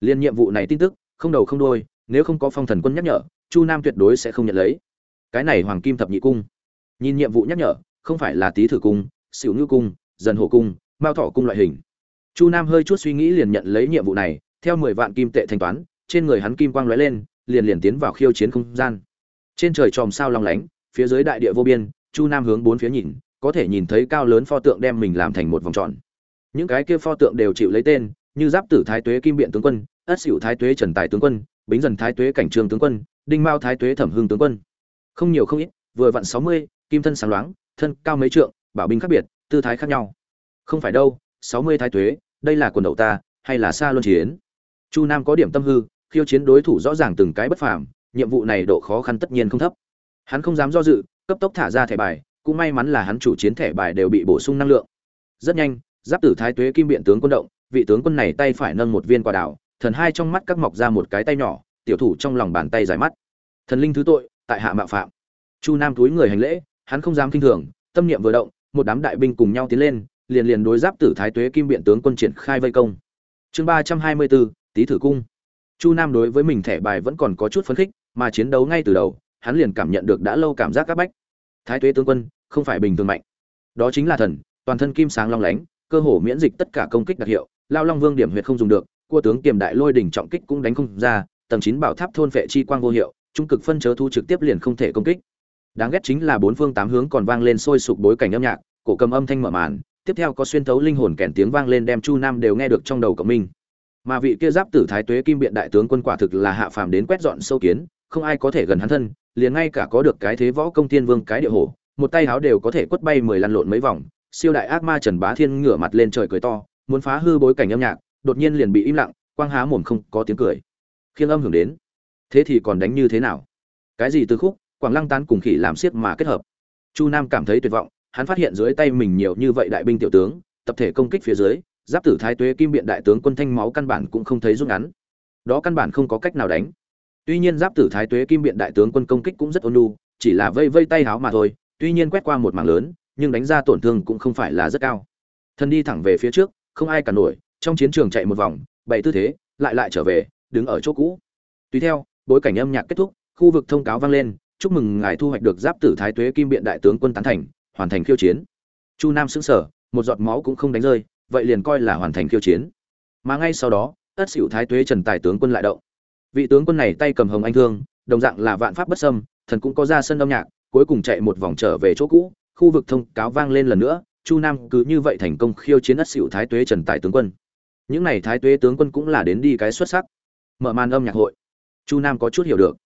liên nhiệm vụ này tin tức, không đầu không đuôi, nếu không có phong thần quân nhắc nhở, chu nam tuyệt đối sẽ không nhận lấy. Cái này hoàng kim thập nhị cung. Nhìn nhiệm vụ nhắc nhở, không phải là tý thử cung xỉu ngư cung, dần hổ cung, mao thọ cung loại hình. Chu nam hơi chút suy nghĩ liền nhận lấy nhiệm vụ này, theo mười vạn kim tệ thanh toán, trên người hắn kim quang lóe lên, liền liền tiến vào khiêu chiến không gian. Trên trời tròm sao long lánh, phía dưới đại địa vô biên, chu nam hướng bốn phía nhìn, có thể nhìn thấy cao lớn pho tượng đem mình làm thành một vòng tròn. Những cái kia pho tượng đều chịu lấy tên như giáp tử thái tuế kim biện tướng quân, ất xỉu thái tuế trần tài tướng quân, bính dần thái tuế cảnh trường tướng quân, đinh mao thái tuế thẩm hưng tướng quân. Không nhiều không ít, vừa vặn sáu mươi, kim thân sáng loáng, thân cao mấy trượng, bảo binh khác biệt, tư thái khác nhau. Không phải đâu, sáu mươi thái tuế, đây là quần đậu ta, hay là xa luân chiến? Chu nam có điểm tâm hư, khiêu chiến đối thủ rõ ràng từng cái bất phàm, nhiệm vụ này độ khó khăn tất nhiên không thấp. Hắn không dám do dự, cấp tốc thả ra thẻ bài, cũng may mắn là hắn chủ chiến thẻ bài đều bị bổ sung năng lượng. Rất nhanh, giáp tử thái tuế kim biện tướng quân động vị tướng quân này tay phải nâng một viên quả đào, thần hai trong mắt các mọc ra một cái tay nhỏ tiểu thủ trong lòng bàn tay dài mắt. Thần linh thứ tội tại hạ mạo phạm. Chu nam túi người hành lễ hắn không dám kinh thường tâm niệm vừa động một đám đại binh cùng nhau tiến lên liền liền đối giáp tử thái tuế kim biện tướng quân triển khai vây công. Chương ba trăm hai mươi bốn tý thử cung. Chu nam đối với mình thẻ bài vẫn còn có chút phấn khích mà chiến đấu ngay từ đầu hắn liền cảm nhận được đã lâu cảm giác các bách. Thái tuế tướng quân không phải bình thường mạnh. Đó chính là thần toàn thân kim sáng long lánh cơ hồ miễn dịch tất cả công kích đặc hiệu lao long vương điểm huyệt không dùng được, cua tướng kiềm đại lôi đỉnh trọng kích cũng đánh không ra, tầng chín bảo tháp thôn vệ chi quang vô hiệu, trung cực phân chớ thu trực tiếp liền không thể công kích. Đáng ghét chính là bốn phương tám hướng còn vang lên sôi sục bối cảnh âm nhạc, cổ cầm âm thanh mở màn, tiếp theo có xuyên thấu linh hồn kèn tiếng vang lên đem chu nam đều nghe được trong đầu của mình mà vị kia giáp tử thái tuế kim biện đại tướng quân quả thực là hạ phàm đến quét dọn sâu kiến, không ai có thể gần hắn thân, liền ngay cả có được cái thế võ công thiên vương cái địa hổ, một tay háo đều có thể quất bay mười lăn lộn mấy vòng, siêu đại ác ma trần bá thiên ngửa mặt lên trời cười to muốn phá hư bối cảnh âm nhạc, đột nhiên liền bị im lặng, quang há mồm không có tiếng cười. Khiêng âm hưởng đến. Thế thì còn đánh như thế nào? Cái gì từ khúc, quảng lăng tán cùng khỉ làm siết mà kết hợp. Chu nam cảm thấy tuyệt vọng, hắn phát hiện dưới tay mình nhiều như vậy đại binh tiểu tướng, tập thể công kích phía dưới, giáp tử thái tuế kim biện đại tướng quân thanh máu căn bản cũng không thấy rút ngắn. Đó căn bản không có cách nào đánh. Tuy nhiên giáp tử thái tuế kim biện đại tướng quân công kích cũng rất ôn nhu, chỉ là vây vây tay háo mà thôi, tuy nhiên quét qua một mảng lớn, nhưng đánh ra tổn thương cũng không phải là rất cao. Thân đi thẳng về phía trước không ai cả nổi, trong chiến trường chạy một vòng, bảy tư thế, lại lại trở về, đứng ở chỗ cũ. Tùy theo, bối cảnh âm nhạc kết thúc, khu vực thông cáo vang lên, chúc mừng ngài thu hoạch được giáp tử thái tuế kim biện đại tướng quân tán thành, hoàn thành khiêu chiến. Chu nam xứng sở một giọt máu cũng không đánh rơi, vậy liền coi là hoàn thành khiêu chiến. Mà ngay sau đó, tất xỉu thái tuế trần tài tướng quân lại động. Vị tướng quân này tay cầm hồng anh thương, đồng dạng là vạn pháp bất sâm thần cũng có ra sân âm nhạc, cuối cùng chạy một vòng trở về chỗ cũ, khu vực thông cáo vang lên lần nữa chu nam cứ như vậy thành công khiêu chiến ất xỉu thái tuế trần tài tướng quân. Những này thái tuế tướng quân cũng là đến đi cái xuất sắc. Mở màn âm nhạc hội. Chu nam có chút hiểu được.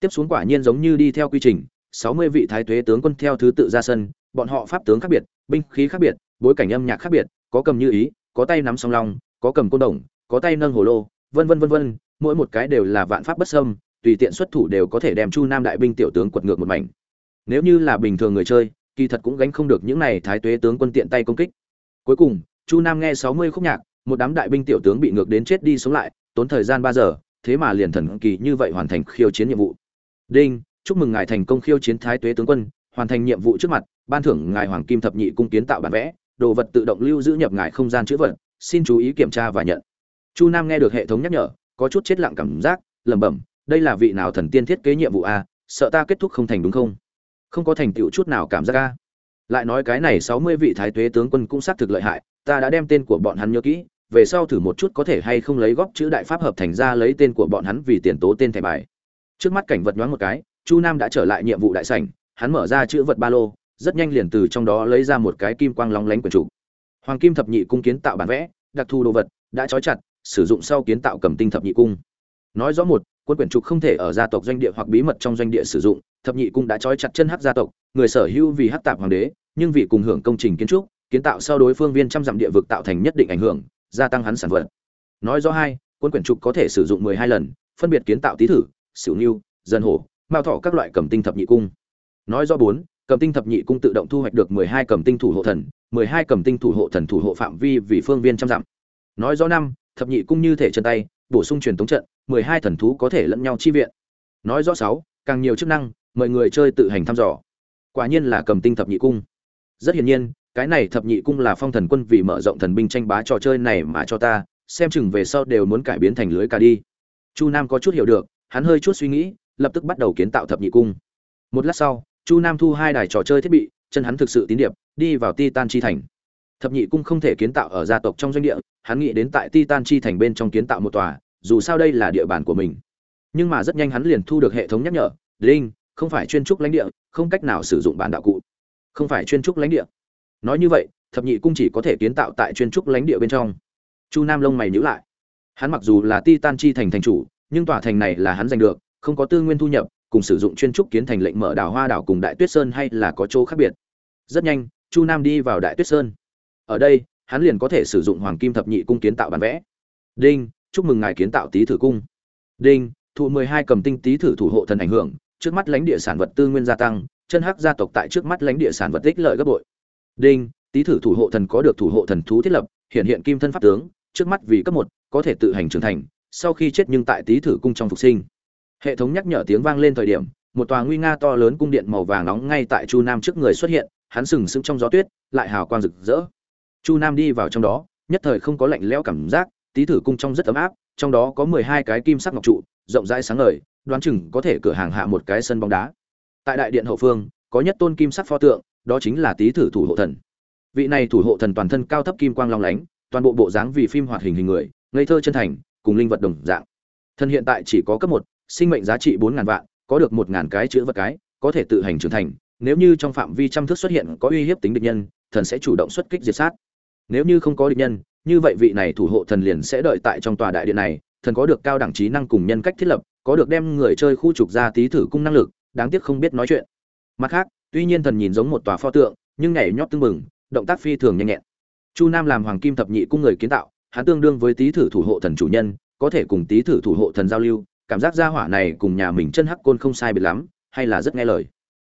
Tiếp xuống quả nhiên giống như đi theo quy trình, sáu mươi vị thái tuế tướng quân theo thứ tự ra sân, bọn họ pháp tướng khác biệt, binh khí khác biệt, bối cảnh âm nhạc khác biệt, có cầm như ý, có tay nắm song long, có cầm côn đồng, có tay nâng hồ lô, vân vân vân vân, mỗi một cái đều là vạn pháp bất sâm tùy tiện xuất thủ đều có thể đem chu nam đại binh tiểu tướng quật ngược một mảnh. Nếu như là bình thường người chơi kỳ thật cũng gánh không được những này thái tuế tướng quân tiện tay công kích. Cuối cùng, chu nam nghe sáu mươi khúc nhạc, một đám đại binh tiểu tướng bị ngược đến chết đi sống lại, tốn thời gian ba giờ, thế mà liền thần kỳ như vậy hoàn thành khiêu chiến nhiệm vụ. Đinh, chúc mừng ngài thành công khiêu chiến thái tuế tướng quân, hoàn thành nhiệm vụ trước mặt, ban thưởng ngài hoàng kim thập nhị cung kiến tạo bản vẽ, đồ vật tự động lưu giữ nhập ngài không gian chữ vật, xin chú ý kiểm tra và nhận. Chu nam nghe được hệ thống nhắc nhở, có chút chết lặng cảm giác, lẩm bẩm, đây là vị nào thần tiên thiết kế nhiệm vụ a, sợ ta kết thúc không thành đúng không? Không có thành tựu chút nào cảm giác ca lại nói cái này sáu mươi vị thái tuế tướng quân cũng xác thực lợi hại, ta đã đem tên của bọn hắn nhớ kỹ, về sau thử một chút có thể hay không lấy góp chữ đại pháp hợp thành ra lấy tên của bọn hắn vì tiền tố tên thẻ bài. Trước mắt cảnh vật nhoáng một cái, chu nam đã trở lại nhiệm vụ đại sảnh, hắn mở ra chữ vật ba lô, rất nhanh liền từ trong đó lấy ra một cái kim quang lóng lánh quyển trục hoàng kim thập nhị cung kiến tạo bản vẽ, đặc thù đồ vật, đã trói chặt, sử dụng sau kiến tạo cầm tinh thập nhị cung. Nói rõ một, quân quyển trục không thể ở gia tộc doanh địa hoặc bí mật trong doanh địa sử dụng thập nhị cung đã trói chặt chân hắc gia tộc, người sở hữu vì hắc tạp hoàng đế, nhưng vì cùng hưởng công trình kiến trúc, kiến tạo sau đối phương viên trăm dặm địa vực tạo thành nhất định ảnh hưởng, gia tăng hắn sản vật. Nói rõ hai quân quyển trục có thể sử dụng mười hai lần, phân biệt kiến tạo tý thử, xỉu niu dân hổ, mao thọ các loại cầm tinh thập nhị cung. Nói rõ bốn, cầm tinh thập nhị cung tự động thu hoạch được mười hai cầm tinh thủ hộ thần, mười hai cầm tinh thủ hộ thần thủ hộ phạm vi vì phương viên trăm dặm. Nói rõ năm, thập nhị cung như thể chân tay, bổ sung truyền tống trận, mười hai thần thú có thể lẫn nhau chi viện. Nói rõ sáu, càng nhiều chức năng mời người chơi tự hành thăm dò. Quả nhiên là cầm tinh thập nhị cung. Rất hiển nhiên, cái này thập nhị cung là phong thần quân vì mở rộng thần binh tranh bá trò chơi này mà cho ta, xem chừng về sau đều muốn cải biến thành lưới cả đi. Chu nam có chút hiểu được, hắn hơi chút suy nghĩ, lập tức bắt đầu kiến tạo thập nhị cung. Một lát sau, chu nam thu hai đài trò chơi thiết bị, chân hắn thực sự tín điệp, đi vào titan chi thành. Thập nhị cung không thể kiến tạo ở gia tộc trong doanh địa, hắn nghĩ đến tại titan chi thành bên trong kiến tạo một tòa, dù sao đây là địa bàn của mình. Nhưng mà rất nhanh hắn liền thu được hệ thống nhắc nhở, linh không phải chuyên trúc lãnh địa, không cách nào sử dụng bản đạo cụ. Không phải chuyên trúc lãnh địa. Nói như vậy, thập nhị cung chỉ có thể kiến tạo tại chuyên trúc lãnh địa bên trong. Chu nam lông mày nhữ lại. Hắn mặc dù là titan chi thành thành chủ, nhưng tòa thành này là hắn giành được, không có tư nguyên thu nhập, cùng sử dụng chuyên trúc kiến thành lệnh mở đảo hoa đảo cùng đại tuyết sơn hay là có chỗ khác biệt. Rất nhanh, chu nam đi vào đại tuyết sơn. Ở đây, hắn liền có thể sử dụng hoàng kim thập nhị cung kiến tạo bản vẽ. Đinh, chúc mừng ngài kiến tạo tý thử cung. Đinh, thụ mười hai cầm tinh tý thử thủ hộ thần ảnh hưởng trước mắt lãnh địa sản vật tư nguyên gia tăng, chân hắc gia tộc tại trước mắt lãnh địa sản vật tích lợi gấp bội. Đinh, tý thử thủ hộ thần có được thủ hộ thần thú thiết lập, hiện hiện kim thân pháp tướng, trước mắt vì cấp một, có thể tự hành trưởng thành, sau khi chết nhưng tại tý thử cung trong phục sinh. Hệ thống nhắc nhở tiếng vang lên thời điểm, một tòa nguy nga to lớn cung điện màu vàng nóng ngay tại chu nam trước người xuất hiện, hắn sừng sững trong gió tuyết, lại hào quang rực rỡ. Chu nam đi vào trong đó, nhất thời không có lạnh lẽo cảm giác, tý thử cung trong rất ấm áp, trong đó có mười hai cái kim sắc ngọc trụ, rộng rãi sáng ngời đoán chừng có thể cửa hàng hạ một cái sân bóng đá. Tại đại điện hậu phương, có nhất tôn kim sắc pho tượng, đó chính là tý thử thủ hộ thần. Vị này thủ hộ thần toàn thân cao thấp kim quang long lánh, toàn bộ bộ dáng vì phim hoạt hình hình người, ngây thơ chân thành, cùng linh vật đồng dạng. Thân hiện tại chỉ có cấp một, sinh mệnh giá trị bốn ngàn vạn, có được một ngàn cái chữ vật cái, có thể tự hành trưởng thành. Nếu như trong phạm vi trăm thước xuất hiện có uy hiếp tính địch nhân, thần sẽ chủ động xuất kích diệt sát. Nếu như không có địch nhân, như vậy vị này thủ hộ thần liền sẽ đợi tại trong tòa đại điện này, thần có được cao đẳng trí năng cùng nhân cách thiết lập có được đem người chơi khu trục ra tí thử cung năng lực, đáng tiếc không biết nói chuyện. Mặt khác, tuy nhiên thần nhìn giống một tòa pho tượng, nhưng nhảy nhót tưng bừng, động tác phi thường nhanh nhẹn. Chu nam làm hoàng kim thập nhị cung người kiến tạo, hắn tương đương với tí thử thủ hộ thần chủ nhân, có thể cùng tí thử thủ hộ thần giao lưu, cảm giác gia hỏa này cùng nhà mình chân hắc côn không sai biệt lắm, hay là rất nghe lời.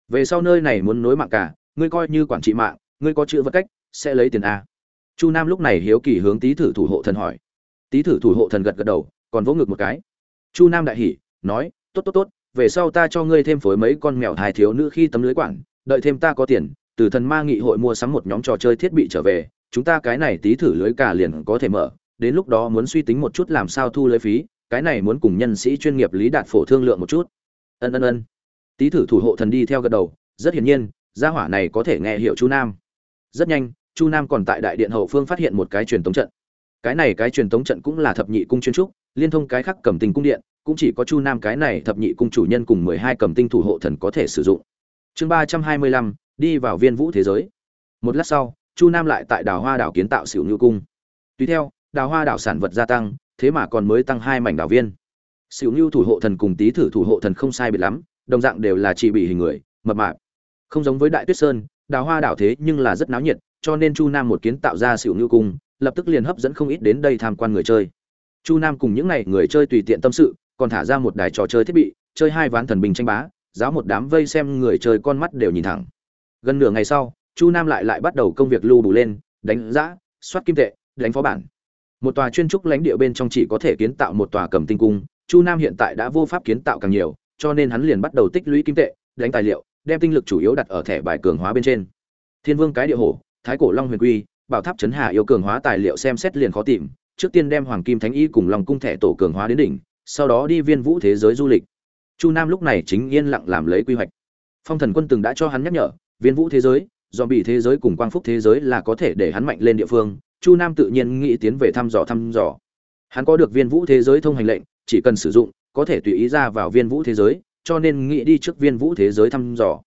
Về sau nơi này muốn nối mạng cả, ngươi coi như quản trị mạng, ngươi có chữ vật cách, sẽ lấy tiền a. Chu nam lúc này hiếu kỳ hướng tý thử thủ hộ thần hỏi. Tý thử thủ hộ thần gật gật đầu, còn vỗ ngực một cái chu nam đại hỉ, nói, tốt tốt tốt, về sau ta cho ngươi thêm phối mấy con mèo hài thiếu nữ khi tấm lưới quản, đợi thêm ta có tiền, từ thần ma nghị hội mua sắm một nhóm trò chơi thiết bị trở về, chúng ta cái này tí thử lưới cả liền có thể mở, đến lúc đó muốn suy tính một chút làm sao thu lưới phí, cái này muốn cùng nhân sĩ chuyên nghiệp lý đạt phổ thương lượng một chút. Ân ân ân. Tí thử thủ hộ thần đi theo gật đầu, rất hiển nhiên, gia hỏa này có thể nghe hiểu chu nam. Rất nhanh, chu nam còn tại đại điện hậu phương phát hiện một cái truyền tống trận cái này cái truyền thống trận cũng là thập nhị cung chuyên trúc, liên thông cái khác cầm tinh cung điện, cũng chỉ có chu nam cái này thập nhị cung chủ nhân cùng mười hai cầm tinh thủ hộ thần có thể sử dụng. Chương ba trăm hai mươi lăm, đi vào viên vũ thế giới. Một lát sau, chu nam lại tại đào hoa đảo kiến tạo xỉu ngư cung. Tùy theo, đào hoa đảo sản vật gia tăng, thế mà còn mới tăng hai mảnh đảo viên. Xỉu ngư thủ hộ thần cùng tý thử thủ hộ thần không sai biệt lắm, đồng dạng đều là chỉ bị hình người, mập mạp. Không giống với đại tuyết sơn, đào hoa đảo thế nhưng là rất náo nhiệt, cho nên chu nam một kiến tạo ra xỉu ngư cung lập tức liền hấp dẫn không ít đến đây tham quan người chơi. Chu nam cùng những n à y người chơi tùy tiện tâm sự, còn thả ra một đài trò chơi thiết bị, chơi hai ván thần bình tranh bá, giáo một đám vây xem người chơi con mắt đều nhìn thẳng. Gần nửa ngày sau, chu nam lại lại bắt đầu công việc lưu đủ lên, đánh giã soát kim tệ, đánh phó bản. Một tòa chuyên trúc lãnh địa bên trong chỉ có thể kiến tạo một tòa cầm tinh cung, chu nam hiện tại đã vô pháp kiến tạo càng nhiều, cho nên hắn liền bắt đầu tích lũy kim tệ, đánh tài liệu, đem tinh lực chủ yếu đặt ở thẻ bài cường hóa bên trên. Thiên vương cái địa hổ, thái cổ long huyền quy bảo tháp chấn hà yêu cường hóa tài liệu xem xét liền khó tìm, trước tiên đem hoàng kim thánh y cùng long cung thẻ tổ cường hóa đến đỉnh, sau đó đi viên vũ thế giới du lịch. Chu nam lúc này chính yên lặng làm lấy quy hoạch. Phong thần quân từng đã cho hắn nhắc nhở, viên vũ thế giới do bị thế giới cùng quang phúc thế giới là có thể để hắn mạnh lên địa phương, chu nam tự nhiên nghĩ tiến về thăm dò thăm dò. Hắn có được viên vũ thế giới thông hành lệnh, chỉ cần sử dụng, có thể tùy ý ra vào viên vũ thế giới, cho nên nghĩ đi trước viên vũ thế giới thăm dò.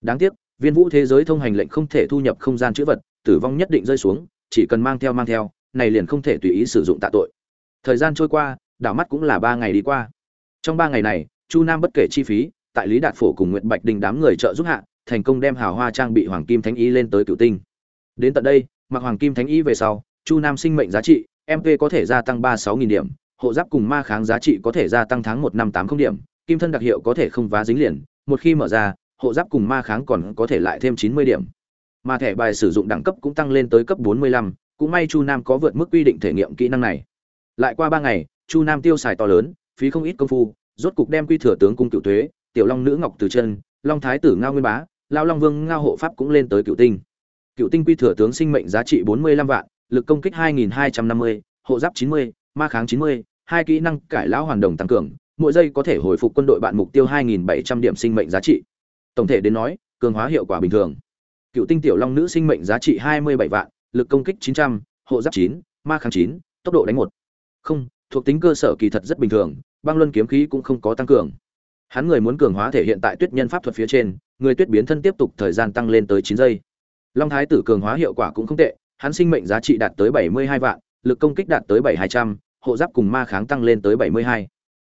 Đáng tiếc, viên vũ thế giới thông hành lệnh không thể thu nhập không gian chữ vật tử vong nhất định rơi xuống, chỉ cần mang theo mang theo, này liền không thể tùy ý sử dụng tạ tội. Thời gian trôi qua, đảo mắt cũng là ba ngày đi qua. Trong ba ngày này, chu nam bất kể chi phí, tại lý đạt phổ cùng nguyện bạch đình đám người trợ giúp hạ, thành công đem hào hoa trang bị hoàng kim thánh y lên tới cựu tinh. Đến tận đây, mặc hoàng kim thánh y về sau, chu nam sinh mệnh giá trị mp có thể gia tăng ba sáu nghìn điểm, hộ giáp cùng ma kháng giá trị có thể gia tăng tháng một năm tám không điểm, kim thân đặc hiệu có thể không vá dính liền, một khi mở ra, hộ giáp cùng ma kháng còn có thể lại thêm chín mươi điểm mà thẻ bài sử dụng đẳng cấp cũng tăng lên tới cấp bốn mươi lăm cũng may chu nam có vượt mức quy định thể nghiệm kỹ năng này lại qua ba ngày chu nam tiêu xài to lớn phí không ít công phu rốt cục đem quy thừa tướng cung cựu thuế tiểu long nữ ngọc từ chân long thái tử ngao nguyên bá lao long vương ngao hộ pháp cũng lên tới cựu tinh cựu tinh quy thừa tướng sinh mệnh giá trị bốn mươi lăm vạn lực công kích hai nghìn hai trăm năm mươi hộ giáp 90, ma kháng 90, hai kỹ năng cải lão hoàn đồng tăng cường, mỗi giây có thể hồi phục quân đội bạn mục tiêu 2700 điểm sinh mệnh giá trị. Tổng thể đến nói, cường hóa hiệu quả bình thường. Cựu tinh tiểu long nữ sinh mệnh giá trị 27 vạn, lực công kích 900, hộ giáp 9, ma kháng 9, tốc độ đánh 1. Không, thuộc tính cơ sở kỳ thật rất bình thường, băng luân kiếm khí cũng không có tăng cường. Hắn người muốn cường hóa thể hiện tại tuyết nhân pháp thuật phía trên, người tuyết biến thân tiếp tục thời gian tăng lên tới 9 giây. Long thái tử cường hóa hiệu quả cũng không tệ, hắn sinh mệnh giá trị đạt tới 72 vạn, lực công kích đạt tới 7200, hộ giáp cùng ma kháng tăng lên tới 72.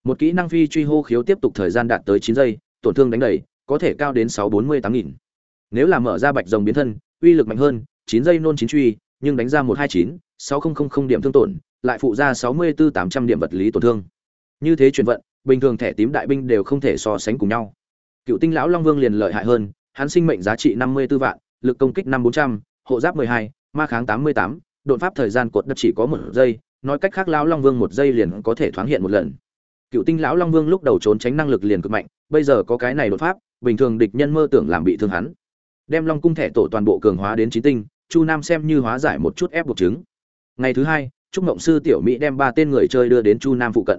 Một kỹ năng phi truy hô khiếu tiếp tục thời gian đạt tới 9 giây, tổn thương đánh đầy, có thể cao đến 648000. Nếu là mở ra bạch rồng biến thân, uy lực mạnh hơn, chín giây nôn chín truy, nhưng đánh ra 129, 6000 điểm thương tổn, lại phụ ra 64800 điểm vật lý tổn thương. Như thế chuyển vận, bình thường thẻ tím đại binh đều không thể so sánh cùng nhau. Cựu Tinh lão Long Vương liền lợi hại hơn, hắn sinh mệnh giá trị 54 vạn, lực công kích 5400, hộ giáp 12, ma kháng 88, đột pháp thời gian cột đất chỉ có một giây, nói cách khác lão Long Vương một giây liền có thể thoáng hiện một lần. Cựu Tinh lão Long Vương lúc đầu trốn tránh năng lực liền cực mạnh, bây giờ có cái này đột pháp, bình thường địch nhân mơ tưởng làm bị thương hắn. Đem Long cung thẻ tổ toàn bộ cường hóa đến chín tinh, Chu Nam xem như hóa giải một chút ép buộc chứng. Ngày thứ hai, Trúc Ngộng sư tiểu Mỹ đem ba tên người chơi đưa đến Chu Nam phụ cận.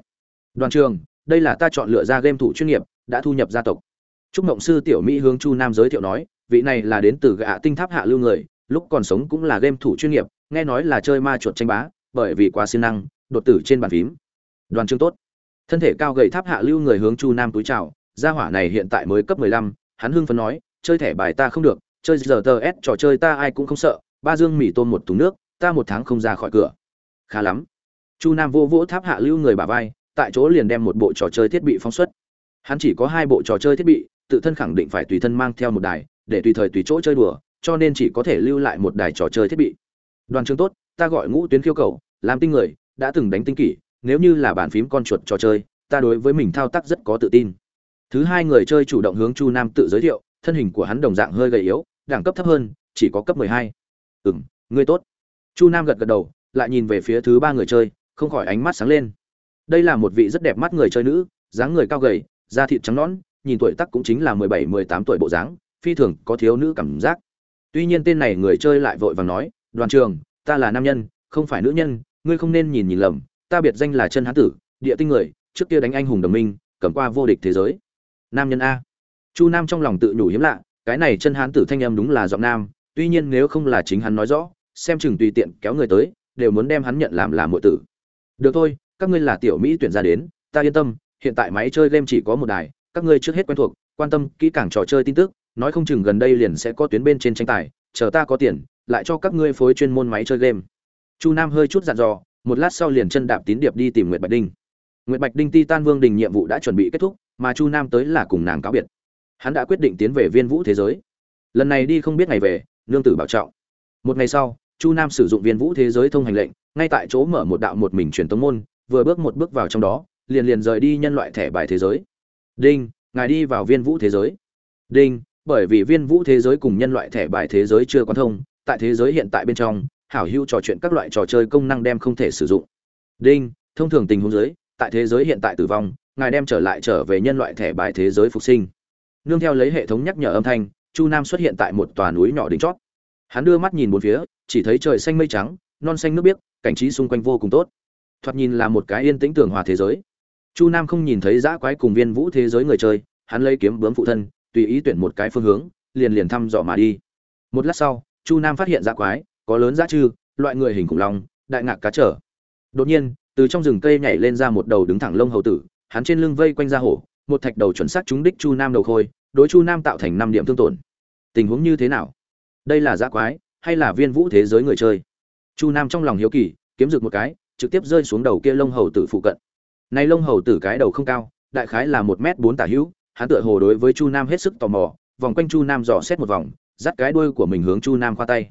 Đoàn trường, đây là ta chọn lựa ra game thủ chuyên nghiệp, đã thu nhập gia tộc. Trúc Ngộng sư tiểu Mỹ hướng Chu Nam giới thiệu nói, vị này là đến từ gã tinh tháp hạ lưu người, lúc còn sống cũng là game thủ chuyên nghiệp, nghe nói là chơi ma chuột tranh bá, bởi vì quá siêng năng, đột tử trên bàn phím. Đoàn trường tốt. Thân thể cao gầy tháp hạ lưu người hướng Chu Nam túi chào, gia hỏa này hiện tại mới cấp 15, hắn hưng phấn nói, chơi thẻ bài ta không được, chơi giờ tờ S trò chơi ta ai cũng không sợ, ba dương mì tôm một thùng nước, ta một tháng không ra khỏi cửa. Khá lắm. Chu Nam vô vỗ tháp hạ lưu người bà vai, tại chỗ liền đem một bộ trò chơi thiết bị phóng xuất. Hắn chỉ có hai bộ trò chơi thiết bị, tự thân khẳng định phải tùy thân mang theo một đài, để tùy thời tùy chỗ chơi đùa, cho nên chỉ có thể lưu lại một đài trò chơi thiết bị. Đoàn trường tốt, ta gọi Ngũ Tuyến khiêu cầu, làm tinh người, đã từng đánh tinh kỷ, nếu như là bàn phím con chuột trò chơi, ta đối với mình thao tác rất có tự tin. Thứ hai người chơi chủ động hướng Chu Nam tự giới thiệu, thân hình của hắn đồng dạng hơi gầy yếu, đẳng cấp thấp hơn, chỉ có cấp 12. "Ừm, ngươi tốt." Chu Nam gật gật đầu, lại nhìn về phía thứ ba người chơi, không khỏi ánh mắt sáng lên. Đây là một vị rất đẹp mắt người chơi nữ, dáng người cao gầy, da thịt trắng nõn, nhìn tuổi tác cũng chính là 17-18 tuổi bộ dáng, phi thường có thiếu nữ cảm giác. Tuy nhiên tên này người chơi lại vội vàng nói, "Đoàn trường, ta là nam nhân, không phải nữ nhân, ngươi không nên nhìn nhìn lầm, ta biệt danh là chân hán tử, địa tinh người, trước kia đánh anh hùng đồng minh, cầm qua vô địch thế giới." Nam nhân a. Chu Nam trong lòng tự nhủ hiếm lạ, cái này chân hán tử thanh âm đúng là giọng nam, tuy nhiên nếu không là chính hắn nói rõ, xem chừng tùy tiện kéo người tới, đều muốn đem hắn nhận làm làm muội tử. Được thôi, các ngươi là tiểu mỹ tuyển ra đến, ta yên tâm, hiện tại máy chơi game chỉ có một đài, các ngươi trước hết quen thuộc, quan tâm kỹ càng trò chơi tin tức, nói không chừng gần đây liền sẽ có tuyến bên trên tranh tài, chờ ta có tiền, lại cho các ngươi phối chuyên môn máy chơi game. Chu Nam hơi chút dặn dò, một lát sau liền chân đạp tín điệp đi tìm Nguyệt Bạch Đinh. Nguyệt Bạch Đinh Titan Vương đình nhiệm vụ đã chuẩn bị kết thúc, mà Chu Nam tới là cùng nàng cáo biệt. Hắn đã quyết định tiến về Viên Vũ thế giới. Lần này đi không biết ngày về, nương tử bảo trọng. Một ngày sau, Chu Nam sử dụng Viên Vũ thế giới thông hành lệnh, ngay tại chỗ mở một đạo một mình truyền tống môn, vừa bước một bước vào trong đó, liền liền rời đi nhân loại thẻ bài thế giới. Đinh, ngài đi vào Viên Vũ thế giới. Đinh, bởi vì Viên Vũ thế giới cùng nhân loại thẻ bài thế giới chưa quan thông, tại thế giới hiện tại bên trong, hảo hữu trò chuyện các loại trò chơi công năng đem không thể sử dụng. Đinh, thông thường tình huống giới tại thế giới hiện tại tử vong, ngài đem trở lại trở về nhân loại thẻ bài thế giới phục sinh. Nương theo lấy hệ thống nhắc nhở âm thanh, Chu Nam xuất hiện tại một tòa núi nhỏ đỉnh chót. Hắn đưa mắt nhìn bốn phía, chỉ thấy trời xanh mây trắng, non xanh nước biếc, cảnh trí xung quanh vô cùng tốt. Thoạt nhìn là một cái yên tĩnh tường hòa thế giới. Chu Nam không nhìn thấy dã quái cùng viên vũ thế giới người chơi, hắn lấy kiếm bướm phụ thân, tùy ý tuyển một cái phương hướng, liền liền thăm dò mà đi. Một lát sau, Chu Nam phát hiện dã quái, có lớn dã chư, loại người hình khủng long, đại ngạc cá trở. Đột nhiên, từ trong rừng cây nhảy lên ra một đầu đứng thẳng lông hầu tử, hắn trên lưng vây quanh ra hổ, một thạch đầu chuẩn xác trúng đích Chu Nam đầu khôi, đối Chu Nam tạo thành năm điểm thương tổn. Tình huống như thế nào? Đây là giã quái, hay là viên vũ thế giới người chơi? Chu Nam trong lòng hiếu kỳ, kiếm rực một cái, trực tiếp rơi xuống đầu kia lông hầu tử phụ cận. Nay lông hầu tử cái đầu không cao, đại khái là một mét bốn tả hữu, hắn tựa hồ đối với Chu Nam hết sức tò mò, vòng quanh Chu Nam dò xét một vòng, dắt cái đuôi của mình hướng Chu Nam khoa tay.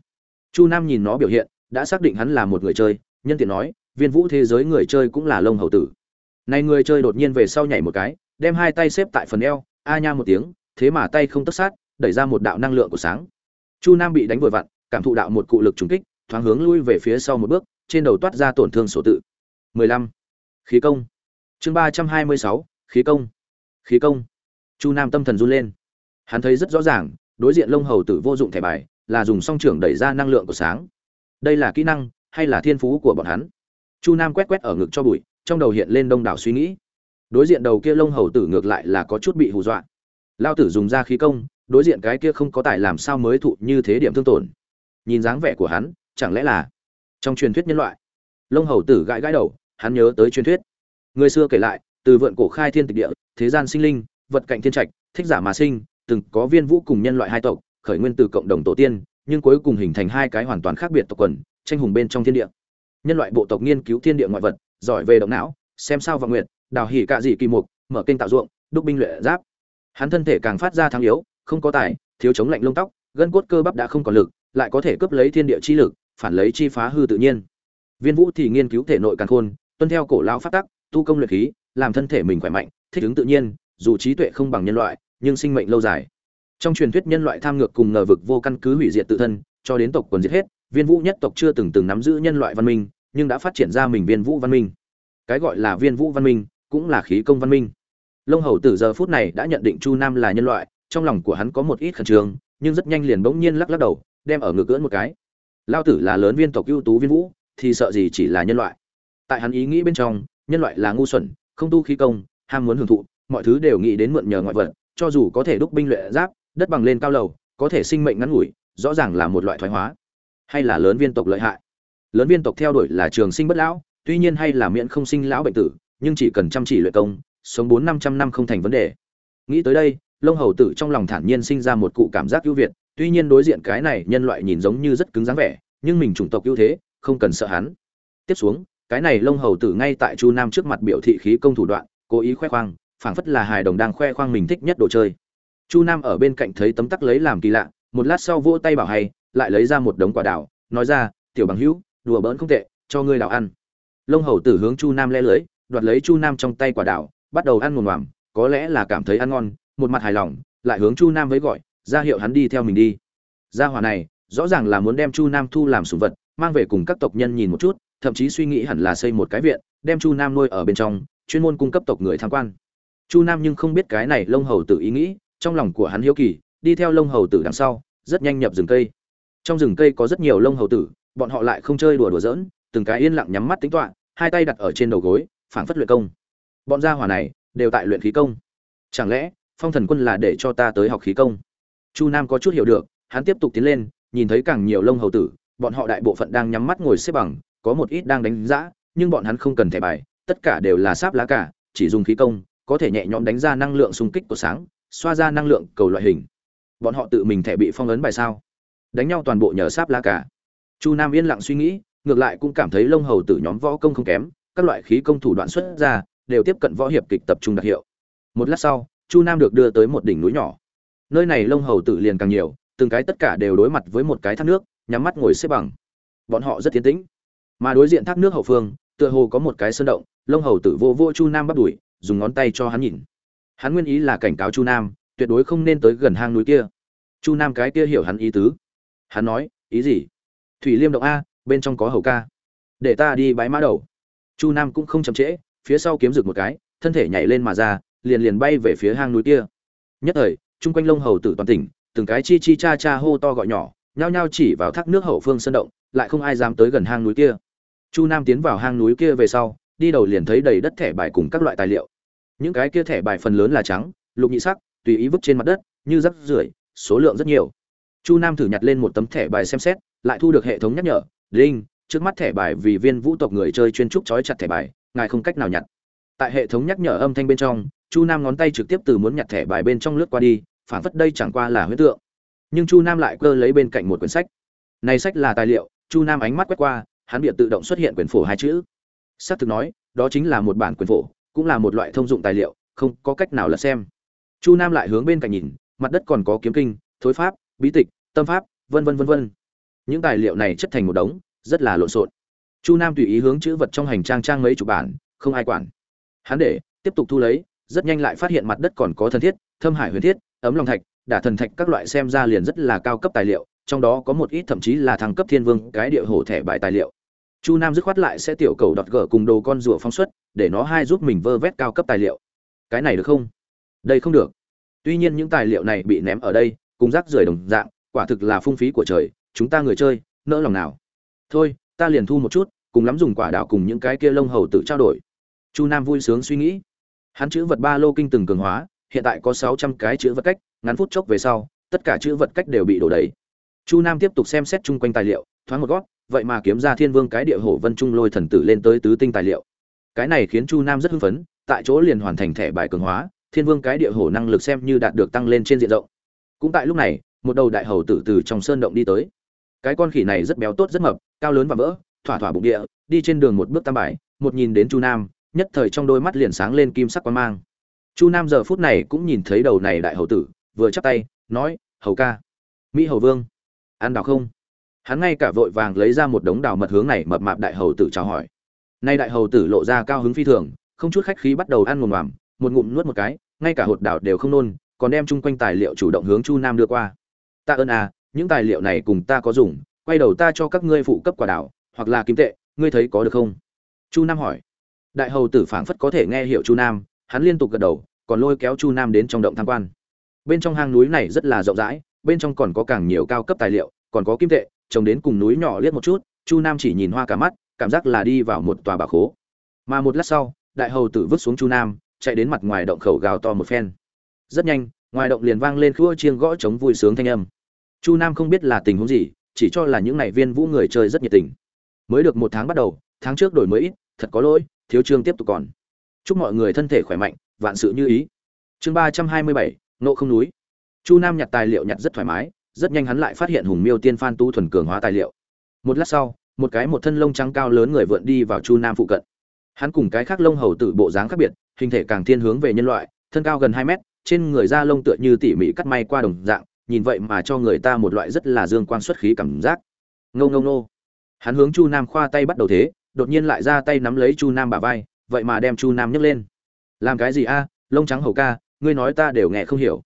Chu Nam nhìn nó biểu hiện, đã xác định hắn là một người chơi, nhân tiện nói, viên vũ thế giới người chơi cũng là lông hầu tử. Này người chơi đột nhiên về sau nhảy một cái, đem hai tay xếp tại phần eo, a nha một tiếng, thế mà tay không tất sát, đẩy ra một đạo năng lượng của sáng. Chu Nam bị đánh vội vặn, cảm thụ đạo một cụ lực trùng kích, thoáng hướng lui về phía sau một bước, trên đầu toát ra tổn thương sổ tự. 15. Khí công. Chương 326, khí công. Khí công. Chu Nam tâm thần run lên. Hắn thấy rất rõ ràng, đối diện lông hầu tử vô dụng thẻ bài, là dùng song trưởng đẩy ra năng lượng của sáng. Đây là kỹ năng hay là thiên phú của bọn hắn? chu nam quét quét ở ngực cho bụi trong đầu hiện lên đông đảo suy nghĩ đối diện đầu kia lông hầu tử ngược lại là có chút bị hù dọa lao tử dùng ra khí công, đối diện cái kia không có tài làm sao mới thụ như thế điểm thương tổn. Nhìn dáng vẻ của hắn, chẳng lẽ là trong truyền thuyết nhân loại? Lông hầu tử gãi gãi đầu, hắn nhớ tới truyền thuyết. Người xưa kể lại, từ vượn cổ khai thiên tịch địa, thế gian sinh linh, vật cạnh thiên trạch, thích giả mà sinh, từng có viên vũ cùng nhân loại hai tộc, khởi nguyên từ cộng đồng tổ tiên, nhưng cuối cùng hình thành hai cái hoàn toàn khác biệt tộc quần, tranh hùng bên trong thiên địa. Nhân loại bộ tộc nghiên cứu thiên địa ngoại vật, giỏi về động não, xem sao và nguyện đào hỉ cạ dị kỳ mục, mở kênh tạo ruộng, đúc binh luyện giáp hắn thân thể càng phát ra thắng yếu, không có tài, thiếu chống lạnh lông tóc, gân cốt cơ bắp đã không còn lực, lại có thể cướp lấy thiên địa chi lực, phản lấy chi phá hư tự nhiên. Viên vũ thì nghiên cứu thể nội càng khôn, tuân theo cổ lão phát tắc, tu công luyện khí, làm thân thể mình khỏe mạnh, thích ứng tự nhiên, dù trí tuệ không bằng nhân loại, nhưng sinh mệnh lâu dài. Trong truyền thuyết nhân loại tham ngược cùng ngờ vực vô căn cứ hủy diệt tự thân, cho đến tộc quần diệt hết, viên vũ nhất tộc chưa từng từng nắm giữ nhân loại văn minh, nhưng đã phát triển ra mình viên vũ văn minh. Cái gọi là viên vũ văn minh cũng là khí công văn minh lông hầu từ giờ phút này đã nhận định chu nam là nhân loại, trong lòng của hắn có một ít khẩn trương, nhưng rất nhanh liền bỗng nhiên lắc lắc đầu, đem ở ngực cưỡn một cái. Lao tử là lớn viên tộc ưu tú viên vũ, thì sợ gì chỉ là nhân loại. Tại hắn ý nghĩ bên trong, nhân loại là ngu xuẩn, không tu khí công, ham muốn hưởng thụ, mọi thứ đều nghĩ đến mượn nhờ ngoại vật, cho dù có thể đúc binh luyện giáp, đất bằng lên cao lầu, có thể sinh mệnh ngắn ngủi, rõ ràng là một loại thoái hóa. Hay là lớn viên tộc lợi hại? Lớn viên tộc theo đuổi là trường sinh bất lão, tuy nhiên hay là miễn không sinh lão bệnh tử, nhưng chỉ cần chăm chỉ luyện công sống bốn năm trăm năm không thành vấn đề. Nghĩ tới đây lông hầu tử trong lòng thản nhiên sinh ra một cụ cảm giác ưu việt, tuy nhiên đối diện cái này nhân loại nhìn giống như rất cứng dáng vẻ, nhưng mình chủng tộc ưu thế, không cần sợ hắn. Tiếp xuống, cái này lông hầu tử ngay tại chu nam trước mặt biểu thị khí công thủ đoạn, cố ý khoe khoang, phảng phất là hài đồng đang khoe khoang mình thích nhất đồ chơi. Chu nam ở bên cạnh thấy tấm tắc lấy làm kỳ lạ, một lát sau vỗ tay bảo hay, lại lấy ra một đống quả đào, nói ra, tiểu bằng hữu, đùa bỡn không tệ, cho ngươi đào ăn. Lông hầu tử hướng chu nam le lưới, đoạt lấy chu nam trong tay quả đào bắt đầu ăn mồm ngoàm có lẽ là cảm thấy ăn ngon, một mặt hài lòng, lại hướng chu nam với gọi, ra hiệu hắn đi theo mình đi. Gia hỏa này, rõ ràng là muốn đem chu nam thu làm sủng vật, mang về cùng các tộc nhân nhìn một chút, thậm chí suy nghĩ hẳn là xây một cái viện, đem chu nam nuôi ở bên trong, chuyên môn cung cấp tộc người tham quan. Chu nam nhưng không biết cái này lông hầu tử ý nghĩ, trong lòng của hắn hiếu kỳ, đi theo lông hầu tử đằng sau, rất nhanh nhập rừng cây. Trong rừng cây có rất nhiều lông hầu tử, bọn họ lại không chơi đùa đùa giỡn, từng cái yên lặng nhắm mắt tính toán, hai tay đặt ở trên đầu gối, phảng phất luyện công bọn gia hỏa này đều tại luyện khí công. Chẳng lẽ phong thần quân là để cho ta tới học khí công? Chu nam có chút hiểu được, hắn tiếp tục tiến lên, nhìn thấy càng nhiều lông hầu tử, bọn họ đại bộ phận đang nhắm mắt ngồi xếp bằng, có một ít đang đánh giã, nhưng bọn hắn không cần thẻ bài, tất cả đều là sáp lá cả, chỉ dùng khí công, có thể nhẹ nhõm đánh ra năng lượng xung kích của sáng, xoa ra năng lượng cầu loại hình. Bọn họ tự mình thẻ bị phong ấn bài sao? Đánh nhau toàn bộ nhờ sáp lá cả. Chu nam yên lặng suy nghĩ, ngược lại cũng cảm thấy lông hầu tử nhóm võ công không kém, các loại khí công thủ đoạn xuất ra đều tiếp cận võ hiệp kịch tập trung đặc hiệu. Một lát sau, chu nam được đưa tới một đỉnh núi nhỏ. Nơi này lông hầu tử liền càng nhiều, từng cái tất cả đều đối mặt với một cái thác nước, nhắm mắt ngồi xếp bằng. Bọn họ rất tiến tĩnh. Mà đối diện thác nước hậu phương, tựa hồ có một cái sơn động, lông hầu tử vô vô chu nam bắt đuổi dùng ngón tay cho hắn nhìn. Hắn nguyên ý là cảnh cáo chu nam, tuyệt đối không nên tới gần hang núi kia. Chu nam cái kia hiểu hắn ý tứ. Hắn nói, ý gì? Thủy liêm động a, bên trong có hầu ca. Để ta đi bái mã đầu. Chu nam cũng không chậm trễ phía sau kiếm rực một cái, thân thể nhảy lên mà ra, liền liền bay về phía hang núi kia. Nhất thời, chung quanh lông hầu tử toàn tỉnh, từng cái chi chi cha cha hô to gọi nhỏ, nhao nhao chỉ vào thác nước hậu phương sân động, lại không ai dám tới gần hang núi kia. Chu nam tiến vào hang núi kia về sau, đi đầu liền thấy đầy đất thẻ bài cùng các loại tài liệu. Những cái kia thẻ bài phần lớn là trắng, lục nhị sắc, tùy ý vứt trên mặt đất, như rắc rưởi, số lượng rất nhiều. Chu nam thử nhặt lên một tấm thẻ bài xem xét, lại thu được hệ thống nhắc nhở đinh trước mắt thẻ bài vì viên vũ tộc người chơi chuyên trúc trói chặt thẻ bài ngài không cách nào nhặt. Tại hệ thống nhắc nhở âm thanh bên trong, chu nam ngón tay trực tiếp từ muốn nhặt thẻ bài bên trong lướt qua đi, phản phất đây chẳng qua là huyết tượng. Nhưng chu nam lại cơ lấy bên cạnh một quyển sách. Này sách là tài liệu, chu nam ánh mắt quét qua, hắn bịa tự động xuất hiện quyển phổ hai chữ. S c thực nói, đó chính là một bản quyển phổ, cũng là một loại thông dụng tài liệu, không có cách nào là xem. Chu nam lại hướng bên cạnh nhìn, mặt đất còn có kiếm kinh, thối pháp, bí tịch, tâm pháp, vân vân vân vân. Những tài liệu này chất thành một đống, rất là lộn xộn chu nam tùy ý hướng chữ vật trong hành trang trang mấy chục bản, không ai quản. Hắn để, tiếp tục thu lấy, rất nhanh lại phát hiện mặt đất còn có thần thiết, thâm hải huyền thiết, ấm lòng thạch, đả thần thạch các loại xem ra liền rất là cao cấp tài liệu, trong đó có một ít thậm chí là thăng cấp thiên vương, cái địa hổ thẻ bài tài liệu. Chu nam dứt khoát lại sẽ tiểu cầu đọt gở cùng đồ con rùa phong suất để nó hai giúp mình vơ vét cao cấp tài liệu. Cái này được không? Đây không được. Tuy nhiên những tài liệu này bị ném ở đây, cùng rác rưởi đồng dạng, quả thực là phung phí của trời, chúng ta người chơi, nỡ lòng nào. Thôi ta liền thu một chút, cùng lắm dùng quả đào cùng những cái kia lông hầu tự trao đổi. Chu nam vui sướng suy nghĩ. Hắn chữ vật ba lô kinh từng cường hóa, hiện tại có sáu trăm cái chữ vật cách, ngắn phút chốc về sau, tất cả chữ vật cách đều bị đổ đầy. Chu nam tiếp tục xem xét chung quanh tài liệu, thoáng một gót vậy mà kiếm ra thiên vương cái địa hổ vân trung lôi thần tử lên tới tứ tinh tài liệu. Cái này khiến chu nam rất hưng phấn, tại chỗ liền hoàn thành thẻ bài cường hóa, thiên vương cái địa hổ năng lực xem như đạt được tăng lên trên diện rộng. Cũng tại lúc này, một đầu đại hầu tử từ trong sơn động đi tới. Cái con khỉ này rất béo tốt rất mập cao lớn và vỡ, thỏa thỏa bụng địa, đi trên đường một bước tam bài, một nhìn đến chu nam, nhất thời trong đôi mắt liền sáng lên kim sắc quan mang. Chu nam giờ phút này cũng nhìn thấy đầu này đại hầu tử, vừa chắp tay, nói, hầu ca, mỹ hầu vương, ăn đào không? Hắn ngay cả vội vàng lấy ra một đống đào mật hướng này mập mạp đại hầu tử chào hỏi. Nay đại hầu tử lộ ra cao hứng phi thường, không chút khách khí bắt đầu ăn ngồm ngoàm một ngụm nuốt một cái, ngay cả hột đào đều không nôn, còn đem chung quanh tài liệu chủ động hướng chu nam đưa qua. Ta ơn à những tài liệu này cùng ta có dùng quay đầu ta cho các ngươi phụ cấp quả đảo, hoặc là kim tệ, ngươi thấy có được không? Chu nam hỏi. Đại hầu tử phảng phất có thể nghe hiểu chu nam, hắn liên tục gật đầu, còn lôi kéo chu nam đến trong động tham quan. Bên trong hang núi này rất là rộng rãi, bên trong còn có càng nhiều cao cấp tài liệu, còn có kim tệ trồng đến cùng núi nhỏ liếc một chút, chu nam chỉ nhìn hoa cả mắt, cảm giác là đi vào một tòa bà khố. Mà một lát sau, đại hầu tử vứt xuống chu nam, chạy đến mặt ngoài động khẩu gào to một phen. Rất nhanh, ngoài động liền vang lên khua chiêng gõ chống vui sướng thanh âm. Chu nam không biết là tình huống gì chỉ cho là những này viên vũ người chơi rất nhiệt tình. Mới được một tháng bắt đầu, tháng trước đổi mới ít, thật có lỗi, thiếu chương tiếp tục còn. Chúc mọi người thân thể khỏe mạnh, vạn sự như ý. Chương ba trăm hai mươi bảy, nộ không núi. Chu nam nhặt tài liệu nhặt rất thoải mái, rất nhanh hắn lại phát hiện hùng miêu tiên phan tu thuần cường hóa tài liệu. Một lát sau, một cái một thân lông trắng cao lớn người vượn đi vào chu nam phụ cận. Hắn cùng cái khác lông hầu tử bộ dáng khác biệt, hình thể càng thiên hướng về nhân loại, thân cao gần hai mét, trên người da lông tựa như tỉ mỉ cắt may qua đồng dạng nhìn vậy mà cho người ta một loại rất là dương quan xuất khí cảm giác. Ngâu ngâu nô hắn hướng chu nam khoa tay bắt đầu thế, đột nhiên lại ra tay nắm lấy chu nam bả vai, vậy mà đem chu nam nhấc lên. Làm cái gì a? Lông trắng hầu ca, ngươi nói ta đều nghe không hiểu.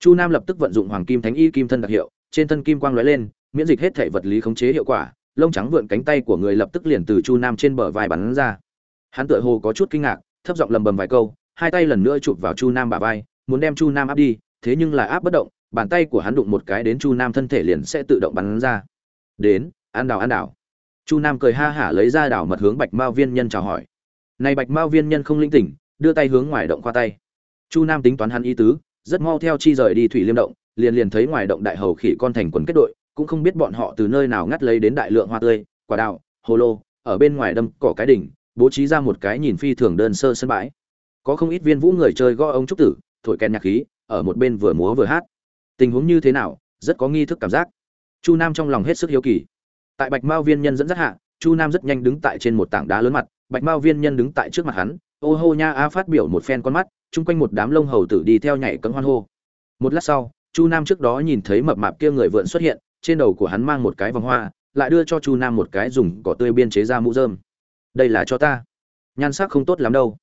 Chu nam lập tức vận dụng hoàng kim thánh y kim thân đặc hiệu, trên thân kim quang lóe lên, miễn dịch hết thể vật lý khống chế hiệu quả, lông trắng vượn cánh tay của người lập tức liền từ chu nam trên bờ vai bắn ra. Hắn tựa hồ có chút kinh ngạc, thấp giọng lầm bầm vài câu, hai tay lần nữa chụp vào chu nam bả vai, muốn đem chu nam áp đi, thế nhưng lại áp bất động bàn tay của hắn đụng một cái đến chu nam thân thể liền sẽ tự động bắn ra. Đến ăn đào ăn đào chu nam cười ha hả lấy ra đảo mật hướng bạch mao viên nhân chào hỏi. Này bạch mao viên nhân không linh tỉnh, đưa tay hướng ngoài động qua tay. Chu nam tính toán hắn ý tứ, rất mau theo chi rời đi thủy liêm động, liền liền thấy ngoài động đại hầu khỉ con thành quần kết đội, cũng không biết bọn họ từ nơi nào ngắt lấy đến đại lượng hoa tươi, quả đào, hồ lô, ở bên ngoài đâm cỏ cái đỉnh, bố trí ra một cái nhìn phi thường đơn sơ sân bãi. Có không ít viên vũ người chơi gõ ông trúc tử, thổi kèn nhạc khí, ở một bên vừa múa vừa hát tình huống như thế nào, rất có nghi thức cảm giác. Chu nam trong lòng hết sức hiếu kỳ. Tại bạch mao viên nhân dẫn dắt hạ, chu nam rất nhanh đứng tại trên một tảng đá lớn mặt, bạch mao viên nhân đứng tại trước mặt hắn, ô hô nha a phát biểu một phen con mắt, chung quanh một đám lông hầu tử đi theo nhảy cấm hoan hô. Một lát sau, chu nam trước đó nhìn thấy mập mạp kia người vượn xuất hiện, trên đầu của hắn mang một cái vòng hoa, lại đưa cho chu nam một cái dùng cỏ tươi biên chế ra mũ dơm đây là cho ta. Nhan sắc không tốt lắm đâu.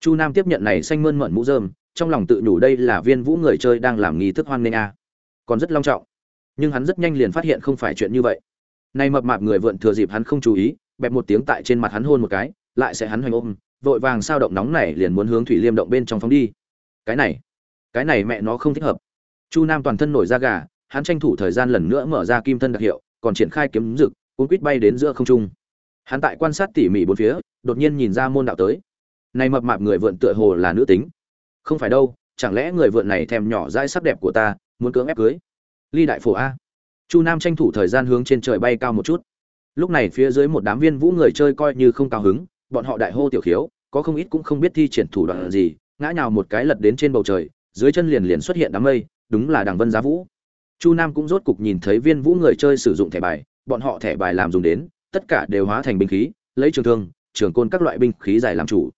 Chu nam tiếp nhận này xanh mơn mận mũ dơm trong lòng tự nhủ đây là viên vũ người chơi đang làm nghi thức hoan nghênh a. Còn rất long trọng. Nhưng hắn rất nhanh liền phát hiện không phải chuyện như vậy. Nay mập mạp người vượn thừa dịp hắn không chú ý, bẹp một tiếng tại trên mặt hắn hôn một cái, lại sẽ hắn hoành ôm, vội vàng sao động nóng này liền muốn hướng thủy liêm động bên trong phóng đi. Cái này cái này mẹ nó không thích hợp. Chu nam toàn thân nổi da gà, hắn tranh thủ thời gian lần nữa mở ra kim thân đặc hiệu, còn triển khai kiếm rực cuốn quýt bay đến giữa không trung. Hắn tại quan sát tỉ mỉ bốn phía, đột nhiên nhìn ra môn đạo tới. Này mập mạp người vượn tựa hồ là nữ tính không phải đâu, chẳng lẽ người vượn này thèm nhỏ dai sắc đẹp của ta, muốn cưỡng ép cưới? Ly đại phổ a. Chu nam tranh thủ thời gian hướng trên trời bay cao một chút. Lúc này phía dưới một đám viên vũ người chơi coi như không cao hứng, bọn họ đại hô tiểu khiếu, có không ít cũng không biết thi triển thủ đoạn gì, ngã nhào một cái lật đến trên bầu trời, dưới chân liền liền xuất hiện đám mây, đúng là đằng vân giá vũ. Chu nam cũng rốt cục nhìn thấy viên vũ người chơi sử dụng thẻ bài, bọn họ thẻ bài làm dùng đến, tất cả đều hóa thành binh khí, lấy trường thương, trường côn các loại binh khí dài làm chủ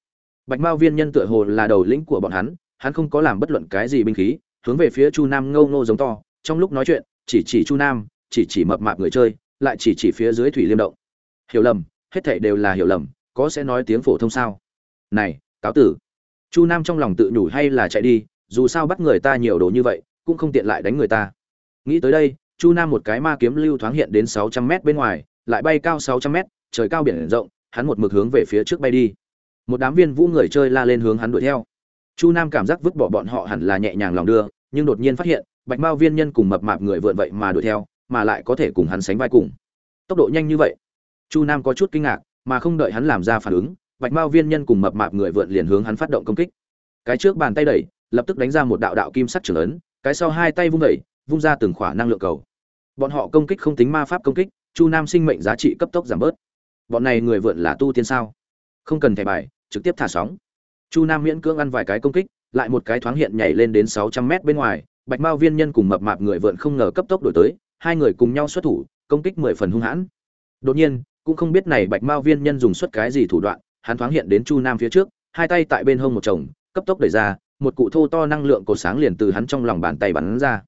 bạch mao viên nhân tựa hồ là đầu lĩnh của bọn hắn hắn không có làm bất luận cái gì binh khí, hướng về phía chu nam ngâu ngô giống to, trong lúc nói chuyện, chỉ chỉ chu nam, chỉ chỉ mập mạp người chơi, lại chỉ chỉ phía dưới thủy liêm động. Hiểu lầm, hết thảy đều là hiểu lầm, có sẽ nói tiếng phổ thông sao? Này, cáo tử. Chu nam trong lòng tự nhủ hay là chạy đi, dù sao bắt người ta nhiều đồ như vậy, cũng không tiện lại đánh người ta. Nghĩ tới đây, chu nam một cái ma kiếm lưu thoáng hiện đến sáu trăm mét bên ngoài, lại bay cao sáu trăm mét, trời cao biển rộng, hắn một mực hướng về phía trước bay đi một đám viên vũ người chơi la lên hướng hắn đuổi theo. Chu nam cảm giác vứt bỏ bọn họ hẳn là nhẹ nhàng lòng đưa nhưng đột nhiên phát hiện bạch mao viên nhân cùng mập mạp người vượn vậy mà đuổi theo mà lại có thể cùng hắn sánh vai cùng. Tốc độ nhanh như vậy. Chu nam có chút kinh ngạc mà không đợi hắn làm ra phản ứng bạch mao viên nhân cùng mập mạp người vượn liền hướng hắn phát động công kích. Cái trước bàn tay đẩy lập tức đánh ra một đạo đạo kim sắt trưởng lớn, cái sau hai tay vung đẩy vung ra từng khỏa năng lượng cầu. Bọn họ công kích không tính ma pháp công kích chu nam sinh mệnh giá trị cấp tốc giảm bớt. Bọn này người vượn là tu tiên sao? Không cần thẻ bài trực tiếp thả sóng. Chu nam miễn cưỡng ăn vài cái công kích, lại một cái thoáng hiện nhảy lên đến sáu trăm mét bên ngoài, bạch mao viên nhân cùng mập mạp người vượn không ngờ cấp tốc đổi tới, hai người cùng nhau xuất thủ, công kích mười phần hung hãn. Đột nhiên, cũng không biết này bạch mao viên nhân dùng xuất cái gì thủ đoạn, hắn thoáng hiện đến chu nam phía trước, hai tay tại bên hông một chồng, cấp tốc đẩy ra, một cụ thô to năng lượng cột sáng liền từ hắn trong lòng bàn tay bắn ra.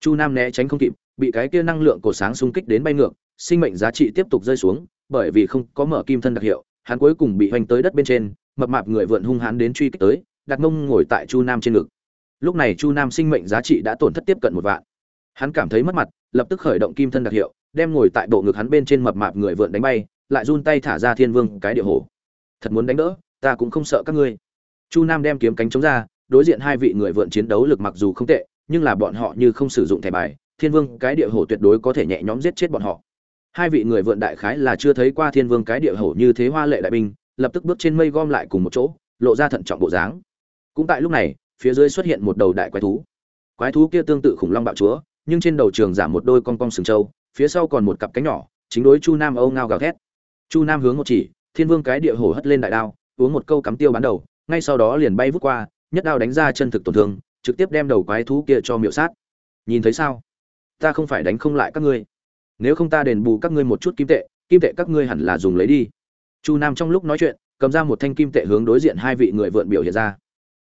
Chu nam né tránh không kịp, bị cái kia năng lượng cột sáng xung kích đến bay ngược, sinh mệnh giá trị tiếp tục rơi xuống, bởi vì không có mở kim thân đặc hiệu, hắn cuối cùng bị hoành tới đất bên trên mập mạp người vượn hung hãn đến truy kích tới, đặt mông ngồi tại chu nam trên ngực. Lúc này chu nam sinh mệnh giá trị đã tổn thất tiếp cận một vạn. Hắn cảm thấy mất mặt, lập tức khởi động kim thân đặc hiệu, đem ngồi tại bộ ngực hắn bên trên mập mạp người vượn đánh bay, lại run tay thả ra thiên vương cái địa hổ. Thật muốn đánh đỡ, ta cũng không sợ các ngươi. Chu nam đem kiếm cánh chống ra, đối diện hai vị người vượn chiến đấu lực mặc dù không tệ, nhưng là bọn họ như không sử dụng thẻ bài, thiên vương cái địa hổ tuyệt đối có thể nhẹ nhõm giết chết bọn họ. Hai vị người vượn đại khái là chưa thấy qua thiên vương cái địa hổ như thế hoa lệ đại binh lập tức bước trên mây gom lại cùng một chỗ, lộ ra thận trọng bộ dáng. Cũng tại lúc này, phía dưới xuất hiện một đầu đại quái thú. Quái thú kia tương tự khủng long bạo chúa, nhưng trên đầu trường giảm một đôi con cong sừng trâu, phía sau còn một cặp cánh nhỏ, chính đối chu nam âu ngao gào thét. Chu nam hướng một chỉ, thiên vương cái địa hổ hất lên đại đao, uống một câu cắm tiêu bắn đầu, ngay sau đó liền bay vút qua, nhất đao đánh ra chân thực tổn thương, trực tiếp đem đầu quái thú kia cho miệu sát. Nhìn thấy sao? Ta không phải đánh không lại các ngươi. Nếu không ta đền bù các ngươi một chút kim tệ kim tệ các ngươi hẳn là dùng lấy đi chu nam trong lúc nói chuyện, cầm ra một thanh kim tệ hướng đối diện hai vị người vượn biểu hiện ra.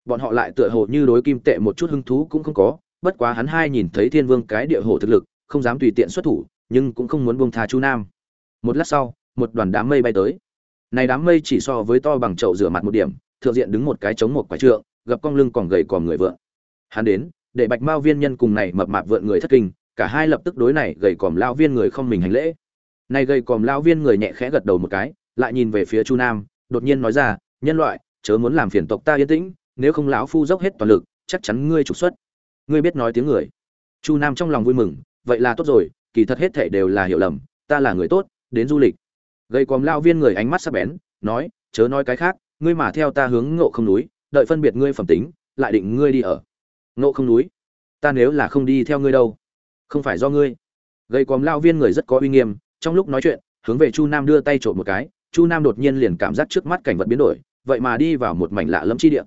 Bọn họ lại tựa hồ như đối kim tệ một chút hứng thú cũng không có, bất quá hắn hai nhìn thấy thiên vương cái địa hồ thực lực, không dám tùy tiện xuất thủ, nhưng cũng không muốn buông tha chu nam. Một lát sau, một đoàn đám mây bay tới. Này đám mây chỉ so với to bằng chậu rửa mặt một điểm, thượng diện đứng một cái chống một quả trượng gập cong lưng còn gầy còm người vượn. Hắn đến, để bạch mao viên nhân cùng này mập mạp vượn người thất kinh, cả hai lập tức đối này gầy còm lao viên người không mình hành lễ. Này gầy còm lao viên người nhẹ khẽ gật đầu một cái lại nhìn về phía chu nam, đột nhiên nói ra, nhân loại, chớ muốn làm phiền tộc ta yên tĩnh, nếu không lão phu dốc hết toàn lực, chắc chắn ngươi trục xuất. Ngươi biết nói tiếng người. Chu nam trong lòng vui mừng, vậy là tốt rồi, kỳ thật hết thể đều là hiểu lầm, ta là người tốt, đến du lịch. Gây quòm lao viên người ánh mắt sắc bén, nói, chớ nói cái khác, ngươi mà theo ta hướng ngộ không núi, đợi phân biệt ngươi phẩm tính, lại định ngươi đi ở ngộ không núi. Ta nếu là không đi theo ngươi đâu, không phải do ngươi. Gây quòm lao viên người rất có uy nghiêm, trong lúc nói chuyện, hướng về chu nam đưa tay trộm một cái chu nam đột nhiên liền cảm giác trước mắt cảnh vật biến đổi, vậy mà đi vào một mảnh lạ lẫm chi địa.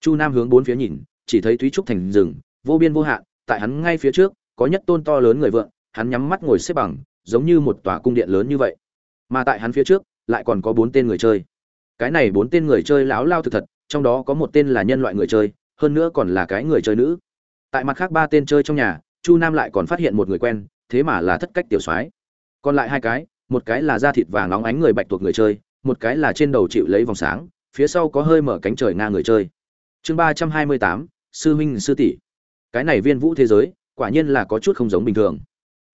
Chu nam hướng bốn phía nhìn, chỉ thấy thúy trúc thành rừng, vô biên vô hạn, tại hắn ngay phía trước, có nhất tôn to lớn người vượng, hắn nhắm mắt ngồi xếp bằng, giống như một tòa cung điện lớn như vậy. Mà tại hắn phía trước, lại còn có bốn tên người chơi. Cái này bốn tên người chơi láo lao thực thật, trong đó có một tên là nhân loại người chơi, hơn nữa còn là cái người chơi nữ. Tại mặt khác ba tên chơi trong nhà, chu nam lại còn phát hiện một người quen, thế mà là thất cách tiểu soái. Còn lại hai cái một cái là da thịt vàng nóng ánh người bạch tuộc người chơi, một cái là trên đầu chịu lấy vòng sáng, phía sau có hơi mở cánh trời nga người chơi. Chương ba trăm hai mươi tám, sư huynh, sư tỷ. Cái này viên vũ thế giới, quả nhiên là có chút không giống bình thường.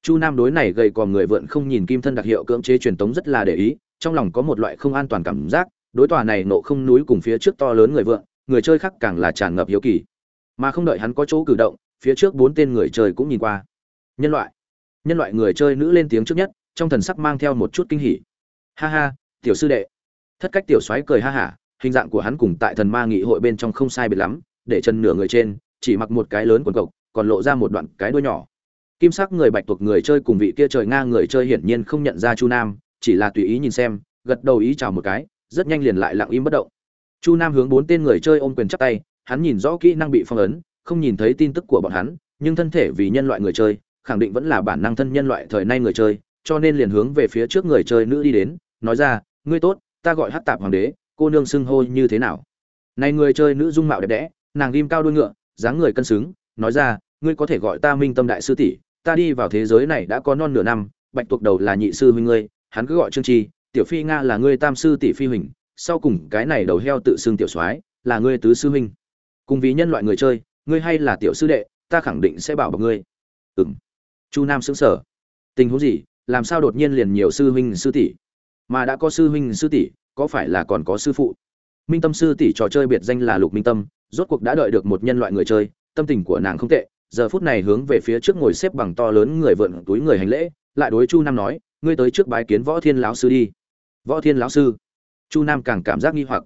Chu nam đối này gầy còm người vượn không nhìn kim thân đặc hiệu cưỡng chế truyền tống rất là để ý, trong lòng có một loại không an toàn cảm giác, đối tòa này nộ không núi cùng phía trước to lớn người vượn, người chơi khác càng là tràn ngập hiếu kỳ. Mà không đợi hắn có chỗ cử động, phía trước bốn tên người chơi cũng nhìn qua. Nhân loại. Nhân loại người chơi nữ lên tiếng trước nhất trong thần sắc mang theo một chút kinh hỉ. Ha ha, tiểu sư đệ. Thất cách tiểu soái cười ha hả, hình dạng của hắn cùng tại thần ma nghị hội bên trong không sai biệt lắm, để chân nửa người trên, chỉ mặc một cái lớn quần cộc, còn lộ ra một đoạn cái đuôi nhỏ. Kim sắc người bạch tuộc người chơi cùng vị kia trời nga người chơi hiển nhiên không nhận ra chu nam, chỉ là tùy ý nhìn xem, gật đầu ý chào một cái, rất nhanh liền lại lặng im bất động. Chu nam hướng bốn tên người chơi ôm quyền chắp tay, hắn nhìn rõ kỹ năng bị phong ấn, không nhìn thấy tin tức của bọn hắn, nhưng thân thể vì nhân loại người chơi, khẳng định vẫn là bản năng thân nhân loại thời nay người chơi cho nên liền hướng về phía trước người chơi nữ đi đến, nói ra, ngươi tốt, ta gọi hát tạp hoàng đế, cô nương xưng hô như thế nào? Này người chơi nữ dung mạo đẹp đẽ, nàng ghim cao đôi ngựa, dáng người cân xứng, nói ra, ngươi có thể gọi ta minh tâm đại sư tỷ, ta đi vào thế giới này đã có non nửa năm, bạch tuộc đầu là nhị sư huynh ngươi, hắn cứ gọi trương tri tiểu phi nga là ngươi tam sư tỷ phi huỳnh, sau cùng cái này đầu heo tự xưng tiểu soái, là ngươi tứ sư huynh. Cùng vì nhân loại người chơi, ngươi hay là tiểu sư đệ, ta khẳng định sẽ bảo bọc ngươi. Ừng chu nam xứng sở tình huống gì? Làm sao đột nhiên liền nhiều sư huynh sư tỷ? Mà đã có sư huynh sư tỷ, có phải là còn có sư phụ? Minh tâm sư tỷ trò chơi biệt danh là lục minh tâm, rốt cuộc đã đợi được một nhân loại người chơi, tâm tình của nàng không tệ, giờ phút này hướng về phía trước ngồi xếp bằng to lớn người vượn túi người hành lễ, lại đối chu nam nói, ngươi tới trước bái kiến võ thiên lão sư đi. Võ thiên lão sư? Chu nam càng cảm giác nghi hoặc.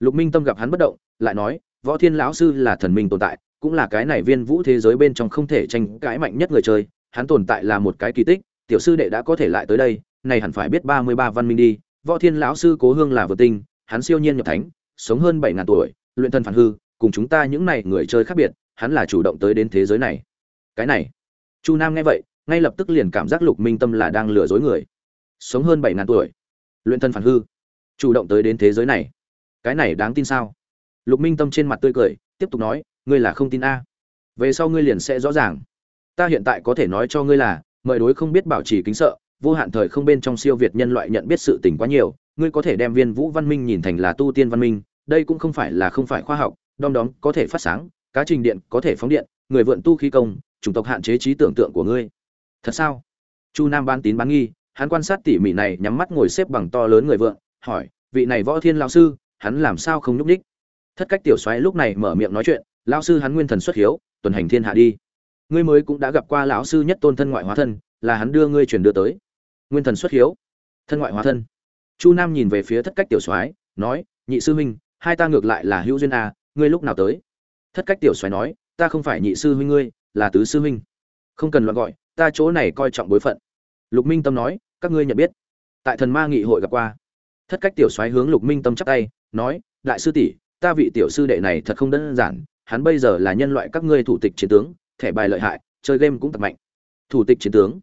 Lục minh tâm gặp hắn bất động, lại nói, võ thiên lão sư là thần minh tồn tại, cũng là cái này viên vũ thế giới bên trong không thể tranh cãi mạnh nhất người chơi, hắn tồn tại là một cái kỳ tích tiểu sư đệ đã có thể lại tới đây, này hẳn phải biết ba mươi ba văn minh đi, võ thiên lão sư cố hương là vừa tinh, hắn siêu nhiên nhập thánh, sống hơn bảy ngàn tuổi, luyện thân phản hư, cùng chúng ta những này người chơi khác biệt, hắn là chủ động tới đến thế giới này. Cái này, chu nam nghe vậy, ngay lập tức liền cảm giác lục minh tâm là đang lừa dối người. Sống hơn bảy ngàn tuổi, luyện thân phản hư, chủ động tới đến thế giới này. Cái này đáng tin sao? Lục minh tâm trên mặt tươi cười, tiếp tục nói, ngươi là không tin a. Về sau ngươi liền sẽ rõ ràng. Ta hiện tại có thể nói cho ngươi là mời đối không biết bảo trì kính sợ, vô hạn thời không bên trong siêu việt nhân loại nhận biết sự tình quá nhiều, ngươi có thể đem viên vũ văn minh nhìn thành là tu tiên văn minh, đây cũng không phải là không phải khoa học, đom đóm có thể phát sáng, cá trình điện có thể phóng điện, người vượn tu khí công, chủng tộc hạn chế trí tưởng tượng của ngươi. Thật sao? Chu nam ban tín bán nghi, hắn quan sát tỉ mỉ này, nhắm mắt ngồi xếp bằng to lớn người vượn hỏi, vị này võ thiên lão sư, hắn làm sao không nhúc ních thất cách tiểu xoáy lúc này mở miệng nói chuyện, lão sư hắn nguyên thần xuất hiếu, tuần hành thiên hạ đi ngươi mới cũng đã gặp qua lão sư nhất tôn thân ngoại hóa thân là hắn đưa ngươi truyền đưa tới. Nguyên thần xuất hiếu. Thân ngoại hóa thân. Chu nam nhìn về phía thất cách tiểu soái nói nhị sư huynh hai ta ngược lại là hữu duyên à, ngươi lúc nào tới? Thất cách tiểu soái nói ta không phải nhị sư huynh ngươi là tứ sư huynh. Không cần loạn gọi ta chỗ này coi trọng bối phận. Lục minh tâm nói các ngươi nhận biết. Tại thần ma nghị hội gặp qua. Thất cách tiểu soái hướng lục minh tâm chắp tay nói đại sư tỷ ta vị tiểu sư đệ này thật không đơn giản hắn bây giờ là nhân loại các ngươi thủ tịch chiến tướng thẻ bài lợi hại chơi game cũng tập mạnh. Thủ tịch chiến tướng.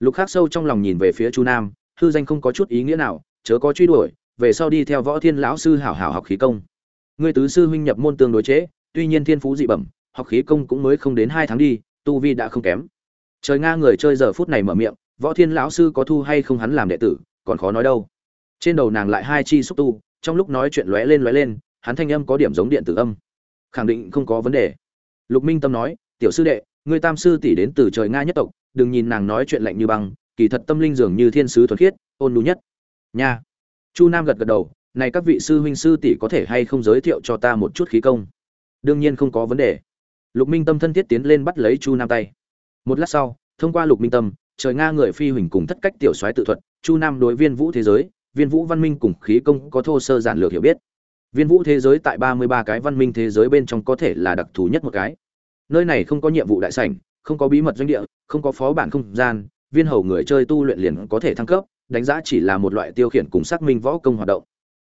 Lục khắc sâu trong lòng nhìn về phía chu nam hư danh không có chút ý nghĩa nào chớ có truy đuổi về sau đi theo võ thiên lão sư hảo hảo học khí công. Ngươi tứ sư huynh nhập môn tương đối chế, tuy nhiên thiên phú dị bẩm học khí công cũng mới không đến hai tháng đi tu vi đã không kém. Trời nga người chơi giờ phút này mở miệng võ thiên lão sư có thu hay không hắn làm đệ tử còn khó nói đâu. Trên đầu nàng lại hai chi xúc tu trong lúc nói chuyện lóe lên lóe lên hắn thanh âm có điểm giống điện tử âm. Khẳng định không có vấn đề. Lục minh tâm nói tiểu sư đệ người tam sư tỷ đến từ trời nga nhất tộc, đừng nhìn nàng nói chuyện lạnh như băng, kỳ thật tâm linh dường như thiên sứ thuần khiết, ôn nhu nhất. Nha. Chu nam gật gật đầu, này các vị sư huynh sư tỷ có thể hay không giới thiệu cho ta một chút khí công? Đương nhiên không có vấn đề. Lục minh tâm thân thiết tiến lên bắt lấy chu nam tay. Một lát sau, thông qua lục minh tâm, trời nga người phi huỳnh cùng thất cách tiểu soái tự thuật, chu nam đối viên vũ thế giới, viên vũ văn minh cùng khí công có thô sơ giản lược hiểu biết. Viên vũ thế giới tại ba mươi ba cái văn minh thế giới bên trong có thể là đặc thù nhất một cái nơi này không có nhiệm vụ đại sảnh, không có bí mật doanh địa, không có phó bản không gian, viên hầu người chơi tu luyện liền có thể thăng cấp, đánh giá chỉ là một loại tiêu khiển cùng xác minh võ công hoạt động.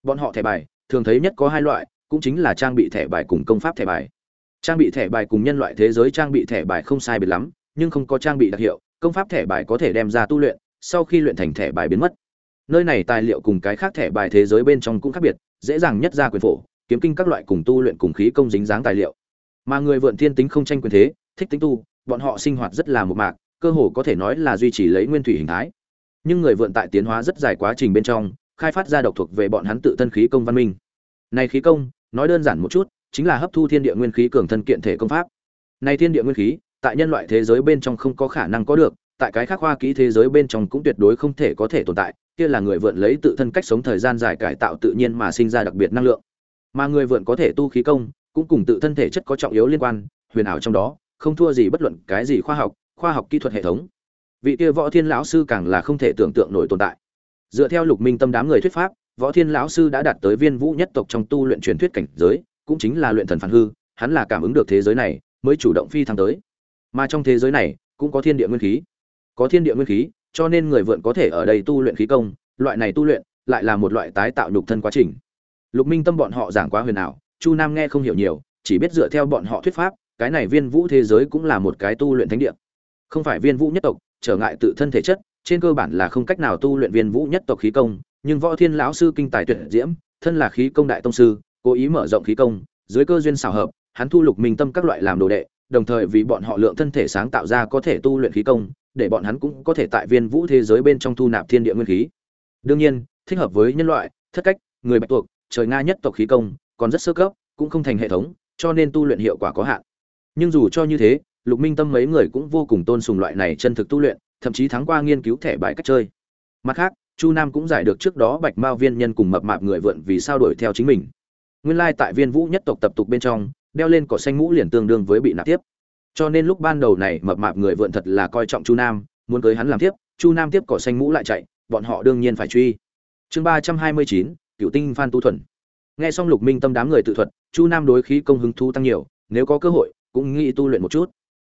Bọn họ thẻ bài, thường thấy nhất có hai loại, cũng chính là trang bị thẻ bài cùng công pháp thẻ bài. Trang bị thẻ bài cùng nhân loại thế giới trang bị thẻ bài không sai biệt lắm, nhưng không có trang bị đặc hiệu, công pháp thẻ bài có thể đem ra tu luyện, sau khi luyện thành thẻ bài biến mất. Nơi này tài liệu cùng cái khác thẻ bài thế giới bên trong cũng khác biệt, dễ dàng nhất ra quyền phổ, kiếm kinh các loại cùng tu luyện cùng khí công dính dáng tài liệu mà người vượn thiên tính không tranh quyền thế, thích tính tu, bọn họ sinh hoạt rất là một mạc, cơ hồ có thể nói là duy trì lấy nguyên thủy hình thái. Nhưng người vượn tại tiến hóa rất dài quá trình bên trong, khai phát ra độc thuộc về bọn hắn tự thân khí công văn minh. Này khí công, nói đơn giản một chút, chính là hấp thu thiên địa nguyên khí cường thân kiện thể công pháp. Này thiên địa nguyên khí, tại nhân loại thế giới bên trong không có khả năng có được, tại cái khác khoa kỹ thế giới bên trong cũng tuyệt đối không thể có thể tồn tại, kia là người vượn lấy tự thân cách sống thời gian dài cải tạo tự nhiên mà sinh ra đặc biệt năng lượng. Mà người vượn có thể tu khí công cũng cùng tự thân thể chất có trọng yếu liên quan, huyền ảo trong đó, không thua gì bất luận cái gì khoa học khoa học kỹ thuật hệ thống. Vị kia võ thiên lão sư càng là không thể tưởng tượng nổi tồn tại. Dựa theo lục minh tâm đám người thuyết pháp, võ thiên lão sư đã đạt tới viên vũ nhất tộc trong tu luyện truyền thuyết cảnh giới, cũng chính là luyện thần phản hư, hắn là cảm ứng được thế giới này, mới chủ động phi thăng tới. Mà trong thế giới này, cũng có thiên địa nguyên khí. Có thiên địa nguyên khí, cho nên người vượn có thể ở đây tu luyện khí công, loại này tu luyện, lại là một loại tái tạo nhục thân quá trình. Lục minh tâm bọn họ giảng quá huyền ảo chu nam nghe không hiểu nhiều, chỉ biết dựa theo bọn họ thuyết pháp, cái này viên vũ thế giới cũng là một cái tu luyện thánh địa. Không phải viên vũ nhất tộc, trở ngại tự thân thể chất, trên cơ bản là không cách nào tu luyện viên vũ nhất tộc khí công, nhưng võ thiên lão sư kinh tài tuyệt diễm, thân là khí công đại tông sư, cố ý mở rộng khí công, dưới cơ duyên xảo hợp, hắn thu lục minh tâm các loại làm đồ đệ, đồng thời vì bọn họ lượng thân thể sáng tạo ra có thể tu luyện khí công, để bọn hắn cũng có thể tại viên vũ thế giới bên trong thu nạp thiên địa nguyên khí. Đương nhiên, thích hợp với nhân loại, thất cách, người bạch tuộc, trời nga nhất tộc khí công còn rất sơ cấp, cũng không thành hệ thống, cho nên tu luyện hiệu quả có hạn. Nhưng dù cho như thế, lục minh tâm mấy người cũng vô cùng tôn sùng loại này chân thực tu luyện, thậm chí thắng qua nghiên cứu thẻ bài cách chơi. Mặt khác, chu nam cũng giải được trước đó bạch mao viên nhân cùng mập mạp người vượn vì sao đuổi theo chính mình. Nguyên lai tại viên vũ nhất tộc tập tục bên trong, đeo lên cỏ xanh mũ liền tương đương với bị nạp tiếp. Cho nên lúc ban đầu này mập mạp người vượn thật là coi trọng chu nam, muốn cưới hắn làm tiếp, chu nam tiếp cỏ xanh mũ lại chạy, bọn họ đương nhiên phải truy. Chương ba trăm hai mươi chín cựu tinh phan tu thuần nghe xong lục minh tâm đám người tự thuật, chu nam đối khí công hứng thu tăng nhiều, nếu có cơ hội, cũng nghĩ tu luyện một chút.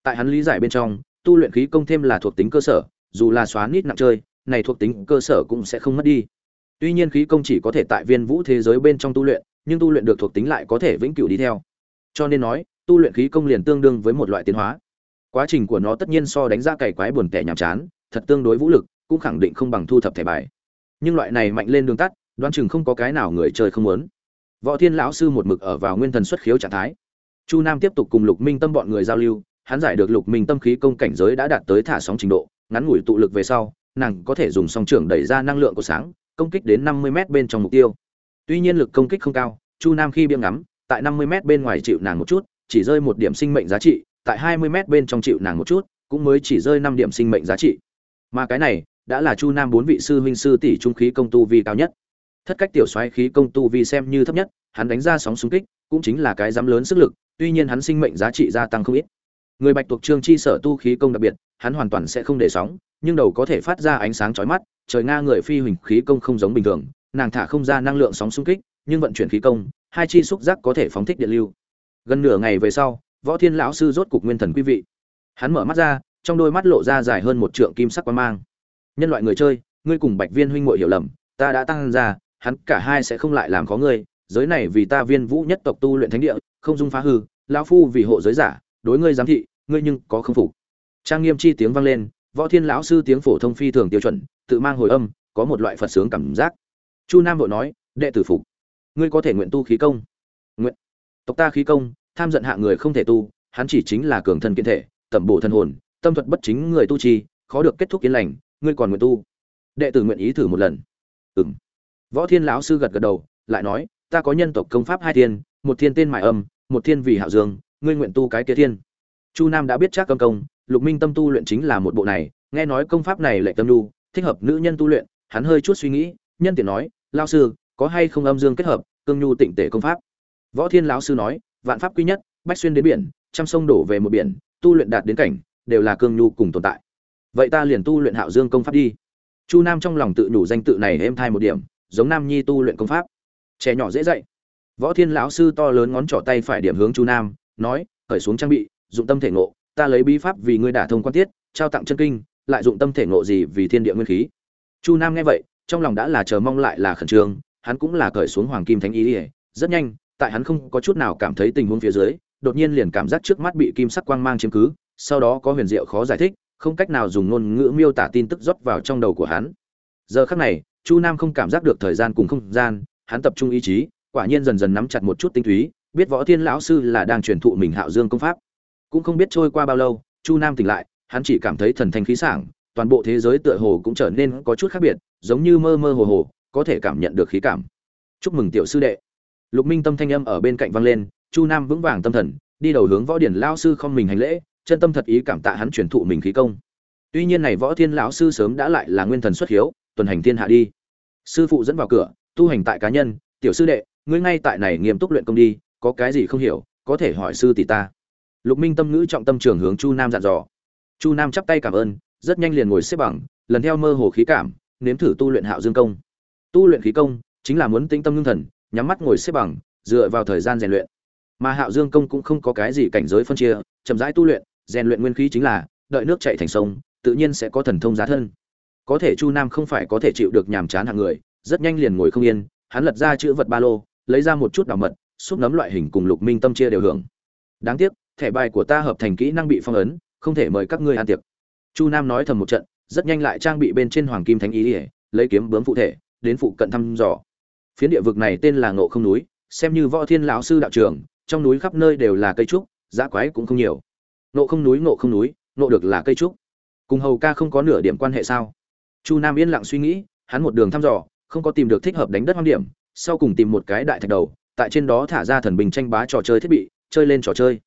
Tại hắn lý giải bên trong, tu luyện khí công thêm là thuộc tính cơ sở, dù là xóa nít nặng chơi, này thuộc tính cơ sở cũng sẽ không mất đi. Tuy nhiên khí công chỉ có thể tại viên vũ thế giới bên trong tu luyện, nhưng tu luyện được thuộc tính lại có thể vĩnh cửu đi theo. Cho nên nói, tu luyện khí công liền tương đương với một loại tiến hóa. Quá trình của nó tất nhiên so đánh ra cày quái buồn tẻ nhàm chán, thật tương đối vũ lực, cũng khẳng định không bằng thu thập thẻ bài. Nhưng loại này mạnh lên đường tắt, đoán chừng không có cái nào người chơi không muốn võ thiên lão sư một mực ở vào nguyên thần xuất khiếu trạng thái. Chu nam tiếp tục cùng lục minh tâm bọn người giao lưu, hắn giải được lục minh tâm khí công cảnh giới đã đạt tới thả sóng trình độ, ngắn ngủi tụ lực về sau, nàng có thể dùng song trưởng đẩy ra năng lượng của sáng, công kích đến năm mươi m bên trong mục tiêu. Tuy nhiên lực công kích không cao, chu nam khi biếng ngắm, tại năm mươi m bên ngoài chịu nàng một chút, chỉ rơi một điểm sinh mệnh giá trị, tại hai mươi m bên trong chịu nàng một chút, cũng mới chỉ rơi năm điểm sinh mệnh giá trị. Mà cái này, đã là chu nam bốn vị sư huynh sư tỷ trung khí công tu vi cao nhất thất cách tiểu xoáy khí công tu vi xem như thấp nhất, hắn đánh ra sóng xung kích, cũng chính là cái dám lớn sức lực, tuy nhiên hắn sinh mệnh giá trị gia tăng không ít. Người bạch tuộc trương chi sở tu khí công đặc biệt, hắn hoàn toàn sẽ không để sóng, nhưng đầu có thể phát ra ánh sáng chói mắt, trời nga người phi huỳnh khí công không giống bình thường, nàng thả không ra năng lượng sóng xung kích, nhưng vận chuyển khí công, hai chi xúc giác có thể phóng thích điện lưu. Gần nửa ngày về sau, võ thiên lão sư rốt cục nguyên thần quý vị. Hắn mở mắt ra, trong đôi mắt lộ ra dài hơn một trượng kim sắc quan mang. Nhân loại người chơi, ngươi cùng bạch viên huynh muội hiểu lầm, ta đã tăng ra hắn cả hai sẽ không lại làm khó ngươi, giới này vì ta viên vũ nhất tộc tu luyện thánh địa, không dung phá hư, lão phu vì hộ giới giả, đối ngươi giám thị, ngươi nhưng có không phục. Trang nghiêm chi tiếng vang lên, võ thiên lão sư tiếng phổ thông phi thường tiêu chuẩn, tự mang hồi âm, có một loại phật sướng cảm giác. Chu nam vội nói, đệ tử phục. Ngươi có thể nguyện tu khí công. Nguyện. Tộc ta khí công, tham giận hạ người không thể tu, hắn chỉ chính là cường thân kiên thể, tẩm bổ thân hồn, tâm thuật bất chính người tu trì, khó được kết thúc yên lành, ngươi còn nguyện tu. Đệ tử nguyện ý thử một lần. Ừng võ thiên lão sư gật gật đầu, lại nói, ta có nhân tộc công pháp hai thiên, một thiên tên mại âm, một thiên vì hạo dương, ngươi nguyện tu cái kia thiên. Chu nam đã biết chắc công công, lục minh tâm tu luyện chính là một bộ này, nghe nói công pháp này lệ tâm lưu thích hợp nữ nhân tu luyện, hắn hơi chút suy nghĩ, nhân tiện nói lao sư, có hay không âm dương kết hợp cương nhu tịnh tể công pháp? Võ thiên lão sư nói, vạn pháp quy nhất, bách xuyên đến biển, trăm sông đổ về một biển, tu luyện đạt đến cảnh, đều là cương nhu cùng tồn tại. Vậy ta liền tu luyện hạo dương công pháp đi. Chu nam trong lòng tự nhủ danh tự này êm thai một điểm giống nam nhi tu luyện công pháp. Trẻ nhỏ dễ dạy. Võ thiên lão sư to lớn ngón trỏ tay phải điểm hướng chu nam, nói, khởi xuống trang bị, dụng tâm thể ngộ, ta lấy bí pháp vì ngươi đả thông quan tiết, trao tặng chân kinh, lại dụng tâm thể ngộ gì vì thiên địa nguyên khí. Chu nam nghe vậy, trong lòng đã là chờ mong lại là khẩn trương, hắn cũng là cởi xuống hoàng kim thánh ý ỉa rất nhanh, tại hắn không có chút nào cảm thấy tình huống phía dưới, đột nhiên liền cảm giác trước mắt bị kim sắc quang mang chiếm cứ, sau đó có huyền diệu khó giải thích, không cách nào dùng ngôn ngữ miêu tả tin tức rót vào trong đầu của hắn giờ khắc này, chu nam không cảm giác được thời gian cùng không gian, hắn tập trung ý chí, quả nhiên dần dần nắm chặt một chút tinh túy, biết võ thiên lão sư là đang truyền thụ mình hạo dương công pháp. Cũng không biết trôi qua bao lâu, chu nam tỉnh lại, hắn chỉ cảm thấy thần thanh khí sảng, toàn bộ thế giới tựa hồ cũng trở nên có chút khác biệt, giống như mơ mơ hồ hồ, có thể cảm nhận được khí cảm. Chúc mừng tiểu sư đệ. Lục minh tâm thanh âm ở bên cạnh vang lên, chu nam vững vàng tâm thần, đi đầu hướng võ điển lao sư không mình hành lễ, chân tâm thật ý cảm tạ hắn truyền thụ mình khí công tuy nhiên này võ thiên lão sư sớm đã lại là nguyên thần xuất hiếu, tuần hành thiên hạ đi. Sư phụ dẫn vào cửa, tu hành tại cá nhân, tiểu sư đệ, ngươi ngay tại này nghiêm túc luyện công đi, có cái gì không hiểu, có thể hỏi sư tỷ ta. Lục minh tâm ngữ trọng tâm trường hướng chu nam dặn dò. Chu nam chắp tay cảm ơn, rất nhanh liền ngồi xếp bằng, lần theo mơ hồ khí cảm, nếm thử tu luyện hạo dương công. Tu luyện khí công, chính là muốn tĩnh tâm ngưng thần, nhắm mắt ngồi xếp bằng, dựa vào thời gian rèn luyện. Mà hạo dương công cũng không có cái gì cảnh giới phân chia, chậm rãi tu luyện, rèn luyện nguyên khí chính là, đợi nước chảy thành sông tự nhiên sẽ có thần thông giá thân. Có thể chu nam không phải có thể chịu được nhàm chán hạng người, rất nhanh liền ngồi không yên, hắn lật ra chữ vật ba lô, lấy ra một chút đào mật, xúc nấm loại hình cùng lục minh tâm chia đều hưởng. Đáng tiếc, thẻ bài của ta hợp thành kỹ năng bị phong ấn, không thể mời các ngươi ăn tiệc. Chu nam nói thầm một trận, rất nhanh lại trang bị bên trên hoàng kim thánh ý ỉa lấy kiếm bướm phụ thể, đến phụ cận thăm dò. Phiến địa vực này tên là ngộ không núi, xem như võ thiên lão sư đạo trường, trong núi khắp nơi đều là cây trúc, giá quái cũng không nhiều. Ngộ không núi, ngộ không núi, ngộ được là cây trúc cùng hầu ca không có nửa điểm quan hệ sao? Chu nam yên lặng suy nghĩ, hắn một đường thăm dò, không có tìm được thích hợp đánh đất hoang điểm, sau cùng tìm một cái đại thạch đầu, tại trên đó thả ra thần bình tranh bá trò chơi thiết bị, chơi lên trò chơi.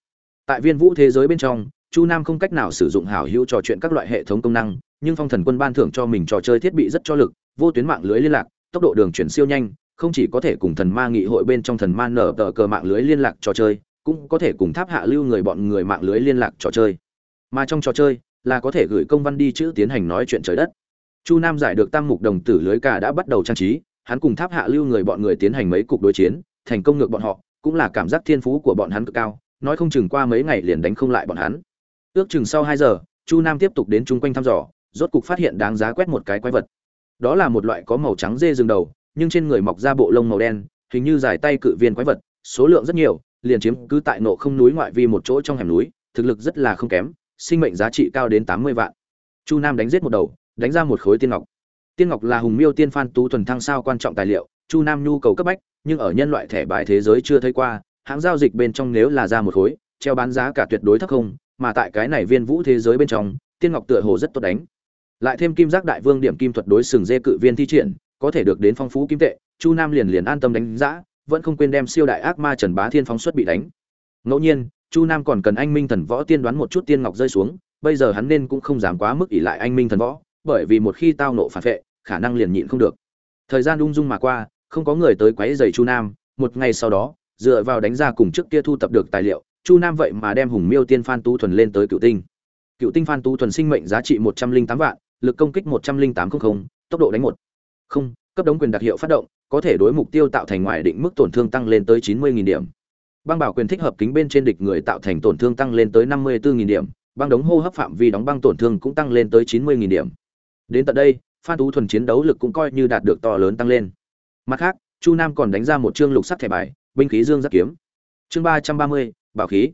Tại viên vũ thế giới bên trong, chu nam không cách nào sử dụng hảo hữu trò chuyện các loại hệ thống công năng, nhưng phong thần quân ban thưởng cho mình trò chơi thiết bị rất cho lực, vô tuyến mạng lưới liên lạc, tốc độ đường chuyển siêu nhanh, không chỉ có thể cùng thần ma nghị hội bên trong thần ma nở tờ cờ mạng lưới liên lạc trò chơi, cũng có thể cùng tháp hạ lưu người bọn người mạng lưới liên lạc trò chơi. Mà trong trò chơi là có thể gửi công văn đi chữ tiến hành nói chuyện trời đất. Chu nam giải được tam mục đồng tử lưới cả đã bắt đầu trang trí, hắn cùng tháp hạ lưu người bọn người tiến hành mấy cuộc đối chiến, thành công ngược bọn họ, cũng là cảm giác thiên phú của bọn hắn cực cao, nói không chừng qua mấy ngày liền đánh không lại bọn hắn. Ước chừng sau hai giờ, chu nam tiếp tục đến chung quanh thăm dò, rốt cục phát hiện đáng giá quét một cái quái vật. Đó là một loại có màu trắng dê rừng đầu, nhưng trên người mọc ra bộ lông màu đen, hình như dài tay cự viên quái vật, số lượng rất nhiều, liền chiếm cứ tại nộ không núi ngoại vi một chỗ trong hẻm núi, thực lực rất là không kém sinh mệnh giá trị cao đến tám mươi vạn. Chu nam đánh giết một đầu, đánh ra một khối tiên ngọc. Tiên ngọc là hùng miêu tiên phan tú thuần thăng sao quan trọng tài liệu, chu nam nhu cầu cấp bách, nhưng ở nhân loại thẻ bài thế giới chưa thấy qua, hãng giao dịch bên trong nếu là ra một khối, treo bán giá cả tuyệt đối thấp không, mà tại cái này viên vũ thế giới bên trong, tiên ngọc tựa hồ rất tốt đánh. Lại thêm kim giác đại vương điểm kim thuật đối sừng dê cự viên thi triển, có thể được đến phong phú kim tệ, chu nam liền liền an tâm đánh giá, vẫn không quên đem siêu đại ác ma trần bá thiên phóng xuất bị đánh. Ngẫu nhiên chu nam còn cần anh minh thần võ tiên đoán một chút tiên ngọc rơi xuống, bây giờ hắn nên cũng không dám quá mức ỷ lại anh minh thần võ, bởi vì một khi tao nộ phản vệ, khả năng liền nhịn không được. Thời gian ung dung mà qua, không có người tới quấy giày chu nam, một ngày sau đó, dựa vào đánh ra cùng trước kia thu tập được tài liệu, chu nam vậy mà đem hùng miêu tiên phan tu thuần lên tới cựu tinh. Cựu tinh phan tu thuần sinh mệnh giá trị một trăm linh tám vạn, lực công kích một trăm linh tám không tốc độ đánh một. Không, cấp đống quyền đặc hiệu phát động, có thể đối mục tiêu tạo thành ngoại định mức tổn thương tăng lên tới chín mươi điểm băng bảo quyền thích hợp kính bên trên địch người tạo thành tổn thương tăng lên tới năm mươi bốn điểm, băng đống hô hấp phạm vi đóng băng tổn thương cũng tăng lên tới chín mươi điểm. Đến tận đây, phan tú thuần chiến đấu lực cũng coi như đạt được to lớn tăng lên. Mặt khác, chu nam còn đánh ra một chương lục sắc thẻ bài, binh khí dương giác kiếm. Chương ba trăm ba mươi, bảo khí.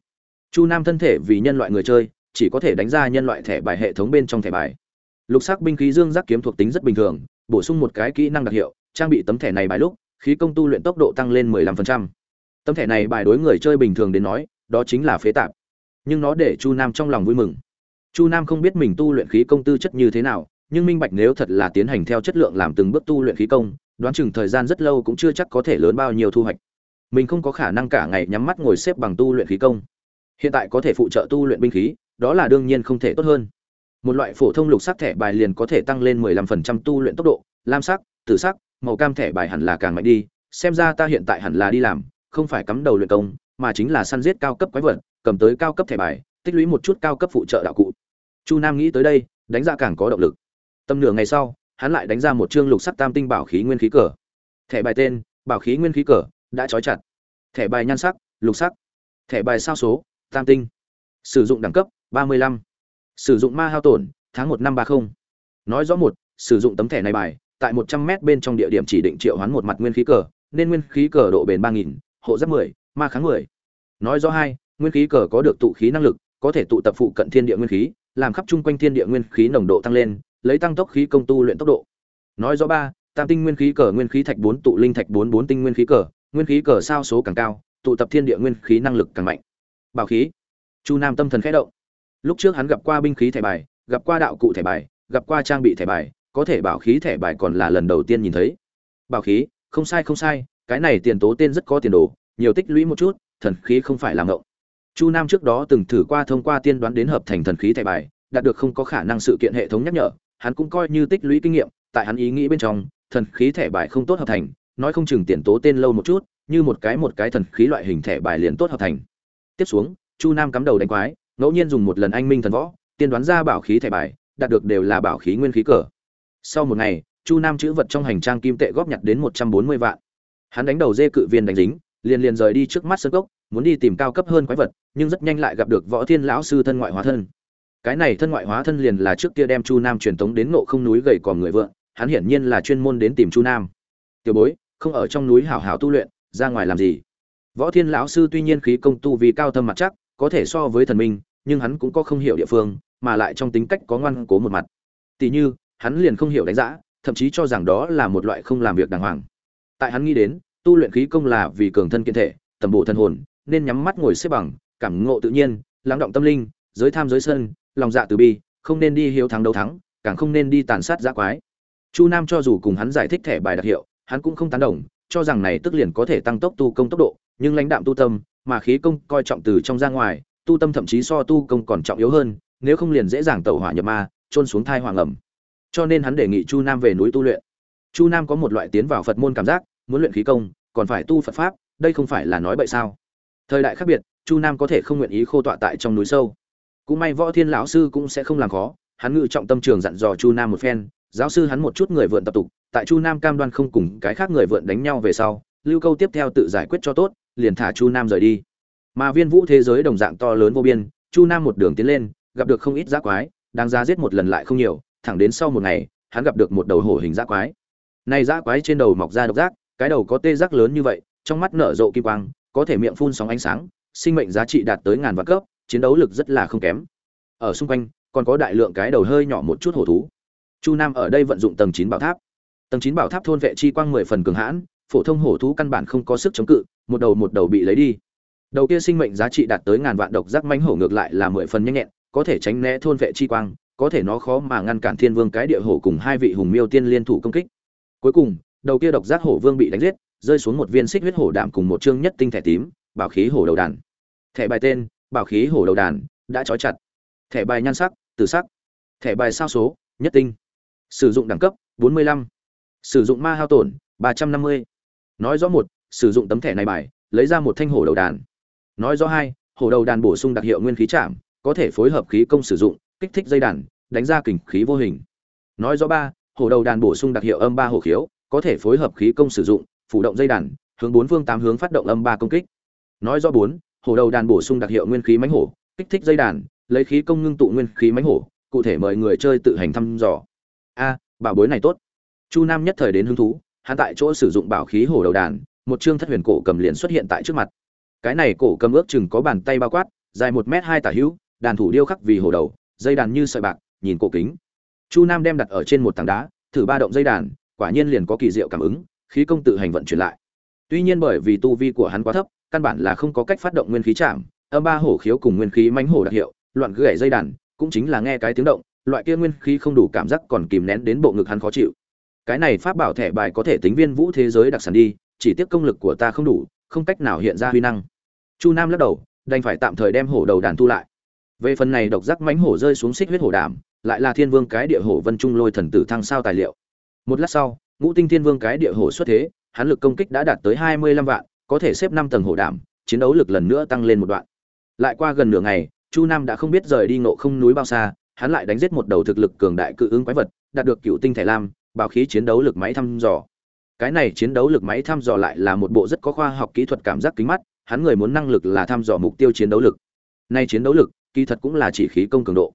Chu nam thân thể vì nhân loại người chơi, chỉ có thể đánh ra nhân loại thẻ bài hệ thống bên trong thẻ bài. Lục sắc binh khí dương giác kiếm thuộc tính rất bình thường, bổ sung một cái kỹ năng đặc hiệu, trang bị tấm thẻ này bài lúc, khí công tu luyện tốc độ tăng lên 15% tấm thẻ này bài đối người chơi bình thường đến nói, đó chính là phế tạp. Nhưng nó để chu nam trong lòng vui mừng. Chu nam không biết mình tu luyện khí công tư chất như thế nào, nhưng minh bạch nếu thật là tiến hành theo chất lượng làm từng bước tu luyện khí công, đoán chừng thời gian rất lâu cũng chưa chắc có thể lớn bao nhiêu thu hoạch. Mình không có khả năng cả ngày nhắm mắt ngồi xếp bằng tu luyện khí công. Hiện tại có thể phụ trợ tu luyện binh khí, đó là đương nhiên không thể tốt hơn. Một loại phổ thông lục sắc thẻ bài liền có thể tăng lên 15% tu luyện tốc độ, lam sắc, tử sắc, màu cam thẻ bài hẳn là càng mạnh đi, xem ra ta hiện tại hẳn là đi làm không phải cắm đầu luyện công, mà chính là săn giết cao cấp quái vật, cầm tới cao cấp thẻ bài, tích lũy một chút cao cấp phụ trợ đạo cụ. Chu nam nghĩ tới đây, đánh ra càng có động lực. Tầm nửa ngày sau, hắn lại đánh ra một chương lục sắc tam tinh bảo khí nguyên khí cờ. Thẻ bài tên, bảo khí nguyên khí cờ, đã trói chặt. Thẻ bài nhan sắc, lục sắc. Thẻ bài sao số, tam tinh. Sử dụng đẳng cấp, ba mươi lăm. Sử dụng ma hao tổn, tháng một năm ba mươi nói rõ một, sử dụng tấm thẻ này bài, tại một trăm m bên trong địa điểm chỉ định triệu hoán một mặt nguyên khí cờ, nên nguyên khí cờ độ bền ba nghìn hộ giáp mười, ma kháng mười. Nói rõ hai, nguyên khí cờ có được tụ khí năng lực, có thể tụ tập phụ cận thiên địa nguyên khí, làm khắp chung quanh thiên địa nguyên khí nồng độ tăng lên, lấy tăng tốc khí công tu luyện tốc độ. Nói rõ ba, tam tinh nguyên khí cờ nguyên khí thạch bốn tụ linh thạch bốn bốn tinh nguyên khí cờ, nguyên khí cờ sao số càng cao, tụ tập thiên địa nguyên khí năng lực càng mạnh. Bảo khí. Chu nam tâm thần khẽ động. Lúc trước hắn gặp qua binh khí thẻ bài, gặp qua đạo cụ thẻ bài, gặp qua trang bị thẻ bài, có thể bảo khí thẻ bài còn là lần đầu tiên nhìn thấy. Bảo khí, không sai không sai cái này tiền tố tên rất có tiền đồ, nhiều tích lũy một chút, thần khí không phải làm ngộng. Chu nam trước đó từng thử qua thông qua tiên đoán đến hợp thành thần khí thẻ bài, đạt được không có khả năng sự kiện hệ thống nhắc nhở, hắn cũng coi như tích lũy kinh nghiệm, tại hắn ý nghĩ bên trong, thần khí thẻ bài không tốt hợp thành, nói không chừng tiền tố tên lâu một chút, như một cái một cái thần khí loại hình thẻ bài liền tốt hợp thành. Tiếp xuống, chu nam cắm đầu đánh quái, ngẫu nhiên dùng một lần anh minh thần võ, tiên đoán ra bảo khí thẻ bài, đạt được đều là bảo khí nguyên khí cờ. Sau một ngày, chu nam chữ vật trong hành trang kim tệ góp nhặt đến một trăm bốn mươi vạn hắn đánh đầu dê cự viên đánh dính, liền liền rời đi trước mắt sân cốc, muốn đi tìm cao cấp hơn quái vật, nhưng rất nhanh lại gặp được võ thiên lão sư thân ngoại hóa thân. Cái này thân ngoại hóa thân liền là trước kia đem chu nam truyền tống đến nộ không núi gầy còm người vợ, hắn hiển nhiên là chuyên môn đến tìm chu nam. Tiểu bối, không ở trong núi hảo hảo tu luyện, ra ngoài làm gì? Võ thiên lão sư tuy nhiên khí công tu vì cao thâm mặt chắc, có thể so với thần minh, nhưng hắn cũng có không hiểu địa phương, mà lại trong tính cách có ngoan cố một mặt. Tỷ như, hắn liền không hiểu đánh giá thậm chí cho rằng đó là một loại không làm việc đàng hoàng tại hắn nghĩ đến, tu luyện khí công là vì cường thân kiện thể, tầm bộ thân hồn, nên nhắm mắt ngồi xếp bằng, cảm ngộ tự nhiên, lắng động tâm linh, giới tham giới sân, lòng dạ từ bi, không nên đi hiếu thắng đấu thắng, càng không nên đi tàn sát giã quái. Chu nam cho dù cùng hắn giải thích thẻ bài đặc hiệu, hắn cũng không tán đồng, cho rằng này tức liền có thể tăng tốc tu công tốc độ, nhưng lãnh đạm tu tâm, mà khí công coi trọng từ trong ra ngoài, tu tâm thậm chí so tu công còn trọng yếu hơn, nếu không liền dễ dàng tẩu hỏa nhập ma trôn xuống thai hoàng ẩm. Cho nên hắn đề nghị chu nam về núi tu luyện. Chu nam có một loại tiến vào phật môn cảm giác muốn luyện khí công, còn phải tu phật pháp, đây không phải là nói bậy sao? Thời đại khác biệt, chu nam có thể không nguyện ý khô tọa tại trong núi sâu. Cũng may võ thiên lão sư cũng sẽ không làm khó, hắn ngự trọng tâm trường dặn dò chu nam một phen, giáo sư hắn một chút người vượn tập tục, tại chu nam cam đoan không cùng cái khác người vượn đánh nhau về sau, lưu câu tiếp theo tự giải quyết cho tốt, liền thả chu nam rời đi. Mà viên vũ thế giới đồng dạng to lớn vô biên, chu nam một đường tiến lên, gặp được không ít giác quái, đáng ra giết một lần lại không nhiều, thẳng đến sau một ngày, hắn gặp được một đầu hổ hình giác quái. Này giác quái trên đầu mọc ra độc giác cái đầu có tê giác lớn như vậy, trong mắt nở rộ kim quang, có thể miệng phun sóng ánh sáng, sinh mệnh giá trị đạt tới ngàn vạn cấp, chiến đấu lực rất là không kém. Ở xung quanh, còn có đại lượng cái đầu hơi nhỏ một chút hổ thú. Chu nam ở đây vận dụng tầng chín bảo tháp. Tầng chín bảo tháp thôn vệ chi quang mười phần cường hãn, phổ thông hổ thú căn bản không có sức chống cự, một đầu một đầu bị lấy đi. Đầu kia sinh mệnh giá trị đạt tới ngàn vạn độc giác mánh hổ ngược lại là mười phần nhanh nhẹn, có thể tránh né thôn vệ chi quang, có thể nó khó mà ngăn cản thiên vương cái địa hổ cùng hai vị hùng miêu tiên liên thủ công kích. Cuối cùng đầu kia độc giác hổ vương bị đánh giết, rơi xuống một viên xích huyết hổ đạm cùng một chương nhất tinh thẻ tím, bảo khí hổ đầu đàn. Thẻ bài tên, bảo khí hổ đầu đàn, đã trói chặt. Thẻ bài nhan sắc, từ sắc. Thẻ bài sao số, nhất tinh. Sử dụng đẳng cấp 45. sử dụng ma hao tổn 350. nói rõ một, sử dụng tấm thẻ này bài, lấy ra một thanh hổ đầu đàn. Nói rõ hai, hổ đầu đàn bổ sung đặc hiệu nguyên khí chạm có thể phối hợp khí công sử dụng, kích thích dây đàn, đánh ra kình khí vô hình. Nói rõ ba, hổ đầu đàn bổ sung đặc hiệu âm ba hổ khiếu có thể phối hợp khí công sử dụng, phủ động dây đàn, hướng bốn phương tám hướng phát động âm ba công kích. Nói rõ bốn, hổ đầu đàn bổ sung đặc hiệu nguyên khí mãnh hổ, kích thích dây đàn, lấy khí công ngưng tụ nguyên khí mãnh hổ, cụ thể mời người chơi tự hành thăm dò. A, bảo bối này tốt. Chu nam nhất thời đến hứng thú, hắn tại chỗ sử dụng bảo khí hổ đầu đàn, một chương thất huyền cổ cầm liền xuất hiện tại trước mặt. Cái này cổ cầm ước chừng có bàn tay bao quát, dài một m hai tả hữu, đàn thủ điêu khắc vì hổ đầu, dây đàn như sợi bạc, nhìn cổ kính. Chu nam đem đặt ở trên một tảng đá, thử ba động dây đàn quả nhiên liền có kỳ diệu cảm ứng, khí công tự hành vận chuyển lại. Tuy nhiên bởi vì tu vi của hắn quá thấp, căn bản là không có cách phát động nguyên khí chạm, âm ba hổ khiếu cùng nguyên khí mãnh hổ đặc hiệu, loạn gãy dây đàn, cũng chính là nghe cái tiếng động, loại kia nguyên khí không đủ cảm giác còn kìm nén đến bộ ngực hắn khó chịu. Cái này pháp bảo thẻ bài có thể tính viên vũ thế giới đặc sản đi, chỉ tiếc công lực của ta không đủ, không cách nào hiện ra huy năng. Chu nam lắc đầu, đành phải tạm thời đem hổ đầu đàn thu lại. Về phần này độc giác mãnh hổ rơi xuống xích huyết hổ đảm, lại là thiên vương cái địa hổ vân trung lôi thần tử thăng sao tài liệu một lát sau, ngũ tinh thiên vương cái địa hổ xuất thế, hắn lực công kích đã đạt tới hai mươi lăm vạn, có thể xếp năm tầng hổ đảm, chiến đấu lực lần nữa tăng lên một đoạn. Lại qua gần nửa ngày, chu nam đã không biết rời đi ngộ không núi bao xa, hắn lại đánh giết một đầu thực lực cường đại cự ứng quái vật, đạt được cựu tinh thẻ lam, bảo khí chiến đấu lực máy thăm dò. Cái này chiến đấu lực máy thăm dò lại là một bộ rất có khoa học kỹ thuật cảm giác kính mắt, hắn người muốn năng lực là thăm dò mục tiêu chiến đấu lực. Nay chiến đấu lực, kỳ thật cũng là chỉ khí công cường độ.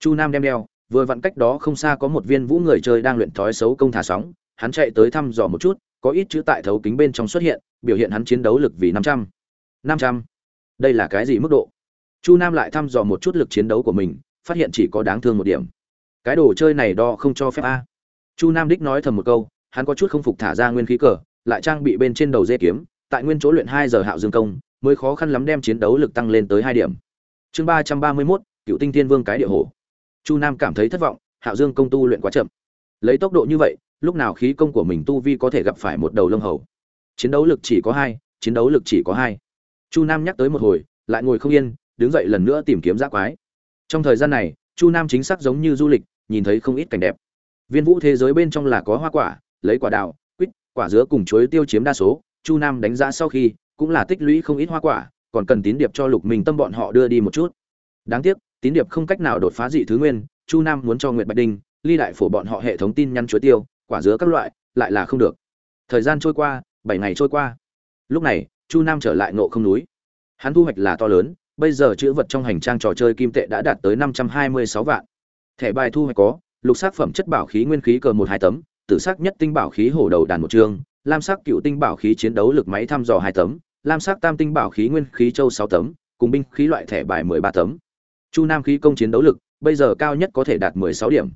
Chu nam đem đeo vừa vặn cách đó không xa có một viên vũ người chơi đang luyện thói xấu công thả sóng, hắn chạy tới thăm dò một chút, có ít chữ tại thấu kính bên trong xuất hiện, biểu hiện hắn chiến đấu lực vì năm trăm. Năm trăm. Đây là cái gì mức độ? Chu nam lại thăm dò một chút lực chiến đấu của mình, phát hiện chỉ có đáng thương một điểm. Cái đồ chơi này đo không cho phép a. Chu nam đích nói thầm một câu, hắn có chút không phục thả ra nguyên khí cờ, lại trang bị bên trên đầu dê kiếm, tại nguyên chỗ luyện hai giờ hạo dương công, mới khó khăn lắm đem chiến đấu lực tăng lên tới hai điểm. Chương ba trăm ba mươi mốt, cựu tinh thiên vương cái địa hồ chu nam cảm thấy thất vọng, hạo dương công tu luyện quá chậm. Lấy tốc độ như vậy, lúc nào khí công của mình tu vi có thể gặp phải một đầu lông hầu? Chiến đấu lực chỉ có hai, chiến đấu lực chỉ có hai. Chu nam nhắc tới một hồi, lại ngồi không yên, đứng dậy lần nữa tìm kiếm giác quái. Trong thời gian này, chu nam chính xác giống như du lịch, nhìn thấy không ít cảnh đẹp. Viên vũ thế giới bên trong là có hoa quả, lấy quả đào, quýt, quả dứa cùng chuối tiêu chiếm đa số. Chu nam đánh giá sau khi, cũng là tích lũy không ít hoa quả, còn cần tín điệp cho lục minh tâm bọn họ đưa đi một chút. Đáng tiếc tín điệp không cách nào đột phá dị thứ nguyên, chu nam muốn cho nguyệt bạch đinh, ly đại phổ bọn họ hệ thống tin nhắn chuối tiêu, quả dứa các loại, lại là không được. Thời gian trôi qua, bảy ngày trôi qua. Lúc này, chu nam trở lại ngộ không núi. Hắn thu hoạch là to lớn, bây giờ chữ vật trong hành trang trò chơi kim tệ đã đạt tới năm trăm hai mươi sáu vạn. Thẻ bài thu hoạch có, lục sắc phẩm chất bảo khí nguyên khí cờ một hai tấm, tử sắc nhất tinh bảo khí hổ đầu đàn một chương lam sắc cựu tinh bảo khí chiến đấu lực máy thăm dò hai tấm, lam sắc tam tinh bảo khí nguyên khí châu sáu tấm, cùng binh khí loại thẻ bài mười ba tấm chu nam khí công chiến đấu lực, bây giờ cao nhất có thể đạt mười sáu điểm.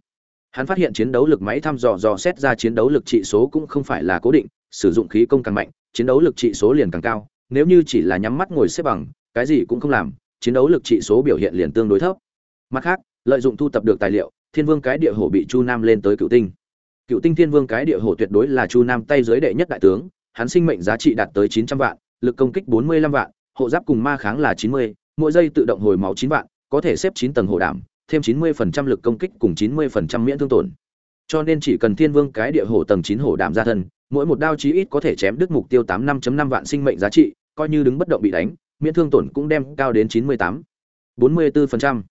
Hắn phát hiện chiến đấu lực máy thăm dò dò xét ra chiến đấu lực trị số cũng không phải là cố định, sử dụng khí công càng mạnh, chiến đấu lực trị số liền càng cao, nếu như chỉ là nhắm mắt ngồi xếp bằng, cái gì cũng không làm, chiến đấu lực trị số biểu hiện liền tương đối thấp. Mặt khác, lợi dụng thu tập được tài liệu, thiên vương cái địa hổ bị chu nam lên tới cựu tinh. Cựu tinh thiên vương cái địa hổ tuyệt đối là chu nam tay giới đệ nhất đại tướng, hắn sinh mệnh giá trị đạt tới chín trăm vạn, lực công kích bốn mươi lăm vạn, hộ giáp cùng ma kháng là chín mươi, mỗi giây tự động hồi máu chín vạn có thể xếp chín tầng hộ đảm, thêm chín mươi phần trăm lực công kích cùng chín mươi phần trăm miễn thương tổn. Cho nên chỉ cần thiên vương cái địa hổ tầng chín hổ đảm ra thân, mỗi một đao chí ít có thể chém đứt mục tiêu tám năm năm vạn sinh mệnh giá trị, coi như đứng bất động bị đánh, miễn thương tổn cũng đem cao đến chín mươi tám, bốn mươi bốn phần trăm.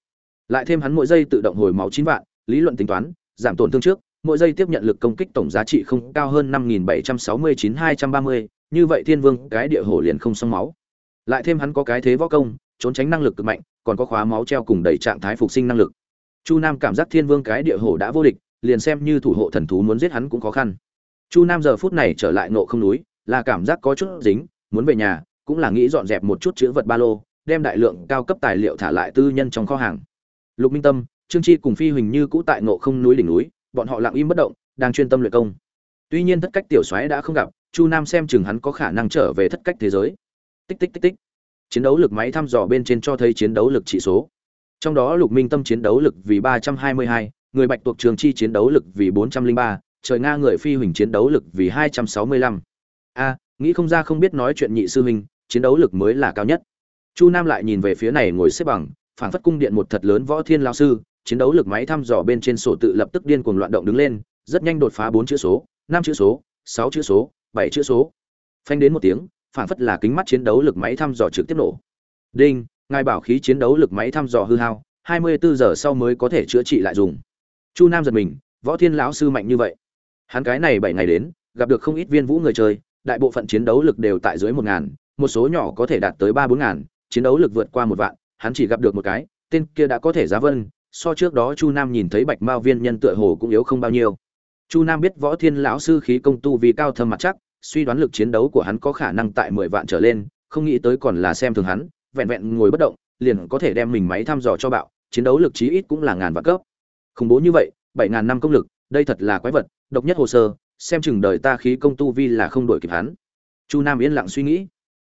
Lại thêm hắn mỗi giây tự động hồi máu chín vạn, lý luận tính toán, giảm tổn thương trước, mỗi giây tiếp nhận lực công kích tổng giá trị không cao hơn năm nghìn bảy trăm sáu mươi chín hai trăm ba mươi, như vậy thiên vương cái địa hổ liền không xong máu. Lại thêm hắn có cái thế võ công trốn tránh năng lực cực mạnh, còn có khóa máu treo cùng đầy trạng thái phục sinh năng lực. Chu nam cảm giác thiên vương cái địa hổ đã vô địch, liền xem như thủ hộ thần thú muốn giết hắn cũng khó khăn. Chu nam giờ phút này trở lại nộ không núi, là cảm giác có chút dính, muốn về nhà, cũng là nghĩ dọn dẹp một chút chữ vật ba lô, đem đại lượng cao cấp tài liệu thả lại tư nhân trong kho hàng. Lục minh tâm, trương chi cùng phi huỳnh như cũ tại nộ không núi đỉnh núi, bọn họ lặng im bất động, đang chuyên tâm luyện công. Tuy nhiên thất cách tiểu soái đã không gặp, chu nam xem chừng hắn có khả năng trở về thất cách thế giới. Tích tích tích tích chiến đấu lực máy thăm dò bên trên cho thấy chiến đấu lực chỉ số. Trong đó lục minh tâm chiến đấu lực vì ba trăm hai mươi hai, người bạch tuộc trường chi chiến đấu lực vì bốn trăm linh ba, trời nga người phi huỳnh chiến đấu lực vì hai trăm sáu mươi lăm. A, nghĩ không ra không biết nói chuyện nhị sư huynh, chiến đấu lực mới là cao nhất. Chu nam lại nhìn về phía này ngồi xếp bằng, phảng phất cung điện một thật lớn võ thiên lao sư, chiến đấu lực máy thăm dò bên trên sổ tự lập tức điên cuồng loạn động đứng lên, rất nhanh đột phá bốn chữ số, năm chữ số, sáu chữ số, bảy chữ số. Phanh đến một tiếng phảng phất là kính mắt chiến đấu lực máy thăm dò trực tiếp nổ. Đinh, ngài bảo khí chiến đấu lực máy thăm dò hư hao 24 giờ sau mới có thể chữa trị lại dùng. Chu nam giật mình, võ thiên lão sư mạnh như vậy. Hắn cái này bảy ngày đến, gặp được không ít viên vũ người chơi, đại bộ phận chiến đấu lực đều tại dưới một ngàn, một số nhỏ có thể đạt tới ba bốn ngàn, chiến đấu lực vượt qua một vạn, hắn chỉ gặp được một cái, tên kia đã có thể giá vân, so trước đó chu nam nhìn thấy bạch mao viên nhân tựa hồ cũng yếu không bao nhiêu. Chu nam biết võ thiên lão sư khí công tu vì cao thâm mặt chắc suy đoán lực chiến đấu của hắn có khả năng tại mười vạn trở lên, không nghĩ tới còn là xem thường hắn, vẹn vẹn ngồi bất động, liền có thể đem mình máy thăm dò cho bạo, chiến đấu lực chí ít cũng là ngàn vạn cấp. Khủng bố như vậy, bảy ngàn năm công lực, đây thật là quái vật, độc nhất hồ sơ, xem chừng đời ta khí công tu vi là không đổi kịp hắn. Chu nam yên lặng suy nghĩ.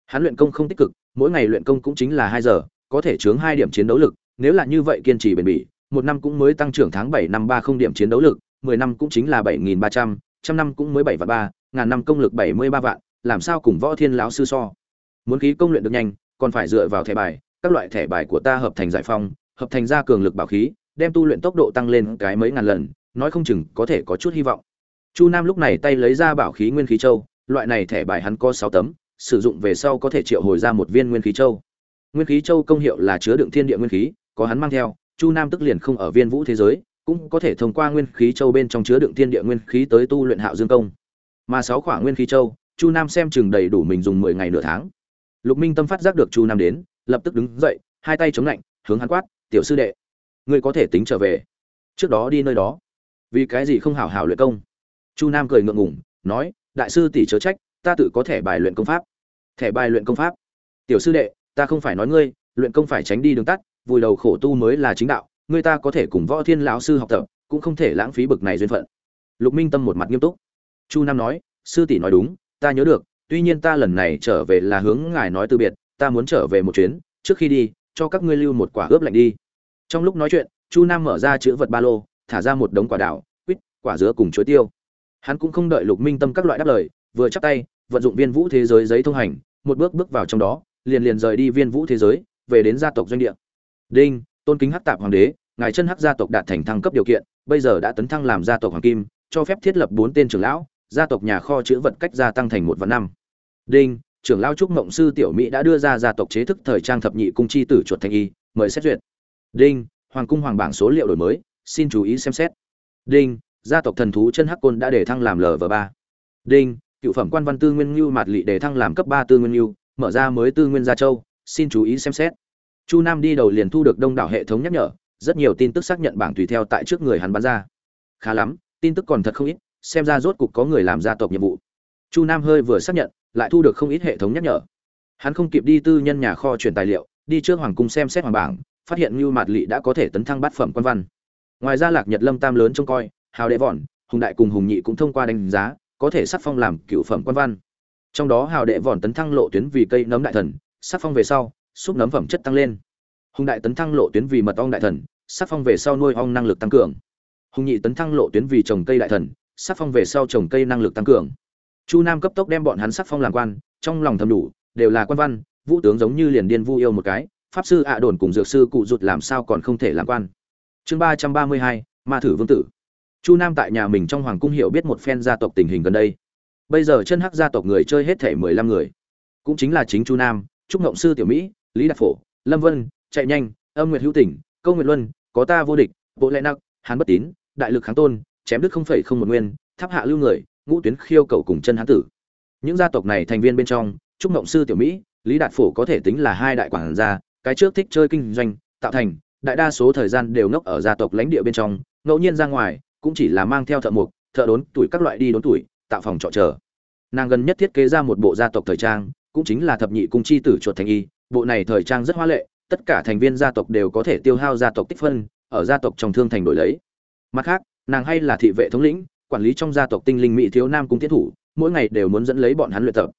Hắn luyện công không tích cực, mỗi ngày luyện công cũng chính là hai giờ, có thể chướng hai điểm chiến đấu lực, nếu là như vậy kiên trì bền bỉ, một năm cũng mới tăng trưởng tháng bảy năm ba không điểm chiến đấu lực, mười năm cũng chính là bảy nghìn ba trăm trăm năm cũng mới bảy vạn ba ngàn năm công lực bảy mươi ba vạn, làm sao cùng võ thiên lão sư so? Muốn khí công luyện được nhanh, còn phải dựa vào thẻ bài, các loại thẻ bài của ta hợp thành giải phong hợp thành ra cường lực bảo khí, đem tu luyện tốc độ tăng lên cái mấy ngàn lần, nói không chừng có thể có chút hy vọng. Chu nam lúc này tay lấy ra bảo khí nguyên khí châu, loại này thẻ bài hắn có sáu tấm, sử dụng về sau có thể triệu hồi ra một viên nguyên khí châu. Nguyên khí châu công hiệu là chứa đựng thiên địa nguyên khí, có hắn mang theo, chu nam tức liền không ở viên vũ thế giới, cũng có thể thông qua nguyên khí châu bên trong chứa đựng thiên địa nguyên khí tới tu luyện hạo dương công mà sáu khỏa nguyên khí châu, chu nam xem chừng đầy đủ mình dùng mười ngày nửa tháng. Lục minh tâm phát giác được chu nam đến, lập tức đứng dậy, hai tay chống lạnh, hướng hắn quát, tiểu sư đệ, ngươi có thể tính trở về. Trước đó đi nơi đó. Vì cái gì không hảo hảo luyện công? Chu nam cười ngượng ngùng, nói, đại sư tỷ chớ trách, ta tự có thể bài luyện công pháp. Thẻ bài luyện công pháp? Tiểu sư đệ, ta không phải nói ngươi, luyện công phải tránh đi đường tắt, vùi đầu khổ tu mới là chính đạo, ngươi ta có thể cùng võ thiên lão sư học tập, cũng không thể lãng phí bực này duyên phận. Lục minh tâm một mặt nghiêm túc chu nam nói, sư tỷ nói đúng, ta nhớ được, tuy nhiên ta lần này trở về là hướng ngài nói từ biệt, ta muốn trở về một chuyến, trước khi đi, cho các ngươi lưu một quả ướp lạnh đi. Trong lúc nói chuyện, chu nam mở ra chữ vật ba lô, thả ra một đống quả đảo quýt, quả dứa cùng chuối tiêu. Hắn cũng không đợi lục minh tâm các loại đáp lời, vừa chắp tay, vận dụng viên vũ thế giới giấy thông hành, một bước bước vào trong đó, liền liền rời đi viên vũ thế giới, về đến gia tộc doanh địa. Đinh, tôn kính hắc tạp hoàng đế, ngài chân hắc gia tộc đạt thành thăng cấp điều kiện, bây giờ đã tấn thăng làm gia tộc hoàng kim, cho phép thiết lập bốn tên trưởng lão gia tộc nhà kho chữ vật cách gia tăng thành một vạn năm. Đinh, trưởng lao trúc mộng sư tiểu mỹ đã đưa ra gia tộc chế thức thời trang thập nhị cung chi tử chuột thanh y, mời xét duyệt. Đinh, hoàng cung hoàng bảng số liệu đổi mới, xin chú ý xem xét. Đinh, gia tộc thần thú chân hắc côn đã để thăng làm lv ba. Đinh, cựu phẩm quan văn tư nguyên lưu mạt lị để thăng làm cấp ba tư nguyên lưu mở ra mới tư nguyên gia châu, xin chú ý xem xét. Chu nam đi đầu liền thu được đông đảo hệ thống nhắc nhở, rất nhiều tin tức xác nhận bảng tùy theo tại trước người hắn bán ra. Khá lắm, tin tức còn thật không ít xem ra rốt cục có người làm gia tộc nhiệm vụ. Chu nam hơi vừa xác nhận, lại thu được không ít hệ thống nhắc nhở. Hắn không kịp đi tư nhân nhà kho chuyển tài liệu, đi trước hoàng cung xem xét hoàng bảng, phát hiện như mạt lị đã có thể tấn thăng bát phẩm quan văn. Ngoài ra lạc nhật lâm tam lớn trông coi, hào đệ vòn hùng đại cùng hùng nhị cũng thông qua đánh giá, có thể sắc phong làm cựu phẩm quan văn. Trong đó hào đệ vòn tấn thăng lộ tuyến vì cây nấm đại thần, sắc phong về sau, xúc nấm phẩm chất tăng lên. Hùng đại tấn thăng lộ tuyến vì mật ong đại thần, sắc phong về sau nuôi ong năng lực tăng cường. Hùng nhị tấn thăng lộ tuyến vì trồng cây đại thần sắc phong về sau trồng cây năng lực tăng cường. Chu nam cấp tốc đem bọn hắn sắc phong làm quan, trong lòng thầm đủ, đều là quan văn, vũ tướng giống như liền điên vu yêu một cái, pháp sư ạ à đồn cùng dược sư cụ rụt làm sao còn không thể làm quan. Chương ba trăm ba mươi hai, ma thử vương tử. Chu nam tại nhà mình trong hoàng cung hiểu biết một phen gia tộc tình hình gần đây. Bây giờ chân hắc gia tộc người chơi hết thể mười lăm người. Cũng chính là chính chu nam, trúc ngộng sư tiểu mỹ, lý đạt phổ, lâm vân, chạy nhanh, âm nguyệt hữu tỉnh, câu nguyệt luân, có ta vô địch, bộ lệ nặc hán bất tín, đại lực kháng tôn chém đứt không phẩy không một nguyên, tháp hạ lưu người, ngũ tuyến khiêu cầu cùng chân hán tử. Những gia tộc này thành viên bên trong, trúc mộng sư tiểu mỹ, lý đạt phổ có thể tính là hai đại quản gia, cái trước thích chơi kinh doanh, tạo thành, đại đa số thời gian đều ngốc ở gia tộc lãnh địa bên trong, ngẫu nhiên ra ngoài, cũng chỉ là mang theo thợ mộc, thợ đốn tuổi các loại đi đốn tuổi, tạo phòng trọ chờ. Nàng gần nhất thiết kế ra một bộ gia tộc thời trang, cũng chính là thập nhị cung chi tử chuột thành y, bộ này thời trang rất hoa lệ, tất cả thành viên gia tộc đều có thể tiêu hao gia tộc tích phân, ở gia tộc trong thương thành đổi lấy. Mặt khác nàng hay là thị vệ thống lĩnh, quản lý trong gia tộc tinh linh mỹ thiếu nam cung tiến thủ, mỗi ngày đều muốn dẫn lấy bọn hắn luyện tập.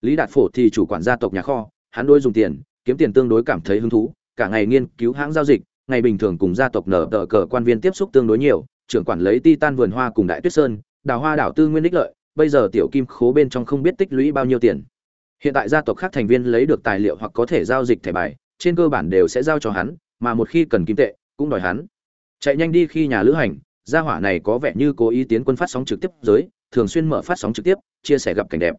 Lý đạt phổ thì chủ quản gia tộc nhà kho, hắn đôi dùng tiền, kiếm tiền tương đối cảm thấy hứng thú, cả ngày nghiên cứu hãng giao dịch, ngày bình thường cùng gia tộc nở tờ cờ quan viên tiếp xúc tương đối nhiều, trưởng quản lấy titan vườn hoa cùng đại tuyết sơn, đào hoa đảo tư nguyên đích lợi, bây giờ tiểu kim khố bên trong không biết tích lũy bao nhiêu tiền. Hiện tại gia tộc khác thành viên lấy được tài liệu hoặc có thể giao dịch thẻ bài, trên cơ bản đều sẽ giao cho hắn, mà một khi cần kim tệ, cũng đòi hắn. Chạy nhanh đi khi nhà lữ hành gia hỏa này có vẻ như cố ý tiến quân phát sóng trực tiếp giới, thường xuyên mở phát sóng trực tiếp, chia sẻ gặp cảnh đẹp.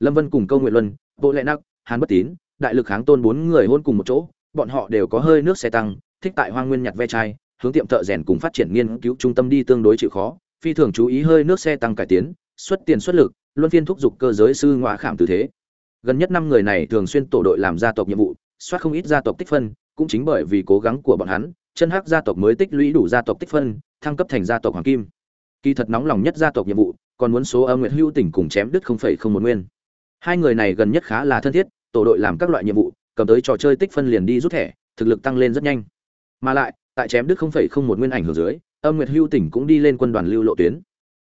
Lâm vân cùng câu nguyện luân, bộ lệ nặc, hàn bất tín, đại lực kháng tôn bốn người hôn cùng một chỗ, bọn họ đều có hơi nước xe tăng, thích tại hoang nguyên nhặt ve chai, hướng tiệm thợ rèn cùng phát triển nghiên cứu trung tâm đi tương đối chịu khó, phi thường chú ý hơi nước xe tăng cải tiến, xuất tiền xuất lực, luân phiên thúc giục cơ giới sư ngoại khảm tư thế. Gần nhất năm người này thường xuyên tổ đội làm gia tộc nhiệm vụ, soát không ít gia tộc tích phân, cũng chính bởi vì cố gắng của bọn hắn chân hắc gia tộc mới tích lũy đủ gia tộc tích phân, thăng cấp thành gia tộc hoàng kim. Kỳ thật nóng lòng nhất gia tộc nhiệm vụ, còn muốn số âm nguyệt hữu tỉnh cùng chém đứt không phải không một nguyên. Hai người này gần nhất khá là thân thiết, tổ đội làm các loại nhiệm vụ, cầm tới trò chơi tích phân liền đi rút thẻ, thực lực tăng lên rất nhanh. Mà lại, tại chém đứt không phải không một nguyên ảnh hưởng dưới, âm nguyệt hữu tỉnh cũng đi lên quân đoàn lưu lộ tuyến.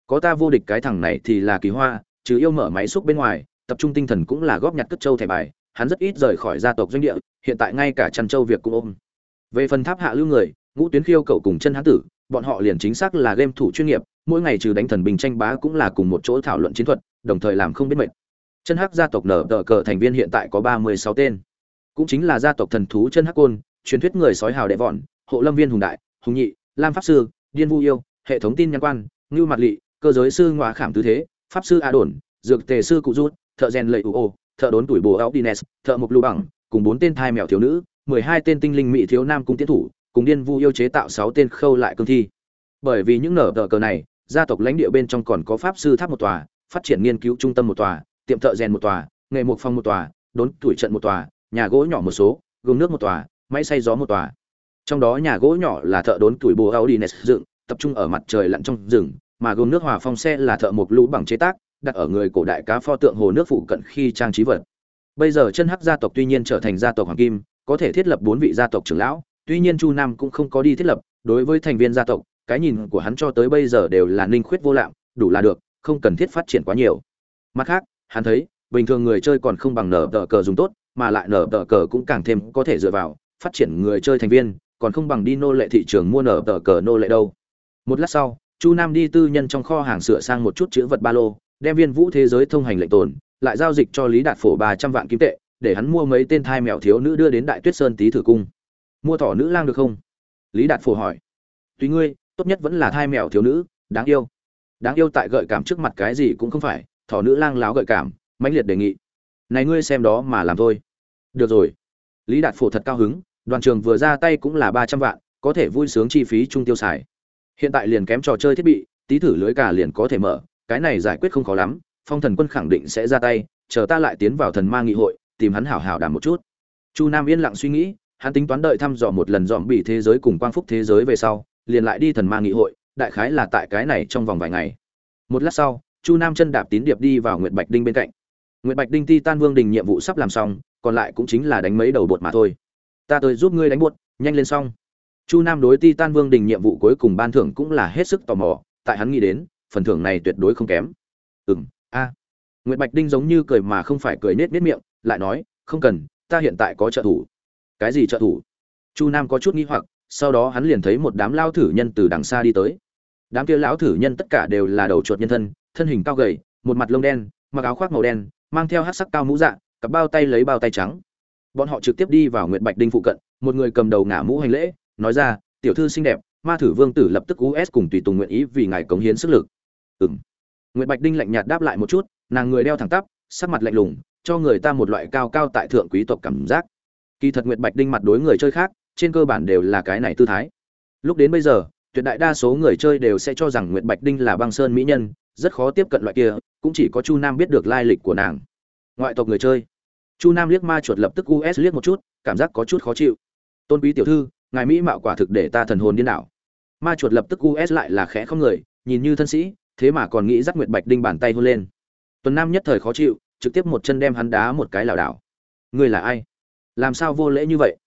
Có ta vô địch cái thằng này thì là kỳ hoa chứ yêu mở máy xúc bên ngoài, tập trung tinh thần cũng là góp nhặt cất châu thẻ bài, hắn rất ít rời khỏi gia tộc doanh địa, hiện tại ngay cả chăn châu việc cũng ôm về phần tháp hạ lưu người ngũ tuyến khiêu cậu cùng chân hán tử bọn họ liền chính xác là game thủ chuyên nghiệp mỗi ngày trừ đánh thần bình tranh bá cũng là cùng một chỗ thảo luận chiến thuật đồng thời làm không biết mệt. Chân hắc gia tộc nở tờ cờ thành viên hiện tại có ba mươi sáu tên. Cũng chính là gia tộc thần thú chân hắc côn truyền thuyết người sói hào đệ vọn hộ lâm viên hùng đại hùng nhị lam pháp sư điên vu yêu hệ thống tin nhân quan ngưu mặt lỵ cơ giới sư ngoại khảm tứ thế pháp sư a đồn dược tề sư cụ rút thợ rèn lệ ủ ô thợ đốn tuổi bồ Aldines, thợ mộc lưu bằng, cùng bốn tên thai mèo thiếu nữ, mười hai tên tinh linh mỹ thiếu nam cung tiến thủ, cùng điên vu yêu chế tạo sáu tên khâu lại cương thi. Bởi vì những nở tờ cờ này, gia tộc lãnh địa bên trong còn có pháp sư tháp một tòa, phát triển nghiên cứu trung tâm một tòa, tiệm thợ rèn một tòa, nghề mộc phong một tòa, đốn tuổi trận một tòa, nhà gỗ nhỏ một số, gương nước một tòa, máy xay gió một tòa. Trong đó nhà gỗ nhỏ là thợ đốn tuổi bồ audines dựng, tập trung ở mặt trời lặn trong rừng, mà gồm nước hòa phong xe là thợ mộc lũ bằng chế tác, đặt ở người cổ đại cá pho tượng hồ nước phụ cận khi trang trí vật. Bây giờ chân hắc gia tộc tuy nhiên trở thành gia tộc hoàng kim, có thể thiết lập bốn vị gia tộc trưởng lão, tuy nhiên Chu Nam cũng không có đi thiết lập, đối với thành viên gia tộc, cái nhìn của hắn cho tới bây giờ đều là ninh khuyết vô lạm, đủ là được, không cần thiết phát triển quá nhiều. Mặt khác, hắn thấy, bình thường người chơi còn không bằng nở tờ cờ dùng tốt, mà lại nở tờ cờ cũng càng thêm có thể dựa vào, phát triển người chơi thành viên, còn không bằng đi nô lệ thị trường mua nở tờ cờ nô lệ đâu. Một lát sau, Chu Nam đi tư nhân trong kho hàng sửa sang một chút chữ vật ba lô, đem viên vũ thế giới thông hành lệnh tồn lại giao dịch cho lý đạt phổ ba trăm vạn kim tệ để hắn mua mấy tên thai mèo thiếu nữ đưa đến đại tuyết sơn tý thử cung. Mua thỏ nữ lang được không? Lý đạt phổ hỏi. Tùy ngươi, tốt nhất vẫn là thai mèo thiếu nữ, đáng yêu. Đáng yêu tại gợi cảm trước mặt cái gì cũng không phải, thỏ nữ lang láo gợi cảm, mãnh liệt đề nghị. Này ngươi xem đó mà làm thôi. Được rồi. Lý đạt phổ thật cao hứng, đoàn trường vừa ra tay cũng là ba trăm vạn, có thể vui sướng chi phí chung tiêu xài. Hiện tại liền kém trò chơi thiết bị tí thử lưới cả liền có thể mở, cái này giải quyết không khó lắm, phong thần quân khẳng định sẽ ra tay, chờ ta lại tiến vào thần ma nghị hội tìm hắn hảo hảo đàm một chút. Chu nam yên lặng suy nghĩ, hắn tính toán đợi thăm dò một lần dòm bị thế giới cùng quang phúc thế giới về sau, liền lại đi thần ma nghị hội, đại khái là tại cái này trong vòng vài ngày. Một lát sau, chu nam chân đạp tín điệp đi vào nguyệt bạch đinh bên cạnh. Nguyệt bạch đinh ti tan vương đình nhiệm vụ sắp làm xong, còn lại cũng chính là đánh mấy đầu bột mà thôi. Ta tới giúp ngươi đánh bột, nhanh lên xong. Chu nam đối ti tan vương đình nhiệm vụ cuối cùng ban thưởng cũng là hết sức tò mò, tại hắn nghĩ đến, phần thưởng này tuyệt đối không kém. Ừm, a. À. bạch đinh giống như cười mà không phải cười nết nết miệng lại nói, không cần, ta hiện tại có trợ thủ. Cái gì trợ thủ? Chu nam có chút nghi hoặc, sau đó hắn liền thấy một đám lao thử nhân từ đằng xa đi tới. Đám kia lão thử nhân tất cả đều là đầu chuột nhân thân thân hình cao gầy, một mặt lông đen, mặc áo khoác màu đen, mang theo hát sắc cao mũ dạ cặp bao tay lấy bao tay trắng. Bọn họ trực tiếp đi vào nguyệt bạch đinh phụ cận, một người cầm đầu ngả mũ hành lễ, nói ra, tiểu thư xinh đẹp, ma thử vương tử lập tức us cùng tùy tùng nguyện ý vì ngài cống hiến sức lực. Ừm. Nguyệt bạch đinh lạnh nhạt đáp lại một chút, nàng người đeo thẳng tắp, sắc mặt lạnh lùng cho người ta một loại cao cao tại thượng quý tộc cảm giác. Kỳ thật nguyệt bạch đinh mặt đối người chơi khác, trên cơ bản đều là cái này tư thái. Lúc đến bây giờ, tuyệt đại đa số người chơi đều sẽ cho rằng nguyệt bạch đinh là băng sơn mỹ nhân, rất khó tiếp cận loại kia, cũng chỉ có chu nam biết được lai lịch của nàng. Ngoại tộc người chơi. Chu nam liếc ma chuột lập tức us liếc một chút, cảm giác có chút khó chịu. Tôn quý tiểu thư, ngài mỹ mạo quả thực để ta thần hồn điên đảo. Ma chuột lập tức us lại là khẽ không người, nhìn như thân sĩ, thế mà còn nghĩ dắt nguyệt bạch đinh bàn tay hôn lên. Tuần nam nhất thời khó chịu trực tiếp một chân đem hắn đá một cái lảo đảo. Ngươi là ai? Làm sao vô lễ như vậy?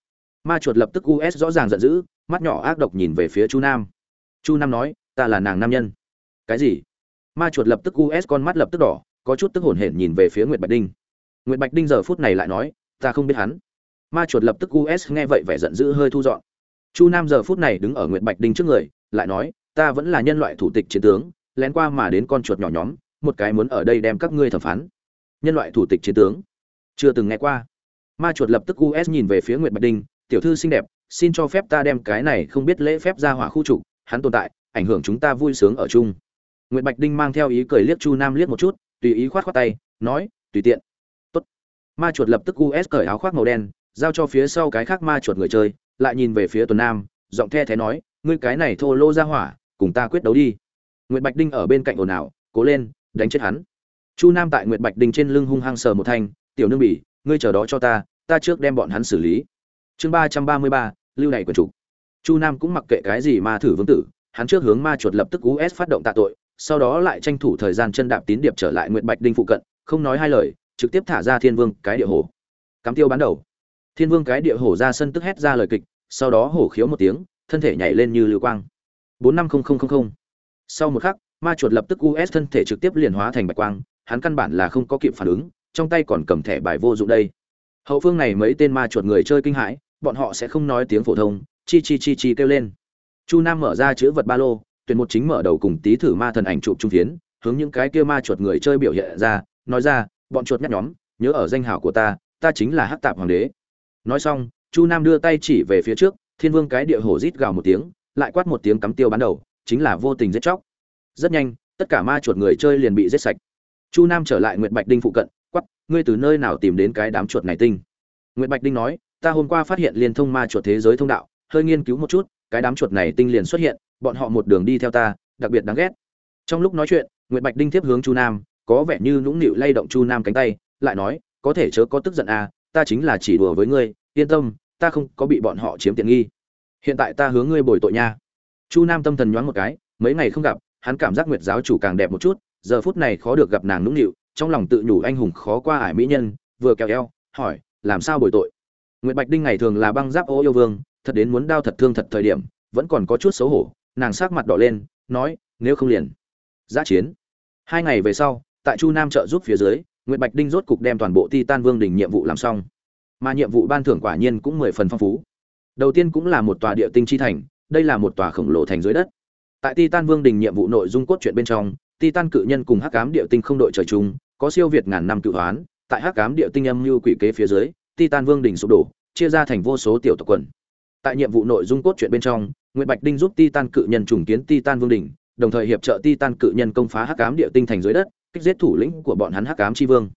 Ma chuột lập tức us rõ ràng giận dữ, mắt nhỏ ác độc nhìn về phía chu nam. Chu nam nói, ta là nàng nam nhân. Cái gì? Ma chuột lập tức us con mắt lập tức đỏ, có chút tức hổn hển nhìn về phía nguyệt bạch đinh. Nguyệt bạch đinh giờ phút này lại nói, ta không biết hắn. Ma chuột lập tức us nghe vậy vẻ giận dữ hơi thu dọn. Chu nam giờ phút này đứng ở nguyệt bạch đinh trước người, lại nói, ta vẫn là nhân loại thủ tịch chiến tướng, lén qua mà đến con chuột nhỏ nhóm, một cái muốn ở đây đem các ngươi thẩm phán nhân loại thủ tịch chiến tướng. Chưa từng nghe qua. Ma chuột lập tức us nhìn về phía nguyệt bạch đinh, tiểu thư xinh đẹp, xin cho phép ta đem cái này không biết lễ phép ra hỏa khu trục, hắn tồn tại, ảnh hưởng chúng ta vui sướng ở chung. Nguyệt bạch đinh mang theo ý cười liếc chu nam liếc một chút, tùy ý khoát khoát tay, nói, tùy tiện. Tốt. Ma chuột lập tức us cởi áo khoác màu đen, giao cho phía sau cái khác ma chuột người chơi, lại nhìn về phía tuần nam, giọng the thế nói, ngươi cái này thô lô ra hỏa, cùng ta quyết đấu đi. Nguyệt bạch đinh ở bên cạnh ồn ào, cố lên, đánh chết hắn chu nam tại nguyệt bạch đình trên lưng hung hăng sờ một thanh, tiểu nương bỉ, ngươi chờ đó cho ta ta trước đem bọn hắn xử lý. Chương ba trăm ba mươi ba, lưu này quần chủ chu nam cũng mặc kệ cái gì ma thử vương tử, hắn trước hướng ma chuột lập tức us phát động tạ tội, sau đó lại tranh thủ thời gian chân đạp tín điệp trở lại nguyệt bạch đinh phụ cận, không nói hai lời, trực tiếp thả ra thiên vương cái địa hồ cắm tiêu bán đầu. Thiên vương cái địa hồ ra sân tức hét ra lời kịch, sau đó hổ khiếu một tiếng, thân thể nhảy lên như lưu quang. Bốn năm không không không không. Sau một khắc, ma chuột lập tức us thân thể trực tiếp liền hóa thành bạch quang hắn căn bản là không có kịp phản ứng, trong tay còn cầm thẻ bài vô dụng đây. Hậu phương này mấy tên ma chuột người chơi kinh hãi, bọn họ sẽ không nói tiếng phổ thông, chi chi chi chi kêu lên. Chu nam mở ra chữ vật ba lô, tuyển một chính mở đầu cùng tí thử ma thần ảnh chụp trung phiến, hướng những cái kia ma chuột người chơi biểu hiện ra, nói ra, bọn chuột nhắc nhóm, nhớ ở danh hảo của ta ta chính là hắc tạp hoàng đế. Nói xong, chu nam đưa tay chỉ về phía trước, thiên vương cái địa hổ rít gào một tiếng, lại quát một tiếng cắm tiêu bắn đầu, chính là vô tình giết chóc. Rất nhanh, tất cả ma chuột người chơi liền bị giết sạch chu nam trở lại nguyệt bạch đinh phụ cận quắp ngươi từ nơi nào tìm đến cái đám chuột này tinh? Nguyệt bạch đinh nói, ta hôm qua phát hiện liên thông ma chuột thế giới thông đạo, hơi nghiên cứu một chút, cái đám chuột này tinh liền xuất hiện, bọn họ một đường đi theo ta, đặc biệt đáng ghét. Trong lúc nói chuyện, nguyệt bạch đinh tiếp hướng chu nam, có vẻ như nũng nịu lay động chu nam cánh tay, lại nói, có thể chớ có tức giận à ta chính là chỉ đùa với ngươi, yên tâm, ta không có bị bọn họ chiếm tiện nghi. Hiện tại ta hướng ngươi bồi tội nha. Chu nam tâm thần nhoáng một cái, mấy ngày không gặp, hắn cảm giác nguyệt giáo chủ càng đẹp một chút giờ phút này khó được gặp nàng nũng nịu, trong lòng tự nhủ anh hùng khó qua ải mỹ nhân, vừa kéo eo, hỏi, làm sao bồi tội? Nguyệt bạch đinh ngày thường là băng giáp ô yêu vương, thật đến muốn đau thật thương thật thời điểm, vẫn còn có chút xấu hổ, nàng sát mặt đỏ lên, nói, nếu không liền, giã chiến. Hai ngày về sau, tại chu nam trợ giúp phía dưới, nguyệt bạch đinh rốt cục đem toàn bộ titan vương đình nhiệm vụ làm xong. Mà nhiệm vụ ban thưởng quả nhiên cũng mười phần phong phú. Đầu tiên cũng là một tòa địa tinh chi thành, đây là một tòa khổng lồ thành dưới đất. Tại titan vương đình nhiệm vụ nội dung cốt truyện bên trong titan cự nhân cùng hắc ám địa tinh không đội trời chung có siêu việt ngàn năm cự hoán tại hắc ám địa tinh âm như quỷ kế phía dưới titan vương Đỉnh sụp đổ chia ra thành vô số tiểu tộc quần. Tại nhiệm vụ nội dung cốt truyện bên trong Nguyệt bạch đinh giúp titan cự nhân trùng kiến titan vương Đỉnh, đồng thời hiệp trợ titan cự nhân công phá hắc ám địa tinh thành dưới đất kích giết thủ lĩnh của bọn hắn hắc ám chi vương.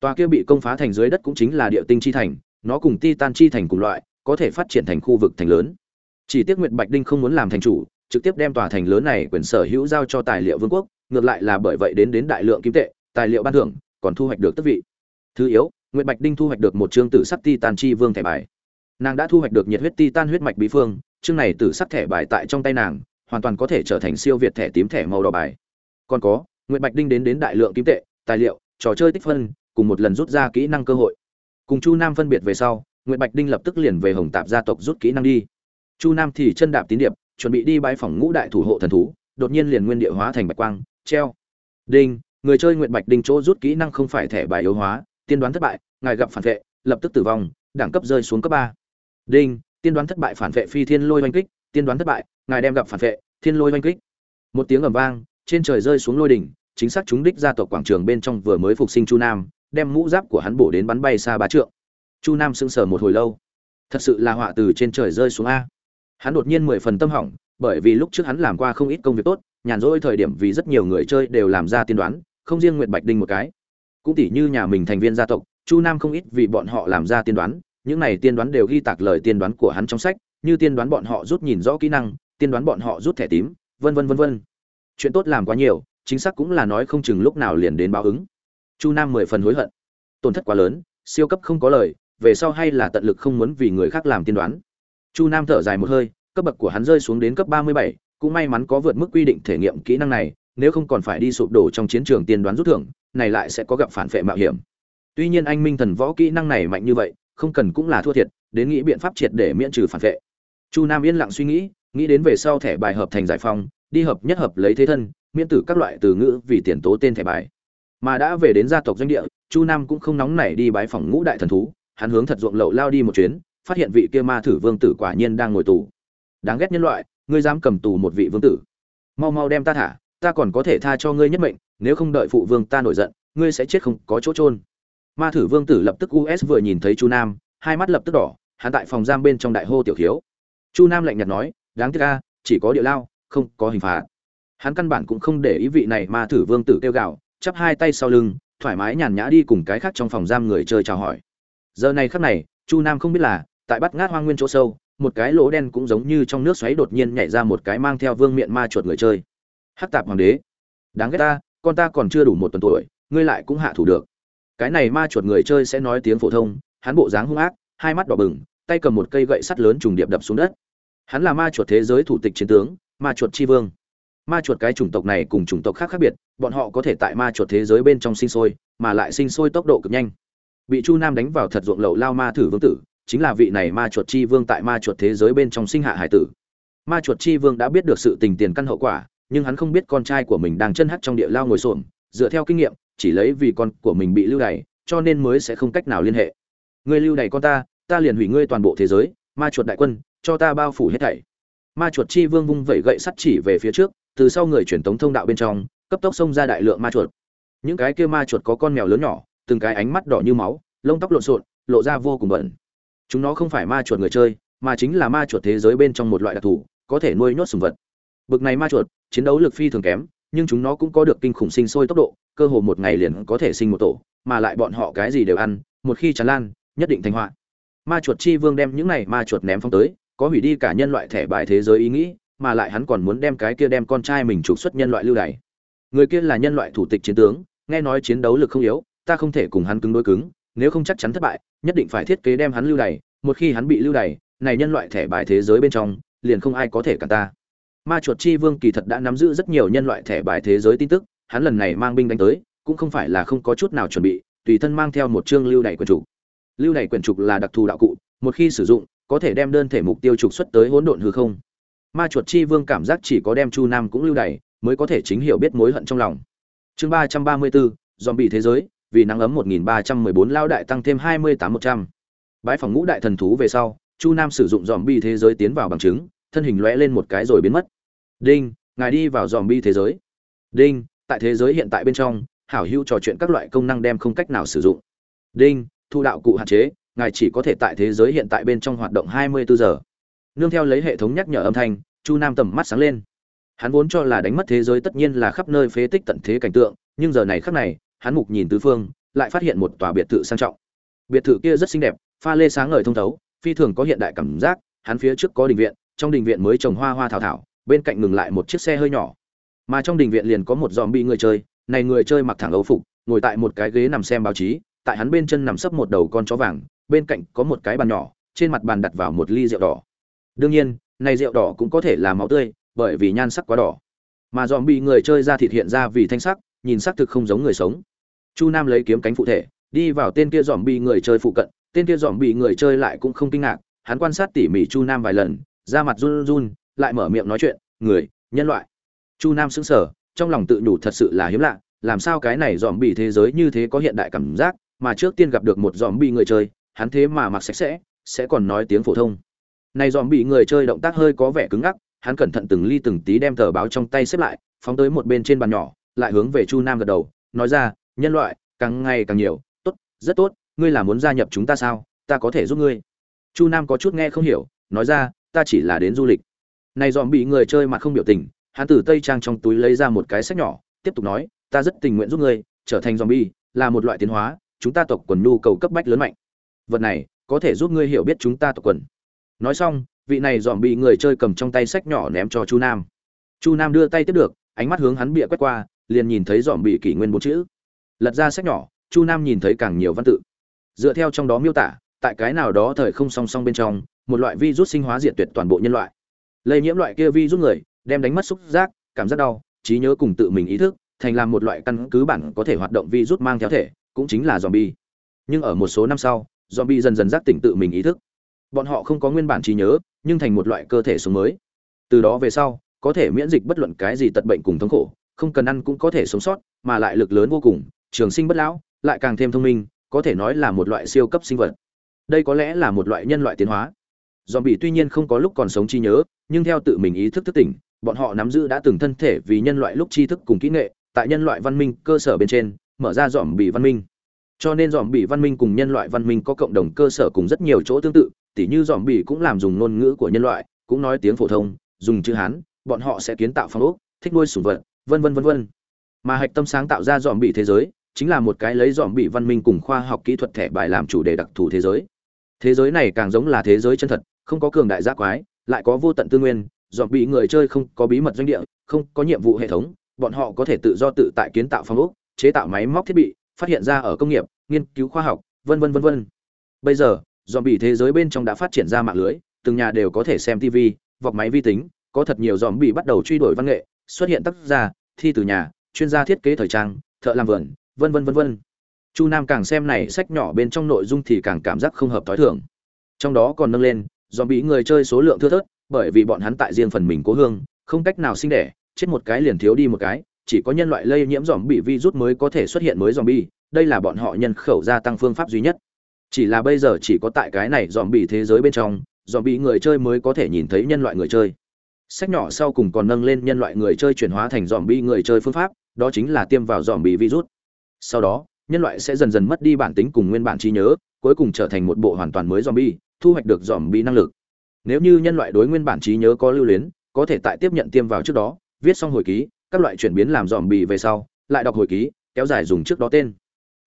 Tòa kia bị công phá thành dưới đất cũng chính là địa tinh chi thành nó cùng titan chi thành cùng loại có thể phát triển thành khu vực thành lớn. Chỉ tiếc nguyệt bạch đinh không muốn làm thành chủ trực tiếp đem tòa thành lớn này quyền sở hữu giao cho tài liệu vương quốc, ngược lại là bởi vậy đến đến đại lượng kim tệ, tài liệu ban thưởng, còn thu hoạch được tước vị. Thứ yếu nguyễn bạch đinh thu hoạch được một chương tử sắc titan chi vương thẻ bài. Nàng đã thu hoạch được nhiệt huyết ti tan huyết mạch bí phương, chương này tử sắc thẻ bài tại trong tay nàng, hoàn toàn có thể trở thành siêu việt thẻ tím thẻ màu đỏ bài. Còn có nguyễn bạch đinh đến đến đại lượng kim tệ, tài liệu, trò chơi tích phân, cùng một lần rút ra kỹ năng cơ hội. Cùng chu nam phân biệt về sau nguyễn bạch đinh lập tức liền về hồng tạp gia tộc rút kỹ năng đi. Chu nam thì chân đạp tín điệp chuẩn bị đi bãi phòng ngũ đại thủ hộ thần thú, đột nhiên liền nguyên địa hóa thành bạch quang, treo. Đinh, người chơi nguyệt bạch đinh chỗ rút kỹ năng không phải thẻ bài yếu hóa, tiên đoán thất bại, ngài gặp phản vệ, lập tức tử vong, đẳng cấp rơi xuống cấp ba. Đinh, tiên đoán thất bại phản vệ phi thiên lôi oanh kích, tiên đoán thất bại, ngài đem gặp phản vệ, thiên lôi oanh kích. Một tiếng ầm vang, trên trời rơi xuống lôi đỉnh, chính xác chúng đích ra tộc quảng trường bên trong vừa mới phục sinh chu nam, đem mũ giáp của hắn bổ đến bắn bay xa ba trượng. Chu nam sững sờ một hồi lâu. Thật sự là họa từ trên trời rơi xuống a hắn đột nhiên mười phần tâm hỏng, bởi vì lúc trước hắn làm qua không ít công việc tốt, nhàn rỗi thời điểm vì rất nhiều người chơi đều làm ra tiên đoán, không riêng nguyệt bạch đinh một cái. Cũng tỉ như nhà mình thành viên gia tộc, chu nam không ít vì bọn họ làm ra tiên đoán, những này tiên đoán đều ghi tạc lời tiên đoán của hắn trong sách, như tiên đoán bọn họ rút nhìn rõ kỹ năng, tiên đoán bọn họ rút thẻ tím, vân vân vân vân. Chuyện tốt làm quá nhiều, chính xác cũng là nói không chừng lúc nào liền đến báo ứng. Chu nam mười phần hối hận. Tổn thất quá lớn, siêu cấp không có lời, về sau hay là tận lực không muốn vì người khác làm tiên đoán chu nam thở dài một hơi, cấp bậc của hắn rơi xuống đến cấp ba mươi bảy, cũng may mắn có vượt mức quy định thể nghiệm kỹ năng này, nếu không còn phải đi sụp đổ trong chiến trường tiên đoán rút thưởng, này lại sẽ có gặp phản vệ mạo hiểm. Tuy nhiên anh minh thần võ kỹ năng này mạnh như vậy, không cần cũng là thua thiệt, đến nghĩ biện pháp triệt để miễn trừ phản vệ. Chu nam yên lặng suy nghĩ nghĩ đến về sau thẻ bài hợp thành giải phong đi hợp nhất hợp lấy thế thân, miễn tử các loại từ ngữ vì tiền tố tên thẻ bài. Mà đã về đến gia tộc doanh địa, chu nam cũng không nóng nảy đi bái phòng ngũ đại thần thú, hắn hướng thật ruộng lậu lao đi một chuyến phát hiện vị kia ma thử vương tử quả nhiên đang ngồi tù. Đáng ghét nhân loại, ngươi dám cầm tù một vị vương tử. Mau mau đem ta thả, ta còn có thể tha cho ngươi nhất mệnh, nếu không đợi phụ vương ta nổi giận, ngươi sẽ chết không có chỗ trôn ma thử vương tử lập tức us vừa nhìn thấy chu nam, hai mắt lập tức đỏ, hắn tại phòng giam bên trong đại hô tiểu khiếu. Chu nam lạnh nhạt nói, đáng tiếc ca chỉ có địa lao, không có hình phạt. Hắn căn bản cũng không để ý vị này ma thử vương tử kêu gạo chắp hai tay sau lưng, thoải mái nhàn nhã đi cùng cái khác trong phòng giam người chơi chào hỏi. Giờ này khắc này, chu nam không biết là tại bắt ngát hoang nguyên chỗ sâu, một cái lỗ đen cũng giống như trong nước xoáy đột nhiên nhảy ra một cái mang theo vương miện ma chuột người chơi. Hắc tạp hoàng đế, đáng ghét ta, con ta còn chưa đủ một tuần tuổi, ngươi lại cũng hạ thủ được. Cái này ma chuột người chơi sẽ nói tiếng phổ thông, hắn bộ dáng hung ác, hai mắt đỏ bừng, tay cầm một cây gậy sắt lớn trùng điệp đập xuống đất. Hắn là ma chuột thế giới thủ tịch chiến tướng, ma chuột tri vương. Ma chuột cái chủng tộc này cùng chủng tộc khác khác biệt, bọn họ có thể tại ma chuột thế giới bên trong sinh sôi, mà lại sinh sôi tốc độ cực nhanh. Bị chu nam đánh vào thật ruộng lậu lao ma thử vương tử chính là vị này ma chuột chi vương tại ma chuột thế giới bên trong sinh hạ hải tử. Ma chuột chi vương đã biết được sự tình tiền căn hậu quả, nhưng hắn không biết con trai của mình đang chân hắt trong địa lao ngồi xổm, dựa theo kinh nghiệm, chỉ lấy vì con của mình bị lưu đày, cho nên mới sẽ không cách nào liên hệ. Ngươi lưu đày con ta ta liền hủy ngươi toàn bộ thế giới, ma chuột đại quân, cho ta bao phủ hết thảy. Ma chuột chi vương vung vẩy gậy sắt chỉ về phía trước, từ sau người truyền tống thông đạo bên trong, cấp tốc xông ra đại lượng ma chuột. Những cái kia ma chuột có con mèo lớn nhỏ, từng cái ánh mắt đỏ như máu, lông tóc lộn xộn, lộ ra vô cùng bẩn chúng nó không phải ma chuột người chơi, mà chính là ma chuột thế giới bên trong một loại đặc thù, có thể nuôi nhốt sùng vật. Bực này ma chuột, chiến đấu lực phi thường kém, nhưng chúng nó cũng có được kinh khủng sinh sôi tốc độ, cơ hồ một ngày liền có thể sinh một tổ, mà lại bọn họ cái gì đều ăn, một khi tràn lan, nhất định thành họa. Ma chuột chi vương đem những này ma chuột ném phong tới, có hủy đi cả nhân loại thẻ bài thế giới ý nghĩ, mà lại hắn còn muốn đem cái kia đem con trai mình trục xuất nhân loại lưu đày. Người kia là nhân loại thủ tịch chiến tướng, nghe nói chiến đấu lực không yếu, ta không thể cùng hắn cứng đối cứng nếu không chắc chắn thất bại, nhất định phải thiết kế đem hắn lưu đày, một khi hắn bị lưu đày, này nhân loại thẻ bài thế giới bên trong, liền không ai có thể cản ta. Ma chuột chi vương kỳ thật đã nắm giữ rất nhiều nhân loại thẻ bài thế giới tin tức, hắn lần này mang binh đánh tới, cũng không phải là không có chút nào chuẩn bị, tùy thân mang theo một chương lưu đày quyển trục. Lưu đày quyển trục là đặc thù đạo cụ, một khi sử dụng, có thể đem đơn thể mục tiêu trục xuất tới hỗn độn hư không. Ma chuột chi vương cảm giác chỉ có đem chu nam cũng lưu đày, mới có thể chính hiểu biết mối hận trong lòng. Chương ba trăm ba mươi bốn dòm thế giới vì nắng ấm một nghìn ba trăm mười bốn, lao đại tăng thêm hai mươi tám một trăm. Bãi phòng ngũ đại thần thú về sau, chu nam sử dụng zombie bi thế giới tiến vào bằng chứng, thân hình lóe lên một cái rồi biến mất. Đinh, ngài đi vào zombie bi thế giới. Đinh, tại thế giới hiện tại bên trong, hảo hữu trò chuyện các loại công năng đem không cách nào sử dụng. Đinh, thu đạo cụ hạn chế, ngài chỉ có thể tại thế giới hiện tại bên trong hoạt động 24 giờ. Nương theo lấy hệ thống nhắc nhở âm thanh, chu nam tầm mắt sáng lên. Hắn vốn cho là đánh mất thế giới tất nhiên là khắp nơi phế tích tận thế cảnh tượng, nhưng giờ này khắc này hắn mục nhìn tứ phương, lại phát hiện một tòa biệt thự sang trọng. Biệt thự kia rất xinh đẹp, pha lê sáng ngời thông thấu, phi thường có hiện đại cảm giác, hắn phía trước có đình viện, trong đình viện mới trồng hoa hoa thảo thảo, bên cạnh ngừng lại một chiếc xe hơi nhỏ. Mà trong đình viện liền có một dòm bị người chơi, này người chơi mặc thẳng ấu phục, ngồi tại một cái ghế nằm xem báo chí, tại hắn bên chân nằm sấp một đầu con chó vàng, bên cạnh có một cái bàn nhỏ, trên mặt bàn đặt vào một ly rượu đỏ. Đương nhiên, này rượu đỏ cũng có thể là máu tươi, bởi vì nhan sắc quá đỏ. Mà dòm bị người chơi ra thịt hiện ra vì thanh sắc, nhìn sắc thực không giống người sống chu nam lấy kiếm cánh phụ thể, đi vào tên kia dòm bị người chơi phụ cận, tên kia dòm bị người chơi lại cũng không kinh ngạc, hắn quan sát tỉ mỉ chu nam vài lần ra mặt run run, lại mở miệng nói chuyện, người, nhân loại. Chu nam sững sờ, trong lòng tự nhủ thật sự là hiếm lạ, làm sao cái này dòm bị thế giới như thế có hiện đại cảm giác, mà trước tiên gặp được một dòm bị người chơi, hắn thế mà mặc sạch sẽ sẽ còn nói tiếng phổ thông. Này dòm bị người chơi động tác hơi có vẻ cứng ngắc, hắn cẩn thận từng ly từng tí đem tờ báo trong tay xếp lại, phóng tới một bên trên bàn nhỏ, lại hướng về chu nam gật đầu, nói ra nhân loại, càng ngày càng nhiều. Tốt, rất tốt, ngươi là muốn gia nhập chúng ta sao? Ta có thể giúp ngươi. Chu nam có chút nghe không hiểu, nói ra, ta chỉ là đến du lịch. Này dòm bị người chơi mặt không biểu tình, hắn từ tây trang trong túi lấy ra một cái sách nhỏ, tiếp tục nói, ta rất tình nguyện giúp ngươi, trở thành dòm bi là một loại tiến hóa, chúng ta tộc quần nhu cầu cấp bách lớn mạnh. Vật này, có thể giúp ngươi hiểu biết chúng ta tộc quần. Nói xong, vị này dòm bị người chơi cầm trong tay sách nhỏ ném cho chu nam. Chu nam đưa tay tiếp được, ánh mắt hướng hắn bịa quét qua, liền nhìn thấy dòm bị kỷ nguyên bốn chữ lật ra sách nhỏ, chu nam nhìn thấy càng nhiều văn tự. Dựa theo trong đó miêu tả, tại cái nào đó thời không song song bên trong, một loại virus sinh hóa diệt tuyệt toàn bộ nhân loại. Lây nhiễm loại kia virus người, đem đánh mất xúc giác, cảm giác đau, trí nhớ cùng tự mình ý thức, thành làm một loại căn cứ bản có thể hoạt động virus mang theo thể, cũng chính là zombie. Nhưng ở một số năm sau, zombie dần dần giác tỉnh tự mình ý thức. Bọn họ không có nguyên bản trí nhớ, nhưng thành một loại cơ thể sống mới. Từ đó về sau, có thể miễn dịch bất luận cái gì tật bệnh cùng thống khổ, không cần ăn cũng có thể sống sót, mà lại lực lớn vô cùng trường sinh bất lão, lại càng thêm thông minh, có thể nói là một loại siêu cấp sinh vật. Đây có lẽ là một loại nhân loại tiến hóa. Zombie tuy nhiên không có lúc còn sống chi nhớ, nhưng theo tự mình ý thức thức tỉnh, bọn họ nắm giữ đã từng thân thể vì nhân loại lúc tri thức cùng kỹ nghệ, tại nhân loại văn minh cơ sở bên trên, mở ra zombie văn minh. Cho nên zombie văn minh cùng nhân loại văn minh có cộng đồng cơ sở cùng rất nhiều chỗ tương tự, tỉ như zombie cũng làm dùng ngôn ngữ của nhân loại, cũng nói tiếng phổ thông, dùng chữ hán, bọn họ sẽ kiến tạo phong ốc, thích nuôi sủng vật, vân vân vân vân. Mà hạch tâm sáng tạo ra dòm bị thế giới chính là một cái lấy dòm bị văn minh cùng khoa học kỹ thuật thẻ bài làm chủ đề đặc thù thế giới. Thế giới này càng giống là thế giới chân thật, không có cường đại giác quái, lại có vô tận tư nguyên, dòm bị người chơi không có bí mật doanh địa, không có nhiệm vụ hệ thống, bọn họ có thể tự do tự tại kiến tạo phong ốc, chế tạo máy móc thiết bị, phát hiện ra ở công nghiệp, nghiên cứu khoa học, vân vân vân vân. Bây giờ, dòm bị thế giới bên trong đã phát triển ra mạng lưới, từng nhà đều có thể xem tv vọc máy vi tính, có thật nhiều dòm bị bắt đầu truy đuổi văn nghệ, xuất hiện tác gia thi từ nhà, chuyên gia thiết kế thời trang, thợ làm vườn vân vân vân vân. Chu nam càng xem này sách nhỏ bên trong nội dung thì càng cảm giác không hợp thói thường. Trong đó còn nâng lên do bị người chơi số lượng thưa thớt bởi vì bọn hắn tại riêng phần mình cố hương không cách nào sinh đẻ chết một cái liền thiếu đi một cái chỉ có nhân loại lây nhiễm dòm bị virus mới có thể xuất hiện mới zombie, đây là bọn họ nhân khẩu gia tăng phương pháp duy nhất. Chỉ là bây giờ chỉ có tại cái này dòm bị thế giới bên trong dòm bị người chơi mới có thể nhìn thấy nhân loại người chơi. Sách nhỏ sau cùng còn nâng lên nhân loại người chơi chuyển hóa thành zombie người chơi phương pháp đó chính là tiêm vào zombie virus sau đó, nhân loại sẽ dần dần mất đi bản tính cùng nguyên bản trí nhớ, cuối cùng trở thành một bộ hoàn toàn mới dòm bi thu hoạch được dòm bi năng lực. Nếu như nhân loại đối nguyên bản trí nhớ có lưu luyến, có thể tại tiếp nhận tiêm vào trước đó, viết xong hồi ký, các loại chuyển biến làm dòm bì về sau, lại đọc hồi ký, kéo dài dùng trước đó tên.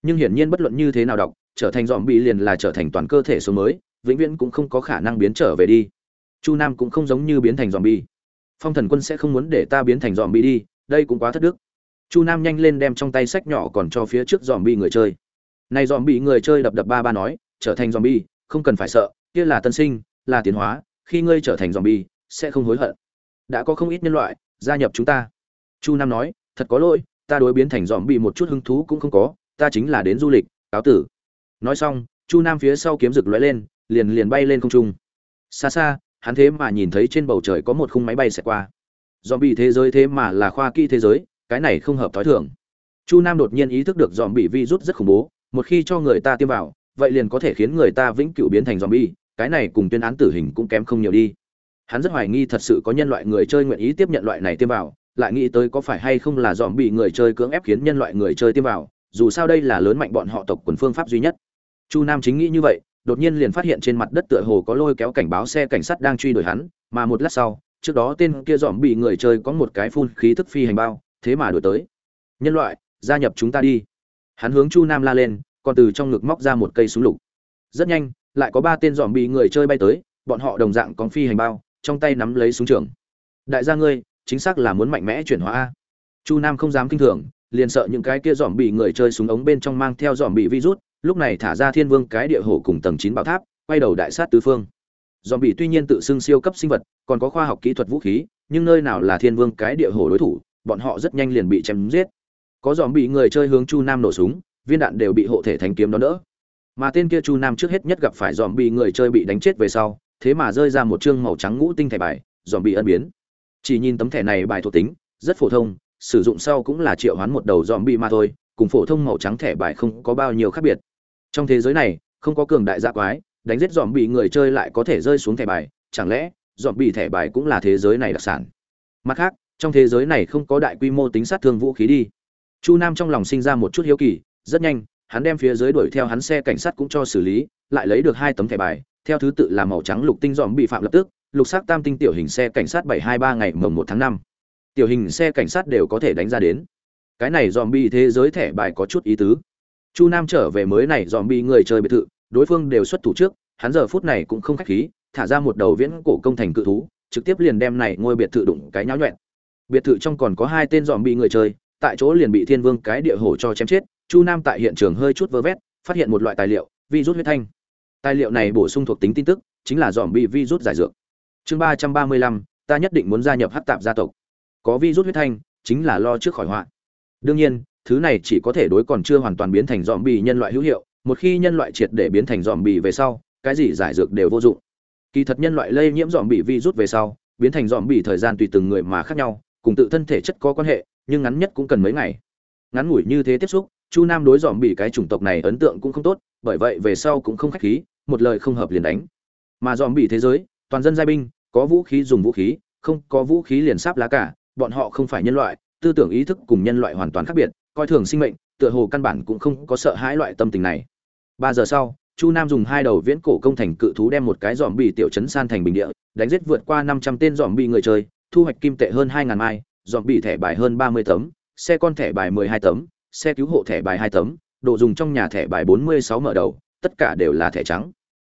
Nhưng hiển nhiên bất luận như thế nào đọc, trở thành dòm bì liền là trở thành toàn cơ thể số mới, vĩnh viễn cũng không có khả năng biến trở về đi. Chu nam cũng không giống như biến thành dòm bi phong thần quân sẽ không muốn để ta biến thành dòm bi đi, đây cũng quá thất đức chu nam nhanh lên đem trong tay sách nhỏ còn cho phía trước dòm bi người chơi. Này dòm bị người chơi đập đập ba ba nói, trở thành dòm bi không cần phải sợ, kia là tân sinh, là tiến hóa, khi ngươi trở thành dòm bi sẽ không hối hận. Đã có không ít nhân loại, gia nhập chúng ta. Chu nam nói, thật có lỗi, ta đối biến thành dòm bị một chút hứng thú cũng không có, ta chính là đến du lịch, cáo tử. Nói xong, chu nam phía sau kiếm rực lóe lên, liền liền bay lên không trung. Xa xa, hắn thế mà nhìn thấy trên bầu trời có một khung máy bay xẹt qua. Dòm bị thế giới thế mà là khoa kỹ thế giới cái này không hợp thói thường. Chu nam đột nhiên ý thức được dòm bị virus rất khủng bố, một khi cho người ta tiêm vào, vậy liền có thể khiến người ta vĩnh cửu biến thành dòm bi cái này cùng tuyên án tử hình cũng kém không nhiều đi. Hắn rất hoài nghi thật sự có nhân loại người chơi nguyện ý tiếp nhận loại này tiêm vào, lại nghĩ tới có phải hay không là dòm bị người chơi cưỡng ép khiến nhân loại người chơi tiêm vào, dù sao đây là lớn mạnh bọn họ tộc quần phương pháp duy nhất. Chu nam chính nghĩ như vậy, đột nhiên liền phát hiện trên mặt đất tựa hồ có lôi kéo cảnh báo xe cảnh sát đang truy đuổi hắn, mà một lát sau, trước đó tên kia dòm bị người chơi có một cái phun khí thức phi hành bao thế mà đuổi tới. Nhân loại, gia nhập chúng ta đi. Hắn hướng chu nam la lên, còn từ trong ngực móc ra một cây súng lục. Rất nhanh, lại có ba tên dòm bị người chơi bay tới, bọn họ đồng dạng còn phi hành bao, trong tay nắm lấy súng trường. Đại gia ngươi, chính xác là muốn mạnh mẽ chuyển hóa a. Chu nam không dám kinh thường, liền sợ những cái kia dòm bị người chơi súng ống bên trong mang theo dòm bị virus, lúc này thả ra thiên vương cái địa hổ cùng tầng chín bảo tháp, quay đầu đại sát tứ phương. Dòm bị tuy nhiên tự xưng siêu cấp sinh vật, còn có khoa học kỹ thuật vũ khí, nhưng nơi nào là thiên vương cái địa hổ đối thủ bọn họ rất nhanh liền bị chém giết. Có dòm bị người chơi hướng chu nam nổ súng, viên đạn đều bị hộ thể thánh kiếm đón đỡ. Mà tên kia chu nam trước hết nhất gặp phải dòm bị người chơi bị đánh chết về sau, thế mà rơi ra một chương màu trắng ngũ tinh thẻ bài dòm bị ân biến. Chỉ nhìn tấm thẻ này bài thuộc tính, rất phổ thông, sử dụng sau cũng là triệu hoán một đầu dòm bị mà thôi, cùng phổ thông màu trắng thẻ bài không có bao nhiêu khác biệt. Trong thế giới này, không có cường đại dạ quái, đánh giết dòm bị người chơi lại có thể rơi xuống thẻ bài, chẳng lẽ dòm bị thẻ bài cũng là thế giới này đặc sản? Mặt khác trong thế giới này không có đại quy mô tính sát thương vũ khí đi. Chu nam trong lòng sinh ra một chút hiếu kỳ, rất nhanh, hắn đem phía dưới đuổi theo hắn xe cảnh sát cũng cho xử lý, lại lấy được hai tấm thẻ bài, theo thứ tự là màu trắng lục tinh dòm bị phạm lập tức, lục sắc tam tinh tiểu hình xe cảnh sát bảy hai ba ngày mồng một tháng năm. Tiểu hình xe cảnh sát đều có thể đánh ra đến. Cái này dòm bị thế giới thẻ bài có chút ý tứ. Chu nam trở về mới này dòm bị người chơi biệt thự, đối phương đều xuất thủ trước, hắn giờ phút này cũng không khách khí, thả ra một đầu viễn cổ công thành cự thú, trực tiếp liền đem này ngôi biệt thự đụng cái nháo nhuẹn biệt thự trong còn có hai tên dòm bị người chơi, tại chỗ liền bị thiên vương cái địa hổ cho chém chết, chu nam tại hiện trường hơi chút vơ vét, phát hiện một loại tài liệu vi rút huyết thanh. Tài liệu này bổ sung thuộc tính tin tức, chính là dòm bị vi rút giải dược. Chương ba trăm ba mươi lăm, ta nhất định muốn gia nhập hát tạp gia tộc. Có vi rút huyết thanh, chính là lo trước khỏi họa. Đương nhiên, thứ này chỉ có thể đối còn chưa hoàn toàn biến thành dòm bị nhân loại hữu hiệu, một khi nhân loại triệt để biến thành dòm bị về sau, cái gì giải dược đều vô dụng. Kỳ thật nhân loại lây nhiễm dòm bị vi rút về sau, biến thành dòm bị thời gian tùy từng người mà khác nhau cùng tự thân thể chất có quan hệ, nhưng ngắn nhất cũng cần mấy ngày. Ngắn ngủi như thế tiếp xúc, chu nam đối dòm bị cái chủng tộc này ấn tượng cũng không tốt, bởi vậy về sau cũng không khách khí, một lời không hợp liền đánh. Mà dòm bị thế giới, toàn dân giai binh, có vũ khí dùng vũ khí, không có vũ khí liền sáp lá cả, bọn họ không phải nhân loại, tư tưởng ý thức cùng nhân loại hoàn toàn khác biệt, coi thường sinh mệnh, tựa hồ căn bản cũng không có sợ hãi loại tâm tình này. Ba giờ sau, chu nam dùng hai đầu viễn cổ công thành cự thú đem một cái dòm bị tiểu chấn san thành bình địa, đánh giết vượt qua năm trăm tên dòm bị người chơi thu hoạch kim tệ hơn hai ngàn mai dòm bị thẻ bài hơn ba mươi tấm, xe con thẻ bài mười hai tấm, xe cứu hộ thẻ bài hai tấm, đồ dùng trong nhà thẻ bài bốn mươi sáu mở đầu, tất cả đều là thẻ trắng.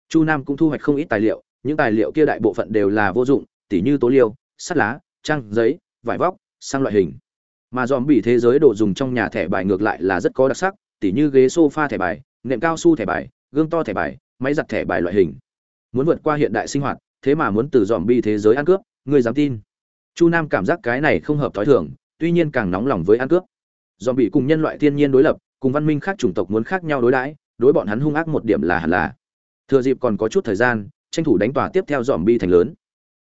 Chu nam cũng thu hoạch không ít tài liệu, những tài liệu kia đại bộ phận đều là vô dụng, tỉ như tố liêu, sắt lá, trang giấy, vải vóc sang loại hình. Mà dòm bị thế giới đồ dùng trong nhà thẻ bài ngược lại là rất có đặc sắc, tỉ như ghế sofa thẻ bài, nệm cao su thẻ bài, gương to thẻ bài, máy giặt thẻ bài loại hình. Muốn vượt qua hiện đại sinh hoạt, thế mà muốn từ dòm bi thế giới ăn cướp người dám tin? Chu nam cảm giác cái này không hợp thói thường, tuy nhiên càng nóng lòng với ăn cướp. Dòm bị cùng nhân loại thiên nhiên đối lập, cùng văn minh khác chủng tộc muốn khác nhau đối đãi, đối bọn hắn hung ác một điểm là hẳn là. Thừa dịp còn có chút thời gian, tranh thủ đánh tòa tiếp theo dòm bi thành lớn.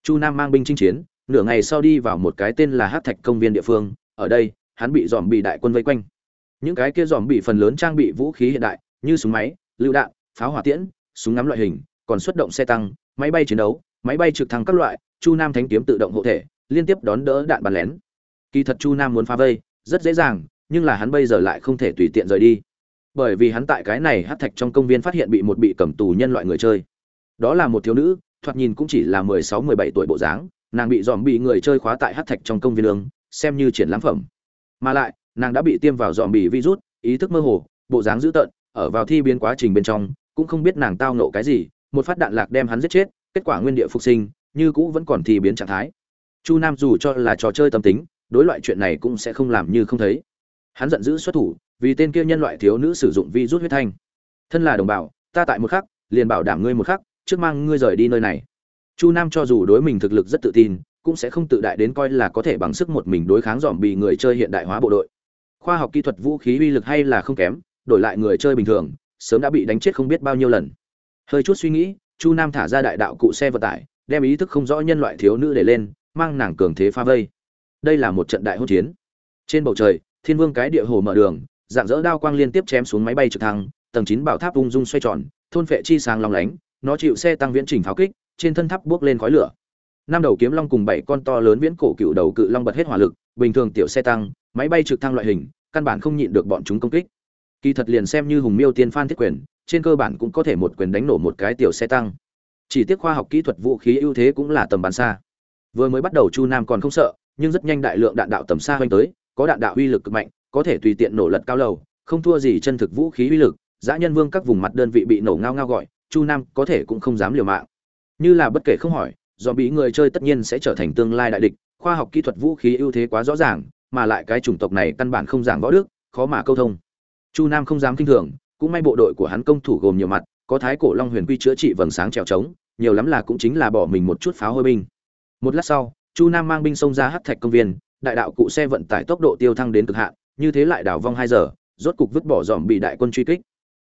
Chu nam mang binh chinh chiến, nửa ngày sau đi vào một cái tên là hát thạch công viên địa phương, ở đây, hắn bị dòm bị đại quân vây quanh. Những cái kia dòm bị phần lớn trang bị vũ khí hiện đại, như súng máy, lựu đạn, pháo hỏa tiễn, súng ngắm loại hình, còn xuất động xe tăng, máy bay chiến đấu, máy bay trực thăng các loại, chu nam thánh kiếm tự động hộ thể liên tiếp đón đỡ đạn bắn lén. Kỳ thật chu nam muốn phá vây, rất dễ dàng, nhưng là hắn bây giờ lại không thể tùy tiện rời đi. Bởi vì hắn tại cái này hát thạch trong công viên phát hiện bị một bị cầm tù nhân loại người chơi. Đó là một thiếu nữ, thoạt nhìn cũng chỉ là mười sáu, mười bảy tuổi bộ dáng, nàng bị dòm bị người chơi khóa tại hát thạch trong công viên lương xem như triển lãm phẩm. Mà lại, nàng đã bị tiêm vào dòm bị virus, ý thức mơ hồ, bộ dáng dữ tợn, ở vào thi biến quá trình bên trong, cũng không biết nàng tao nộ cái gì, một phát đạn lạc đem hắn giết chết, kết quả nguyên địa phục sinh, như cũ vẫn còn thi biến trạng thái chu nam dù cho là trò chơi tâm tính, đối loại chuyện này cũng sẽ không làm như không thấy. Hắn giận dữ xuất thủ, vì tên kia nhân loại thiếu nữ sử dụng vi rút huyết thanh. Thân là đồng bào, ta tại một khắc, liền bảo đảm ngươi một khắc, trước mang ngươi rời đi nơi này. Chu nam cho dù đối mình thực lực rất tự tin, cũng sẽ không tự đại đến coi là có thể bằng sức một mình đối kháng dòm bị người chơi hiện đại hóa bộ đội. Khoa học kỹ thuật vũ khí uy lực hay là không kém, đổi lại người chơi bình thường, sớm đã bị đánh chết không biết bao nhiêu lần. Hơi chút suy nghĩ, chu nam thả ra đại đạo cụ xe vận tải, đem ý thức không rõ nhân loại thiếu nữ để lên mang nàng cường thế pha vây. Đây là một trận đại hỗn chiến. Trên bầu trời, thiên vương cái địa hồ mở đường, dạng dỡ đao quang liên tiếp chém xuống máy bay trực thăng, tầng chín bảo tháp ung dung xoay tròn, thôn phệ chi sáng long lánh, nó chịu xe tăng viễn trình pháo kích, trên thân tháp bước lên khói lửa. Năm đầu kiếm long cùng bảy con to lớn viễn cổ cựu đầu cự long bật hết hỏa lực, bình thường tiểu xe tăng, máy bay trực thăng loại hình, căn bản không nhịn được bọn chúng công kích. Kỳ thật liền xem như hùng miêu tiên phan thiết quyền, trên cơ bản cũng có thể một quyền đánh nổ một cái tiểu xe tăng. Chỉ tiếc khoa học kỹ thuật vũ khí ưu thế cũng là tầm bắn xa vừa mới bắt đầu chu nam còn không sợ, nhưng rất nhanh đại lượng đạn đạo tầm xa hoành tới, có đạn đạo uy lực cực mạnh, có thể tùy tiện nổ lật cao lầu, không thua gì chân thực vũ khí uy lực. Dã nhân vương các vùng mặt đơn vị bị nổ ngao ngao gọi, chu nam có thể cũng không dám liều mạng. Như là bất kể không hỏi, do bị người chơi tất nhiên sẽ trở thành tương lai đại địch, khoa học kỹ thuật vũ khí ưu thế quá rõ ràng, mà lại cái chủng tộc này căn bản không giảng võ đức, khó mà câu thông. Chu nam không dám kinh thường, cũng may bộ đội của hắn công thủ gồm nhiều mặt, có thái cổ long huyền quy chữa trị vầng sáng trèo trống, nhiều lắm là cũng chính là bỏ mình một chút pháo hôi binh một lát sau, chu nam mang binh xông ra hắc thạch công viên, đại đạo cụ xe vận tải tốc độ tiêu thăng đến cực hạn, như thế lại đảo vong hai giờ, rốt cục vứt bỏ dòm bị đại quân truy kích.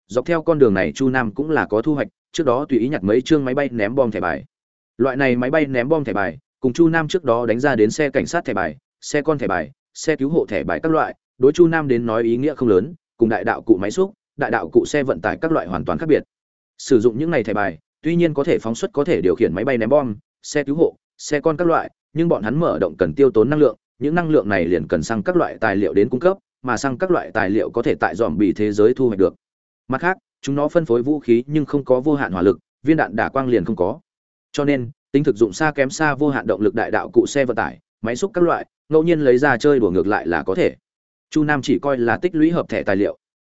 Dọc theo con đường này chu nam cũng là có thu hoạch, trước đó tùy ý nhặt mấy chương máy bay ném bom thẻ bài. Loại này máy bay ném bom thẻ bài, cùng chu nam trước đó đánh ra đến xe cảnh sát thẻ bài, xe con thẻ bài, xe cứu hộ thẻ bài các loại, đối chu nam đến nói ý nghĩa không lớn, cùng đại đạo cụ máy xúc, đại đạo cụ xe vận tải các loại hoàn toàn khác biệt. Sử dụng những này thẻ bài, tuy nhiên có thể phóng xuất có thể điều khiển máy bay ném bom, xe cứu hộ xe con các loại, nhưng bọn hắn mở động cần tiêu tốn năng lượng, những năng lượng này liền cần sang các loại tài liệu đến cung cấp, mà sang các loại tài liệu có thể tại dòm bị thế giới thu hoạch được. Mặt khác, chúng nó phân phối vũ khí nhưng không có vô hạn hỏa lực, viên đạn đả quang liền không có. Cho nên, tính thực dụng xa kém xa vô hạn động lực đại đạo cụ xe vận tải, máy xúc các loại, ngẫu nhiên lấy ra chơi đùa ngược lại là có thể. Chu nam chỉ coi là tích lũy hợp thẻ tài liệu.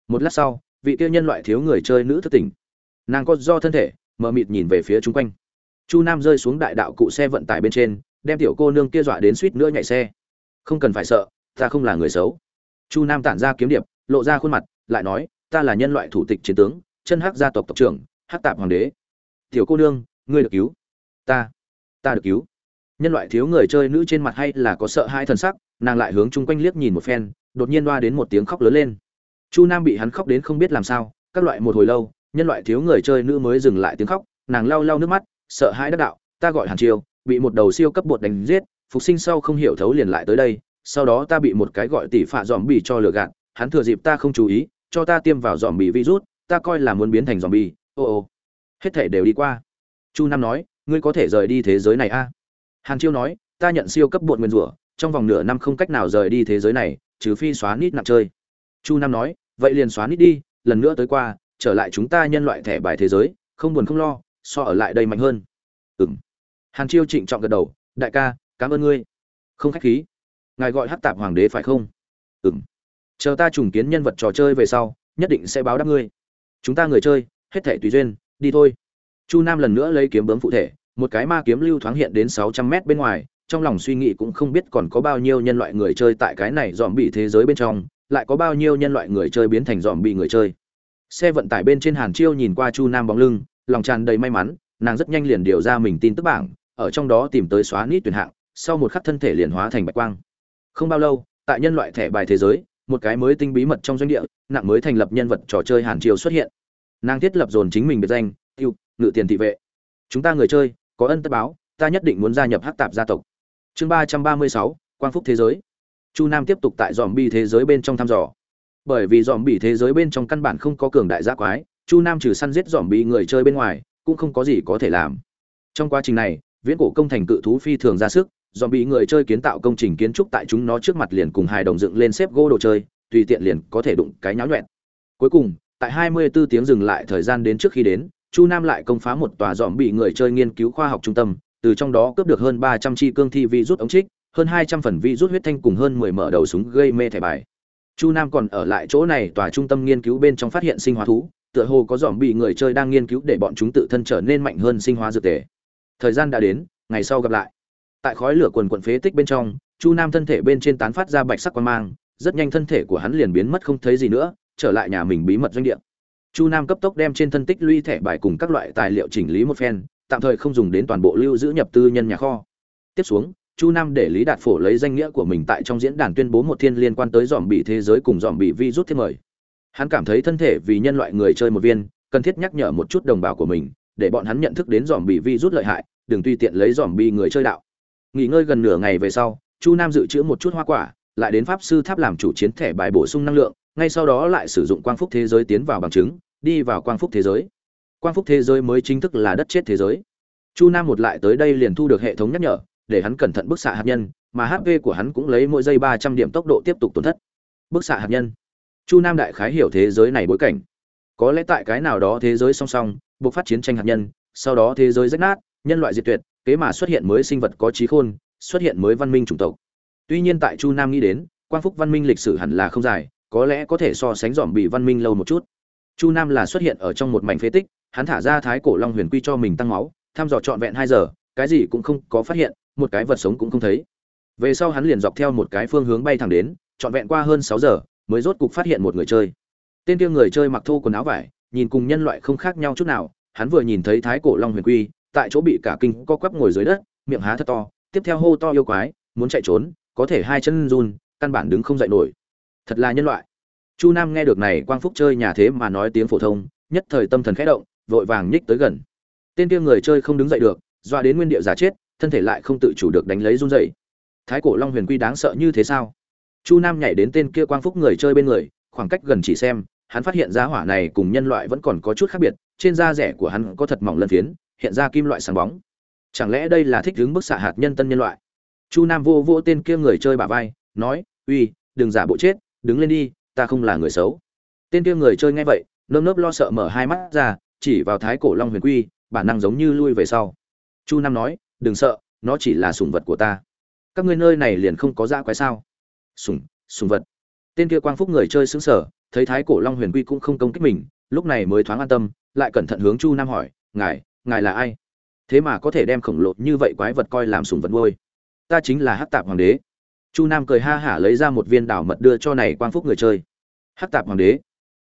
Một lát sau, vị kia nhân loại thiếu người chơi nữ thất tỉnh. Nàng có do thân thể, mờ mịt nhìn về phía chung quanh chu nam rơi xuống đại đạo cụ xe vận tải bên trên, đem tiểu cô nương kia dọa đến suýt nữa nhảy xe. Không cần phải sợ, ta không là người xấu. Chu nam tản ra kiếm điệp, lộ ra khuôn mặt, lại nói, ta là nhân loại thủ tịch chiến tướng, chân hắc gia tộc tộc trưởng, hắc tạp hoàng đế. Tiểu cô nương, ngươi được cứu. Ta ta được cứu. Nhân loại thiếu người chơi nữ trên mặt hay là có sợ hai thần sắc, nàng lại hướng chung quanh liếc nhìn một phen, đột nhiên loa đến một tiếng khóc lớn lên. Chu nam bị hắn khóc đến không biết làm sao, các loại một hồi lâu, nhân loại thiếu người chơi nữ mới dừng lại tiếng khóc, nàng lau lau nước mắt sợ hãi đắc đạo, ta gọi hàn chiêu bị một đầu siêu cấp bột đánh giết, phục sinh sau không hiểu thấu liền lại tới đây, sau đó ta bị một cái gọi tỷ phạ dòm bì cho lừa gạt, hắn thừa dịp ta không chú ý, cho ta tiêm vào dòm bì virus, ta coi là muốn biến thành dòm bì ô ô. Hết thể đều đi qua. Chu nam nói, ngươi có thể rời đi thế giới này a? À? hàn chiêu nói, ta nhận siêu cấp bột nguyên rủa, trong vòng nửa năm không cách nào rời đi thế giới này, trừ phi xóa nít nặng chơi. Chu nam nói, vậy liền xóa nít đi, lần nữa tới qua, trở lại chúng ta nhân loại thẻ bài thế giới, không buồn không lo so ở lại đây mạnh hơn. Ừng hàn chiêu trịnh trọng gật đầu, đại ca, cảm ơn ngươi. Không khách khí. Ngài gọi hát tạp hoàng đế phải không? Ừng chờ ta trùng kiến nhân vật trò chơi về sau, nhất định sẽ báo đáp ngươi. Chúng ta người chơi, hết thể tùy duyên, đi thôi. Chu nam lần nữa lấy kiếm bướm phụ thể, một cái ma kiếm lưu thoáng hiện đến sáu trăm mét bên ngoài, trong lòng suy nghĩ cũng không biết còn có bao nhiêu nhân loại người chơi tại cái này dòm bị thế giới bên trong, lại có bao nhiêu nhân loại người chơi biến thành dòm bị người chơi. Xe vận tải bên trên hàn chiêu nhìn qua chu nam bóng lưng lòng tràn đầy may mắn, nàng rất nhanh liền điều ra mình tin tức bảng, ở trong đó tìm tới xóa nít tuyển hạng, sau một khắc thân thể liền hóa thành bạch quang. Không bao lâu, tại nhân loại thẻ bài thế giới, một cái mới tinh bí mật trong doanh địa, nặng mới thành lập nhân vật trò chơi hàn triều xuất hiện. Nàng thiết lập dồn chính mình biệt danh, tiêu, ngự tiền thị vệ. Chúng ta người chơi, có ân tất báo, ta nhất định muốn gia nhập hắc tạp gia tộc. Chương ba trăm ba mươi sáu, quang phúc thế giới. Chu nam tiếp tục tại dòm bi thế giới bên trong thăm dò. Bởi vì dòm bi thế giới bên trong căn bản không có cường đại gia quái chu nam trừ săn giết dòm bị người chơi bên ngoài, cũng không có gì có thể làm. Trong quá trình này, viễn cổ công thành cự thú phi thường ra sức dòm bị người chơi kiến tạo công trình kiến trúc tại chúng nó trước mặt liền cùng hài đồng dựng lên xếp gỗ đồ chơi, tùy tiện liền có thể đụng cái nháo nhuẹn. Cuối cùng, tại 24 tiếng dừng lại thời gian đến trước khi đến, chu nam lại công phá một tòa dòm bị người chơi nghiên cứu khoa học trung tâm, từ trong đó cướp được hơn 300 chi cương thi vi rút ống trích, hơn 200 phần vi rút huyết thanh cùng hơn 10 mở đầu súng gây mê thẻ bài. Chu nam còn ở lại chỗ này, tòa trung tâm nghiên cứu bên trong phát hiện sinh hóa thú tựa hồ có dòm bị người chơi đang nghiên cứu để bọn chúng tự thân trở nên mạnh hơn sinh hóa dược tề. Thời gian đã đến, ngày sau gặp lại. Tại khói lửa quần quần phế tích bên trong, chu nam thân thể bên trên tán phát ra bạch sắc quan mang, rất nhanh thân thể của hắn liền biến mất không thấy gì nữa, trở lại nhà mình bí mật doanh địa. Chu nam cấp tốc đem trên thân tích lũy thẻ bài cùng các loại tài liệu chỉnh lý một phen, tạm thời không dùng đến toàn bộ lưu giữ nhập tư nhân nhà kho. Tiếp xuống, chu nam để lý đạt phổ lấy danh nghĩa của mình tại trong diễn đàn tuyên bố một thiên liên quan tới dòm bị thế giới cùng dòm bị vi rút thiết mời hắn cảm thấy thân thể vì nhân loại người chơi một viên, cần thiết nhắc nhở một chút đồng bào của mình, để bọn hắn nhận thức đến dòm bị vi rút lợi hại, đừng tùy tiện lấy dòm bị người chơi đạo. Nghỉ ngơi gần nửa ngày về sau, chu nam dự trữ một chút hoa quả, lại đến pháp sư tháp làm chủ chiến thẻ bài bổ sung năng lượng, ngay sau đó lại sử dụng quang phúc thế giới tiến vào bằng chứng, đi vào quang phúc thế giới. Quang phúc thế giới mới chính thức là đất chết thế giới. Chu nam một lại tới đây liền thu được hệ thống nhắc nhở, để hắn cẩn thận bức xạ hạt nhân, mà hp của hắn cũng lấy mỗi giây ba trăm điểm tốc độ tiếp tục tổn thất. Bức xạ hạt nhân chu nam đại khái hiểu thế giới này bối cảnh. Có lẽ tại cái nào đó thế giới song song, buộc phát chiến tranh hạt nhân, sau đó thế giới rách nát, nhân loại diệt tuyệt, kế mà xuất hiện mới sinh vật có trí khôn, xuất hiện mới văn minh chủng tộc. Tuy nhiên tại chu nam nghĩ đến, quang phúc văn minh lịch sử hẳn là không dài, có lẽ có thể so sánh dòm bị văn minh lâu một chút. Chu nam là xuất hiện ở trong một mảnh phế tích, hắn thả ra thái cổ long huyền quy cho mình tăng máu, thăm dò trọn vẹn hai giờ, cái gì cũng không có phát hiện, một cái vật sống cũng không thấy. Về sau hắn liền dọc theo một cái phương hướng bay thẳng đến, trọn vẹn qua hơn sáu giờ mới rốt cục phát hiện một người chơi. Tên kia người chơi mặc thô quần áo vải, nhìn cùng nhân loại không khác nhau chút nào, hắn vừa nhìn thấy thái cổ long huyền quy, tại chỗ bị cả kinh co quắp ngồi dưới đất, miệng há thật to, tiếp theo hô to yêu quái, muốn chạy trốn, có thể hai chân run, căn bản đứng không dậy nổi. Thật là nhân loại. Chu nam nghe được này quang phúc chơi nhà thế mà nói tiếng phổ thông, nhất thời tâm thần khẽ động, vội vàng nhích tới gần. Tên kia người chơi không đứng dậy được doa đến nguyên địa giả chết, thân thể lại không tự chủ được đánh lấy run dậy thái cổ long huyền quy đáng sợ như thế sao? Chu nam nhảy đến tên kia quang phúc người chơi bên người, khoảng cách gần chỉ xem, hắn phát hiện ra hỏa này cùng nhân loại vẫn còn có chút khác biệt, trên da rẻ của hắn có thật mỏng lân phiến, hiện ra kim loại sáng bóng. Chẳng lẽ đây là thích đứng bức xạ hạt nhân tân nhân loại? Chu nam vô vô tên kia người chơi bả vai, nói, uy, đừng giả bộ chết, đứng lên đi, ta không là người xấu. Tên kia người chơi nghe vậy, nơm nớp lo sợ mở hai mắt ra, chỉ vào thái cổ long huyền quy, bản năng giống như lui về sau. Chu nam nói, đừng sợ, nó chỉ là sùng vật của ta. Các ngươi nơi này liền không có dã quái sao? Sùng sùng vật. Tên kia quang phúc người chơi xứng sở thấy thái cổ long huyền quy cũng không công kích mình, lúc này mới thoáng an tâm, lại cẩn thận hướng chu nam hỏi, ngài ngài là ai? Thế mà có thể đem khổng lồ như vậy quái vật coi làm sùng vật nuôi. Ta chính là hắc tạp hoàng đế. Chu nam cười ha hả lấy ra một viên đảo mật đưa cho này quang phúc người chơi. Hắc tạp hoàng đế.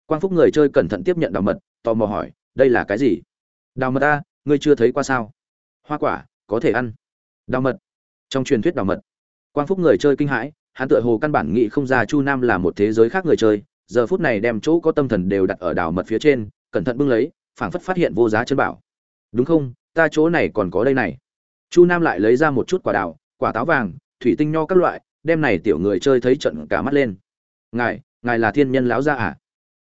Quang phúc người chơi cẩn thận tiếp nhận đảo mật, tò mò hỏi, đây là cái gì? Đào mật ta ngươi chưa thấy qua sao? Hoa quả, có thể ăn. Đào mật. Trong truyền thuyết đào mật, quang phúc người chơi kinh hãi hắn tựa hồ căn bản nghĩ không ra chu nam là một thế giới khác người chơi, giờ phút này đem chỗ có tâm thần đều đặt ở đào mật phía trên, cẩn thận bưng lấy, phảng phất phát hiện vô giá chân bảo. Đúng không? Ta chỗ này còn có đây này. Chu nam lại lấy ra một chút quả đào, quả táo vàng, thủy tinh nho các loại, đem này tiểu người chơi thấy trận cả mắt lên. Ngài ngài là thiên nhân lão gia à?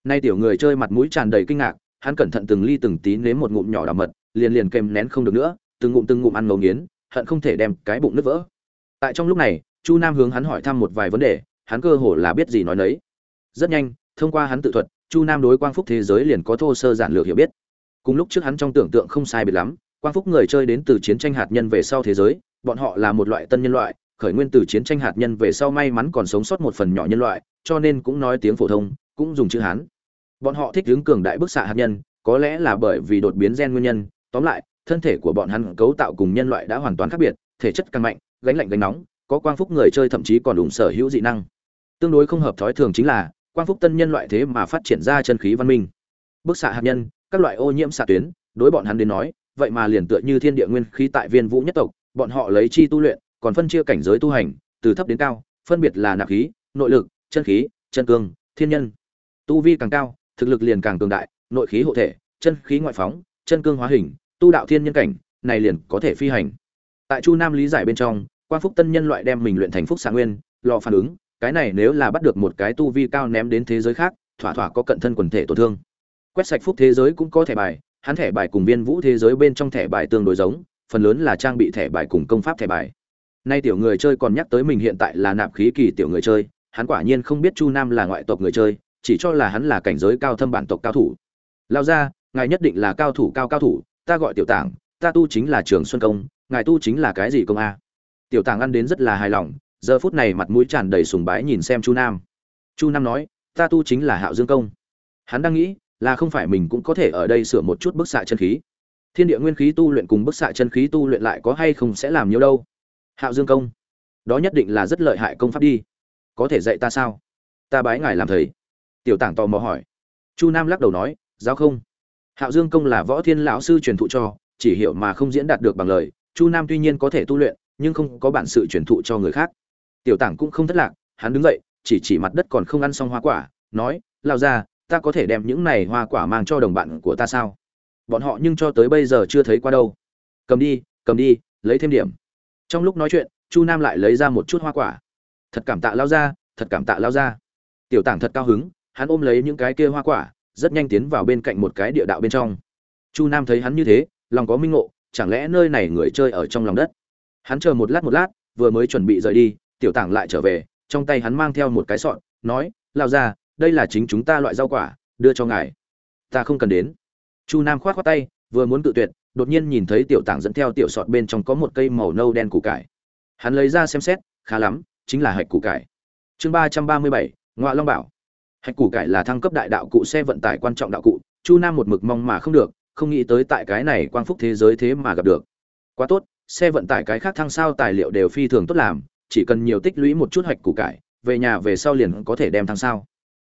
Nay tiểu người chơi mặt mũi tràn đầy kinh ngạc, hắn cẩn thận từng ly từng tí nếm một ngụm nhỏ đào mật, liền liền kèm nén không được nữa, từng ngụm từng ngụm ăn ngấu nghiến, hận không thể đem cái bụng nứt vỡ. Tại trong lúc này chu nam hướng hắn hỏi thăm một vài vấn đề, hắn cơ hồ là biết gì nói nấy. Rất nhanh, thông qua hắn tự thuật, chu nam đối quang phúc thế giới liền có thô sơ giản lược hiểu biết. Cùng lúc trước hắn trong tưởng tượng không sai biệt lắm, quang phúc người chơi đến từ chiến tranh hạt nhân về sau thế giới, bọn họ là một loại tân nhân loại, khởi nguyên từ chiến tranh hạt nhân về sau may mắn còn sống sót một phần nhỏ nhân loại, cho nên cũng nói tiếng phổ thông, cũng dùng chữ hán. Bọn họ thích hướng cường đại bức xạ hạt nhân, có lẽ là bởi vì đột biến gen nguyên nhân. Tóm lại, thân thể của bọn hắn cấu tạo cùng nhân loại đã hoàn toàn khác biệt, thể chất càng mạnh, gánh lạnh gánh nóng có quang phúc người chơi thậm chí còn đủ sở hữu dị năng. Tương đối không hợp thói thường chính là, quang phúc tân nhân loại thế mà phát triển ra chân khí văn minh. Bức xạ hạt nhân, các loại ô nhiễm xạ tuyến, đối bọn hắn đến nói, vậy mà liền tựa như thiên địa nguyên khí tại viên vũ nhất tộc, bọn họ lấy chi tu luyện, còn phân chia cảnh giới tu hành, từ thấp đến cao, phân biệt là nạp khí, nội lực, chân khí, chân cương, thiên nhân. Tu vi càng cao, thực lực liền càng cường đại, nội khí hộ thể, chân khí ngoại phóng, chân cương hóa hình, tu đạo thiên nhân cảnh, này liền có thể phi hành. Tại chu nam lý giải bên trong Quan phúc tân nhân loại đem mình luyện thành phúc xạ nguyên, lò phản ứng, cái này nếu là bắt được một cái tu vi cao ném đến thế giới khác, thỏa thỏa có cận thân quần thể tổn thương. Quét sạch phúc thế giới cũng có thẻ bài, hắn thẻ bài cùng viên vũ thế giới bên trong thẻ bài tương đối giống, phần lớn là trang bị thẻ bài cùng công pháp thẻ bài. Nay tiểu người chơi còn nhắc tới mình hiện tại là nạp khí kỳ tiểu người chơi, hắn quả nhiên không biết chu nam là ngoại tộc người chơi, chỉ cho là hắn là cảnh giới cao thâm bản tộc cao thủ. Lao ra, ngài nhất định là cao thủ cao cao thủ, ta gọi tiểu tảng, ta tu chính là trường xuân công, ngài tu chính là cái gì công a? Tiểu Tàng ăn đến rất là hài lòng, giờ phút này mặt mũi tràn đầy sùng bái nhìn xem chu nam. Chu nam nói, ta tu chính là hạo dương công. Hắn đang nghĩ là không phải mình cũng có thể ở đây sửa một chút bức xạ chân khí. Thiên địa nguyên khí tu luyện cùng bức xạ chân khí tu luyện lại có hay không sẽ làm nhiều đâu. Hạo dương công, đó nhất định là rất lợi hại công pháp đi. Có thể dạy ta sao? Ta bái ngài làm thầy. Tiểu Tàng tò mò hỏi. Chu nam lắc đầu nói, giáo không. Hạo dương công là võ thiên lão sư truyền thụ cho, chỉ hiểu mà không diễn đạt được bằng lời. Chu nam tuy nhiên có thể tu luyện nhưng không có bản sự truyền thụ cho người khác. Tiểu tảng cũng không thất lạc, hắn đứng dậy, chỉ chỉ mặt đất còn không ăn xong hoa quả, nói lao ra ta có thể đem những này hoa quả mang cho đồng bạn của ta sao? Bọn họ nhưng cho tới bây giờ chưa thấy qua đâu. Cầm đi cầm đi, lấy thêm điểm. Trong lúc nói chuyện, chu nam lại lấy ra một chút hoa quả. Thật cảm tạ lao ra thật cảm tạ lao ra tiểu tảng thật cao hứng, hắn ôm lấy những cái kia hoa quả, rất nhanh tiến vào bên cạnh một cái địa đạo bên trong. Chu nam thấy hắn như thế, lòng có minh ngộ, chẳng lẽ nơi này người chơi ở trong lòng đất? Hắn chờ một lát một lát, vừa mới chuẩn bị rời đi, tiểu tảng lại trở về, trong tay hắn mang theo một cái sọn nói lao ra đây là chính chúng ta loại rau quả, đưa cho ngài. Ta không cần đến. Chu nam khoát khoát tay, vừa muốn tự tuyệt, đột nhiên nhìn thấy tiểu tảng dẫn theo tiểu sọt bên trong có một cây màu nâu đen củ cải. Hắn lấy ra xem xét, khá lắm, chính là hạch củ cải. Chương ba trăm ba mươi bảy ngoại long bảo. Hạch củ cải là thăng cấp đại đạo cụ xe vận tải quan trọng đạo cụ, chu nam một mực mong mà không được, không nghĩ tới tại cái này quang phúc thế giới thế mà gặp được. Quá tốt xe vận tải cái khác thăng sao tài liệu đều phi thường tốt làm, chỉ cần nhiều tích lũy một chút hạch củ cải, về nhà về sau liền có thể đem thăng sao.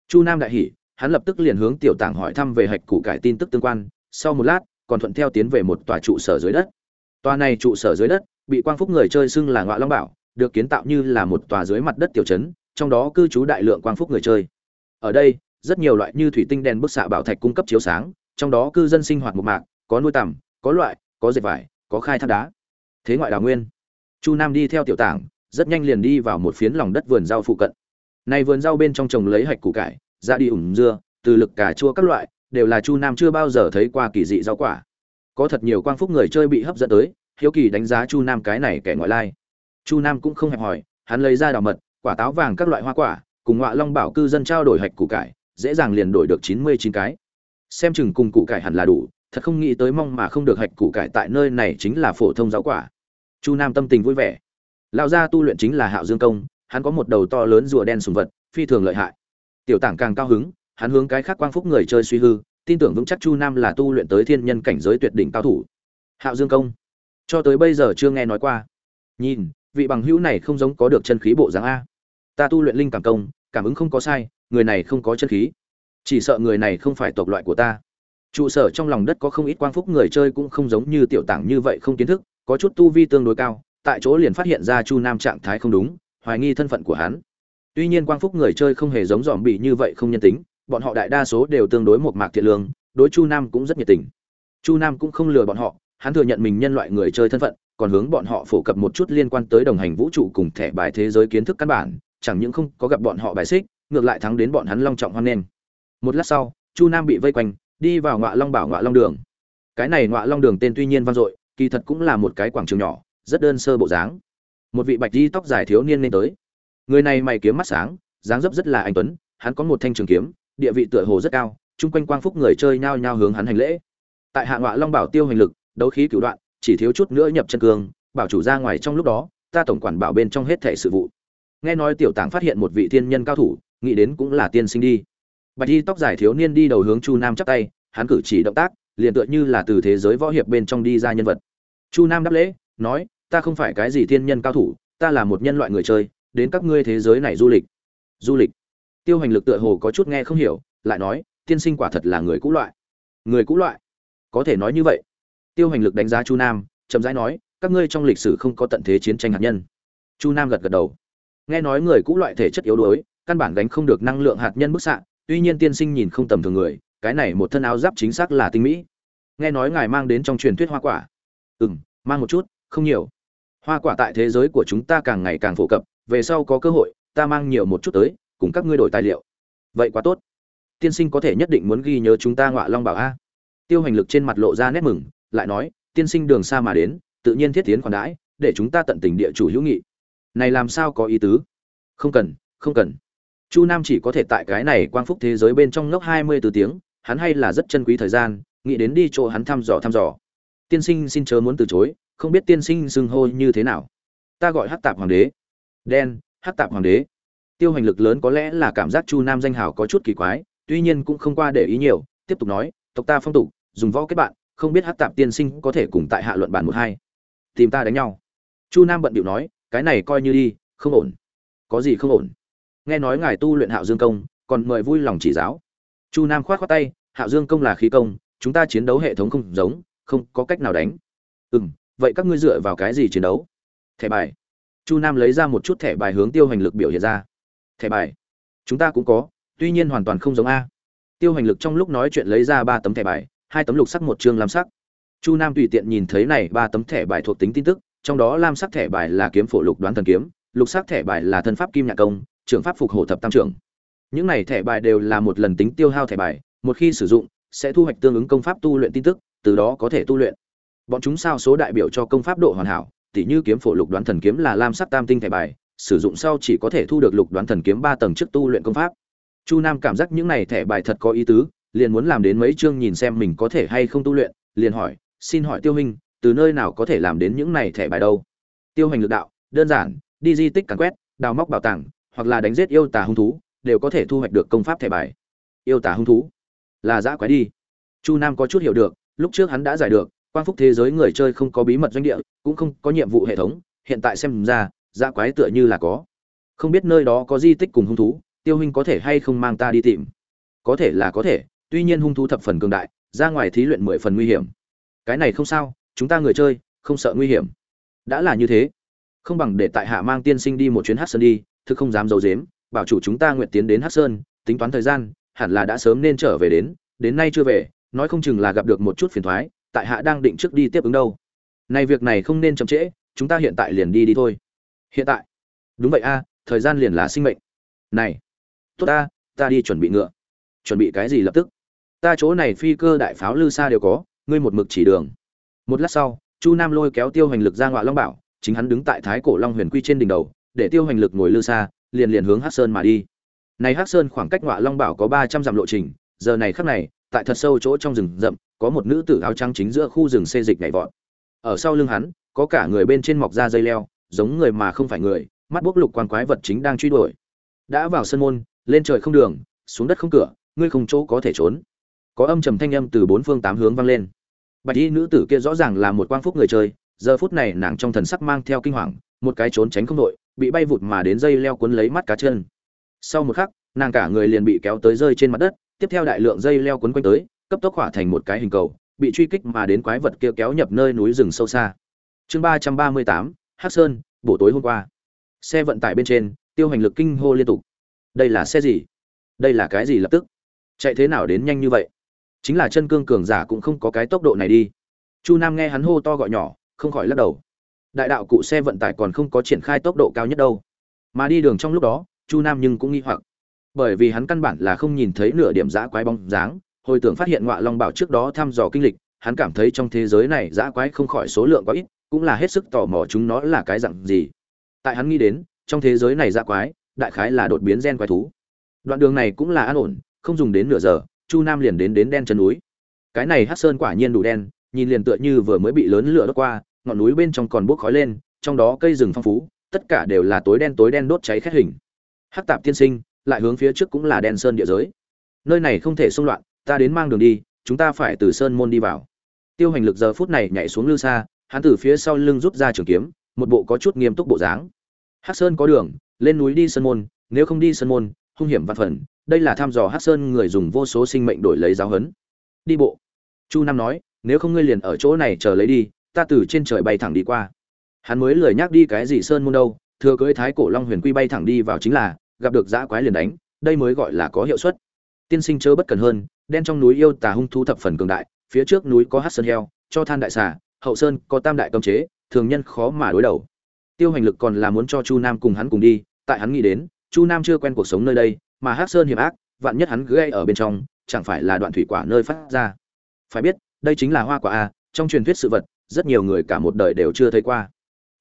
Chu nam đại hỉ, hắn lập tức liền hướng tiểu tảng hỏi thăm về hạch củ cải tin tức tương quan, sau một lát, còn thuận theo tiến về một tòa trụ sở dưới đất. Tòa này trụ sở dưới đất, bị quang phúc người chơi xưng là ngọa long bảo, được kiến tạo như là một tòa dưới mặt đất tiểu trấn, trong đó cư trú đại lượng quang phúc người chơi. Ở đây, rất nhiều loại như thủy tinh đèn bức xạ bảo thạch cung cấp chiếu sáng, trong đó cư dân sinh hoạt một mạc, có nuôi tằm, có loại, có dệt vải, có khai thác đá thế ngoại đào nguyên. Chu nam đi theo tiểu tảng, rất nhanh liền đi vào một phiến lòng đất vườn rau phụ cận. Này vườn rau bên trong trồng lấy hạch củ cải ra đi ủng dưa, từ lực cà chua các loại, đều là chu nam chưa bao giờ thấy qua kỳ dị rau quả. Có thật nhiều quang phúc người chơi bị hấp dẫn tới, hiếu kỳ đánh giá chu nam cái này kẻ ngoại lai. Chu nam cũng không hẹp hỏi, hắn lấy ra đào mật, quả táo vàng các loại hoa quả, cùng ngọa long bảo cư dân trao đổi hạch củ cải, dễ dàng liền đổi được chín mươi chín cái. Xem chừng cùng củ cải hẳn là đủ, thật không nghĩ tới mong mà không được hạch củ cải tại nơi này chính là phổ thông rau quả chu nam tâm tình vui vẻ. Lão gia tu luyện chính là hạo dương công, hắn có một đầu to lớn rùa đen sùng vật, phi thường lợi hại. Tiểu tảng càng cao hứng, hắn hướng cái khác quang phúc người chơi suy hư, tin tưởng vững chắc chu nam là tu luyện tới thiên nhân cảnh giới tuyệt đỉnh cao thủ. Hạo dương công. Cho tới bây giờ chưa nghe nói qua. Nhìn, vị bằng hữu này không giống có được chân khí bộ dáng a. Ta tu luyện linh cảm công, cảm ứng không có sai, người này không có chân khí. Chỉ sợ người này không phải tộc loại của ta. Trụ sở trong lòng đất có không ít quang phúc người chơi cũng không giống như tiểu tảng như vậy không kiến thức có chút tu vi tương đối cao, tại chỗ liền phát hiện ra chu nam trạng thái không đúng, hoài nghi thân phận của hắn. Tuy nhiên quang phúc người chơi không hề giống dòm bị như vậy không nhân tính, bọn họ đại đa số đều tương đối một mạc thiện lương, đối chu nam cũng rất nhiệt tình. Chu nam cũng không lừa bọn họ, hắn thừa nhận mình nhân loại người chơi thân phận, còn hướng bọn họ phổ cập một chút liên quan tới đồng hành vũ trụ cùng thẻ bài thế giới kiến thức căn bản, chẳng những không có gặp bọn họ bài xích, ngược lại thắng đến bọn hắn long trọng hoan nghênh. Một lát sau, chu nam bị vây quanh, đi vào ngọa long bảo ngọa long đường. Cái này ngọa long đường tên tuy nhiên vang dội kỳ thật cũng là một cái quảng trường nhỏ, rất đơn sơ bộ dáng. Một vị bạch di tóc dài thiếu niên lên tới. Người này mày kiếm mắt sáng, dáng dấp rất là anh tuấn, hắn có một thanh trường kiếm, địa vị tựa hồ rất cao, chung quanh quang phúc người chơi nhao nhao hướng hắn hành lễ. Tại hạ ngọa long bảo tiêu hành lực, đấu khí cửu đoạn, chỉ thiếu chút nữa nhập chân cương, bảo chủ ra ngoài trong lúc đó, ta tổng quản bảo bên trong hết thể sự vụ. Nghe nói tiểu tàng phát hiện một vị thiên nhân cao thủ, nghĩ đến cũng là tiên sinh đi. Bạch di tóc dài thiếu niên đi đầu hướng chu nam chắp tay, hắn cử chỉ động tác, liền tựa như là từ thế giới võ hiệp bên trong đi ra nhân vật chu nam đáp lễ, nói, ta không phải cái gì thiên nhân cao thủ, ta là một nhân loại người chơi, đến các ngươi thế giới này du lịch. Du lịch? Tiêu hành lực tựa hồ có chút nghe không hiểu, lại nói, tiên sinh quả thật là người cũ loại. Người cũ loại? Có thể nói như vậy. Tiêu hành lực đánh giá chu nam, chậm rãi nói, các ngươi trong lịch sử không có tận thế chiến tranh hạt nhân. Chu nam gật gật đầu. Nghe nói người cũ loại thể chất yếu đuối, căn bản gánh không được năng lượng hạt nhân bức xạ, tuy nhiên tiên sinh nhìn không tầm thường người, cái này một thân áo giáp chính xác là tinh mỹ. Nghe nói ngài mang đến trong truyền thuyết hoa quả. Ừ m mang một chút, không nhiều. Hoa quả tại thế giới của chúng ta càng ngày càng phổ cập, về sau có cơ hội, ta mang nhiều một chút tới, cùng các ngươi đổi tài liệu. Vậy quá tốt. Tiên sinh có thể nhất định muốn ghi nhớ chúng ta ngọa long bảo a. Tiêu hành lực trên mặt lộ ra nét mừng, lại nói, tiên sinh đường xa mà đến, tự nhiên thiết tiến khoản đãi, để chúng ta tận tình địa chủ hữu nghị. Này làm sao có ý tứ? Không cần không cần. Chu nam chỉ có thể tại cái này quang phúc thế giới bên trong ngốc hai mươi từ tiếng, hắn hay là rất chân quý thời gian, nghĩ đến đi chỗ hắn thăm dò thăm dò tiên sinh xin chớ muốn từ chối, không biết tiên sinh xưng hô như thế nào. Ta gọi hát tạp hoàng đế. Đen hát tạp hoàng đế. Tiêu hành lực lớn có lẽ là cảm giác chu nam danh hào có chút kỳ quái, tuy nhiên cũng không qua để ý nhiều, tiếp tục nói, tộc ta phong tục, dùng võ kết bạn, không biết hát tạp tiên sinh có thể cùng tại hạ luận bàn một hai. Tìm ta đánh nhau. Chu nam bận điệu nói, cái này coi như đi, không ổn. Có gì không ổn? Nghe nói ngài tu luyện hạo dương công, còn mời vui lòng chỉ giáo. Chu nam khoát khoát tay, hạo dương công là khí công, chúng ta chiến đấu hệ thống không giống không có cách nào đánh. Ừ m vậy các ngươi dựa vào cái gì chiến đấu? Thẻ bài. Chu nam lấy ra một chút thẻ bài hướng tiêu hành lực biểu hiện ra. Thẻ bài. Chúng ta cũng có, tuy nhiên hoàn toàn không giống a. Tiêu hành lực trong lúc nói chuyện lấy ra ba tấm thẻ bài, hai tấm lục sắc, một chương lam sắc. Chu nam tùy tiện nhìn thấy này ba tấm thẻ bài thuộc tính tin tức, trong đó lam sắc thẻ bài là kiếm phổ lục đoán thần kiếm, lục sắc thẻ bài là thân pháp kim nhạc công, trưởng pháp phục hổ thập tam trưởng. Những này thẻ bài đều là một lần tính tiêu hao thẻ bài, một khi sử dụng, sẽ thu hoạch tương ứng công pháp tu luyện tin tức từ đó có thể tu luyện. Bọn chúng sao số đại biểu cho công pháp độ hoàn hảo, tỉ như kiếm phổ lục đoán thần kiếm là lam sắc tam tinh thẻ bài, sử dụng sau chỉ có thể thu được lục đoán thần kiếm ba tầng trước tu luyện công pháp. Chu nam cảm giác những này thẻ bài thật có ý tứ, liền muốn làm đến mấy chương nhìn xem mình có thể hay không tu luyện, liền hỏi, xin hỏi tiêu minh, từ nơi nào có thể làm đến những này thẻ bài đâu? Tiêu hành lực đạo, đơn giản, đi di tích càn quét, đào móc bảo tàng, hoặc là đánh giết yêu tà hung thú, đều có thể thu hoạch được công pháp thẻ bài. Yêu tà hung thú? Là dã quái đi. Chu nam có chút hiểu được lúc trước hắn đã giải được, quang phúc thế giới người chơi không có bí mật doanh địa, cũng không có nhiệm vụ hệ thống, hiện tại xem ra dạ quái tựa như là có. Không biết nơi đó có di tích cùng hung thú, tiêu huynh có thể hay không mang ta đi tìm? Có thể là có thể, tuy nhiên hung thú thập phần cường đại, ra ngoài thí luyện mười phần nguy hiểm. Cái này không sao, chúng ta người chơi, không sợ nguy hiểm. Đã là như thế. Không bằng để tại hạ mang tiên sinh đi một chuyến hát sơn đi thực không dám d i ấ u dếm bảo chủ chúng ta nguyện tiến đến hát sơn, tính toán thời gian, hẳn là đã sớm nên trở về đến đến nay chưa về nói không chừng là gặp được một chút phiền thoái, tại hạ đang định trước đi tiếp ứng đâu. Này việc này không nên chậm trễ, chúng ta hiện tại liền đi đi thôi. Hiện tại? Đúng vậy a, thời gian liền là sinh mệnh. Này, tốt ta ta đi chuẩn bị ngựa. Chuẩn bị cái gì lập tức? Ta chỗ này phi cơ đại pháo lư xa đều có, ngươi một mực chỉ đường. Một lát sau, chu nam lôi kéo tiêu hành lực ra ngoại long bảo, chính hắn đứng tại thái cổ long huyền quy trên đỉnh đầu, để tiêu hành lực ngồi lư xa, liền liền hướng hắc sơn mà đi. Này hắc sơn khoảng cách ngoại long bảo có ba trăm dặm lộ trình, giờ này khắc này tại thật sâu chỗ trong rừng rậm, có một nữ tử áo trắng chính giữa khu rừng xê dịch nhảy vọt. Ở sau lưng hắn, có cả người bên trên mọc ra dây leo, giống người mà không phải người, mắt bốc lục quan quái vật chính đang truy đuổi. Đã vào sân môn, lên trời không đường, xuống đất không cửa, ngươi không chỗ có thể trốn. Có âm trầm thanh âm từ bốn phương tám hướng vang lên. Bạch y nữ tử kia rõ ràng là một quang phúc người chơi, giờ phút này nàng trong thần sắc mang theo kinh hoàng, một cái trốn tránh không đội, bị bay vụt mà đến dây leo cuốn lấy mắt cá chân. Sau một khắc, nàng cả người liền bị kéo tới rơi trên mặt đất tiếp theo đại lượng dây leo cuốn quanh tới, cấp tốc hỏa thành một cái hình cầu, bị truy kích mà đến quái vật kia kéo nhập nơi núi rừng sâu xa. Chương ba trăm ba mươi tám, hắc sơn, buổi tối hôm qua. Xe vận tải bên trên, tiêu hành lực kinh hô liên tục. Đây là xe gì? Đây là cái gì lập tức? Chạy thế nào đến nhanh như vậy? Chính là chân cương cường giả cũng không có cái tốc độ này đi. Chu nam nghe hắn hô to gọi nhỏ, không khỏi lắc đầu. Đại đạo cụ xe vận tải còn không có triển khai tốc độ cao nhất đâu. Mà đi đường trong lúc đó, chu nam nhưng cũng nghi hoặc bởi vì hắn căn bản là không nhìn thấy nửa điểm dã quái bóng dáng. Hồi tưởng phát hiện ngọa long bảo trước đó thăm dò kinh lịch, hắn cảm thấy trong thế giới này dã quái không khỏi số lượng quá ít, cũng là hết sức tò mò chúng nó là cái dặn gì. Tại hắn nghĩ đến, trong thế giới này dã quái, đại khái là đột biến gen quái thú. Đoạn đường này cũng là an ổn, không dùng đến nửa giờ, chu nam liền đến đến đen chân núi. Cái này hát sơn quả nhiên đủ đen, nhìn liền tựa như vừa mới bị lớn lửa đốt qua, ngọn núi bên trong còn bốc khói lên, trong đó cây rừng phong phú, tất cả đều là tối đen tối đen đốt cháy khét hình. Hắc tạp tiên sinh lại hướng phía trước cũng là đen sơn địa giới. Nơi này không thể xung loạn, ta đến mang đường đi, chúng ta phải từ sơn môn đi vào. Tiêu hành lực giờ phút này nhảy xuống lư xa, hắn từ phía sau lưng rút ra trường kiếm, một bộ có chút nghiêm túc bộ dáng. Hắc sơn có đường, lên núi đi sơn môn, nếu không đi sơn môn, hung hiểm văn phần, đây là thăm dò hắc sơn người dùng vô số sinh mệnh đổi lấy giáo huấn. Đi bộ. Chu nam nói, nếu không ngươi liền ở chỗ này chờ lấy đi, ta từ trên trời bay thẳng đi qua. Hắn mới lười nhắc đi cái gì sơn môn đâu, thừa cưới thái cổ long huyền quy bay thẳng đi vào chính là gặp được dã quái liền đánh, đây mới gọi là có hiệu suất. Tiên sinh chớ bất cần hơn, đen trong núi yêu tà hung thú thập phần cường đại, phía trước núi có hắc sơn heo, cho than đại xà, hậu sơn có tam đại cấm chế, thường nhân khó mà đối đầu. Tiêu hành lực còn là muốn cho chu nam cùng hắn cùng đi, tại hắn nghĩ đến, chu nam chưa quen cuộc sống nơi đây, mà hắc sơn hiểm ác, vạn nhất hắn gây ở bên trong, chẳng phải là đoạn thủy quả nơi phát ra. Phải biết, đây chính là hoa quả a, trong truyền thuyết sự vật, rất nhiều người cả một đời đều chưa thấy qua.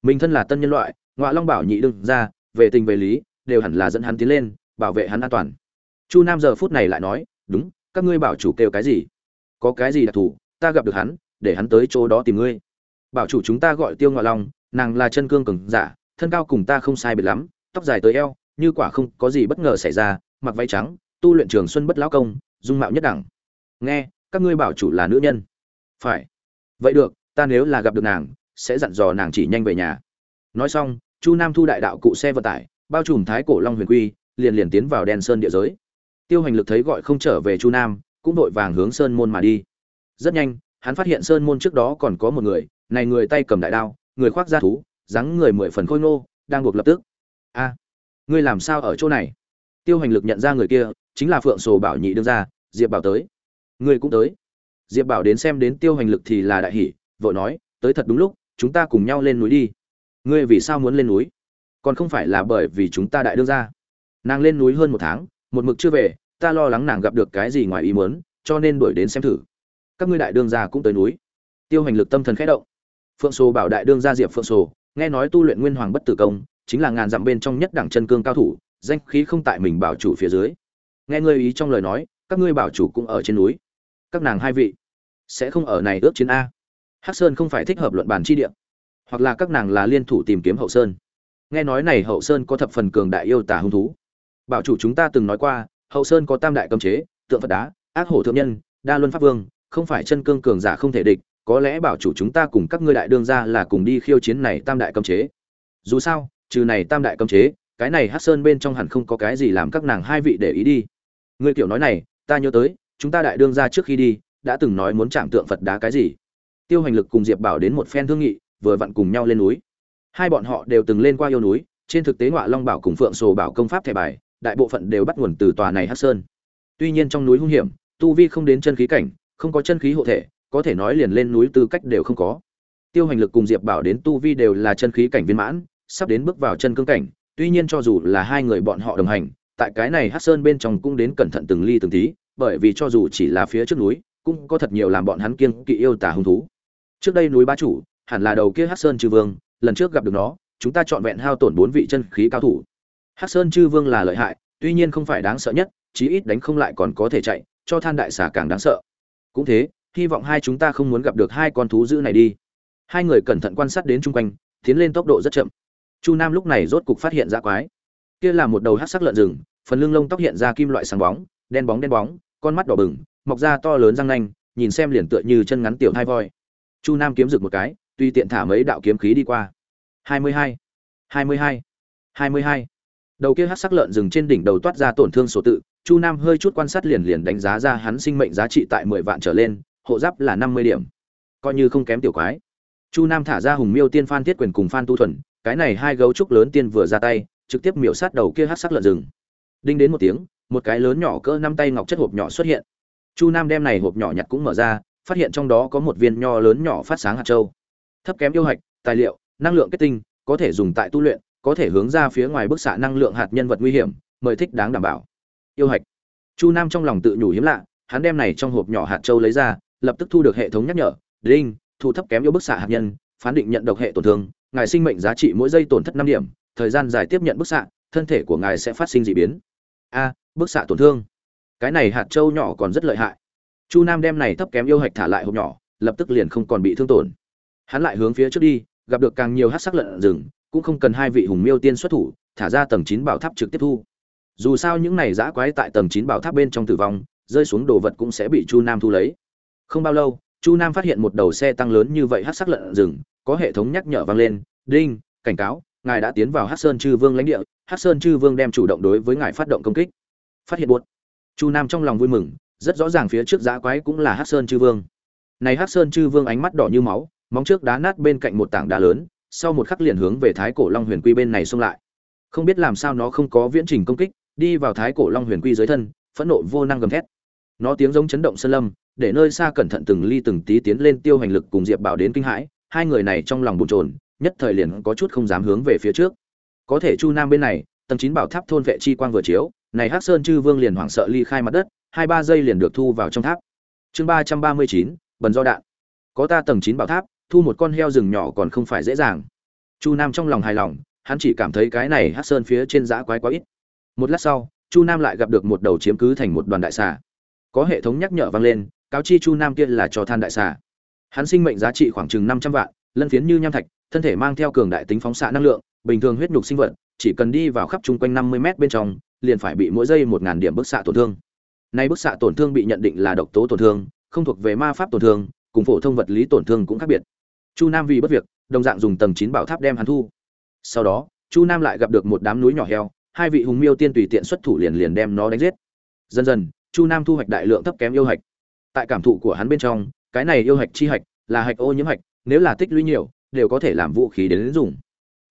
Mình thân là tân nhân loại ngoại long bảo nhị đương ra, về tình về lý đều hẳn là dẫn hắn tiến lên, bảo vệ hắn an toàn. Chu nam giờ phút này lại nói, đúng, các ngươi bảo chủ kêu cái gì? Có cái gì đặc thù? Ta gặp được hắn, để hắn tới chỗ đó tìm ngươi. Bảo chủ chúng ta gọi tiêu ngoại long, nàng là chân cương cường giả, thân cao cùng ta không sai biệt lắm, tóc dài tới eo, như quả không có gì bất ngờ xảy ra, mặc váy trắng, tu luyện trường xuân bất lão công, dung mạo nhất đẳng. Nghe, các ngươi bảo chủ là nữ nhân. Phải. Vậy được, ta nếu là gặp được nàng, sẽ dặn dò nàng chỉ nhanh về nhà. Nói xong, chu nam thu đại đạo cụ xe vận tải bao trùm thái cổ long huyền quy, liền liền tiến vào đen sơn địa giới. Tiêu hành lực thấy gọi không trở về chu nam, cũng vội vàng hướng sơn môn mà đi. Rất nhanh, hắn phát hiện sơn môn trước đó còn có một người, này người tay cầm đại đao, người khoác da thú, dáng người mười phần khôi ngô, đang buộc lập tức. A, ngươi làm sao ở chỗ này? Tiêu hành lực nhận ra người kia, chính là phượng sổ bảo nhị đương ra diệp bảo tới. Ngươi cũng tới. Diệp bảo đến xem đến tiêu hành lực thì là đại hỷ vội nói, tới thật đúng lúc, chúng ta cùng nhau lên núi đi. Ngươi vì sao muốn lên núi? Còn không phải là bởi vì chúng ta đại đương ra nàng lên núi hơn một tháng, một mực chưa về, ta lo lắng nàng gặp được cái gì ngoài ý muốn, cho nên đuổi đến xem thử. Các ngươi đại đương gia cũng tới núi. Tiêu hành lực tâm thần khẽ động. Phượng sồ bảo đại đương gia diệp phượng sồ nghe nói tu luyện nguyên hoàng bất tử công, chính là ngàn dặm bên trong nhất đẳng chân cương cao thủ, danh khí không tại mình bảo chủ phía dưới. Nghe ngươi ý trong lời nói, các ngươi bảo chủ cũng ở trên núi. Các nàng hai vị, sẽ không ở này ước chiến a. Hắc sơn không phải thích hợp luận bàn chi địa. Hoặc là các nàng là liên thủ tìm kiếm hậu sơn nghe nói này hậu sơn có thập phần cường đại yêu tà hung thú. Bảo chủ chúng ta từng nói qua, hậu sơn có tam đại cấm chế, tượng phật đá, ác hổ thượng nhân, đa luân pháp vương, không phải chân cương cường giả không thể địch, có lẽ bảo chủ chúng ta cùng các ngươi đại đương ra là cùng đi khiêu chiến này tam đại cấm chế. Dù sao, trừ này tam đại cấm chế, cái này hát sơn bên trong hẳn không có cái gì làm các nàng hai vị để ý đi. Ngươi kiểu nói này, ta nhớ tới, chúng ta đại đương ra trước khi đi, đã từng nói muốn chạm tượng phật đá cái gì. Tiêu hành lực cùng diệp bảo đến một phen thương nghị, vừa vặn cùng nhau lên núi hai bọn họ đều từng lên qua yêu núi, trên thực tế ngọa long bảo cùng phượng sổ bảo công pháp thẻ bài, đại bộ phận đều bắt nguồn từ tòa này hắc sơn. Tuy nhiên trong núi hung hiểm, tu vi không đến chân khí cảnh, không có chân khí hộ thể, có thể nói liền lên núi tư cách đều không có. Tiêu hành lực cùng diệp bảo đến tu vi đều là chân khí cảnh viên mãn, sắp đến bước vào chân cương cảnh, tuy nhiên cho dù là hai người bọn họ đồng hành, tại cái này hắc sơn bên trong cũng đến cẩn thận từng ly từng tí, bởi vì cho dù chỉ là phía trước núi, cũng có thật nhiều làm bọn hắn kiêng kỵ yêu tả hung thú. Trước đây núi ba chủ, hẳn là đầu kia hắc sơn trừ vương lần trước gặp được nó, chúng ta chọn vẹn hao tổn bốn vị chân khí cao thủ. Hắc sơn chư vương là lợi hại, tuy nhiên không phải đáng sợ nhất, chí ít đánh không lại còn có thể chạy, cho than đại xà càng đáng sợ. Cũng thế, hy vọng hai chúng ta không muốn gặp được hai con thú dữ này đi. Hai người cẩn thận quan sát đến chung quanh, tiến lên tốc độ rất chậm. Chu nam lúc này rốt cục phát hiện ra quái. Kia là một đầu hát sắc lợn rừng, phần lưng lông tóc hiện ra kim loại sáng bóng, đen bóng đen bóng, con mắt đỏ bừng, mọc ra to lớn răng nanh, nhìn xem liền tựa như chân ngắn tiểu hai voi. Chu nam kiếm rực một cái tuy tiện thả mấy đạo kiếm khí đi qua. 22, 22, 22. Đầu kia hắc sắc lợn rừng trên đỉnh đầu toát ra tổn thương số tự, Chu Nam hơi chút quan sát liền liền đánh giá ra hắn sinh mệnh giá trị tại 10 vạn trở lên, hộ giáp là 50 điểm. Coi như không kém tiểu quái. Chu Nam thả ra Hùng Miêu Tiên Phan Thiết quyền cùng Phan Tu Thuần, cái này hai gấu trúc lớn tiên vừa ra tay, trực tiếp miểu sát đầu kia hắc sắc lợn rừng. Đinh đến một tiếng, một cái lớn nhỏ cỡ năm tay ngọc chất hộp nhỏ xuất hiện. Chu Nam đem này hộp nhỏ nhặt cũng mở ra, phát hiện trong đó có một viên nho lớn nhỏ phát sáng hạt châu. Thấp kém yêu hạch, tài liệu, năng lượng kết tinh, có thể dùng tại tu luyện, có thể hướng ra phía ngoài bức xạ năng lượng hạt nhân vật nguy hiểm, mời thích đáng đảm bảo. Yêu hạch. Chu Nam trong lòng tự nhủ hiếm lạ, hắn đem này trong hộp nhỏ hạt châu lấy ra, lập tức thu được hệ thống nhắc nhở, "Đinh, thu thấp kém yêu bức xạ hạt nhân, phán định nhận độc hệ tổn thương, ngài sinh mệnh giá trị mỗi giây tổn thất năm điểm, thời gian dài tiếp nhận bức xạ, thân thể của ngài sẽ phát sinh dị biến." A, bức xạ tổn thương. Cái này hạt châu nhỏ còn rất lợi hại. Chu Nam đem này thấp kém yêu hạch thả lại hộp nhỏ, lập tức liền không còn bị thương tổn. Hắn lại hướng phía trước đi, gặp được càng nhiều hắc sắc lợn rừng, cũng không cần hai vị hùng miêu tiên xuất thủ, thả ra tầng chín bảo tháp trực tiếp thu. Dù sao những này dã quái tại tầng chín bảo tháp bên trong tử vong, rơi xuống đồ vật cũng sẽ bị Chu Nam thu lấy. Không bao lâu, Chu Nam phát hiện một đầu xe tăng lớn như vậy hắc sắc lợn rừng, có hệ thống nhắc nhở vang lên, "Đinh, cảnh cáo, ngài đã tiến vào Hắc Sơn Chư Vương lãnh địa, Hắc Sơn Chư Vương đem chủ động đối với ngài phát động công kích." Phát hiện buốt Chu Nam trong lòng vui mừng, rất rõ ràng phía trước dã quái cũng là Hắc Sơn Chư Vương. Này Hắc Sơn Chư Vương ánh mắt đỏ như máu, móng trước đá nát bên cạnh một tảng đá lớn, sau một khắc liền hướng về Thái Cổ Long Huyền Quy bên này xông lại. Không biết làm sao nó không có viễn trình công kích, đi vào Thái Cổ Long Huyền Quy dưới thân, phẫn nộ vô năng gầm thét. Nó tiếng giống chấn động sơn lâm, để nơi xa cẩn thận từng ly từng tí tiến lên tiêu hành lực cùng Diệp Bảo đến kinh hãi, hai người này trong lòng bồn trồn nhất thời liền có chút không dám hướng về phía trước. Có thể Chu Nam bên này, tầng chín bảo tháp thôn vệ chi quang vừa chiếu, này Hắc Sơn Chư Vương liền hoảng sợ ly khai mặt đất, hai ba giây liền được thu vào trong tháp. Chương ba trăm ba mươi chín bần do đạn. Có ta tầng chín bảo tháp, thu một con heo rừng nhỏ còn không phải dễ dàng. Chu Nam trong lòng hài lòng, hắn chỉ cảm thấy cái này Hắc Sơn phía trên dã quái quá ít. Một lát sau, Chu Nam lại gặp được một đầu chiếm cứ thành một đoàn đại xà. Có hệ thống nhắc nhở vang lên, cáo chi Chu Nam kia là cho than đại xà. Hắn sinh mệnh giá trị khoảng chừng năm trăm vạn, lân phiến như nham thạch, thân thể mang theo cường đại tính phóng xạ năng lượng, bình thường huyết nhục sinh vật, chỉ cần đi vào khắp chung quanh năm mươi mét bên trong, liền phải bị mỗi giây một ngàn điểm bức xạ tổn thương. Nay bức xạ tổn thương bị nhận định là độc tố tổn thương, không thuộc về ma pháp tổn thương, cùng phổ thông vật lý tổn thương cũng khác biệt. Chu Nam vì bất việc, đồng dạng dùng tầng chín bảo tháp đem hắn thu. Sau đó, Chu Nam lại gặp được một đám núi nhỏ heo, hai vị hùng miêu tiên tùy tiện xuất thủ liền liền đem nó đánh giết. Dần dần, Chu Nam thu hoạch đại lượng thấp kém yêu hạch. Tại cảm thụ của hắn bên trong, cái này yêu hạch chi hạch là hạch ô nhiễm hạch, nếu là tích lũy nhiều, đều có thể làm vũ khí đến dùng.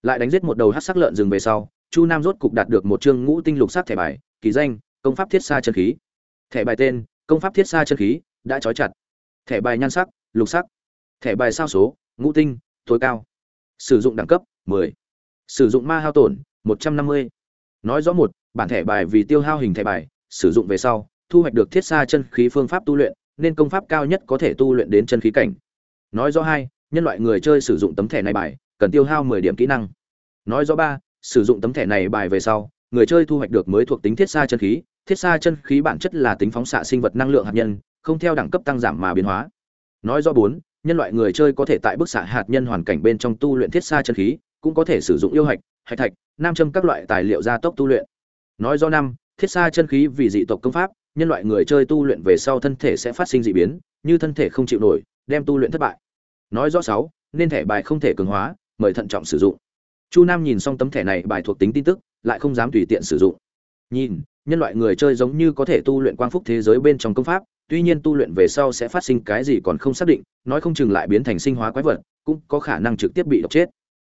Lại đánh giết một đầu hắc sắc lợn rừng về sau, Chu Nam rốt cục đạt được một chương ngũ tinh lục sắc thẻ bài, kỳ danh, công pháp thiết xa chân khí. Thẻ bài tên, công pháp thiết xa chân khí, đã trói chặt. Thẻ bài nhan sắc, lục sắc. Thẻ bài sao số, ngũ tinh, tối cao. Sử dụng đẳng cấp, 10. Sử dụng ma hao tổn, 150. Nói rõ một, bản thẻ bài vì tiêu hao hình thẻ bài, sử dụng về sau, thu hoạch được thiết xa chân khí phương pháp tu luyện, nên công pháp cao nhất có thể tu luyện đến chân khí cảnh. Nói rõ hai, nhân loại người chơi sử dụng tấm thẻ này bài, cần tiêu hao 10 điểm kỹ năng. Nói rõ ba, sử dụng tấm thẻ này bài về sau, người chơi thu hoạch được mới thuộc tính thiết xa chân khí, thiết xa chân khí bản chất là tính phóng xạ sinh vật năng lượng hạt nhân, không theo đẳng cấp tăng giảm mà biến hóa. Nói rõ bốn, nhân loại người chơi có thể tại bức xạ hạt nhân hoàn cảnh bên trong tu luyện thiết xa chân khí, cũng có thể sử dụng yêu hạch, hạch thạch, nam châm các loại tài liệu gia tốc tu luyện. Nói rõ năm, thiết xa chân khí vì dị tộc công pháp, nhân loại người chơi tu luyện về sau thân thể sẽ phát sinh dị biến, như thân thể không chịu nổi, đem tu luyện thất bại. Nói rõ sáu, nên thẻ bài không thể cường hóa, mời thận trọng sử dụng. Chu Nam nhìn xong tấm thẻ này bài thuộc tính tin tức, lại không dám tùy tiện sử dụng. Nhìn, nhân loại người chơi giống như có thể tu luyện quang phúc thế giới bên trong công pháp, tuy nhiên tu luyện về sau sẽ phát sinh cái gì còn không xác định, nói không chừng lại biến thành sinh hóa quái vật, cũng có khả năng trực tiếp bị độc chết.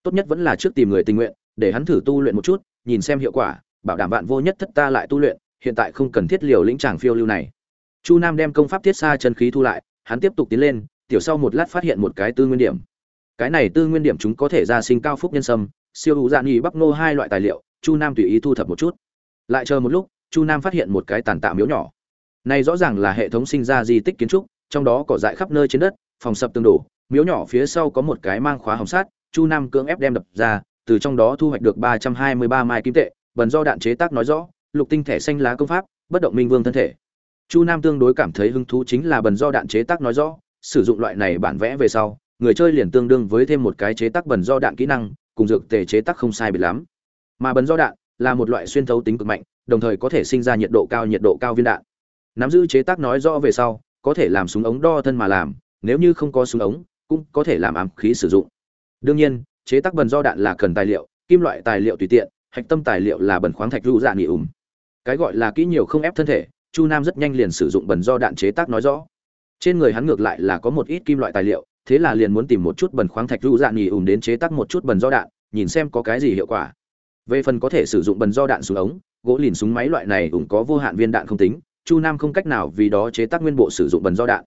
Tốt nhất vẫn là trước tìm người tình nguyện, để hắn thử tu luyện một chút, nhìn xem hiệu quả, bảo đảm bạn vô nhất thất ta lại tu luyện, hiện tại không cần thiết liều lĩnh chàng phiêu lưu này. Chu Nam đem công pháp thiết xa chân khí thu lại, hắn tiếp tục tiến lên, tiểu sau một lát phát hiện một cái tư nguyên điểm. Cái này tư nguyên điểm chúng có thể ra sinh cao phúc nhân sâm, siêu hữu dạ nhị bắc nô hai loại tài liệu, Chu Nam tùy ý thu thập một chút. Lại chờ một lúc, Chu Nam phát hiện một cái tàn tạ miếu nhỏ. Này rõ ràng là hệ thống sinh ra di tích kiến trúc, trong đó cỏ dại khắp nơi trên đất, phòng sập tương đổ, miếu nhỏ phía sau có một cái mang khóa hồng sát, Chu Nam cưỡng ép đem đập ra, từ trong đó thu hoạch được ba trăm hai mươi ba mai kim tệ, bần do đạn chế tác nói rõ, lục tinh thể xanh lá công pháp, bất động minh vương thân thể. Chu Nam tương đối cảm thấy hứng thú chính là bần do đạn chế tác nói rõ, sử dụng loại này bản vẽ về sau, người chơi liền tương đương với thêm một cái chế tác bần do đạn kỹ năng, cùng dược tề chế tác không sai biệt lắm. Mà bần do đạn là một loại xuyên thấu tính cực mạnh, đồng thời có thể sinh ra nhiệt độ cao nhiệt độ cao viên đạn. Nắm giữ chế tác nói rõ về sau, có thể làm súng ống đo thân mà làm, nếu như không có súng ống, cũng có thể làm ám khí sử dụng. Đương nhiên chế tác bần do đạn là cần tài liệu kim loại tài liệu tùy tiện hạch tâm tài liệu là bần khoáng thạch lưu dạ nghỉ ùm. Cái gọi là kỹ nhiều không ép thân thể chu nam rất nhanh liền sử dụng bần do đạn chế tác nói rõ. Trên người hắn ngược lại là có một ít kim loại tài liệu thế là liền muốn tìm một chút bần khoáng thạch lưu dạ nghỉ ùm đến chế tác một chút bần do đạn nhìn xem có cái gì hiệu quả. Về phần có thể sử dụng bần do đạn súng ống gỗ lìn súng máy loại này ủng có vô hạn viên đạn không tính chu nam không cách nào vì đó chế tác nguyên bộ sử dụng bần do đạn.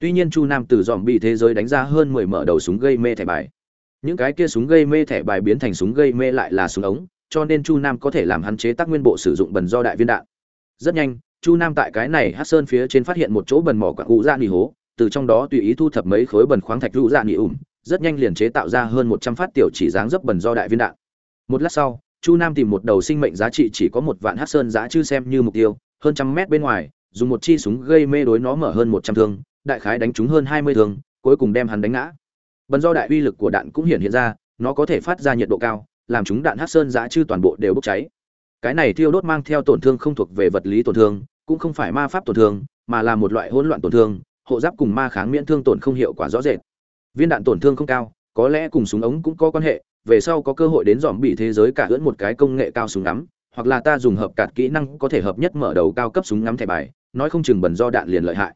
Tuy nhiên chu nam từ dòm bị thế giới đánh ra hơn mười mở đầu súng gây mê thẻ bài. Những cái kia súng gây mê thẻ bài biến thành súng gây mê lại là súng ống, cho nên chu nam có thể làm hắn chế tác nguyên bộ sử dụng bần do đại viên đạn. Rất nhanh, chu nam tại cái này hát sơn phía trên phát hiện một chỗ bần mỏ quặng ụ ra nỉ hố, từ trong đó tùy ý thu thập mấy khối bần khoáng thạch rụ ra nỉ ủng rất nhanh liền chế tạo ra hơn một trăm phát tiểu chỉ dáng dấp bần do đại viên đạn. Một lát sau, chu nam tìm một đầu sinh mệnh giá trị chỉ có một vạn hát sơn giá chư xem như mục tiêu hơn trăm mét bên ngoài, dùng một chi súng gây mê đối nó mở hơn một trăm thương, đại khái đánh trúng hơn hai mươi thương, cuối cùng đem hắn đánh ngã. Bần do đại uy lực của đạn cũng hiện hiện ra, nó có thể phát ra nhiệt độ cao, làm chúng đạn hát sơn giã chư toàn bộ đều bốc cháy. Cái này thiêu đốt mang theo tổn thương không thuộc về vật lý tổn thương, cũng không phải ma pháp tổn thương, mà là một loại hỗn loạn tổn thương, hộ giáp cùng ma kháng miễn thương tổn không hiệu quả rõ rệt. Viên đạn tổn thương không cao, có lẽ cùng súng ống cũng có quan hệ, về sau có cơ hội đến dòm bị thế giới cả ưỡn một cái công nghệ cao súng đắm hoặc là ta dùng hợp cạt kỹ năng có thể hợp nhất mở đầu cao cấp súng ngắm thẻ bài, nói không chừng bẩn do đạn liền lợi hại.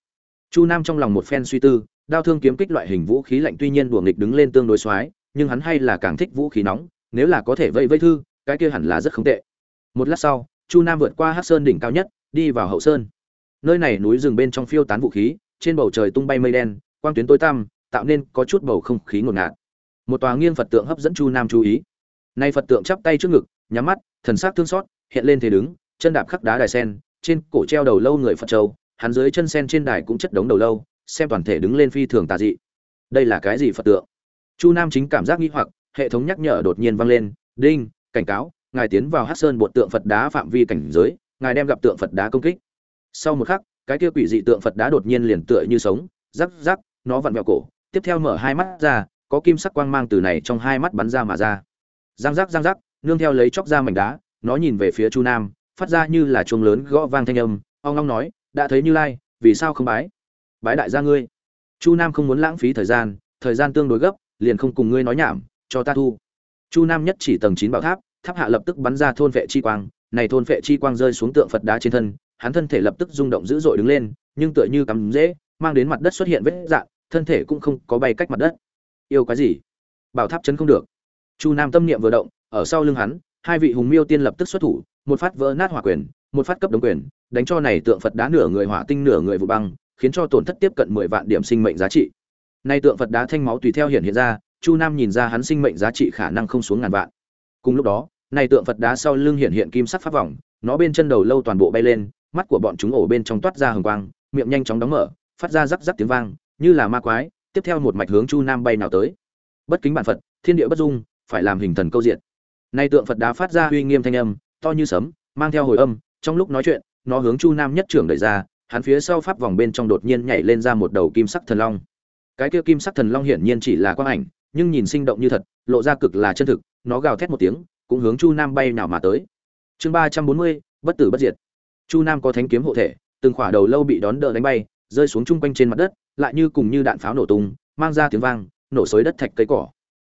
Chu nam trong lòng một phen suy tư, đao thương kiếm kích loại hình vũ khí lạnh tuy nhiên đùa nghịch đứng lên tương đối xoái nhưng hắn hay là càng thích vũ khí nóng, nếu là có thể vây vây thư, cái kia hẳn là rất không tệ. Một lát sau, chu nam vượt qua hát sơn đỉnh cao nhất, đi vào hậu sơn. Nơi này núi rừng bên trong phiêu tán vũ khí, trên bầu trời tung bay mây đen, quang tuyến tối tăm, tạo nên có chút bầu không khí ngột ngạt. Một tòa nghiêng phật tượng hấp dẫn chu nam chú ý nay phật tượng chắp tay trước ngực, nhắm mắt, thần sắc thương xót, hiện lên thế đứng, chân đạp khắc đá đài sen, trên cổ treo đầu lâu người phật châu, hắn dưới chân sen trên đài cũng chất đống đầu lâu, xem toàn thể đứng lên phi thường tà dị. Đây là cái gì phật tượng? Chu nam chính cảm giác nghi hoặc, hệ thống nhắc nhở đột nhiên vang lên, đinh, cảnh cáo, ngài tiến vào Hắc sơn bột tượng phật đá phạm vi cảnh giới, ngài đem gặp tượng phật đá công kích. Sau một khắc, cái kia quỷ dị tượng phật đá đột nhiên liền tựa như sống, rắc rắc, nó vặn vẹo cổ, tiếp theo mở hai mắt ra, có kim sắc quang mang từ này trong hai mắt bắn ra mà ra giang rắc giang rắc nương theo lấy chóc ra mảnh đá, nó nhìn về phía chu nam, phát ra như là chuông lớn gõ vang thanh âm, ông long nói, đã thấy như lai, vì sao không bái? Bái đại gia ngươi. Chu nam không muốn lãng phí thời gian thời gian tương đối gấp, liền không cùng ngươi nói nhảm, cho ta thu. Chu nam nhất chỉ tầng chín bảo tháp tháp hạ lập tức bắn ra thôn vệ chi quang, này thôn vệ chi quang rơi xuống tượng phật đá trên thân, hắn thân thể lập tức rung động dữ dội đứng lên, nhưng tựa như cắm dễ mang đến mặt đất xuất hiện vết dạn thân thể cũng không có bay cách mặt đất. Yêu cái gì? Bảo tháp chấn không được chu nam tâm niệm vừa động, ở sau lưng hắn, hai vị hùng miêu tiên lập tức xuất thủ, một phát vỡ nát hỏa quyền, một phát cấp đống quyền, đánh cho này tượng phật đá nửa người hỏa tinh nửa người vụ băng, khiến cho tổn thất tiếp cận mười vạn điểm sinh mệnh giá trị. Nay tượng phật đá thanh máu tùy theo hiện hiện ra, chu nam nhìn ra hắn sinh mệnh giá trị khả năng không xuống ngàn vạn. Cùng lúc đó, này tượng phật đá sau lưng hiện hiện kim sắc pháp vòng, nó bên chân đầu lâu toàn bộ bay lên, mắt của bọn chúng ổ bên trong toát ra hừng quang, miệng nhanh chóng đóng mở, phát ra rắc rắc tiếng vang, như là ma quái, tiếp theo một mạch hướng chu nam bay nào tới. Bất kính bản phật, thiên địa bất dung phải làm hình thần câu diện nay tượng phật đá phát ra uy nghiêm thanh âm, to như sấm, mang theo hồi âm, trong lúc nói chuyện, nó hướng chu nam nhất trưởng đẩy ra, hắn phía sau pháp vòng bên trong đột nhiên nhảy lên ra một đầu kim sắc thần long. Cái kia kim sắc thần long hiển nhiên chỉ là quang ảnh, nhưng nhìn sinh động như thật, lộ ra cực là chân thực, nó gào thét một tiếng, cũng hướng chu nam bay nào mà tới. Chương ba trăm bốn mươi, bất tử bất diệt. Chu nam có thánh kiếm hộ thể, từng khỏa đầu lâu bị đón đỡ đánh bay, rơi xuống chung quanh trên mặt đất, lại như cùng như đạn pháo nổ tung, mang ra tiếng vang, nổ sối đất thạch cây cỏ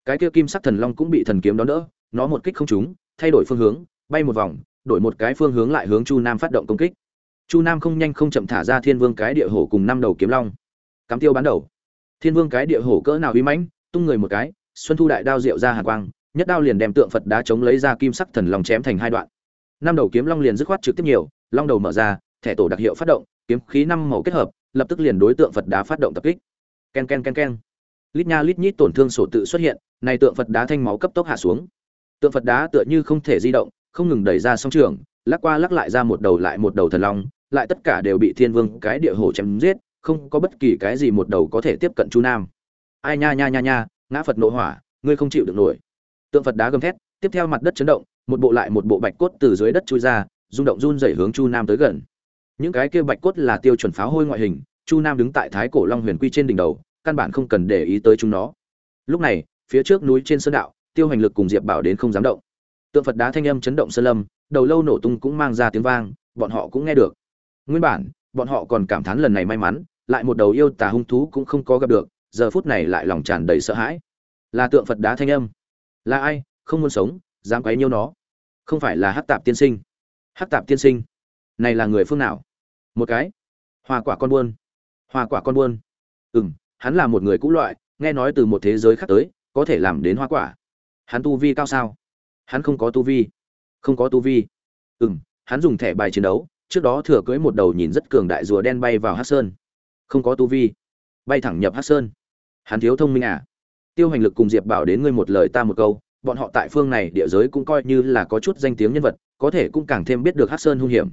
cái kia kim sắc thần long cũng bị thần kiếm đón đỡ, nó một kích không trúng, thay đổi phương hướng, bay một vòng, đổi một cái phương hướng lại hướng chu nam phát động công kích. Chu nam không nhanh không chậm thả ra thiên vương cái địa hổ cùng năm đầu kiếm long. Cắm tiêu bán đầu. Thiên vương cái địa hổ cỡ nào uy mãnh, tung người một cái, xuân thu đại đao rượu ra hà quang, nhất đao liền đem tượng phật đá chống lấy ra kim sắc thần long chém thành hai đoạn. Năm đầu kiếm long liền dứt khoát trực tiếp nhiều, long đầu mở ra, thẻ tổ đặc hiệu phát động, kiếm khí năm màu kết hợp, lập tức liền đối tượng phật đá phát động tập kích. Ken ken ken ken. Lít nha lít nhít tổn thương sổ tự xuất hiện này tượng phật đá thanh máu cấp tốc hạ xuống. Tượng phật đá tựa như không thể di động, không ngừng đẩy ra song trường, lắc qua lắc lại ra một đầu lại một đầu thần long, lại tất cả đều bị thiên vương cái địa hổ chém giết, không có bất kỳ cái gì một đầu có thể tiếp cận chu nam. Ai nha nha nha nha, ngã phật nộ hỏa, ngươi không chịu được nổi. Tượng phật đá gầm thét, tiếp theo mặt đất chấn động, một bộ lại một bộ bạch cốt từ dưới đất chui ra, rung động run dày hướng chu nam tới gần. Những cái kia bạch cốt là tiêu chuẩn pháo hôi ngoại hình, chu nam đứng tại thái cổ long huyền quy trên đỉnh đầu, căn bản không cần để ý tới chúng nó. Lúc này phía trước núi trên sơn đạo, tiêu hành lực cùng diệp bảo đến không dám động. Tượng phật đá thanh âm chấn động sơn lâm, đầu lâu nổ tung cũng mang ra tiếng vang, bọn họ cũng nghe được. Nguyên bản, bọn họ còn cảm thán lần này may mắn, lại một đầu yêu tà hung thú cũng không có gặp được, giờ phút này lại lòng tràn đầy sợ hãi. Là tượng phật đá thanh âm. Là ai? Không muốn sống, dám quấy nhiêu nó. Không phải là hắc tạp tiên sinh. Hắc tạp tiên sinh. Này là người phương nào? Một cái. Hoa quả con buôn. Hoa quả con buôn. Ừ m hắn là một người cũ loại, nghe nói từ một thế giới khác tới có thể làm đến hoa quả. Hắn tu vi cao sao? Hắn không có tu vi. Không có tu vi. Ừ m hắn dùng thẻ bài chiến đấu, trước đó thừa cưới một đầu nhìn rất cường đại rùa đen bay vào hát sơn. Không có tu vi. Bay thẳng nhập hát sơn. Hắn thiếu thông minh à? Tiêu hành lực cùng diệp bảo đến ngươi một lời ta một câu, bọn họ tại phương này địa giới cũng coi như là có chút danh tiếng nhân vật, có thể cũng càng thêm biết được hát sơn hung hiểm.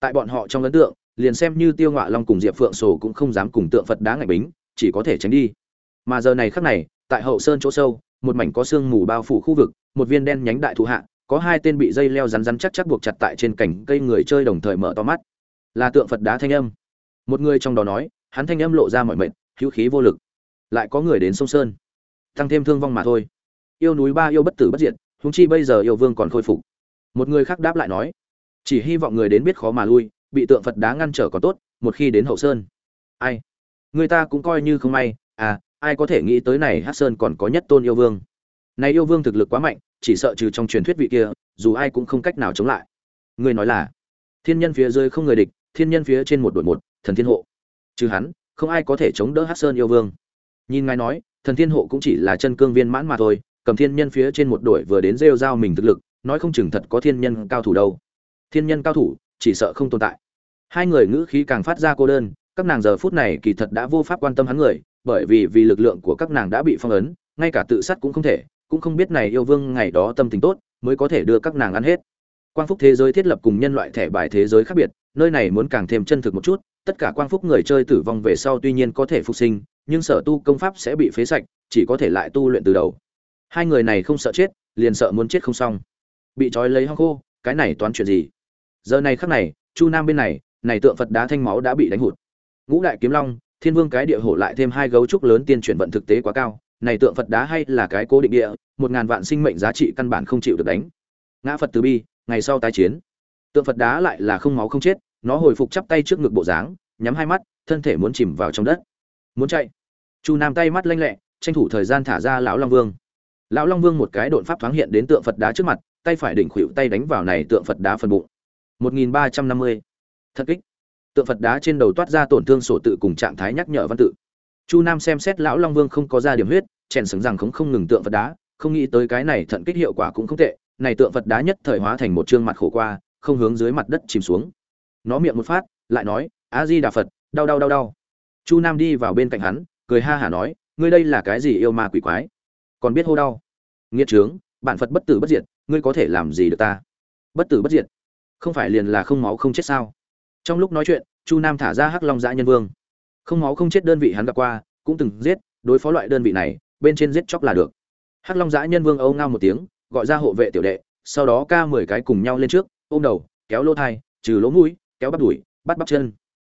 Tại bọn họ trong ấn tượng, liền xem như tiêu ngọa long cùng diệp phượng sổ cũng không dám cùng tượng phật đá ngạch bính, chỉ có thể tránh đi. Mà giờ này khắc này tại hậu sơn chỗ sâu, một mảnh có sương mù bao phủ khu vực, một viên đen nhánh đại thụ hạ, có hai tên bị dây leo rắn rắn chắc chắc buộc chặt tại trên cành cây người chơi đồng thời mở to mắt. Là tượng phật đá thanh âm. Một người trong đó nói, hắn thanh âm lộ ra mọi mệnh hữu khí vô lực. Lại có người đến sông sơn. Tăng thêm thương vong mà thôi. Yêu núi ba yêu bất tử bất diệt húng chi bây giờ yêu vương còn khôi phục. Một người khác đáp lại nói, chỉ hy vọng người đến biết khó mà lui, bị tượng phật đá ngăn trở còn tốt, một khi đến hậu sơn. Ai? Người ta cũng coi như không may à ai có thể nghĩ tới này hát sơn còn có nhất tôn yêu vương. Này yêu vương thực lực quá mạnh, chỉ sợ trừ trong truyền thuyết vị kia, dù ai cũng không cách nào chống lại. Người nói là, thiên nhân phía dưới không người địch, thiên nhân phía trên một đội một, thần thiên hộ. Trừ hắn, không ai có thể chống đỡ hát sơn yêu vương. Nhìn ngài nói, thần thiên hộ cũng chỉ là chân cương viên mãn mà thôi, cầm thiên nhân phía trên một đội vừa đến rêu giao mình thực lực, nói không chừng thật có thiên nhân cao thủ đâu. Thiên nhân cao thủ, chỉ sợ không tồn tại. Hai người ngữ khí càng phát ra cô đơn, các nàng giờ phút này kỳ thật đã vô pháp quan tâm hắn người bởi vì vì lực lượng của các nàng đã bị phong ấn, ngay cả tự sát cũng không thể, cũng không biết này yêu vương ngày đó tâm tình tốt, mới có thể đưa các nàng ăn hết. Quang phúc thế giới thiết lập cùng nhân loại thẻ bài thế giới khác biệt, nơi này muốn càng thêm chân thực một chút, tất cả quang phúc người chơi tử vong về sau tuy nhiên có thể phục sinh, nhưng sở tu công pháp sẽ bị phế sạch, chỉ có thể lại tu luyện từ đầu. Hai người này không sợ chết, liền sợ muốn chết không xong. Bị trói lấy hong khô, cái này toán chuyện gì? Giờ này khắc này, chu nam bên này này tượng phật đá thanh máu đã bị đánh hụt. Ngũ đại kiếm long thiên vương cái địa hổ lại thêm hai gấu trúc lớn tiên chuyển vận thực tế quá cao, này tượng phật đá hay là cái cố định địa, một ngàn vạn sinh mệnh giá trị căn bản không chịu được đánh. Ngã phật từ bi, ngày sau tái chiến. Tượng phật đá lại là không máu không chết, nó hồi phục chắp tay trước ngực bộ dáng, nhắm hai mắt, thân thể muốn chìm vào trong đất. Muốn chạy. Chu nam tay mắt lanh lẹ, tranh thủ thời gian thả ra lão long vương. Lão long vương một cái đột pháp thoáng hiện đến tượng phật đá trước mặt, tay phải đỉnh khuỵu tay đánh vào này tượng phật đá phần bụng. 1350. thật kích tượng phật đá trên đầu toát ra tổn thương sổ tự cùng trạng thái nhắc nhở văn tự. Chu nam xem xét lão long vương không có ra điểm huyết, chèn sừng rằng không không ngừng tượng phật đá, không nghĩ tới cái này thận kích hiệu quả cũng không tệ, này tượng phật đá nhất thời hóa thành một trương mặt khổ qua, không hướng dưới mặt đất chìm xuống. Nó miệng một phát, lại nói a di đà phật, đau đau đau đau. Chu nam đi vào bên cạnh hắn, cười ha hả nói, ngươi đây là cái gì yêu ma quỷ quái? Còn biết hô đau? Nghĩa trướng, bản phật bất tử bất diệt, ngươi có thể làm gì được ta? Bất tử bất diệt? Không phải liền là không máu không chết sao? Trong lúc nói chuyện, chu nam thả ra hắc long dã nhân vương. Không máu không chết đơn vị hắn gặp qua, cũng từng giết, đối phó loại đơn vị này, bên trên giết chóc là được. Hắc long dã nhân vương âu ngao một tiếng, gọi ra hộ vệ tiểu đệ, sau đó ca mười cái cùng nhau lên trước, ôm đầu, kéo lỗ thai, trừ lỗ mũi, kéo bắt đùi, bắt bắt chân.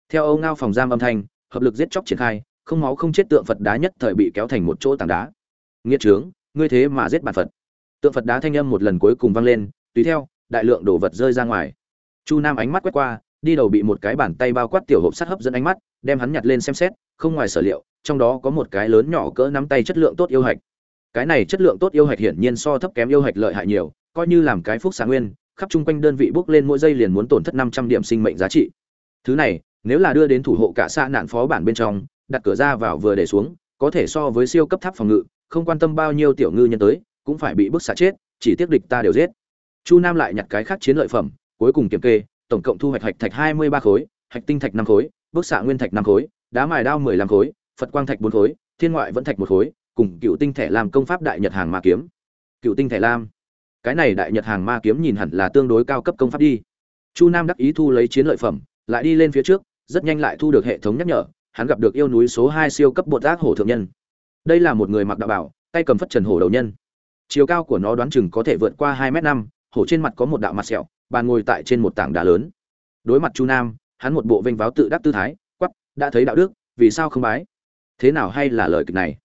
Theo âu ngao phòng giam âm thanh, hợp lực giết chóc triển khai, không máu không chết tượng phật đá nhất thời bị kéo thành một chỗ tảng đá. Nghiệt trướng, ngươi thế mà giết bản phật. Tượng phật đá thanh âm một lần cuối cùng vang lên, tùy theo, đại lượng đồ vật rơi ra ngoài. Chu nam ánh mắt quét qua đi đầu bị một cái bàn tay bao quát tiểu hộp sắt hấp dẫn ánh mắt, đem hắn nhặt lên xem xét, không ngoài sở liệu, trong đó có một cái lớn nhỏ cỡ nắm tay chất lượng tốt yêu hạch. Cái này chất lượng tốt yêu hạch hiển nhiên so thấp kém yêu hạch lợi hại nhiều, coi như làm cái phúc sáng nguyên, khắp chung quanh đơn vị bước lên mỗi giây liền muốn tổn thất năm trăm điểm sinh mệnh giá trị. Thứ này, nếu là đưa đến thủ hộ cả xa nạn phó bản bên trong, đặt cửa ra vào vừa để xuống, có thể so với siêu cấp tháp phòng ngự, không quan tâm bao nhiêu tiểu ngư nhân tới, cũng phải bị bức xạ chết, chỉ tiếc địch ta đều giết. Chu nam lại nhặt cái khác chiến lợi phẩm, cuối cùng kiểm kê tổng cộng thu hoạch hạch thạch hai mươi ba khối, hạch tinh thạch năm khối bức xạ nguyên thạch năm khối, đá mài đao mười lăm khối, phật quang thạch bốn khối, thiên ngoại vẫn thạch một khối, cùng cựu tinh thể làm công pháp đại nhật hàng ma kiếm. Cựu tinh thể lam. Cái này đại nhật hàng ma kiếm nhìn hẳn là tương đối cao cấp công pháp đi. Chu nam đắc ý thu lấy chiến lợi phẩm, lại đi lên phía trước, rất nhanh lại thu được hệ thống nhắc nhở, hắn gặp được yêu núi số hai siêu cấp bột ác hổ thượng nhân. Đây là một người mặc đạo bảo, tay cầm phất trần hổ đầu nhân. Chiều cao của nó đoán chừng có thể vượt qua hai m năm, hổ trên mặt có một đạo mặt sẹo bàn ngồi tại trên một tảng đá lớn. Đối mặt chu nam, hắn một bộ vênh váo tự đắc tư thái quắp đã thấy đạo đức, vì sao không bái? Thế nào hay là lời kịch này?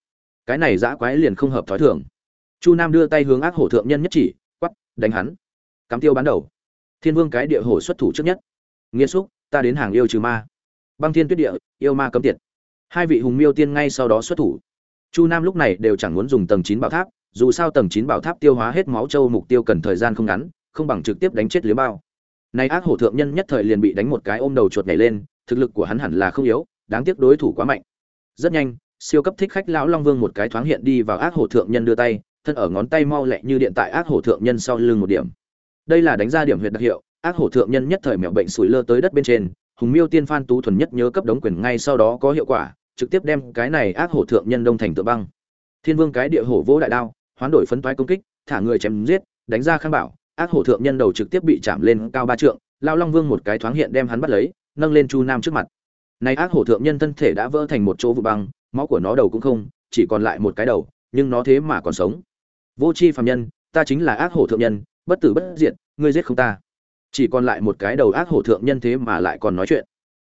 Cái này dã quái liền không hợp thói thường. Chu nam đưa tay hướng ác hổ thượng nhân nhất chỉ quắp đánh hắn. Cắm tiêu bán đầu. Thiên vương cái địa hổ xuất thủ trước nhất. Nghĩa xúc, ta đến hàng yêu trừ ma. Băng thiên tuyết địa, yêu ma cấm tiệt. Hai vị hùng miêu tiên ngay sau đó xuất thủ. Chu nam lúc này đều chẳng muốn dùng tầng chín bảo tháp, dù sao tầng chín bảo tháp tiêu hóa hết máu châu mục tiêu cần thời gian không ngắn không bằng trực tiếp đánh chết liếm bao. Nay ác hổ thượng nhân nhất thời liền bị đánh một cái ôm đầu chuột nhảy lên, thực lực của hắn hẳn là không yếu, đáng tiếc đối thủ quá mạnh. Rất nhanh, siêu cấp thích khách lão long vương một cái thoáng hiện đi vào ác hổ thượng nhân đưa tay, thân ở ngón tay mau lẹ như điện tại ác hổ thượng nhân sau lưng một điểm. Đây là đánh ra điểm huyệt đặc hiệu, ác hổ thượng nhân nhất thời mẹo bệnh sủi lơ tới đất bên trên, hùng miêu tiên phan tú thuần nhất nhớ cấp đống quyền ngay sau đó có hiệu quả, trực tiếp đem cái này ác hổ thượng nhân đông thành tự băng. Thiên vương cái địa hổ vỗ đại đao, hoán đổi phấn toái công kích, thả người chém giết, đánh ra khang bảo ác hổ thượng nhân đầu trực tiếp bị chạm lên cao ba trượng, lao long vương một cái thoáng hiện đem hắn bắt lấy, nâng lên chu nam trước mặt. Này ác hổ thượng nhân thân thể đã vỡ thành một chỗ vụ băng, máu của nó đầu cũng không, chỉ còn lại một cái đầu, nhưng nó thế mà còn sống. Vô c h i phạm nhân, ta chính là ác hổ thượng nhân, bất tử bất diệt, ngươi giết không ta. Chỉ còn lại một cái đầu ác hổ thượng nhân thế mà lại còn nói chuyện.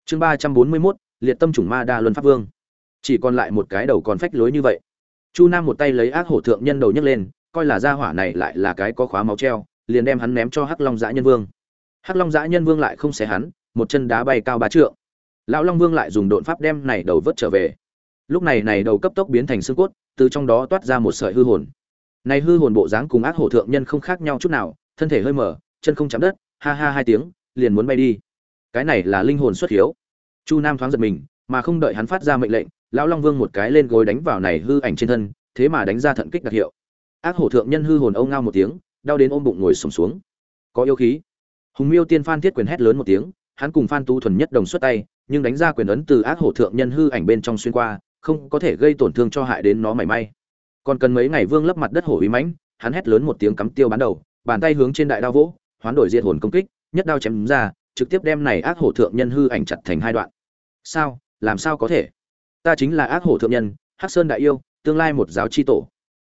Chương ba trăm bốn mươi mốt, liệt tâm chủng ma đa luân pháp vương. Chỉ còn lại một cái đầu còn phách lối như vậy. Chu nam một tay lấy ác hổ thượng nhân đầu nhấc lên, coi là gia hỏa này lại là cái có khóa máu treo liền đem hắn ném cho hắc long dã nhân vương. Hắc long dã nhân vương lại không xé hắn, một chân đá bay cao ba trượng. Lão long vương lại dùng độn pháp đem này đầu vớt trở về. Lúc này này đầu cấp tốc biến thành xương cốt, từ trong đó toát ra một sợi hư hồn. Này hư hồn bộ dáng cùng ác hổ thượng nhân không khác nhau chút nào, thân thể hơi mở, chân không chạm đất, ha ha hai tiếng, liền muốn bay đi. Cái này là linh hồn xuất hiếu. Chu nam thoáng giật mình, mà không đợi hắn phát ra mệnh lệnh, lão long vương một cái lên gối đánh vào này hư ảnh trên thân, thế mà đánh ra thận kích đặc hiệu. Ác hổ thượng nhân hư hồn âu ngao một tiếng đau đến ôm bụng ngồi sùng xuống, xuống có yêu khí. Hùng miêu tiên phan thiết quyền hét lớn một tiếng hắn cùng phan tu thuần nhất đồng xuất tay nhưng đánh ra quyền ấn từ ác hổ thượng nhân hư ảnh bên trong xuyên qua không có thể gây tổn thương cho hại đến nó mảy may. Còn cần mấy ngày vương lấp mặt đất hổ uy mãnh hắn hét lớn một tiếng cắm tiêu bắn đầu bàn tay hướng trên đại đao vỗ hoán đổi diệt hồn công kích nhất đao chém ra trực tiếp đem này ác hổ thượng nhân hư ảnh chặt thành hai đoạn. Sao? Làm sao có thể? Ta chính là ác hổ thượng nhân hắc sơn đại yêu tương lai một giáo chi tổ.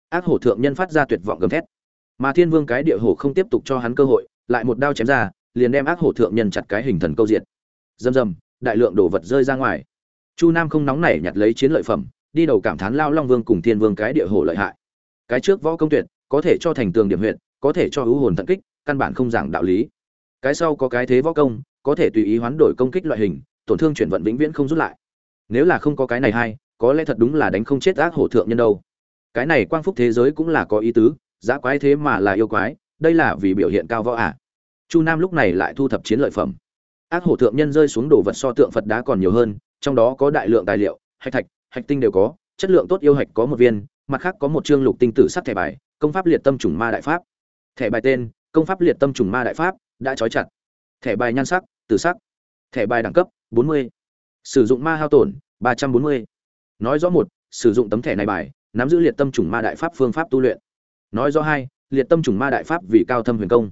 Ác hổ thượng nhân phát ra tuyệt vọng gầm thét mà thiên vương cái địa hổ không tiếp tục cho hắn cơ hội, lại một đao chém ra, liền đem ác hổ thượng nhân chặt cái hình thần câu diện. dầm dầm đại lượng đồ vật rơi ra ngoài. Chu nam không nóng nảy nhặt lấy chiến lợi phẩm, đi đầu cảm thán lao long vương cùng thiên vương cái địa hổ lợi hại. Cái trước võ công tuyệt, có thể cho thành tường điểm huyện có thể cho hữu hồn thận kích, căn bản không giảng đạo lý. Cái sau có cái thế võ công, có thể tùy ý hoán đổi công kích loại hình, tổn thương chuyển vận vĩnh viễn không rút lại. Nếu là không có cái này hay, có lẽ thật đúng là đánh không chết ác hổ thượng nhân đâu. Cái này quang phúc thế giới cũng là có ý tứ giá quái thế mà là yêu quái, đây là vì biểu hiện cao võ à. chu nam lúc này lại thu thập chiến lợi phẩm ác hổ thượng nhân rơi xuống đồ vật so tượng phật đá còn nhiều hơn, trong đó có đại lượng tài liệu, hạch thạch, hạch tinh đều có, chất lượng tốt yêu hạch có một viên, mặt khác có một chương lục tinh tử sắc thẻ bài, công pháp liệt tâm trùng ma đại pháp thẻ bài tên, công pháp liệt tâm trùng ma đại pháp, đã trói chặt thẻ bài nhan sắc, tử sắc thẻ bài đẳng cấp 40. sử dụng ma hao tổn 340. nói rõ một, sử dụng tấm thẻ này bài, nắm giữ liệt tâm trùng ma đại pháp phương pháp tu luyện nói rõ hai, liệt tâm trùng ma đại pháp vì cao thâm huyền công.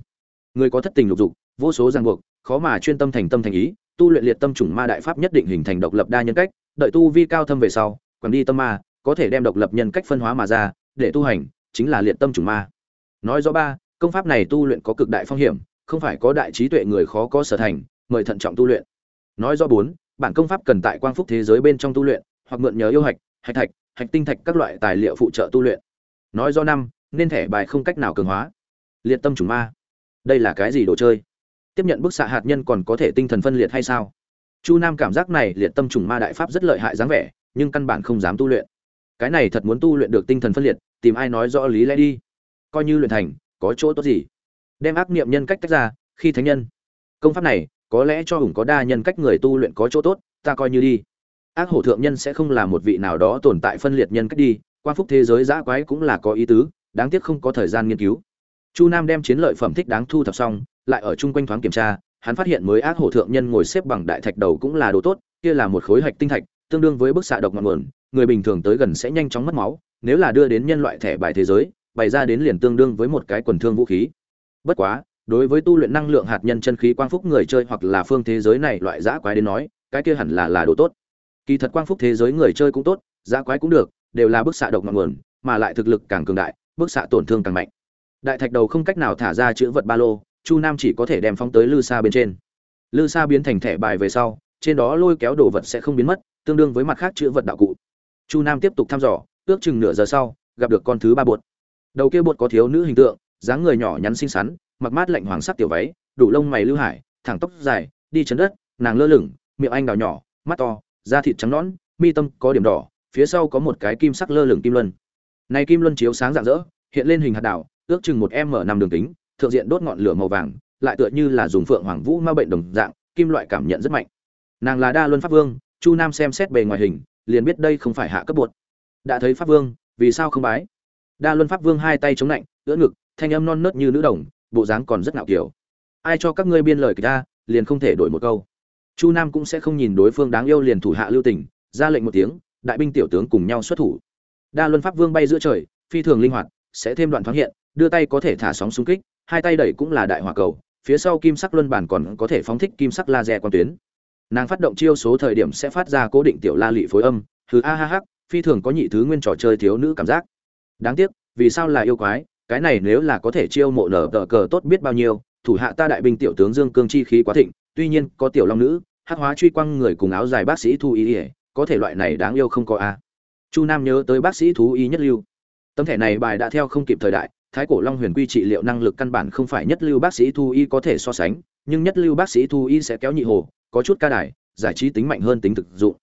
Người có thất tình lục dục, vô số ràng buộc, khó mà chuyên tâm thành tâm thành ý, tu luyện liệt tâm trùng ma đại pháp nhất định hình thành độc lập đa nhân cách, đợi tu vi cao thâm về sau còn đi tâm ma, có thể đem độc lập nhân cách phân hóa mà ra, để tu hành, chính là liệt tâm trùng ma. Nói rõ ba, công pháp này tu luyện có cực đại phong hiểm, không phải có đại trí tuệ người khó có sở thành, mời thận trọng tu luyện. Nói rõ bốn, bản công pháp cần tại quang phúc thế giới bên trong tu luyện, hoặc mượn nhờ yêu hạch hạch thạch, hạch tinh thạch các loại tài liệu phụ trợ tu luyện. Nói rõ năm nên thẻ bài không cách nào cường hóa. Liệt tâm chủng ma. Đây là cái gì đồ chơi? Tiếp nhận bức xạ hạt nhân còn có thể tinh thần phân liệt hay sao? Chu nam cảm giác này liệt tâm trùng ma đại pháp rất lợi hại dáng vẻ, nhưng căn bản không dám tu luyện. Cái này thật muốn tu luyện được tinh thần phân liệt, tìm ai nói rõ lý lẽ đi. Coi như luyện thành, có chỗ tốt gì? Đem ác niệm nhân cách tách ra, khi thánh nhân. Công pháp này, có lẽ cho hùng có đa nhân cách người tu luyện có chỗ tốt, ta coi như đi. Ác hổ thượng nhân sẽ không là một vị nào đó tồn tại phân liệt nhân cách đi quan phúc thế giới giã quái cũng là có ý tứ đáng tiếc không có thời gian nghiên cứu. Chu nam đem chiến lợi phẩm thích đáng thu thập xong, lại ở chung quanh thoáng kiểm tra, hắn phát hiện mới ác hổ thượng nhân ngồi xếp bằng đại thạch đầu cũng là đồ tốt, kia là một khối hạch tinh thạch, tương đương với bức xạ độc ngọn nguồn, người bình thường tới gần sẽ nhanh chóng mất máu, nếu là đưa đến nhân loại thẻ bài thế giới, bày ra đến liền tương đương với một cái quần thương vũ khí. Bất quá, đối với tu luyện năng lượng hạt nhân chân khí quang phúc người chơi hoặc là phương thế giới này loại dã quái đến nói, cái kia hẳn là là đồ tốt. Kỳ thật quang phúc thế giới người chơi cũng tốt, dã quái cũng được, đều là bức xạ độc ngọn nguồn, mà lại thực lực càng cường đại bức xạ tổn thương càng mạnh. Đại thạch đầu không cách nào thả ra chữ vật ba lô, chu nam chỉ có thể đem phóng tới lư xa bên trên. Lư xa biến thành thẻ bài về sau, trên đó lôi kéo đồ vật sẽ không biến mất, tương đương với mặt khác chữ vật đạo cụ. Chu nam tiếp tục thăm dò, ước chừng nửa giờ sau, gặp được con thứ ba bột. Đầu kia bột có thiếu nữ hình tượng, dáng người nhỏ nhắn xinh xắn, mặc mát lạnh hoàng sắc tiểu váy, đủ lông mày lưu hải, thẳng tóc dài, đi chấn đất, nàng lơ lửng, miệng anh đào nhỏ, mắt to, da thịt trắng nõn, mi tâm có điểm đỏ, phía sau có một cái kim sắc lơ lửng kim luân này kim luân chiếu sáng rạng rỡ, hiện lên hình hạt đảo, ước chừng một m năm đường kính, thượng diện đốt ngọn lửa màu vàng, lại tựa như là dùng phượng hoàng vũ ma bệnh đồng dạng, kim loại cảm nhận rất mạnh. Nàng là đa luân pháp vương, chu nam xem xét bề ngoài hình, liền biết đây không phải hạ cấp bột. Đã thấy pháp vương, vì sao không bái? Đa luân pháp vương hai tay chống lạnh ưỡn ngực, thanh âm non nớt như nữ đồng, bộ dáng còn rất ngạo kiều. ai cho các ngươi biên lời kịch ta, liền không thể đổi một câu. Chu nam cũng sẽ không nhìn đối phương đáng yêu liền thủ hạ lưu tình, ra lệnh một tiếng, đại binh tiểu tướng cùng nhau xuất thủ đa luân pháp vương bay giữa trời, phi thường linh hoạt, sẽ thêm đoạn thoáng hiện, đưa tay có thể thả sóng xung kích, hai tay đẩy cũng là đại hỏa cầu, phía sau kim sắc luân bản còn có thể phóng thích kim sắc laser quan tuyến. Nàng phát động chiêu số thời điểm sẽ phát ra cố định tiểu la lị phối âm thứ a ha h phi thường có nhị thứ nguyên trò chơi thiếu nữ cảm giác. Đáng tiếc, vì sao là yêu quái, cái này nếu là có thể chiêu mộ nở tờ cờ tốt biết bao nhiêu, thủ hạ ta đại binh tiểu tướng dương cương chi khí quá thịnh, tuy nhiên có tiểu long nữ, hắc hóa truy quăng người cùng áo dài bác sĩ thu ý ỉa có thể loại này đáng yêu không có a chu nam nhớ tới bác sĩ thú y nhất lưu. Tấm thẻ này bài đã theo không kịp thời đại thái cổ long huyền quy trị liệu năng lực căn bản không phải nhất lưu bác sĩ thu y có thể so sánh nhưng nhất lưu bác sĩ thu y sẽ kéo nhị hồ có chút ca đài giải trí tính mạnh hơn tính thực dụng.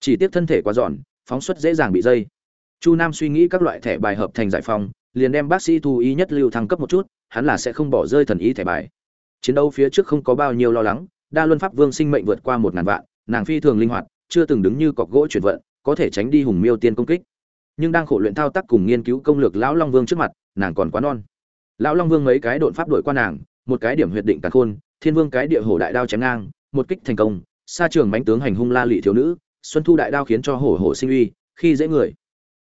Chỉ tiếc thân thể quá giòn phóng xuất dễ dàng bị dây. Chu nam suy nghĩ các loại thẻ bài hợp thành giải phòng, liền đem bác sĩ thu y nhất lưu thăng cấp một chút hắn là sẽ không bỏ rơi thần y thẻ bài. Chiến đấu phía trước không có bao nhiêu lo lắng đa luân pháp vương sinh mệnh vượt qua một ngàn vạn nàng phi thường linh hoạt chưa từng đứng như cọc gỗ chuyển vận có thể tránh đi hùng miêu tiên công kích. Nhưng đang khổ luyện thao tác cùng nghiên cứu công lược lão long vương trước mặt, nàng còn quá non. Lão long vương mấy cái đột pháp đổi qua nàng, một cái điểm huyệt định càn khôn, thiên vương cái địa hổ đại đao chém ngang, một kích thành công xa trường bánh tướng hành hung la lị thiếu nữ, xuân thu đại đao khiến cho hổ hổ sinh uy, khi dễ người.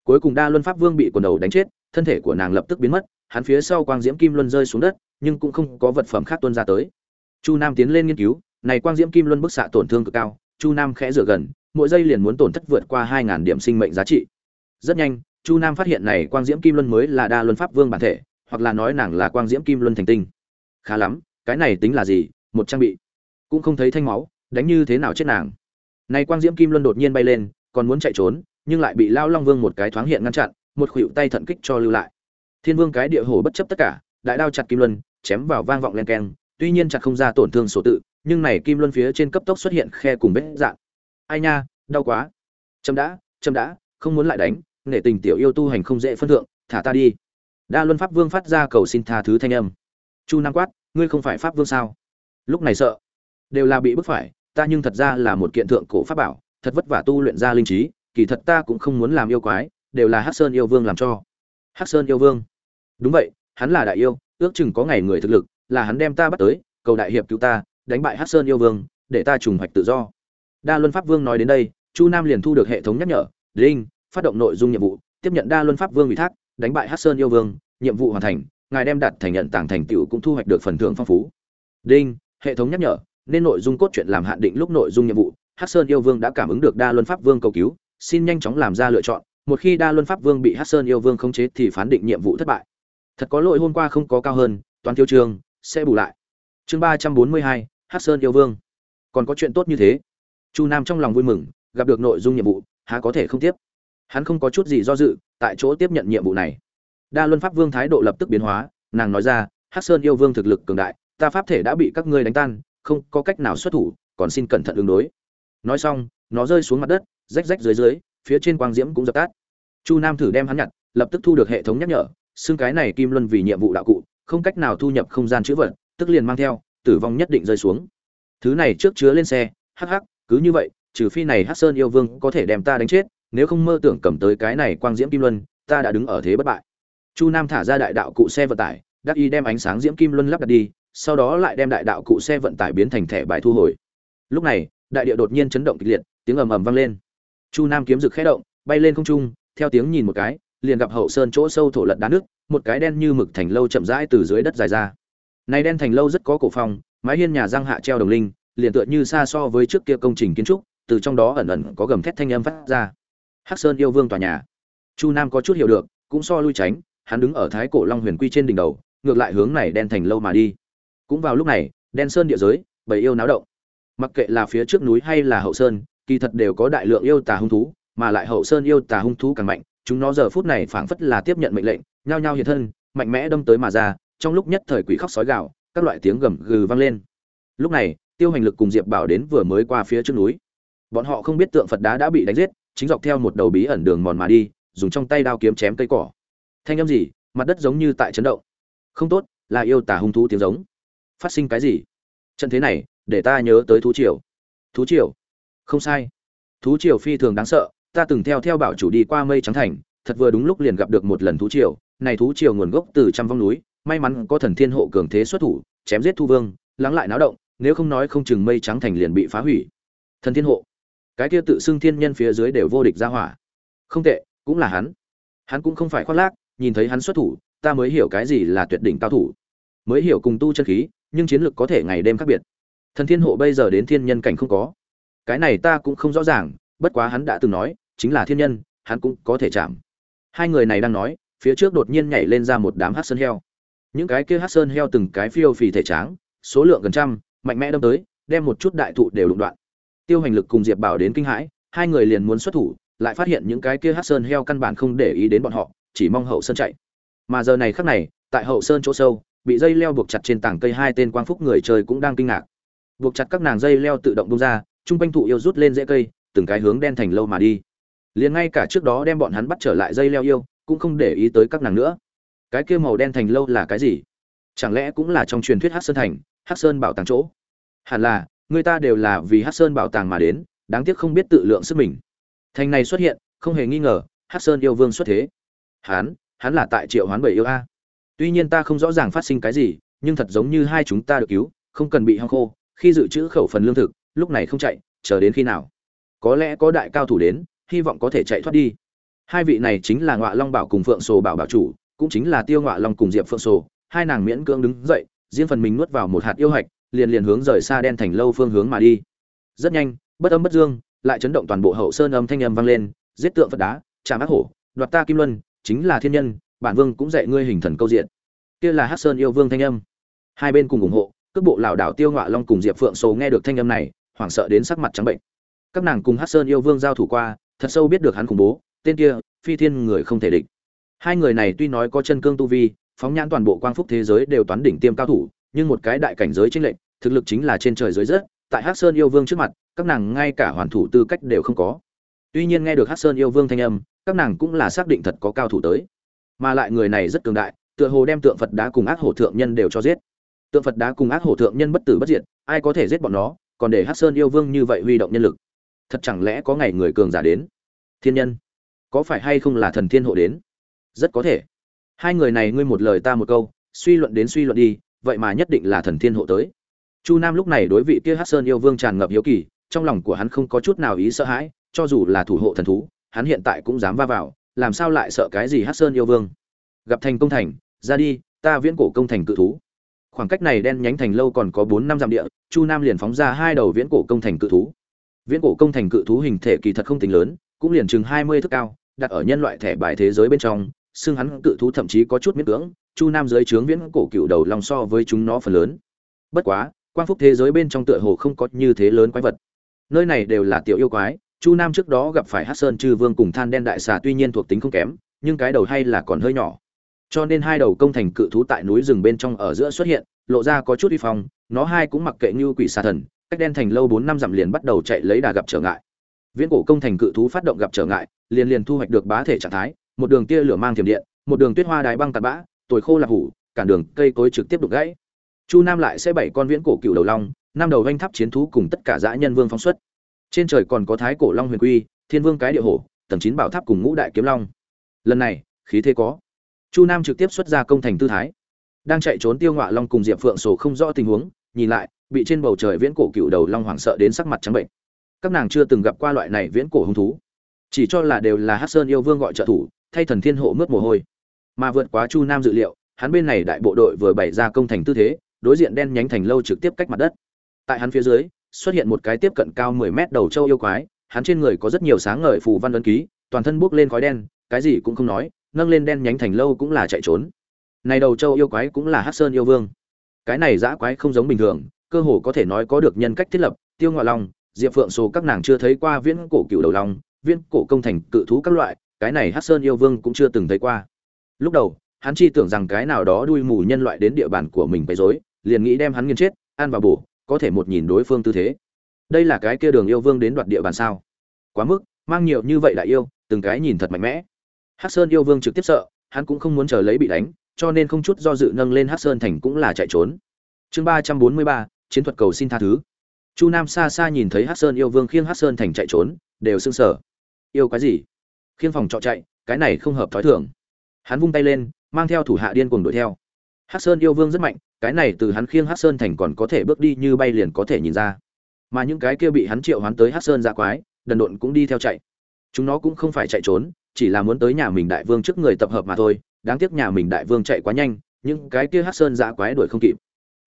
Cuối cùng đa luân pháp vương bị quần đầu đánh chết, thân thể của nàng lập tức biến mất, hắn phía sau quang diễm kim luân rơi xuống đất, nhưng cũng không có vật phẩm khác tuôn ra tới. Chu nam tiến lên nghiên cứu, này quang diễm kim luân bức xạ tổn thương cực cao, chu nam khẽ dựa gần mỗi giây liền muốn tổn thất vượt qua 2000 điểm sinh mệnh giá trị. Rất nhanh, chu nam phát hiện này quang diễm kim luân mới là đa luân pháp vương bản thể, hoặc là nói nàng là quang diễm kim luân thành tinh. Khá lắm, cái này tính là gì? Một trang bị. Cũng không thấy thanh máu, đánh như thế nào chết nàng? Này quang diễm kim luân đột nhiên bay lên, còn muốn chạy trốn, nhưng lại bị lao long vương một cái thoáng hiện ngăn chặn, một khuỷu tay thận kích cho lưu lại. Thiên vương cái địa hổ bất chấp tất cả, đại đao chặt kim luân, chém vào vang vọng len keng, tuy nhiên chặt không ra tổn thương sổ tự, nhưng này kim luân phía trên cấp tốc xuất hiện khe cùng vết dạng ai nha, đau quá. Trâm đã Trâm đã, không muốn lại đánh nể tình tiểu yêu tu hành không dễ phân thượng, thả ta đi. Đa luân pháp vương phát ra cầu xin tha thứ thanh âm. Chu nam quát, ngươi không phải pháp vương sao? Lúc này sợ. Đều là bị bức phải, ta nhưng thật ra là một kiện thượng cổ pháp bảo, thật vất vả tu luyện ra linh trí, kỳ thật ta cũng không muốn làm yêu quái, đều là hắc sơn yêu vương làm cho. Hắc sơn yêu vương. Đúng vậy, hắn là đại yêu, ước chừng có ngày người thực lực, là hắn đem ta bắt tới, cầu đại hiệp cứu ta, đánh bại hắc sơn yêu vương, để ta trùng hoạch tự do đa luân pháp vương nói đến đây, chu nam liền thu được hệ thống nhắc nhở đinh phát động nội dung nhiệm vụ, tiếp nhận đa luân pháp vương ủy thác, đánh bại hắc sơn yêu vương, nhiệm vụ hoàn thành, ngài đem đạt thành nhận tàng thành tựu cũng thu hoạch được phần thưởng phong phú. Đinh hệ thống nhắc nhở, nên nội dung cốt truyện làm hạn định lúc nội dung nhiệm vụ, hắc sơn yêu vương đã cảm ứng được đa luân pháp vương cầu cứu, xin nhanh chóng làm ra lựa chọn, một khi đa luân pháp vương bị hắc sơn yêu vương khống chế thì phán định nhiệm vụ thất bại. Thật có lỗi hôm qua không có cao hơn toàn thiếu trường, sẽ bù lại. Chương ba trăm bốn mươi hai, hắc sơn yêu vương. Còn có chuyện tốt như thế chu nam trong lòng vui mừng, gặp được nội dung nhiệm vụ, há có thể không tiếp. Hắn không có chút gì do dự, tại chỗ tiếp nhận nhiệm vụ này. Đa luân pháp vương thái độ lập tức biến hóa, nàng nói ra, hắc sơn yêu vương thực lực cường đại, ta pháp thể đã bị các ngươi đánh tan, không có cách nào xuất thủ, còn xin cẩn thận ứng đối. Nói xong, nó rơi xuống mặt đất, rách rách dưới dưới, phía trên quang diễm cũng dập tắt. Chu nam thử đem hắn nhặt, lập tức thu được hệ thống nhắc nhở xương cái này kim luân vì nhiệm vụ đạo cụ, không cách nào thu nhập không gian chữ vật, tức liền mang theo, tử vong nhất định rơi xuống. Thứ này trước chứa lên xe, hắc hắc cứ như vậy, trừ phi này hắc sơn yêu vương có thể đem ta đánh chết, nếu không mơ tưởng cầm tới cái này quang diễm kim luân, ta đã đứng ở thế bất bại. Chu nam thả ra đại đạo cụ xe vận tải, đắc y đem ánh sáng diễm kim luân lắp đặt đi, sau đó lại đem đại đạo cụ xe vận tải biến thành thẻ bài thu hồi. Lúc này, đại địa đột nhiên chấn động kịch liệt, tiếng ầm ầm vang lên. Chu nam kiếm rực khẽ động, bay lên không trung, theo tiếng nhìn một cái, liền gặp hậu sơn chỗ sâu thổ lật đá nước, một cái đen như mực thành lâu chậm rãi từ dưới đất dài ra. Này đen thành lâu rất có cổ phong, mái hiên nhà răng hạ treo đồng linh liền tựa như xa so với trước kia công trình kiến trúc, từ trong đó ẩn ẩn có gầm thét thanh âm phát ra. Hắc sơn yêu vương tòa nhà. Chu nam có chút hiểu được, cũng so lui tránh, hắn đứng ở thái cổ long huyền quy trên đỉnh đầu, ngược lại hướng này đen thành lâu mà đi. Cũng vào lúc này, đen sơn địa giới, bầy yêu náo động. Mặc kệ là phía trước núi hay là hậu sơn, kỳ thật đều có đại lượng yêu tà hung thú, mà lại hậu sơn yêu tà hung thú càng mạnh, chúng nó giờ phút này phảng phất là tiếp nhận mệnh lệnh, nhao nhao hiện thân, mạnh mẽ đâm tới mà ra, trong lúc nhất thời quỷ khóc sói gạo các loại tiếng gầm gừ vang lên. Lúc này tiêu hành lực cùng diệp bảo đến vừa mới qua phía trước núi. Bọn họ không biết tượng phật đá đã bị đánh giết, chính dọc theo một đầu bí ẩn đường mòn mà đi, dùng trong tay đao kiếm chém cây cỏ. Thanh âm gì? Mặt đất giống như tại chấn động. Không tốt, là yêu tả hung thú tiếng giống. Phát sinh cái gì? Trận thế này, để ta nhớ tới thú triều. Thú triều? Không sai. Thú triều phi thường đáng sợ, ta từng theo theo bảo chủ đi qua mây trắng thành, thật vừa đúng lúc liền gặp được một lần thú triều. Này thú triều nguồn gốc từ trăm vong núi, may mắn có thần thiên hộ cường thế xuất thủ, chém giết thu vương, lắng lại náo động nếu không nói không chừng mây trắng thành liền bị phá hủy. Thần thiên hộ, cái kia tự xưng thiên nhân phía dưới đều vô địch ra hỏa. Không tệ, cũng là hắn. Hắn cũng không phải khoác lác, nhìn thấy hắn xuất thủ, ta mới hiểu cái gì là tuyệt đỉnh cao thủ. Mới hiểu cùng tu chân khí, nhưng chiến lược có thể ngày đêm khác biệt. Thần thiên hộ bây giờ đến thiên nhân cảnh không có. Cái này ta cũng không rõ ràng, bất quá hắn đã từng nói, chính là thiên nhân, hắn cũng có thể chạm. Hai người này đang nói, phía trước đột nhiên nhảy lên ra một đám hát sơn heo. Những cái kia hát sơn heo từng cái phiêu phì thể tráng, số lượng gần trăm mạnh mẽ đâm tới, đem một chút đại thụ đều đụng đoạn. Tiêu hành lực cùng diệp bảo đến kinh hãi, hai người liền muốn xuất thủ, lại phát hiện những cái kia hát sơn heo căn bản không để ý đến bọn họ, chỉ mong hậu sơn chạy. Mà giờ này khắc này, tại hậu sơn chỗ sâu, bị dây leo buộc chặt trên tảng cây hai tên quang phúc người chơi cũng đang kinh ngạc. Buộc chặt các nàng dây leo tự động bung ra, trung quanh thụ yêu rút lên rễ cây, từng cái hướng đen thành lâu mà đi. Liền ngay cả trước đó đem bọn hắn bắt trở lại dây leo yêu, cũng không để ý tới các nàng nữa. Cái kia màu đen thành lâu là cái gì? Chẳng lẽ cũng là trong truyền thuyết hát sơn thành Hắc sơn bảo tàng chỗ. Hẳn là người ta đều là vì Hắc sơn bảo tàng mà đến đáng tiếc không biết tự lượng sức mình. Thành này xuất hiện không hề nghi ngờ Hắc sơn yêu vương xuất thế. Hắn hắn là tại triệu hoán bảy yêu a. Tuy nhiên ta không rõ ràng phát sinh cái gì nhưng thật giống như hai chúng ta được cứu không cần bị hao khô khi dự trữ khẩu phần lương thực lúc này không chạy chờ đến khi nào? Có lẽ có đại cao thủ đến hy vọng có thể chạy thoát đi. Hai vị này chính là ngọa long bảo cùng phượng Sồ bảo bảo chủ cũng chính là tiêu ngọa long cùng diệp phượng Sồ, hai nàng miễn cưỡng đứng dậy riêng phần mình nuốt vào một hạt yêu hạch, liền liền hướng rời xa đen thành lâu phương hướng mà đi. Rất nhanh, bất âm bất dương, lại chấn động toàn bộ hậu sơn âm thanh âm vang lên, giết tượng phật đá chạm ác hổ, đoạt ta kim luân, chính là thiên nhân, bản vương cũng dạy ngươi hình thần câu diện. Kia là hắc sơn yêu vương thanh âm. Hai bên cùng ủng hộ, cước bộ lão đảo tiêu ngọa long cùng diệp phượng sầu nghe được thanh âm này, hoảng sợ đến sắc mặt trắng bệnh. Các nàng cùng hắc sơn yêu vương giao thủ qua, thật sâu biết được hắn khủng bố, tên kia, phi thiên người không thể địch. Hai người này tuy nói có chân cương tu vi phóng nhãn toàn bộ quang phúc thế giới đều toán đỉnh tiêm cao thủ, nhưng một cái đại cảnh giới trinh lệnh thực lực chính là trên trời dưới rất tại hắc sơn yêu vương trước mặt, các nàng ngay cả hoàn thủ tư cách đều không có. Tuy nhiên nghe được hắc sơn yêu vương thanh âm, các nàng cũng là xác định thật có cao thủ tới. Mà lại người này rất cường đại, tựa hồ đem tượng phật đá cùng ác hổ thượng nhân đều cho giết. Tượng phật đá cùng ác hổ thượng nhân bất tử bất diệt, ai có thể giết bọn nó, còn để hắc sơn yêu vương như vậy huy động nhân lực. Thật chẳng lẽ có ngày người cường giả đến? Thiên nhân, có phải hay không là thần thiên hộ đến? Rất có thể hai người này ngươi một lời ta một câu, suy luận đến suy luận đi, vậy mà nhất định là thần thiên hộ tới. Chu nam lúc này đối vị kia hát sơn yêu vương tràn ngập hiếu kỳ, trong lòng của hắn không có chút nào ý sợ hãi, cho dù là thủ hộ thần thú, hắn hiện tại cũng dám va vào, làm sao lại sợ cái gì hát sơn yêu vương? Gặp thành công thành, ra đi, ta viễn cổ công thành cự thú. Khoảng cách này đen nhánh thành lâu còn có bốn năm dặm địa, chu nam liền phóng ra hai đầu viễn cổ công thành cự thú. Viễn cổ công thành cự thú hình thể kỳ thật không tính lớn, cũng liền chừng hai mươi thước cao, đặt ở nhân loại thẻ bài thế giới bên trong xương hắn cự thú thậm chí có chút miễn cưỡng, chu nam dưới trướng viễn cổ cựu đầu lòng so với chúng nó phần lớn. Bất quá, quang phúc thế giới bên trong tựa hồ không có như thế lớn quái vật. Nơi này đều là tiểu yêu quái, chu nam trước đó gặp phải hát sơn chư vương cùng than đen đại xà tuy nhiên thuộc tính không kém, nhưng cái đầu hay là còn hơi nhỏ. Cho nên hai đầu công thành cự thú tại núi rừng bên trong ở giữa xuất hiện, lộ ra có chút uy phong, nó hai cũng mặc kệ như quỷ xà thần, cách đen thành lâu bốn năm dặm liền bắt đầu chạy lấy đà gặp trở ngại. Viễn cổ công thành cự thú phát động gặp trở ngại, liền liền thu hoạch được bá thể trạng thái một đường tia lửa mang thiểm điện, một đường tuyết hoa đái băng tạt bã tuổi khô là hủ cản đường cây cối trực tiếp đục gãy. Chu nam lại sẽ bảy con viễn cổ cựu đầu long, năm đầu vanh tháp chiến thú cùng tất cả dã nhân vương phóng xuất. Trên trời còn có thái cổ long huyền quy, thiên vương cái địa hổ, tầng chín bảo tháp cùng ngũ đại kiếm long. Lần này, khí thế có. Chu nam trực tiếp xuất ra công thành tư thái. Đang chạy trốn tiêu ngọa long cùng diệp phượng sổ không rõ tình huống, nhìn lại, bị trên bầu trời viễn cổ cựu đầu long hoảng sợ đến sắc mặt trắng bệnh. Các nàng chưa từng gặp qua loại này viễn cổ hung thú. Chỉ cho là đều là hát sơn yêu vương gọi trợ thủ thay thần thiên hộ mướt mồ hôi. Mà vượt quá chu nam dự liệu, hắn bên này đại bộ đội vừa bày ra công thành tư thế, đối diện đen nhánh thành lâu trực tiếp cách mặt đất. Tại hắn phía dưới, xuất hiện một cái tiếp cận cao mười mét đầu châu yêu quái, hắn trên người có rất nhiều sáng ngời phù văn ấn ký, toàn thân buốc lên khói đen, cái gì cũng không nói, nâng lên đen nhánh thành lâu cũng là chạy trốn. Này đầu châu yêu quái cũng là hát sơn yêu vương. Cái này dã quái không giống bình thường, cơ hồ có thể nói có được nhân cách thiết lập, tiêu ngoại long, diệp phượng số các nàng chưa thấy qua viễn cổ cựu đầu long, viễn cổ công thành cự thú các loại cái này hát sơn yêu vương cũng chưa từng thấy qua. Lúc đầu, hắn chi tưởng rằng cái nào đó đuôi mù nhân loại đến địa bàn của mình bày dối liền nghĩ đem hắn nghiên chết, ăn vào bổ, có thể một nhìn đối phương tư thế. Đây là cái kia đường yêu vương đến đoạt địa bàn sao? Quá mức, mang nhiều như vậy đại yêu, từng cái nhìn thật mạnh mẽ. Hắc sơn yêu vương trực tiếp sợ, hắn cũng không muốn chờ lấy bị đánh, cho nên không chút do dự nâng lên hắc sơn thành cũng là chạy trốn. Chương ba trăm bốn mươi ba, chiến thuật cầu xin tha thứ. Chu nam xa xa nhìn thấy hắc sơn yêu vương khiêng hắc sơn thành chạy trốn, đều sưng sở yêu cái gì? Khiêng phòng trọ chạy, cái này không hợp thói thường. Hắn vung tay lên, mang theo thủ hạ điên cuồng đuổi theo. Hắc sơn yêu vương rất mạnh, cái này từ hắn khiêng hắc sơn thành còn có thể bước đi như bay liền có thể nhìn ra. Mà những cái kia bị hắn triệu hoán tới hắc sơn ra quái, đần độn cũng đi theo chạy. Chúng nó cũng không phải chạy trốn, chỉ là muốn tới nhà mình đại vương trước người tập hợp mà thôi, đáng tiếc nhà mình đại vương chạy quá nhanh, những cái kia hắc sơn dã quái đuổi không kịp.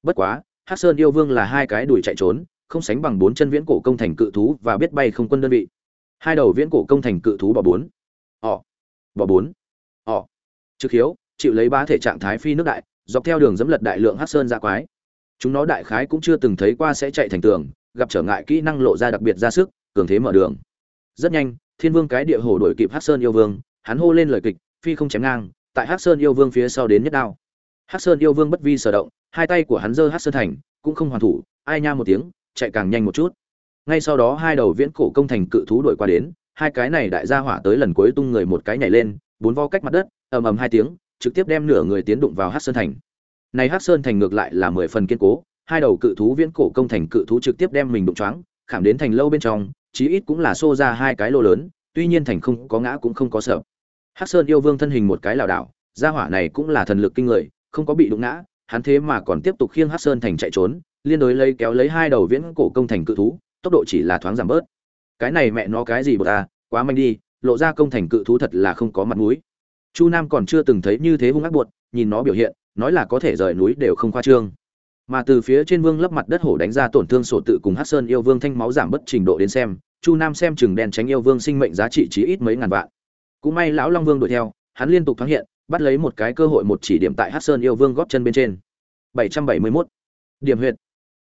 Bất quá, hắc sơn yêu vương là hai cái đuổi chạy trốn, không sánh bằng bốn chân viễn cổ công thành cự thú và biết bay không quân đơn vị. Hai đầu viễn cổ công thành cự thú bỏ bốn bỏ bốn. Họ. Trực hiếu, chịu lấy ba thể trạng thái phi nước đại, dọc theo đường dẫm lật đại lượng hắc sơn ra quái. Chúng nó đại khái cũng chưa từng thấy qua sẽ chạy thành tường, gặp trở ngại kỹ năng lộ ra đặc biệt ra sức, cường thế mở đường. Rất nhanh, thiên vương cái địa hồ đổi kịp hắc sơn yêu vương, hắn hô lên lời kịch, phi không chém ngang, tại hắc sơn yêu vương phía sau đến nhất đao. Hắc sơn yêu vương bất vi sở động, hai tay của hắn giơ hắc sơn thành, cũng không hoàn thủ, ai nha một tiếng, chạy càng nhanh một chút. Ngay sau đó hai đầu viễn cổ công thành cự thú đuổi qua đến hai cái này đại gia hỏa tới lần cuối tung người một cái nhảy lên, bốn vo cách mặt đất, ầm ầm hai tiếng, trực tiếp đem nửa người tiến đụng vào hắc sơn thành. Này hắc sơn thành ngược lại là mười phần kiên cố, hai đầu cự thú viễn cổ công thành cự thú trực tiếp đem mình đụng choáng, khảm đến thành lâu bên trong, chí ít cũng là xô ra hai cái lô lớn, tuy nhiên thành không có ngã cũng không có sợ. Hắc sơn yêu vương thân hình một cái lảo đảo, gia hỏa này cũng là thần lực kinh người, không có bị đụng ngã, hắn thế mà còn tiếp tục khiêng hắc sơn thành chạy trốn, liên đối lấy kéo lấy hai đầu viễn cổ công thành cự thú, tốc độ chỉ là thoáng giảm bớt cái này mẹ nó cái gì bột ta, quá manh đi, lộ ra công thành cự thú thật là không có mặt mũi. Chu nam còn chưa từng thấy như thế hung ác buột nhìn nó biểu hiện, nói là có thể rời núi đều không khoa trương. Mà từ phía trên vương lấp mặt đất hổ đánh ra tổn thương sổ tự cùng hát sơn yêu vương thanh máu giảm bất trình độ đến xem, chu nam xem chừng đen tránh yêu vương sinh mệnh giá trị chí ít mấy ngàn vạn. Cũng may lão long vương đuổi theo, hắn liên tục thoáng hiện, bắt lấy một cái cơ hội một chỉ điểm tại hát sơn yêu vương góp chân bên trên. 771. điểm huyệt.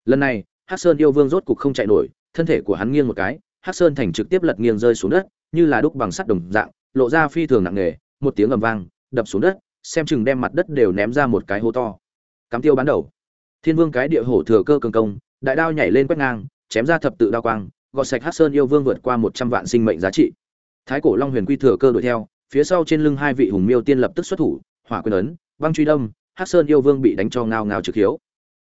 Lần này hát sơn yêu vương rốt cục không chạy nổi, thân thể của hắn nghiêng một cái Hắc sơn thành trực tiếp lật nghiêng rơi xuống đất, như là đúc bằng sắt đồng dạng, lộ ra phi thường nặng nề, một tiếng ầm vang, đập xuống đất, xem chừng đem mặt đất đều ném ra một cái hố to. Cắm tiêu bán đầu. Thiên vương cái địa hổ thừa cơ cường công, đại đao nhảy lên quét ngang, chém ra thập tự đao quang, gọt sạch Hắc sơn yêu vương vượt qua một trăm vạn sinh mệnh giá trị. Thái cổ long huyền quy thừa cơ đuổi theo, phía sau trên lưng hai vị hùng miêu tiên lập tức xuất thủ, hỏa quyền ấn, băng truy đông Hắc sơn yêu vương bị đánh cho ngao ngao trực hiếu.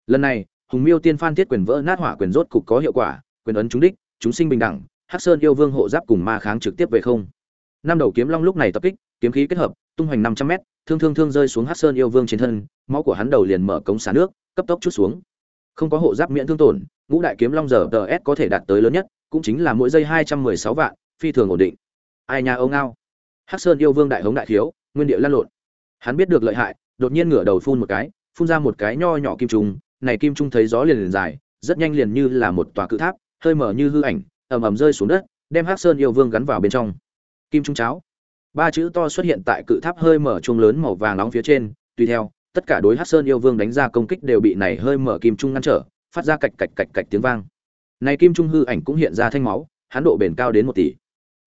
Lần này, hùng miêu tiên phan thiết quyền vỡ nát hỏa quyền rốt cục có hiệu quả, quyền ấn trúng đích, chúng sinh bình đẳng Hắc sơn yêu vương hộ giáp cùng ma kháng trực tiếp về không. Năm đầu kiếm long lúc này tập kích, kiếm khí kết hợp, tung hoành năm trăm mét, thương thương thương rơi xuống Hắc sơn yêu vương trên thân, máu của hắn đầu liền mở cống xả nước, cấp tốc chút xuống. Không có hộ giáp miễn thương tổn, ngũ đại kiếm long giờ DS s có thể đạt tới lớn nhất, cũng chính là mỗi giây hai trăm mười sáu vạn, phi thường ổn định. Ai nhà âu ngao. Hắc sơn yêu vương đại hống đại thiếu, nguyên địa lan lộn. Hắn biết được lợi hại, đột nhiên ngửa đầu phun một cái, phun ra một cái nho nhỏ kim trùng này kim trung thấy gió liền liền dài, rất nhanh liền như là một tòa cự tháp, hơi mở như hư ảnh ầm ầm rơi xuống đất đem hắc sơn yêu vương gắn vào bên trong kim trung cháo ba chữ to xuất hiện tại cự tháp hơi mở chuông lớn màu vàng nóng phía trên tùy theo tất cả đối Hắc Sơn yêu vương đánh ra công kích đều bị này hơi mở kim trung ngăn trở, phát ra cạch cạch cạch cạch tiếng vang. Này kim trung hư ảnh cũng hiện ra thanh máu, hắn độ bền cao đến một tỷ.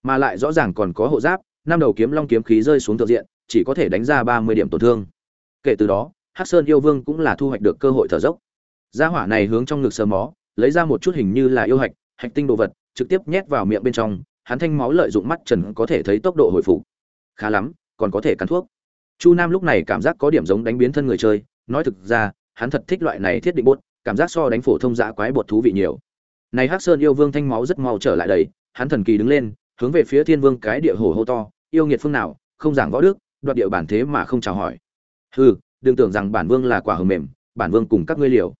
Mà lại rõ ràng còn có hộ giáp, năm đầu kiếm long kiếm khí rơi xuống thượng diện, chỉ có thể đánh ra ba mươi điểm tổn thương. Kể từ đó, Hắc Sơn yêu vương cũng là thu hoạch được cơ hội thở dốc. Gia hỏa này hướng trong ngực sờ mó, lấy ra một chút hình như là yêu hạch, hạch tinh đồ vật, trực tiếp nhét vào miệng bên trong, hắn thanh máu lợi dụng mắt trần có thể thấy tốc độ hồi phục. Khá lắm, còn có thể cắn thuốc. Chu nam lúc này cảm giác có điểm giống đánh biến thân người chơi nói thực ra hắn thật thích loại này thiết định bốt cảm giác so đánh phổ thông dã quái bột thú vị nhiều. Này hắc sơn yêu vương thanh máu rất mau trở lại đầy hắn thần kỳ đứng lên hướng về phía thiên vương cái địa hồ hô to yêu nghiệt phương nào không giảng võ đức đoạt địa bản thế mà không chào hỏi. Hừ đừng tưởng rằng bản vương là quả hờ mềm bản vương cùng các ngươi liều.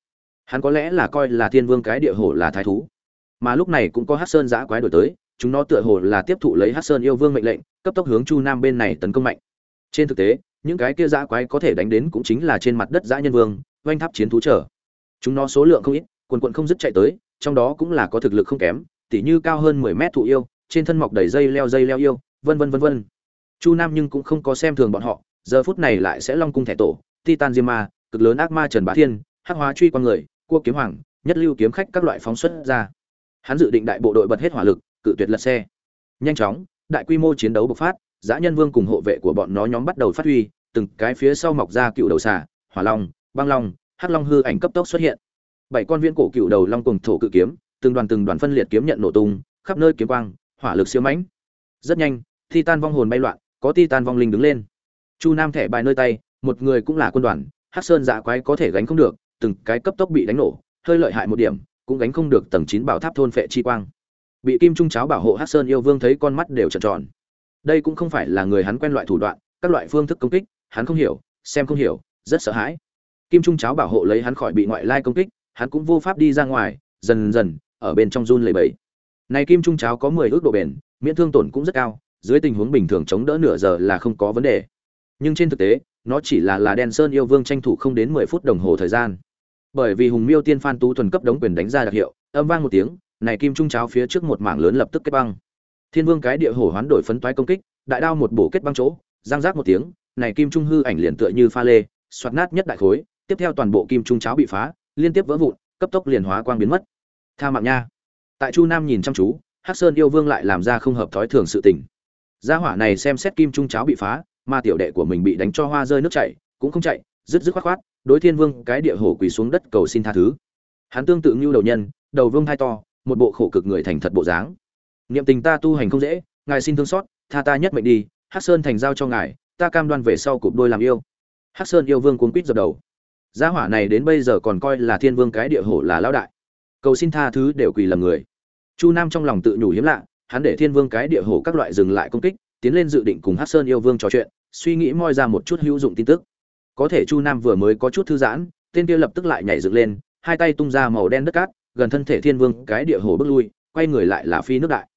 Hắn có lẽ là coi là thiên vương cái địa hồ là thái thú mà lúc này cũng có hắc sơn dã quái đổi tới, chúng nó tựa hồ là tiếp thụ lấy hắc sơn yêu vương mệnh lệnh, cấp tốc hướng chu nam bên này tấn công mạnh. Trên thực tế, những cái kia dã quái có thể đánh đến cũng chính là trên mặt đất dã nhân vương, oanh tháp chiến thú trở. Chúng nó số lượng không ít, quần quận không dứt chạy tới, trong đó cũng là có thực lực không kém, tỉ như cao hơn mười mét thụ yêu, trên thân mọc đầy dây leo dây leo yêu, vân vân vân vân. Chu nam nhưng cũng không có xem thường bọn họ, giờ phút này lại sẽ long cung thẻ tổ, titan diêm ma, cực lớn ác ma trần bá thiên, hắc hóa truy quan người, cua kiếm hoàng, nhất lưu kiếm khách các loại phóng xuất ra hắn dự định đại bộ đội bật hết hỏa lực, cự tuyệt lật xe. Nhanh chóng, đại quy mô chiến đấu bộc phát giã nhân vương cùng hộ vệ của bọn nó nhóm bắt đầu phát huy, từng cái phía sau mọc ra cựu đầu xà, hỏa long, băng long, hắc long hư ảnh cấp tốc xuất hiện. Bảy con viên cổ cựu đầu long cùng thổ cự kiếm, từng đoàn từng đoàn phân liệt kiếm nhận nổ tung, khắp nơi kiếm quang, hỏa lực siêu mãnh. Rất nhanh thi tan vong hồn bay loạn, có titan vong linh đứng lên. Chu nam thẻ bài nơi tay, một người cũng là quân đoàn, hắc sơn dạ quái có thể gánh không được, từng cái cấp tốc bị đánh nổ, hơi lợi hại một điểm cũng gánh không được tầng chín bảo tháp thôn phệ chi quang. Bị kim trung cháo bảo hộ hắc sơn yêu vương thấy con mắt đều trợn tròn. Đây cũng không phải là người hắn quen loại thủ đoạn, các loại phương thức công kích, hắn không hiểu, xem không hiểu, rất sợ hãi. Kim trung cháo bảo hộ lấy hắn khỏi bị ngoại lai công kích, hắn cũng vô pháp đi ra ngoài, dần dần, ở bên trong run lầy bẫy này kim trung cháo có mười ước độ bền, miễn thương tổn cũng rất cao, dưới tình huống bình thường chống đỡ nửa giờ là không có vấn đề. Nhưng trên thực tế, nó chỉ là là đen sơn yêu vương tranh thủ không đến mười phút đồng hồ thời gian bởi vì hùng miêu tiên phan tú thuần cấp đống quyền đánh ra đặc hiệu, âm vang một tiếng, này kim trung cháo phía trước một mảng lớn lập tức kết băng. Thiên vương cái địa hổ hoán đổi phấn toái công kích, đại đao một bổ kết băng chỗ giang giác một tiếng, này kim trung hư ảnh liền tựa như pha lê xoát nát nhất đại khối, tiếp theo toàn bộ kim trung cháo bị phá, liên tiếp vỡ vụn, cấp tốc liền hóa quang biến mất. Tha mạng nha. Tại chu nam nhìn chăm chú, hắc sơn yêu vương lại làm ra không hợp thói thường sự tình. Gia hỏa này xem xét kim trung cháo bị phá, mà tiểu đệ của mình bị đánh cho hoa rơi nước chảy, cũng không chạy dứt dứt khoát khoát đối thiên vương cái địa hổ quỳ xuống đất cầu xin tha thứ. Hắn tương tự như đầu nhân, đầu vương hai to, một bộ khổ cực người thành thật bộ dáng. Niệm tình ta tu hành không dễ, ngài xin thương xót, tha ta nhất mệnh đi, hắc sơn thành giao cho ngài, ta cam đoan về sau cụp đôi làm yêu. Hắc sơn yêu vương cuốn quýt dập đầu. Gia hỏa này đến bây giờ còn coi là thiên vương cái địa hổ là lão đại. Cầu xin tha thứ đều quỳ lầm người. Chu nam trong lòng tự nhủ hiếm lạ, hắn để thiên vương cái địa hổ các loại dừng lại công kích, tiến lên dự định cùng hắc sơn yêu vương trò chuyện, suy nghĩ moi ra một chút hữu dụng tin tức có thể chu nam vừa mới có chút thư giãn, tên kia lập tức lại nhảy dựng lên, hai tay tung ra màu đen đất cát, gần thân thể thiên vương cái địa hồ bước lui, quay người lại là phi nước đại.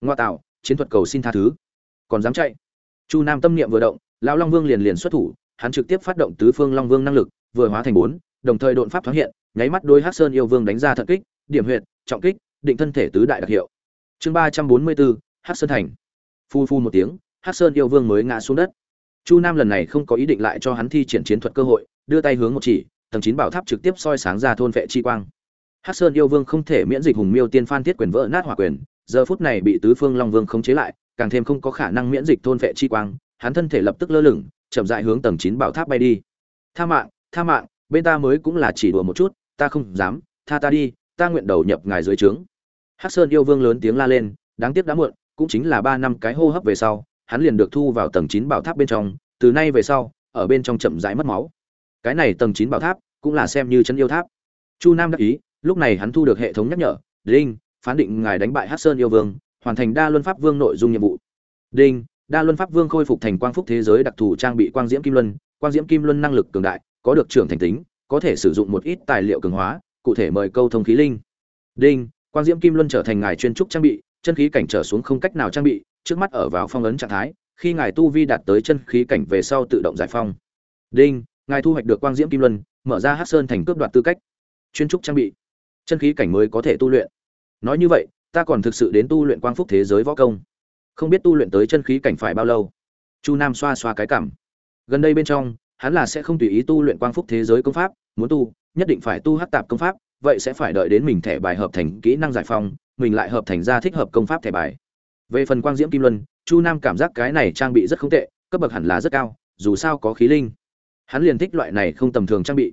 Ngoa tạo, chiến thuật cầu xin tha thứ. Còn dám chạy? Chu nam tâm niệm vừa động, lão long vương liền liền xuất thủ, hắn trực tiếp phát động tứ phương long vương năng lực, vừa hóa thành bốn, đồng thời độn pháp thoáng hiện, nháy mắt đôi hắc sơn yêu vương đánh ra thận kích, điểm huyệt, trọng kích, định thân thể tứ đại đặc hiệu. Chương ba trăm bốn mươi bốn, hắc sơn thành. Phu phu một tiếng, hắc sơn yêu vương mới ngã xuống đất chu nam lần này không có ý định lại cho hắn thi triển chiến thuật cơ hội, đưa tay hướng một chỉ, tầng chín bảo tháp trực tiếp soi sáng ra thôn vệ chi quang. Hắc sơn yêu vương không thể miễn dịch hùng miêu tiên phan thiết quyền vỡ nát hỏa quyền, giờ phút này bị tứ phương long vương khống chế lại, càng thêm không có khả năng miễn dịch thôn vệ chi quang, hắn thân thể lập tức lơ lửng, chậm dại hướng tầng chín bảo tháp bay đi. Tha mạng tha mạng, bên ta mới cũng là chỉ đùa một chút, ta không dám, tha ta đi, ta nguyện đầu nhập ngài dưới trướng. Hắc sơn yêu vương lớn tiếng la lên, đáng tiếc đã muộn, cũng chính là ba năm cái hô hấp về sau hắn liền được thu vào tầng chín bảo tháp bên trong, từ nay về sau, ở bên trong chậm rãi mất máu. Cái này tầng chín bảo tháp cũng là xem như chân yêu tháp. Chu nam đắc ý, lúc này hắn thu được hệ thống nhắc nhở, đinh, phán định ngài đánh bại hắc sơn yêu vương, hoàn thành đa luân pháp vương nội dung nhiệm vụ. Đinh, đa luân pháp vương khôi phục thành quang phúc thế giới đặc thù trang bị quang diễm kim luân, quang diễm kim luân năng lực cường đại, có được trưởng thành tính, có thể sử dụng một ít tài liệu cường hóa, cụ thể mời câu thông khí linh. Đinh, quang diễm kim luân trở thành ngài chuyên trúc trang bị, chân khí cảnh trở xuống không cách nào trang bị trước mắt ở vào phong ấn trạng thái, khi ngài tu vi đạt tới chân khí cảnh về sau tự động giải phong. Đinh, ngài thu hoạch được quang diễm kim luân, mở ra hát sơn thành cướp đoạt tư cách. Chuyên trúc trang bị. Chân khí cảnh mới có thể tu luyện. Nói như vậy, ta còn thực sự đến tu luyện quang phúc thế giới võ công. Không biết tu luyện tới chân khí cảnh phải bao lâu. Chu nam xoa xoa cái cảm. Gần đây bên trong, hắn là sẽ không tùy ý tu luyện quang phúc thế giới công pháp, muốn tu, nhất định phải tu hát tạp công pháp, vậy sẽ phải đợi đến mình thẻ bài hợp thành kỹ năng giải phong, mình lại hợp thành ra thích hợp công pháp thẻ bài về phần quang diễm kim luân, chu nam cảm giác cái này trang bị rất không tệ, cấp bậc hẳn là rất cao, dù sao có khí linh. Hắn liền thích loại này không tầm thường trang bị.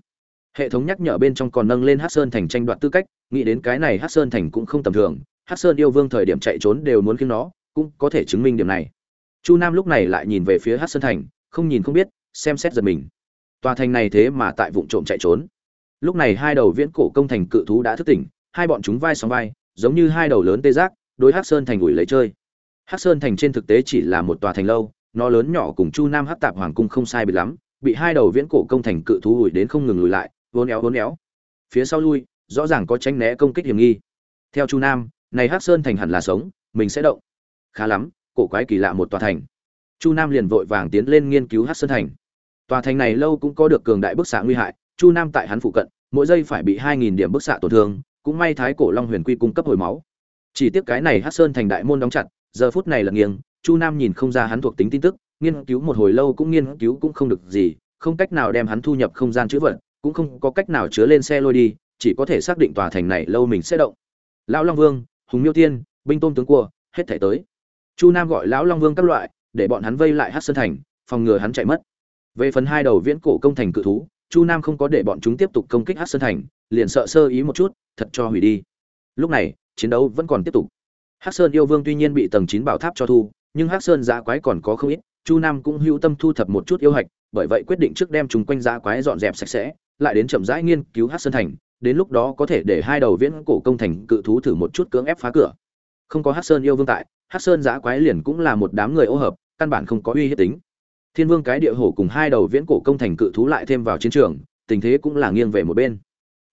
Hệ thống nhắc nhở bên trong còn nâng lên hát sơn thành tranh đoạt tư cách, nghĩ đến cái này hát sơn thành cũng không tầm thường hát sơn yêu vương thời điểm chạy trốn đều muốn khiến nó, cũng có thể chứng minh điểm này. Chu nam lúc này lại nhìn về phía hát sơn thành, không nhìn không biết, xem xét giật mình. Tòa thành này thế mà tại vụ trộm chạy trốn. Lúc này hai đầu viễn cổ công thành cự thú đã thức tỉnh, hai bọn chúng vai sóng vai, giống như hai đầu lớn tê giác, đối hát sơn thành ủi lấy chơi. Hắc sơn thành trên thực tế chỉ là một tòa thành lâu, nó lớn nhỏ cùng chu nam Hắc tạp hoàng cung không sai biệt lắm, bị hai đầu viễn cổ công thành cự thú ủi đến không ngừng lùi lại vốn éo vốn éo. Phía sau lui, rõ ràng có tránh né công kích hiểm nghi. Theo chu nam, này Hắc sơn thành hẳn là sống, mình sẽ động. Khá lắm, cổ quái kỳ lạ một tòa thành. Chu nam liền vội vàng tiến lên nghiên cứu Hắc sơn thành. Tòa thành này lâu cũng có được cường đại bức xạ nguy hại, chu nam tại hắn phụ cận, mỗi giây phải bị hai nghìn điểm bức xạ tổn thương, cũng may thái cổ long huyền quy cung cấp hồi máu. Chỉ tiếc cái này Hắc sơn thành đại môn đóng chặt giờ phút này là nghiêng, chu nam nhìn không ra hắn thuộc tính tin tức, nghiên cứu một hồi lâu cũng nghiên cứu cũng không được gì, không cách nào đem hắn thu nhập không gian chữ vật, cũng không có cách nào chứa lên xe lôi đi, chỉ có thể xác định tòa thành này lâu mình sẽ động. Lão long vương, hùng miêu tiên, binh tôn tướng cua, hết thể tới. Chu nam gọi lão long vương các loại, để bọn hắn vây lại hát sơn thành, phòng ngừa hắn chạy mất. Về phần hai đầu viễn cổ công thành cự thú, chu nam không có để bọn chúng tiếp tục công kích hát sơn thành, liền sợ sơ ý một chút, thật cho hủy đi. Lúc này, chiến đấu vẫn còn tiếp tục. Hắc sơn yêu vương tuy nhiên bị tầng chín bảo tháp cho thu, nhưng hắc sơn dã quái còn có không ít, chu nam cũng hữu tâm thu thập một chút yêu hạch, bởi vậy quyết định trước đem chúng quanh dã quái dọn dẹp sạch sẽ, lại đến chậm rãi nghiên cứu hắc sơn thành, đến lúc đó có thể để hai đầu viễn cổ công thành cự thú thử một chút cưỡng ép phá cửa. Không có hắc sơn yêu vương tại, hắc sơn dã quái liền cũng là một đám người ô hợp, căn bản không có uy hiếp tính. Thiên vương cái địa hổ cùng hai đầu viễn cổ công thành cự thú lại thêm vào chiến trường, tình thế cũng là nghiêng về một bên.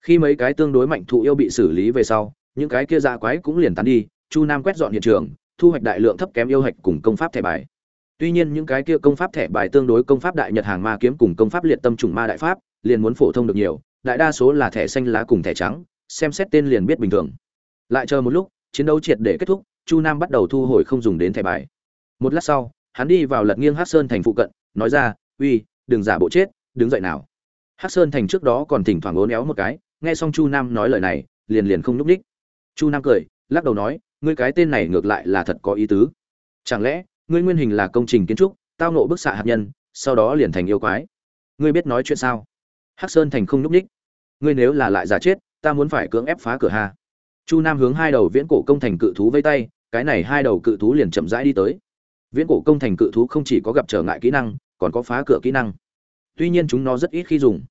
Khi mấy cái tương đối mạnh thụ yêu bị xử lý về sau, những cái kia dã quái cũng liền tán đi chu nam quét dọn hiện trường, thu hoạch đại lượng thấp kém yêu hạch cùng công pháp thẻ bài. Tuy nhiên những cái kia công pháp thẻ bài tương đối công pháp đại nhật hàng ma kiếm cùng công pháp liệt tâm trùng ma đại pháp, liền muốn phổ thông được nhiều, đại đa số là thẻ xanh lá cùng thẻ trắng, xem xét tên liền biết bình thường. Lại chờ một lúc, chiến đấu triệt để kết thúc, chu nam bắt đầu thu hồi không dùng đến thẻ bài. Một lát sau, hắn đi vào lật nghiêng hát sơn thành phụ cận, nói ra, uy, đừng giả bộ chết, đứng dậy nào. Hát sơn thành trước đó còn thỉnh thoảng ố néo một cái, nghe xong chu nam nói lời này, liền liền không n ú c ních chu nam cười, lắc đầu nói ngươi cái tên này ngược lại là thật có ý tứ. Chẳng lẽ, ngươi nguyên hình là công trình kiến trúc, tao nộ bức xạ hạt nhân, sau đó liền thành yêu quái? Ngươi biết nói chuyện sao? Hắc sơn thành không n ních ngươi nếu là lại giả chết, ta muốn phải cưỡng ép phá cửa hà chu nam hướng hai đầu viễn cổ công thành cự thú vây tay, cái này hai đầu cự thú liền chậm rãi đi tới. Viễn cổ công thành cự thú không chỉ có gặp trở ngại kỹ năng, còn có phá cửa kỹ năng. Tuy nhiên chúng nó rất ít khi dùng.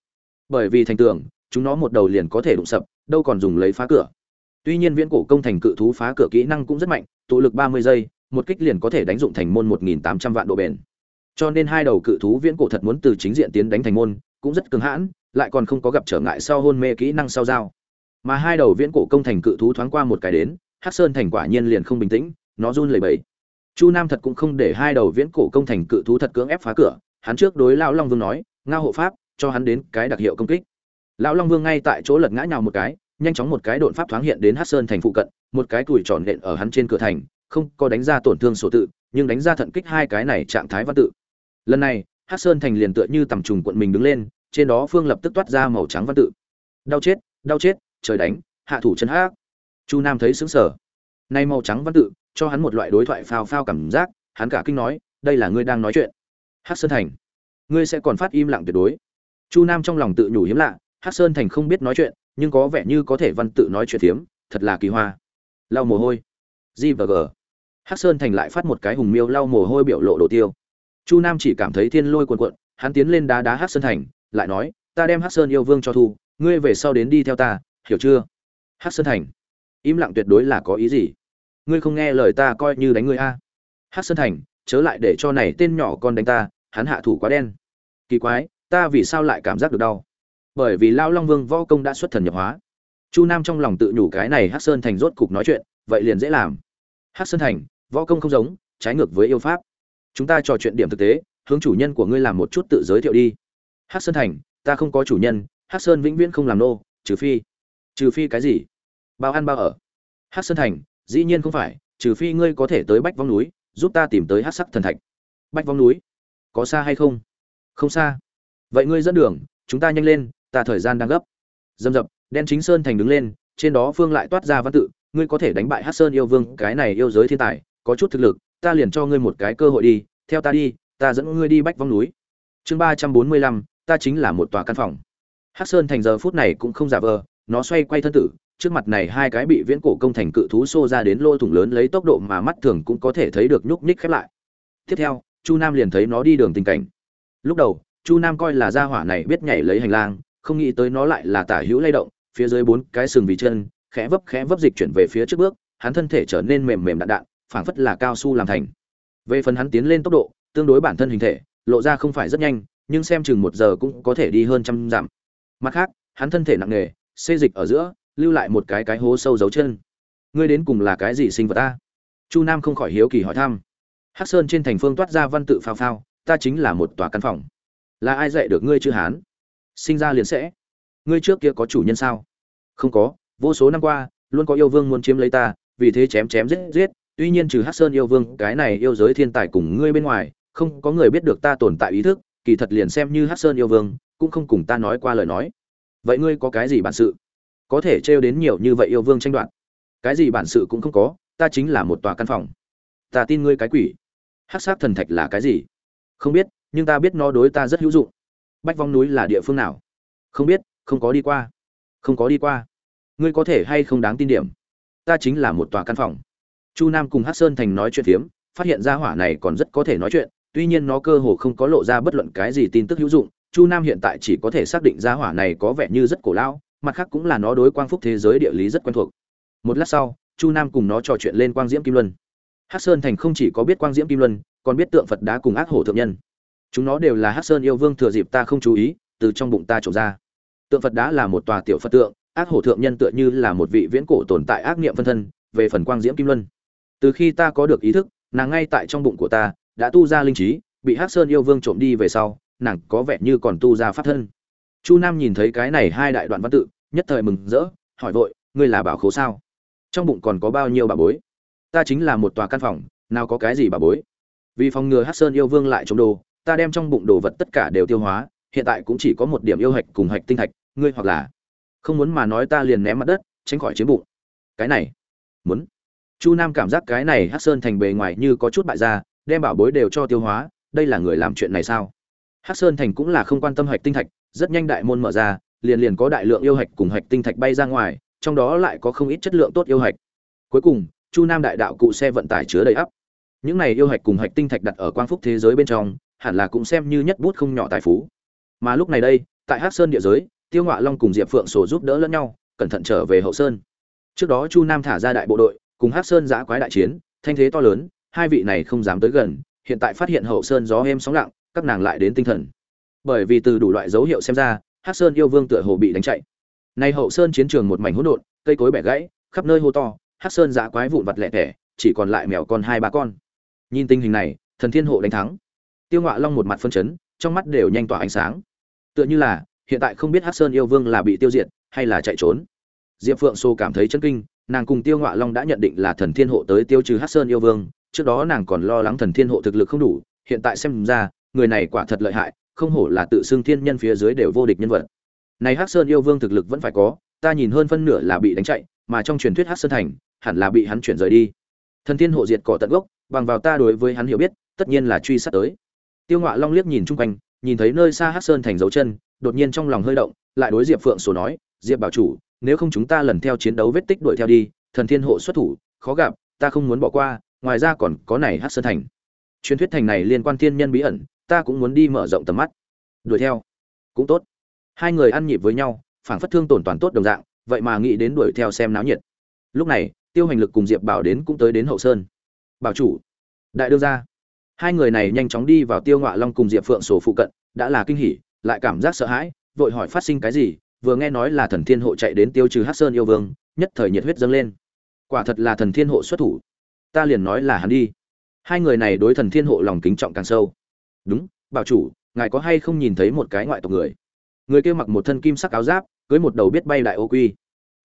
Bởi vì thành tưởng chúng nó một đầu liền có thể đụng sập, đâu còn dùng lấy phá cửa. Tuy nhiên viễn cổ công thành cự thú phá cửa kỹ năng cũng rất mạnh, tụ lực 30 giây, một kích liền có thể đánh dụng thành môn 1800 vạn độ bền. Cho nên hai đầu cự thú viễn cổ thật muốn từ chính diện tiến đánh thành môn, cũng rất cứng hãn, lại còn không có gặp trở ngại sau hôn mê kỹ năng sau giao. Mà hai đầu viễn cổ công thành cự thú thoáng qua một cái đến, Hắc Sơn thành quả nhiên liền không bình tĩnh, nó run lẩy bẩy. Chu Nam thật cũng không để hai đầu viễn cổ công thành cự thú thật cưỡng ép phá cửa, hắn trước đối lão Long Vương nói, ngao hộ pháp, cho hắn đến cái đặc hiệu công kích. Lão Long Vương ngay tại chỗ lật ngã nhào một cái, nhanh chóng một cái độn pháp thoáng hiện đến Hắc Sơn thành phụ cận, một cái tuổi tròn nện ở hắn trên cửa thành, không có đánh ra tổn thương sổ tự, nhưng đánh ra thận kích hai cái này trạng thái văn tự. Lần này, Hắc Sơn thành liền tựa như tầm trùng quận mình đứng lên, trên đó phương lập tức toát ra màu trắng văn tự. Đau chết, đau chết, trời đánh, hạ thủ chân hát Chu Nam thấy sững sờ. Nay màu trắng văn tự, cho hắn một loại đối thoại phao phao cảm giác, hắn cả kinh nói, đây là ngươi đang nói chuyện. Hắc Sơn thành, ngươi sẽ còn phát im lặng tuyệt đối. Chu Nam trong lòng tự nhủ hiếm lạ, Hắc Sơn thành không biết nói chuyện, nhưng có vẻ như có thể văn tự nói chuyện phiếm, thật là kỳ hoa. Lau mồ hôi. G và g. Hắc sơn thành lại phát một cái hùng miêu lau mồ hôi biểu lộ đồ tiêu. Chu nam chỉ cảm thấy thiên lôi cuồn cuộn, hắn tiến lên đá đá hắc sơn thành, lại nói, ta đem hắc sơn yêu vương cho thu, ngươi về sau đến đi theo ta, hiểu chưa? Hắc sơn thành. Im lặng tuyệt đối là có ý gì? Ngươi không nghe lời ta coi như đánh ngươi a. Hắc sơn thành, chớ lại để cho này tên nhỏ con đánh ta, hắn hạ thủ quá đen. Kỳ quái, ta vì sao lại cảm giác được đau? Bởi vì lao long vương võ công đã xuất thần nhập hóa. Chu nam trong lòng tự nhủ cái này hát sơn thành rốt cục nói chuyện, vậy liền dễ làm. Hát sơn thành, võ công không giống, trái ngược với yêu pháp. Chúng ta trò chuyện điểm thực tế, hướng chủ nhân của ngươi làm một chút tự giới thiệu đi. Hát sơn thành, ta không có chủ nhân hát sơn vĩnh viễn không làm nô, trừ phi trừ phi cái gì? Bao ăn bao ở. Hát sơn thành, dĩ nhiên không phải, trừ phi ngươi có thể tới bách vong núi, giúp ta tìm tới hát sắc thần thạch. Bách vong núi, có xa hay không? Không xa. Vậy ngươi dẫn đường, chúng ta nhanh lên ta thời gian đang gấp. Dầm dập, đen chính sơn thành đứng lên, trên đó phương lại toát ra văn tự, ngươi có thể đánh bại hát sơn yêu vương, cái này yêu giới thiên tài, có chút thực lực, ta liền cho ngươi một cái cơ hội đi, theo ta đi, ta dẫn ngươi đi bách vong núi. Chương ba trăm bốn mươi lăm, ta chính là một tòa căn phòng. Hát sơn thành giờ phút này cũng không giả vờ, nó xoay quay thân tử, trước mặt này hai cái bị viễn cổ công thành cự thú xô ra đến lô thủng lớn lấy tốc độ mà mắt thường cũng có thể thấy được nhúc nhích khép lại. Tiếp theo, chu nam liền thấy nó đi đường tình cảnh. Lúc đầu, chu nam coi là gia hỏa này biết nhảy lấy hành lang không nghĩ tới nó lại là tả hữu lay động, phía dưới bốn cái sừng vì chân, khẽ vấp khẽ vấp dịch chuyển về phía trước bước, hắn thân thể trở nên mềm mềm đạn đạn, phảng phất là cao su làm thành. Về phần hắn tiến lên tốc độ, tương đối bản thân hình thể, lộ ra không phải rất nhanh, nhưng xem chừng một giờ cũng có thể đi hơn trăm dặm. Mặt khác, hắn thân thể nặng nề, xê dịch ở giữa, lưu lại một cái cái hố sâu dấu chân. Ngươi đến cùng là cái gì sinh vật ta? Chu nam không khỏi hiếu kỳ hỏi thăm. Hắc sơn trên thành phương toát ra văn tự phao phao, ta chính là một tòa căn phòng. Là ai dạy được ngươi chữ hán? Sinh ra liền sẽ. Ngươi trước kia có chủ nhân sao? Không có, vô số năm qua, luôn có yêu vương muốn chiếm lấy ta, vì thế chém chém giết giết, tuy nhiên trừ hát sơn yêu vương, cái này yêu giới thiên tài cùng ngươi bên ngoài, không có người biết được ta tồn tại ý thức, kỳ thật liền xem như hát sơn yêu vương, cũng không cùng ta nói qua lời nói. Vậy ngươi có cái gì bản sự? Có thể trêu đến nhiều như vậy yêu vương tranh đoạt. Cái gì bản sự cũng không có, ta chính là một tòa căn phòng. Ta tin ngươi cái quỷ. Hát sát thần thạch là cái gì? Không biết, nhưng ta biết nó đối ta rất hữu dụng bách vong núi là địa phương nào? Không biết, không có đi qua. Không có đi qua. Ngươi có thể hay không đáng tin điểm? Ta chính là một tòa căn phòng. Chu nam cùng hát sơn thành nói chuyện phiếm, phát hiện ra hỏa này còn rất có thể nói chuyện, tuy nhiên nó cơ hồ không có lộ ra bất luận cái gì tin tức hữu dụng. Chu nam hiện tại chỉ có thể xác định ra hỏa này có vẻ như rất cổ lão, mặt khác cũng là nó đối quang phúc thế giới địa lý rất quen thuộc. Một lát sau, chu nam cùng nó trò chuyện lên quang diễm kim luân. Hắc sơn thành không chỉ có biết quang diễm kim luân, còn biết tượng phật đá cùng ác hổ thượng nhân chúng nó đều là hắc sơn yêu vương thừa dịp ta không chú ý, từ trong bụng ta trộm ra. Tượng phật đá là một tòa tiểu phật tượng, ác hổ thượng nhân tựa như là một vị viễn cổ tồn tại ác niệm phân thân, về phần quang diễm kim luân. Từ khi ta có được ý thức, nàng ngay tại trong bụng của ta, đã tu ra linh trí, bị hắc sơn yêu vương trộm đi về sau, nàng có vẻ như còn tu ra pháp thân. Chu nam nhìn thấy cái này hai đại đoạn văn tự, nhất thời mừng rỡ, hỏi vội, ngươi là bảo khố sao? Trong bụng còn có bao nhiêu bà bối? Ta chính là một tòa căn phòng, nào có cái gì bà bối? Vì phòng ngừa hắc sơn yêu vương lại trộm đồ ta đem trong bụng đồ vật tất cả đều tiêu hóa, hiện tại cũng chỉ có một điểm yêu hạch cùng hạch tinh thạch, ngươi hoặc là không muốn mà nói ta liền ném mặt đất, tránh khỏi chiếm bụng. Cái này, muốn. Chu nam cảm giác cái này hắc sơn thành bề ngoài như có chút bại ra đem bảo bối đều cho tiêu hóa, đây là người làm chuyện này sao? Hắc sơn thành cũng là không quan tâm hạch tinh thạch, rất nhanh đại môn mở ra, liền liền có đại lượng yêu hạch cùng hạch tinh thạch bay ra ngoài, trong đó lại có không ít chất lượng tốt yêu hạch. Cuối cùng, chu nam đại đạo cụ xe vận tải chứa đầy ắp. Những này yêu hạch cùng hạch tinh thạch đặt ở quang phúc thế giới bên trong hẳn là cũng xem như nhất bút không nhỏ tài phú. Mà lúc này đây, tại hắc sơn địa giới, tiêu ngọa long cùng diệp phượng sổ giúp đỡ lẫn nhau, cẩn thận trở về hậu sơn. Trước đó chu nam thả ra đại bộ đội, cùng hắc sơn giã quái đại chiến, thanh thế to lớn, hai vị này không dám tới gần, hiện tại phát hiện hậu sơn gió êm sóng lặng, các nàng lại đến tinh thần. Bởi vì từ đủ loại dấu hiệu xem ra, hắc sơn yêu vương tựa hồ bị đánh chạy. Nay hậu sơn chiến trường một mảnh hỗn độn, cây cối bẻ gãy, khắp nơi hô to, hắc sơn giã quái vụn vặt lẻ tẻ, chỉ còn lại mèo con hai ba con. Nhìn tình hình này, thần thiên hộ đánh thắng tiêu ngọa long một mặt phân chấn, trong mắt đều nhanh tỏa ánh sáng. Tựa như là, hiện tại không biết hắc sơn yêu vương là bị tiêu diệt, hay là chạy trốn. Diệp phượng xô cảm thấy chân kinh, nàng cùng tiêu ngọa long đã nhận định là thần thiên hộ tới tiêu trừ hắc sơn yêu vương, trước đó nàng còn lo lắng thần thiên hộ thực lực không đủ, hiện tại xem ra, người này quả thật lợi hại, không hổ là tự xưng thiên nhân phía dưới đều vô địch nhân vật. Này hắc sơn yêu vương thực lực vẫn phải có, ta nhìn hơn phân nửa là bị đánh chạy, mà trong truyền thuyết hắc sơn thành, hẳn là bị hắn chuyển rời đi. Thần thiên hộ diệt cỏ tận gốc, bằng vào ta đối với hắn hiểu biết, tất nhiên là truy sát tới tiêu ngọa long liếc nhìn chung quanh, nhìn thấy nơi xa hắc sơn thành dấu chân, đột nhiên trong lòng hơi động, lại đối diệp phượng sổ nói, diệp bảo chủ, nếu không chúng ta lần theo chiến đấu vết tích đuổi theo đi, thần thiên hộ xuất thủ, khó gặp, ta không muốn bỏ qua, ngoài ra còn có này hắc sơn thành. Truyền thuyết thành này liên quan thiên nhân bí ẩn, ta cũng muốn đi mở rộng tầm mắt. Đuổi theo, cũng tốt. Hai người ăn nhịp với nhau, phảng phất thương tổn toàn tốt đồng dạng, vậy mà nghĩ đến đuổi theo xem náo nhiệt. Lúc này, tiêu hành lực cùng diệp bảo đến cũng tới đến hậu sơn. Bảo chủ, đại đương gia hai người này nhanh chóng đi vào tiêu ngọa long cùng diệp phượng sổ phụ cận, đã là kinh hỉ, lại cảm giác sợ hãi, vội hỏi phát sinh cái gì, vừa nghe nói là thần thiên hộ chạy đến tiêu trừ hát sơn yêu vương, nhất thời nhiệt huyết dâng lên. Quả thật là thần thiên hộ xuất thủ. Ta liền nói là hắn đi. Hai người này đối thần thiên hộ lòng kính trọng càng sâu. Đúng, bảo chủ, ngài có hay không nhìn thấy một cái ngoại tộc người? Người kia mặc một thân kim sắc áo giáp, cưới một đầu biết bay đại ô quy.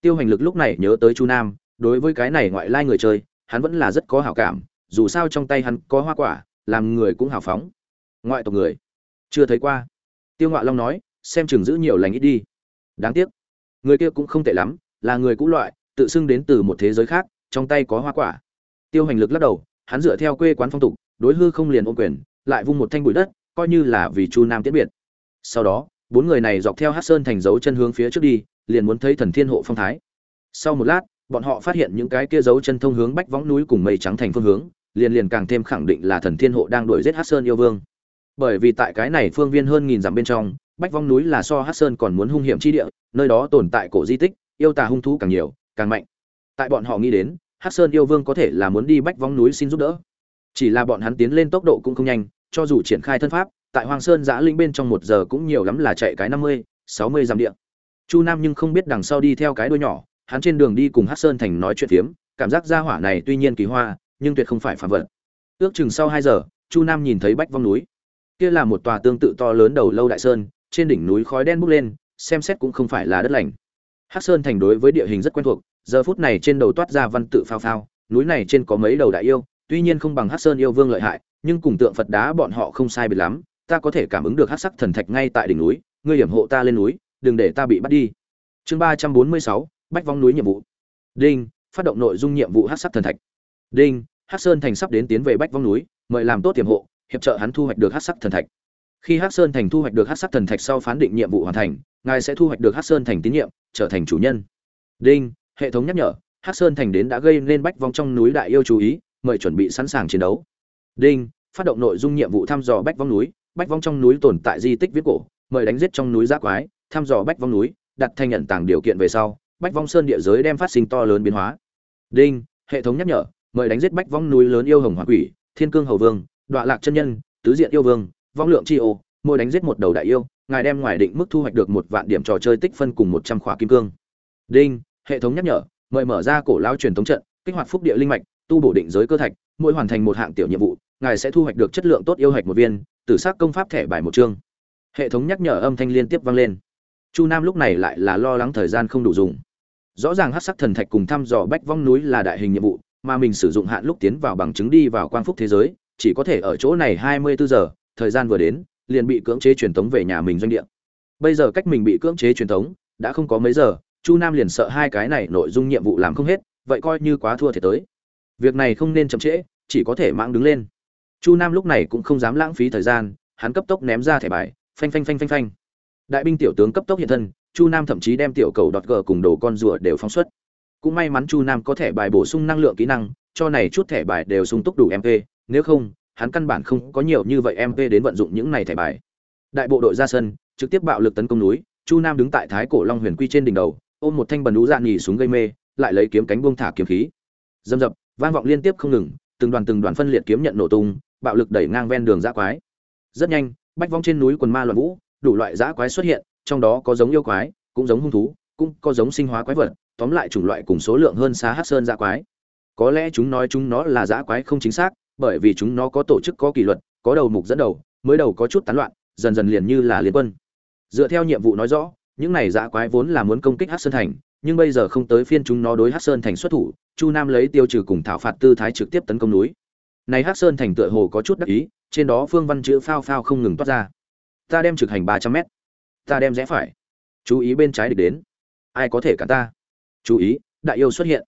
Tiêu hành lực lúc này nhớ tới chu nam, đối với cái này ngoại lai người chơi, hắn vẫn là rất có hảo cảm, dù sao trong tay hắn có hoa quả làm người cũng hào phóng. Ngoại tộc người. Chưa thấy qua. Tiêu ngoại long nói, xem chừng giữ nhiều lành ít đi. Đáng tiếc. Người kia cũng không tệ lắm, là người cũ loại, tự xưng đến từ một thế giới khác, trong tay có hoa quả. Tiêu hành lực lắc đầu, hắn dựa theo quê quán phong tục, đối hư không liền ôm quyền, lại vung một thanh bụi đất, coi như là vì chu nam tiễn biệt. Sau đó, bốn người này dọc theo hát sơn thành dấu chân hướng phía trước đi, liền muốn thấy thần thiên hộ phong thái. Sau một lát, bọn họ phát hiện những cái kia dấu chân thông hướng bách võng núi cùng mây trắng thành phương hướng liền liền càng thêm khẳng định là thần thiên hộ đang đuổi giết hát sơn yêu vương. Bởi vì tại cái này phương viên hơn nghìn dặm bên trong, bách vong núi là so hát sơn còn muốn hung hiểm chi địa, nơi đó tồn tại cổ di tích, yêu tà hung thú càng nhiều, càng mạnh. Tại bọn họ nghĩ đến hát sơn yêu vương có thể là muốn đi bách vong núi xin giúp đỡ. Chỉ là bọn hắn tiến lên tốc độ cũng không nhanh, cho dù triển khai thân pháp, tại hoàng sơn giã linh bên trong một giờ cũng nhiều lắm là chạy cái năm mươi, sáu mươi dặm địa. Chu nam nhưng không biết đằng sau đi theo cái đuôi nhỏ, hắn trên đường đi cùng hát sơn thành nói chuyện phiếm, cảm giác gia hỏa này tuy nhiên kỳ hoa nhưng tuyệt không phải phàm vật. Ước chừng sau hai giờ, chu nam nhìn thấy bách vong núi. Kia là một tòa tương tự to lớn đầu lâu đại sơn, trên đỉnh núi khói đen bốc lên, xem xét cũng không phải là đất lành. Hắc sơn thành đối với địa hình rất quen thuộc, giờ phút này trên đầu toát ra văn tự phao phao, núi này trên có mấy đầu đại yêu, tuy nhiên không bằng hắc sơn yêu vương lợi hại, nhưng cùng tượng phật đá bọn họ không sai biệt lắm, ta có thể cảm ứng được hắc sắc thần thạch ngay tại đỉnh núi, ngươi hiểm hộ ta lên núi, đừng để ta bị bắt đi. Chương ba trăm bốn mươi sáu, bách vong núi nhiệm vụ. Đinh, phát động nội dung nhiệm vụ hắc sắc thần thạch. Đinh hắc sơn thành sắp đến tiến về bách vong núi, mời làm tốt tiềm hộ, hiệp trợ hắn thu hoạch được hắc sắc thần thạch. Khi hắc sơn thành thu hoạch được hắc sắc thần thạch sau phán định nhiệm vụ hoàn thành, ngài sẽ thu hoạch được hắc sơn thành tín nhiệm, trở thành chủ nhân. Đinh, hệ thống nhắc nhở, hắc sơn thành đến đã gây nên bách vong trong núi đại yêu chú ý, mời chuẩn bị sẵn sàng chiến đấu. Đinh, phát động nội dung nhiệm vụ thăm dò bách vong núi, bách vong trong núi tồn tại di tích viết cổ, mời đánh giết trong núi giác quái, thăm dò bách vong núi, đặt thanh nhận tàng điều kiện về sau, bách vong sơn địa giới đem phát sinh to lớn biến hóa. Đinh, hệ thống nhắc nhở mời đánh giết bách vong núi lớn yêu hồng hoàng quỷ, thiên cương hầu vương, đọa lạc chân nhân, tứ diện yêu vương, vong lượng chi ô, mỗi đánh giết một đầu đại yêu, ngài đem ngoài định mức thu hoạch được một vạn điểm trò chơi tích phân cùng một trăm khỏa kim cương. Đinh, hệ thống nhắc nhở, mời mở ra cổ lao truyền thống trận, kích hoạt phúc địa linh mạch, tu bổ định giới cơ thạch, mỗi hoàn thành một hạng tiểu nhiệm vụ, ngài sẽ thu hoạch được chất lượng tốt yêu hạch một viên, tử s công pháp thẻ bài một chương. Hệ thống nhắc nhở âm thanh liên tiếp vang lên. Chu nam lúc này lại là lo lắng thời gian không đủ dùng. Rõ ràng hát sắc thần thạch cùng thăm dò bách vong núi là đại hình nhiệm vụ mà mình sử dụng hạn lúc tiến vào bằng chứng đi vào quang phúc thế giới, chỉ có thể ở chỗ này hai mươi bốn giờ, thời gian vừa đến, liền bị cưỡng chế truyền tống về nhà mình doanh địa. Bây giờ cách mình bị cưỡng chế truyền tống, đã không có mấy giờ, chu nam liền sợ hai cái này nội dung nhiệm vụ làm không hết, vậy coi như quá thua thiệt tới. Việc này không nên chậm trễ, chỉ có thể mạng đứng lên. Chu nam lúc này cũng không dám lãng phí thời gian, hắn cấp tốc ném ra thẻ bài, phanh phanh phanh phanh phanh. Đại binh tiểu tướng cấp tốc hiện thân, chu nam thậm chí đem tiểu cầu đọt gờ cùng đồ con rùa đều phóng xuất cũng may mắn chu nam có thẻ bài bổ sung năng lượng kỹ năng, cho này chút thẻ bài đều sung túc đủ mp nếu không, hắn căn bản không có nhiều như vậy mp đến vận dụng những này thẻ bài. Đại bộ đội ra sân, trực tiếp bạo lực tấn công núi, chu nam đứng tại thái cổ long huyền quy trên đỉnh đầu, ôm một thanh bần đũ dạn nhì xuống gây mê, lại lấy kiếm cánh buông thả kiếm khí. Dâm dập, vang vọng liên tiếp không ngừng, từng đoàn từng đoàn phân liệt kiếm nhận nổ tung, bạo lực đẩy ngang ven đường dã quái. Rất nhanh, bách vong trên núi quần ma loạn vũ, đủ loại dã quái xuất hiện, trong đó có giống yêu quái, cũng giống hung thú, cũng có giống sinh hóa quái vật tóm lại chủng loại cùng số lượng hơn xá hát sơn dã quái. Có lẽ chúng nói chúng nó là dã quái không chính xác, bởi vì chúng nó có tổ chức, có kỷ luật, có đầu mục dẫn đầu, mới đầu có chút tán loạn, dần dần liền như là liên quân. Dựa theo nhiệm vụ nói rõ, những này dã quái vốn là muốn công kích hát sơn thành, nhưng bây giờ không tới phiên chúng nó đối hát sơn thành xuất thủ, chu nam lấy tiêu trừ cùng thảo phạt tư thái trực tiếp tấn công núi. Này hát sơn thành tựa hồ có chút đắc ý, trên đó phương văn chữ phao phao không ngừng toát ra. Ta đem trực hành ba trăm mét. Ta đem rẽ phải. Chú ý bên trái địch đến. Ai có thể cả ta? Chú ý, đại yêu xuất hiện.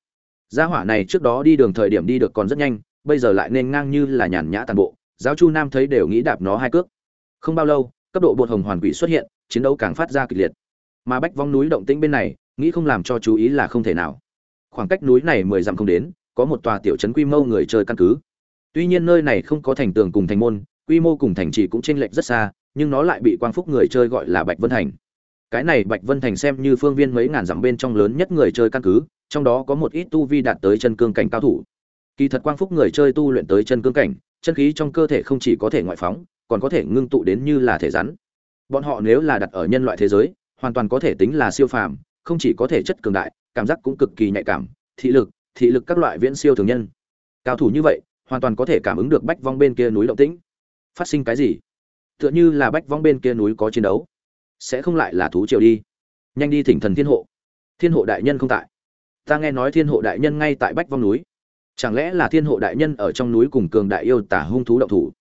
Gia hỏa này trước đó đi đường thời điểm đi được còn rất nhanh, bây giờ lại nên ngang như là nhàn nhã toàn bộ. Giáo chu nam thấy đều nghĩ đạp nó hai cước. Không bao lâu, cấp độ bột hồng hoàn quỷ xuất hiện, chiến đấu càng phát ra kịch liệt. Mà bách vong núi động tĩnh bên này, nghĩ không làm cho chú ý là không thể nào. Khoảng cách núi này mười dặm không đến, có một tòa tiểu trấn quy mô người chơi căn cứ. Tuy nhiên nơi này không có thành tường cùng thành môn, quy mô cùng thành trì cũng chênh lệch rất xa, nhưng nó lại bị quang phúc người chơi gọi là bạch vân thành cái này bạch vân thành xem như phương viên mấy ngàn dặm bên trong lớn nhất người chơi căn cứ, trong đó có một ít tu vi đạt tới chân cương cảnh cao thủ. Kỳ thật quang phúc người chơi tu luyện tới chân cương cảnh, chân khí trong cơ thể không chỉ có thể ngoại phóng, còn có thể ngưng tụ đến như là thể rắn. Bọn họ nếu là đặt ở nhân loại thế giới, hoàn toàn có thể tính là siêu phàm, không chỉ có thể chất cường đại, cảm giác cũng cực kỳ nhạy cảm, thị lực thị lực các loại viễn siêu thường nhân. Cao thủ như vậy, hoàn toàn có thể cảm ứng được bách vong bên kia núi động tĩnh. Phát sinh cái gì? Tựa như là bách vong bên kia núi có chiến đấu sẽ không lại là thú triều đi. Nhanh đi thỉnh thần thiên hộ. Thiên hộ đại nhân không tại. Ta nghe nói thiên hộ đại nhân ngay tại bách vong núi. Chẳng lẽ là thiên hộ đại nhân ở trong núi cùng cường đại yêu tả hung thú động thủ?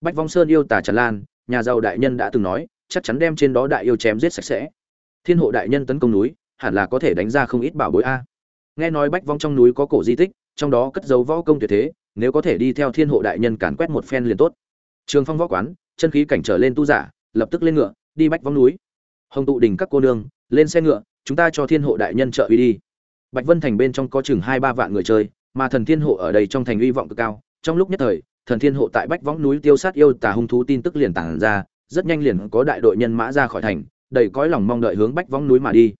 Bách vong sơn yêu tả tràn lan, nhà giàu đại nhân đã từng nói, chắc chắn đem trên đó đại yêu chém giết sạch sẽ. Thiên hộ đại nhân tấn công núi, hẳn là có thể đánh ra không ít bảo bối a. Nghe nói bách vong trong núi có cổ di tích, trong đó cất dấu võ công tuyệt thế, nếu có thể đi theo thiên hộ đại nhân càn quét một phen liền tốt. Trường phong võ quán, chân khí cảnh trở lên tu giả, lập tức lên ngựa, đi bách vong núi hồng tụ đình các cô nương, lên xe ngựa, chúng ta cho thiên hộ đại nhân trợ uy đi. Bạch vân thành bên trong có chừng hai ba vạn người chơi, mà thần thiên hộ ở đây trong thành uy vọng cực cao. Trong lúc nhất thời, thần thiên hộ tại bách võng núi tiêu sát yêu tà hung thú tin tức liền tản ra, rất nhanh liền có đại đội nhân mã ra khỏi thành, đầy cõi lòng mong đợi hướng bách võng núi mà đi.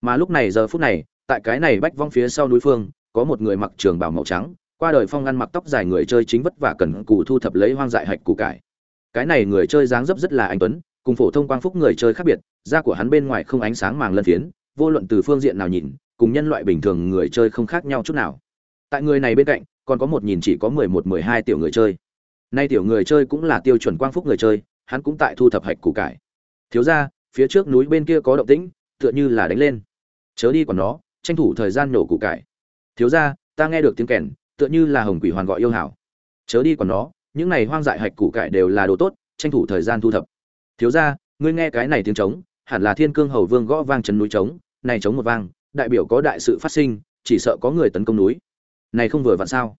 Mà lúc này giờ phút này, tại cái này bách vong phía sau núi phương, có một người mặc trường bào màu trắng, qua đời phong ăn mặc tóc dài người chơi chính vất vả cần cù thu thập lấy hoang dại hạch củ cải. Cái này người chơi dáng dấp rất là anh tuấn cùng phổ thông quang phúc người chơi khác biệt, da của hắn bên ngoài không ánh sáng màng lân phiến, vô luận từ phương diện nào nhìn, cùng nhân loại bình thường người chơi không khác nhau chút nào. Tại người này bên cạnh, còn có một nhìn chỉ có mười một, mười hai tiểu người chơi. Nay tiểu người chơi cũng là tiêu chuẩn quang phúc người chơi, hắn cũng tại thu thập hạch củ cải. Thiếu ra, phía trước núi bên kia có động tĩnh, tựa như là đánh lên. Chớ đi còn nó, tranh thủ thời gian nổ củ cải. Thiếu ra, ta nghe được tiếng kèn, tựa như là hồng quỷ hoàn gọi yêu hảo. Chớ đi còn nó, những này hoang dại hạch củ cải đều là đồ tốt, tranh thủ thời gian thu thập thiếu ra ngươi nghe cái này tiếng trống, hẳn là thiên cương hầu vương gõ vang chân núi trống, này trống một vang, đại biểu có đại sự phát sinh, chỉ sợ có người tấn công núi. Này không vừa vặn sao?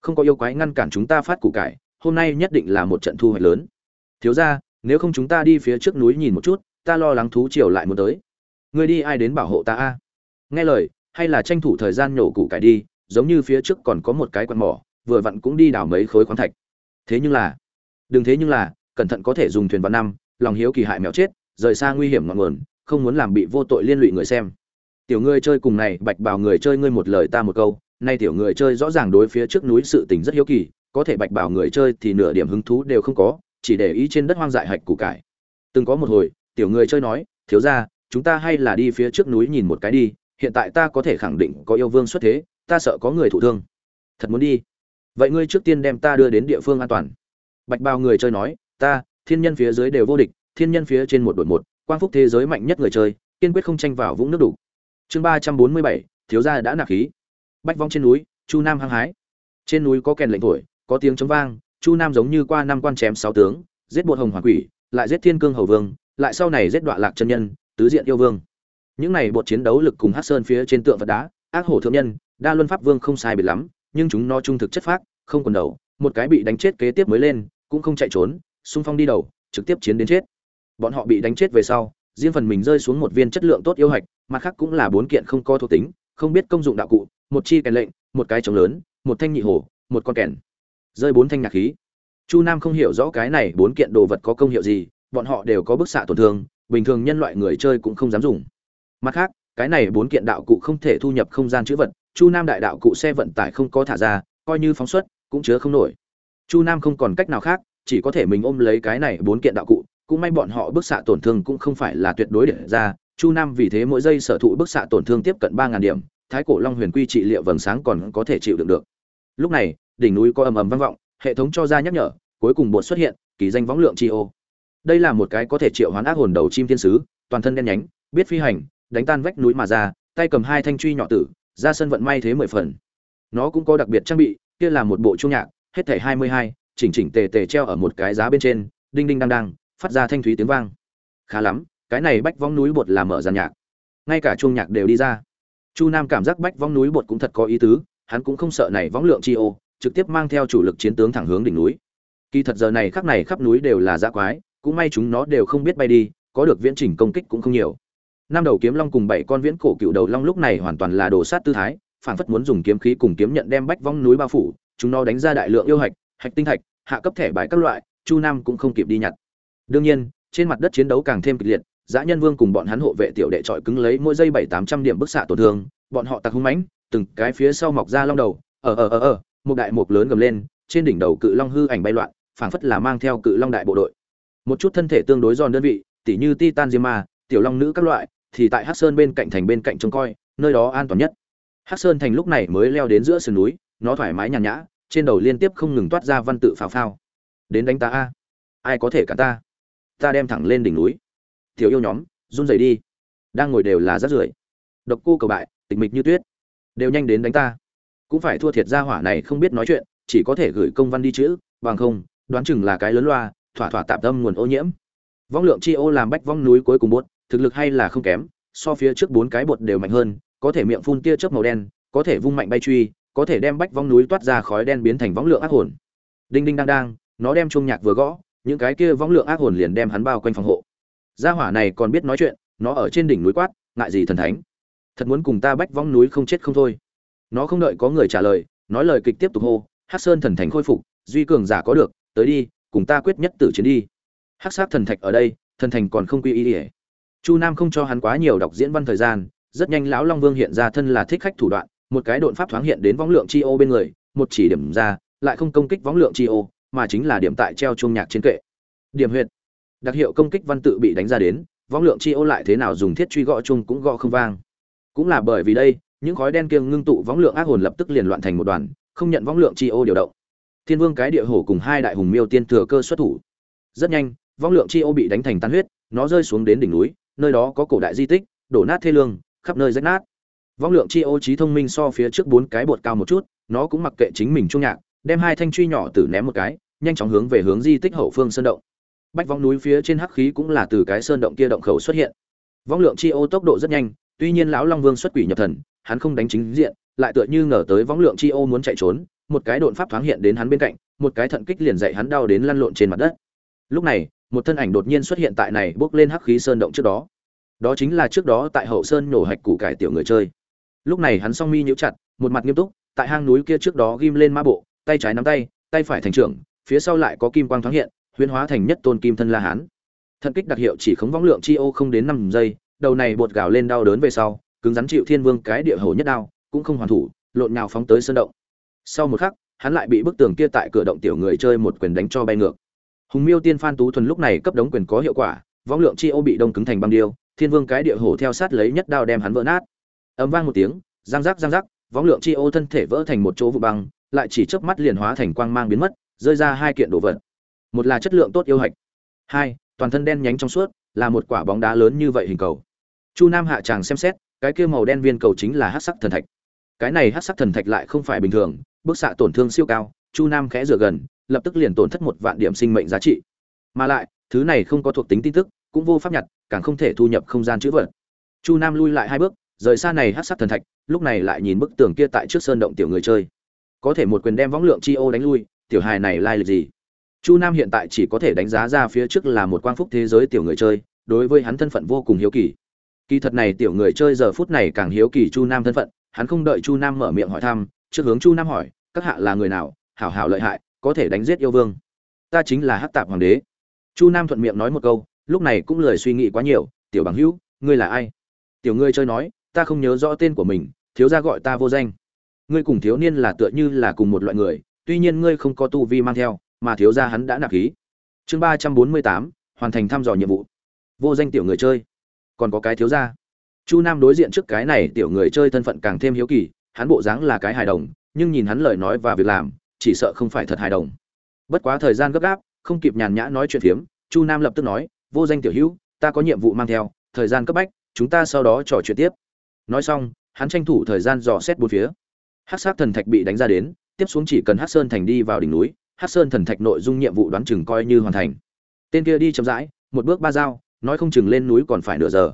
Không có yêu quái ngăn cản chúng ta phát củ cải, hôm nay nhất định là một trận thu hoạch lớn. Thiếu ra nếu không chúng ta đi phía trước núi nhìn một chút, ta lo lắng thú triều lại muốn tới. Ngươi đi ai đến bảo hộ ta a? Nghe lời, hay là tranh thủ thời gian nhổ củ cải đi, giống như phía trước còn có một cái quạt mỏ, vừa vặn cũng đi đào mấy khối khoáng thạch. Thế nhưng là, đừng thế nhưng là, cẩn thận có thể dùng thuyền vào năm lòng hiếu kỳ hại mèo chết, rời xa nguy hiểm ngọn nguồn, không muốn làm bị vô tội liên lụy người xem. Tiểu ngươi chơi cùng này, bạch bảo người chơi ngươi một lời ta một câu, nay tiểu người chơi rõ ràng đối phía trước núi sự tình rất hiếu kỳ, có thể bạch bảo người chơi thì nửa điểm hứng thú đều không có, chỉ để ý trên đất hoang dại hạch củ cải. Từng có một hồi, tiểu người chơi nói, thiếu ra chúng ta hay là đi phía trước núi nhìn một cái đi, hiện tại ta có thể khẳng định có yêu vương xuất thế, ta sợ có người thụ thương. Thật muốn đi? Vậy ngươi trước tiên đem ta đưa đến địa phương an toàn. Bạch bào người chơi nói, ta thiên nhân phía dưới đều vô địch, thiên nhân phía trên một đội một, quang phúc thế giới mạnh nhất người chơi, kiên quyết không tranh vào vũng nước đủ chương ba trăm bốn mươi bảy, thiếu gia đã nạp khí. Bách vong trên núi, chu nam hăng hái. Trên núi có kèn lệnh thổi, có tiếng trống vang, chu nam giống như qua năm quan chém sáu tướng, giết bột hồng hoàng quỷ, lại giết thiên cương hầu vương, lại sau này giết đoạn lạc chân nhân, tứ diện yêu vương. Những này bột chiến đấu lực cùng Hắc sơn phía trên tượng vật đá, ác hổ thượng nhân, đa luân pháp vương không sai biệt lắm, nhưng chúng nó trung thực chất phác, không còn đầu, một cái bị đánh chết kế tiếp mới lên, cũng không chạy trốn xung phong đi đầu, trực tiếp chiến đến chết. Bọn họ bị đánh chết về sau, riêng phần mình rơi xuống một viên chất lượng tốt yêu hạch, mặt khác cũng là bốn kiện không có thuộc tính, không biết công dụng đạo cụ, một chi kèn lệnh, một cái trống lớn, một thanh nhị hổ, một con kèn. Rơi bốn thanh nhạc khí. Chu nam không hiểu rõ cái này bốn kiện đồ vật có công hiệu gì, bọn họ đều có bức xạ tổn thương, bình thường nhân loại người chơi cũng không dám dùng. Mặt khác, cái này bốn kiện đạo cụ không thể thu nhập không gian chữ vật, chu nam đại đạo cụ xe vận tải không có thả ra, coi như phóng xuất, cũng chứa không nổi. Chu nam không còn cách nào khác chỉ có thể mình ôm lấy cái này bốn kiện đạo cụ, cũng may bọn họ bức xạ tổn thương cũng không phải là tuyệt đối để ra. Chu nam vì thế mỗi giây sở thụ bức xạ tổn thương tiếp cận ba ngàn điểm, thái cổ long huyền quy trị liệu vầng sáng còn có thể chịu đựng được. Lúc này, đỉnh núi có ầm ầm vang vọng, hệ thống cho ra nhắc nhở, cuối cùng bột xuất hiện, kỳ danh võng lượng chi ô. Đây là một cái có thể triệu hoán ác hồn đầu chim thiên sứ, toàn thân đen nhánh, biết phi hành, đánh tan vách núi mà ra, tay cầm hai thanh truy nhỏ tử, ra sân vận may thế mười phần. Nó cũng có đặc biệt trang bị, kia là một bộ trung nhạc, hết thảy hai mươi hai chỉnh chỉnh tề tề treo ở một cái giá bên trên, đinh đinh đang đang, phát ra thanh thúy tiếng vang. Khá lắm, cái này bách vong núi bột là mở giàn nhạc. Ngay cả chuông nhạc đều đi ra. Chu nam cảm giác bách vong núi bột cũng thật có ý tứ, hắn cũng không sợ này võng lượng chi ô, trực tiếp mang theo chủ lực chiến tướng thẳng hướng đỉnh núi. Kỳ thật giờ này khắp này khắp núi đều là dã quái, cũng may chúng nó đều không biết bay đi, có được viễn trình công kích cũng không nhiều. Năm đầu kiếm long cùng bảy con viễn cổ cựu đầu long lúc này hoàn toàn là đồ sát tư thái phản phất muốn dùng kiếm khí cùng kiếm nhận đem bách vong núi bao phủ, chúng nó đánh ra đại lượng yêu hạch hạch tinh thạch hạ cấp thẻ bài các loại, chu nam cũng không kịp đi nhặt. Đương nhiên, trên mặt đất chiến đấu càng thêm kịch liệt, dã nhân vương cùng bọn hắn hộ vệ tiểu đệ trọi cứng lấy mỗi giây bảy tám trăm điểm bức xạ tổn thương, bọn họ tặc hung mãnh, từng cái phía sau mọc ra long đầu ở ở ở ở một đại mục lớn gầm lên, trên đỉnh đầu cự long hư ảnh bay loạn, phảng phất là mang theo cự long đại bộ đội. Một chút thân thể tương đối giòn đơn vị, tỉ như titan diêm ma, tiểu long nữ các loại, thì tại hắc sơn bên cạnh thành bên cạnh trông coi, nơi đó an toàn nhất. Hắc sơn thành lúc này mới leo đến giữa sườn núi, nó thoải mái nhàn nhã trên đầu liên tiếp không ngừng toát ra văn tự phào phao. Đến đánh ta a. Ai có thể cả ta? Ta đem thẳng lên đỉnh núi. Tiểu yêu nhóm, run rẩy đi. Đang ngồi đều là rất rưởi. Độc cô cầu bại, tịch mịch như tuyết. Đều nhanh đến đánh ta. Cũng phải thua thiệt gia hỏa này không biết nói chuyện, chỉ có thể gửi công văn đi chữ, bằng không, đoán chừng là cái lớn loa, thỏa thỏa tạm tâm nguồn ô nhiễm. Vong lượng chi ô làm bách vong núi cuối cùng bột, thực lực hay là không kém, so phía trước bốn cái bột đều mạnh hơn, có thể miệng phun tia chớp màu đen, có thể vung mạnh bay truy có thể đem bách vong núi toát ra khói đen biến thành võng lượng ác hồn. Đinh đinh đang đang, nó đem chuông nhạc vừa gõ, những cái kia võng lượng ác hồn liền đem hắn bao quanh phòng hộ. Gia hỏa này còn biết nói chuyện, nó ở trên đỉnh núi quát, ngại gì thần thánh? Thật muốn cùng ta bách vong núi không chết không thôi. Nó không đợi có người trả lời, nói lời kịch tiếp tục hô hát sơn thần thánh khôi phục, duy cường giả có được, tới đi, cùng ta quyết nhất tử chiến đi. Hát sát thần thạch ở đây, thần thành còn không quy y ỉa chu nam không cho hắn quá nhiều đọc diễn văn thời gian, rất nhanh lão long vương hiện ra thân là thích khách thủ đoạn một cái độn pháp thoáng hiện đến võng lượng chi ô bên người, một chỉ điểm ra, lại không công kích võng lượng chi ô, mà chính là điểm tại treo chuông nhạc trên kệ. Điểm huyệt. Đặc hiệu công kích văn tự bị đánh ra đến, võng lượng chi ô lại thế nào dùng thiết truy gõ chung cũng gõ không vang. Cũng là bởi vì đây, những khói đen kiêng ngưng tụ võng lượng ác hồn lập tức liền loạn thành một đoàn, không nhận võng lượng chi ô điều động. Thiên vương cái địa hổ cùng hai đại hùng miêu tiên thừa cơ xuất thủ. Rất nhanh, võng lượng chi ô bị đánh thành tan huyết, nó rơi xuống đến đỉnh núi, nơi đó có cổ đại di tích, đổ nát thê lương, khắp nơi rách nát vong lượng chi ô trí thông minh so phía trước bốn cái bột cao một chút, nó cũng mặc kệ chính mình trung nhạc, đem hai thanh truy nhỏ tử ném một cái, nhanh chóng hướng về hướng di tích hậu phương sơn động. Bách vong núi phía trên hắc khí cũng là từ cái sơn động kia động khẩu xuất hiện. Vong lượng chi ô tốc độ rất nhanh, tuy nhiên lão long vương xuất quỷ nhập thần, hắn không đánh chính diện, lại tựa như ngờ tới vong lượng chi ô muốn chạy trốn, một cái độn pháp thoáng hiện đến hắn bên cạnh, một cái thận kích liền dạy hắn đau đến lăn lộn trên mặt đất. Lúc này, một thân ảnh đột nhiên xuất hiện tại này bước lên hắc khí sơn động trước đó. Đó chính là trước đó tại hậu sơn nổ hạch củ cải tiểu người chơi lúc này hắn song mi nhíu chặt, một mặt nghiêm túc, tại hang núi kia trước đó ghim lên ma bộ, tay trái nắm tay tay phải thành trưởng, phía sau lại có kim quang thoáng hiện, huyễn hóa thành nhất tôn kim thân la hán. Thân kích đặc hiệu chỉ khống võng lượng chi ô không đến năm giây, đầu này bột gào lên đau đớn về sau, cứng rắn chịu thiên vương cái địa hầu nhất đao, cũng không hoàn thủ, lộn nhào phóng tới sơn động. Sau một khắc, hắn lại bị bức tường kia tại cửa động tiểu người chơi một quyền đánh cho bay ngược. Hùng miêu tiên phan tú thuần lúc này cấp đống quyền có hiệu quả, võng lượng chi ô bị đông cứng thành băng điêu, thiên vương cái địa hổ theo sát lấy nhất đao đem hắn vỡ nát ấm vang một tiếng giang rắc giang rắc, võng lượng chi ô thân thể vỡ thành một chỗ vụ băng, lại chỉ chớp mắt liền hóa thành quang mang biến mất, rơi ra hai kiện đồ vật. Một là chất lượng tốt yêu hạch. Hai, toàn thân đen nhánh trong suốt, là một quả bóng đá lớn như vậy hình cầu. Chu nam hạ tràng xem xét, cái kia màu đen viên cầu chính là hắc sắc thần thạch. Cái này hắc sắc thần thạch lại không phải bình thường, bức xạ tổn thương siêu cao, chu nam khẽ rửa gần, lập tức liền tổn thất một vạn điểm sinh mệnh giá trị. Mà lại, thứ này không có thuộc tính tin tức, cũng vô pháp nhặt, càng không thể thu nhập không gian chữ vật. Chu nam lui lại hai bước rời xa này hắc sắc thần thạch, lúc này lại nhìn bức tường kia tại trước sơn động tiểu người chơi. Có thể một quyền đem võng lượng chi ô đánh lui, tiểu hài này lai lịch gì? Chu nam hiện tại chỉ có thể đánh giá ra phía trước là một quang phúc thế giới tiểu người chơi, đối với hắn thân phận vô cùng hiếu kỳ. Kỳ thật này tiểu người chơi giờ phút này càng hiếu kỳ chu nam thân phận, hắn không đợi chu nam mở miệng hỏi thăm, trước hướng chu nam hỏi, các hạ là người nào? Hảo hảo lợi hại, có thể đánh giết yêu vương. Ta chính là hắc tạp hoàng đế. Chu nam thuận miệng nói một câu, lúc này cũng lười suy nghĩ quá nhiều, tiểu bằng hữu, ngươi là ai? Tiểu ngươi chơi nói ta không nhớ rõ tên của mình, thiếu gia gọi ta vô danh. Ngươi cùng thiếu niên là tựa như là cùng một loại người, tuy nhiên ngươi không có tu vi mang theo, mà thiếu gia hắn đã nạp khí. Chương ba trăm bốn mươi tám, hoàn thành thăm dò nhiệm vụ. Vô danh tiểu người chơi. Còn có cái thiếu gia. Chu nam đối diện trước cái này tiểu người chơi thân phận càng thêm hiếu kỳ, hắn bộ dáng là cái hài đồng, nhưng nhìn hắn lời nói và việc làm, chỉ sợ không phải thật hài đồng. Bất quá thời gian gấp gáp, không kịp nhàn nhã nói chuyện phiếm, chu nam lập tức nói, vô danh tiểu hữu, ta có nhiệm vụ mang theo, thời gian cấp bách, chúng ta sau đó trò chuyện tiếp nói xong, hắn tranh thủ thời gian dò xét bốn phía. Hát sát thần thạch bị đánh ra đến, tiếp xuống chỉ cần hát sơn thành đi vào đỉnh núi hát sơn thần thạch nội dung nhiệm vụ đoán chừng coi như hoàn thành. Tên kia đi chậm rãi, một bước ba dao, nói không chừng lên núi còn phải nửa giờ.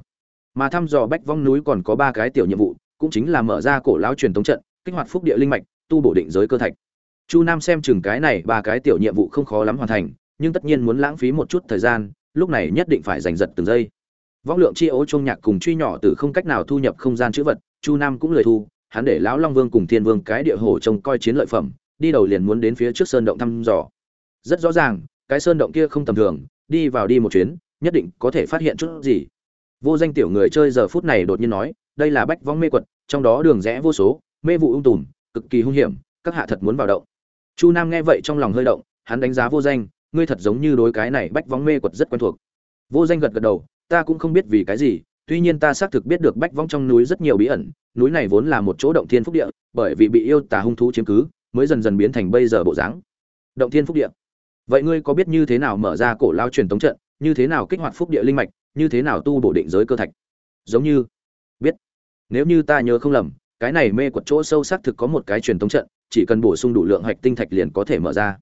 Mà thăm dò bách vong núi còn có ba cái tiểu nhiệm vụ, cũng chính là mở ra cổ lão truyền thống trận, kích hoạt phúc địa linh mạch, tu bổ định giới cơ thạch. Chu nam xem chừng cái này ba cái tiểu nhiệm vụ không khó lắm hoàn thành, nhưng tất nhiên muốn lãng phí một chút thời gian, lúc này nhất định phải giành giật từng giây vong lượng chi ố trung nhạc cùng truy nhỏ từ không cách nào thu nhập không gian chữ vật, chu nam cũng lời thu, hắn để lão long vương cùng thiên vương cái địa hồ trông coi chiến lợi phẩm, đi đầu liền muốn đến phía trước sơn động thăm dò. Rất rõ ràng, cái sơn động kia không tầm thường, đi vào đi một chuyến, nhất định có thể phát hiện chút gì. Vô danh tiểu người chơi giờ phút này đột nhiên nói, đây là bách vong mê quật, trong đó đường rẽ vô số, mê vụ ung tùm, cực kỳ hung hiểm, các hạ thật muốn vào động. Chu nam nghe vậy trong lòng hơi động, hắn đánh giá vô danh, ngươi thật giống như đối cái này bách vong mê quật rất quen thuộc. Vô danh gật gật đầu ta cũng không biết vì cái gì, tuy nhiên ta xác thực biết được bách vong trong núi rất nhiều bí ẩn, núi này vốn là một chỗ động thiên phúc địa, bởi vì bị yêu tà hung thú chiếm cứ, mới dần dần biến thành bây giờ bộ dáng. Động thiên phúc địa. Vậy ngươi có biết như thế nào mở ra cổ lao truyền tống trận, như thế nào kích hoạt phúc địa linh mạch, như thế nào tu bổ định giới cơ thạch? Giống như, biết. Nếu như ta nhớ không lầm, cái này mê quật chỗ sâu xác thực có một cái truyền tống trận, chỉ cần bổ sung đủ lượng hạch tinh thạch liền có thể mở ra.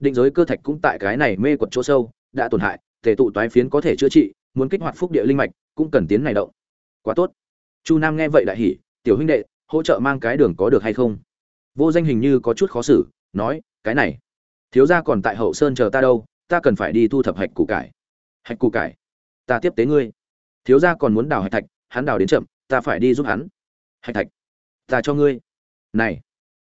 Định giới cơ thạch cũng tại cái này mê quật chỗ sâu, đã tổn hại thể tụ toái phiến có thể chữa trị muốn kích hoạt phúc địa linh mạch, cũng cần tiến này động. Quá tốt. Chu nam nghe vậy đại hỉ, tiểu huynh đệ, hỗ trợ mang cái đường có được hay không? Vô danh hình như có chút khó xử, nói, cái này, thiếu gia còn tại hậu sơn chờ ta đâu, ta cần phải đi thu thập hạch củ cải. Hạch củ cải? Ta tiếp tế ngươi. Thiếu gia còn muốn đào hạch thạch, hắn đào đến chậm, ta phải đi giúp hắn. Hạch thạch? Ta cho ngươi. Này.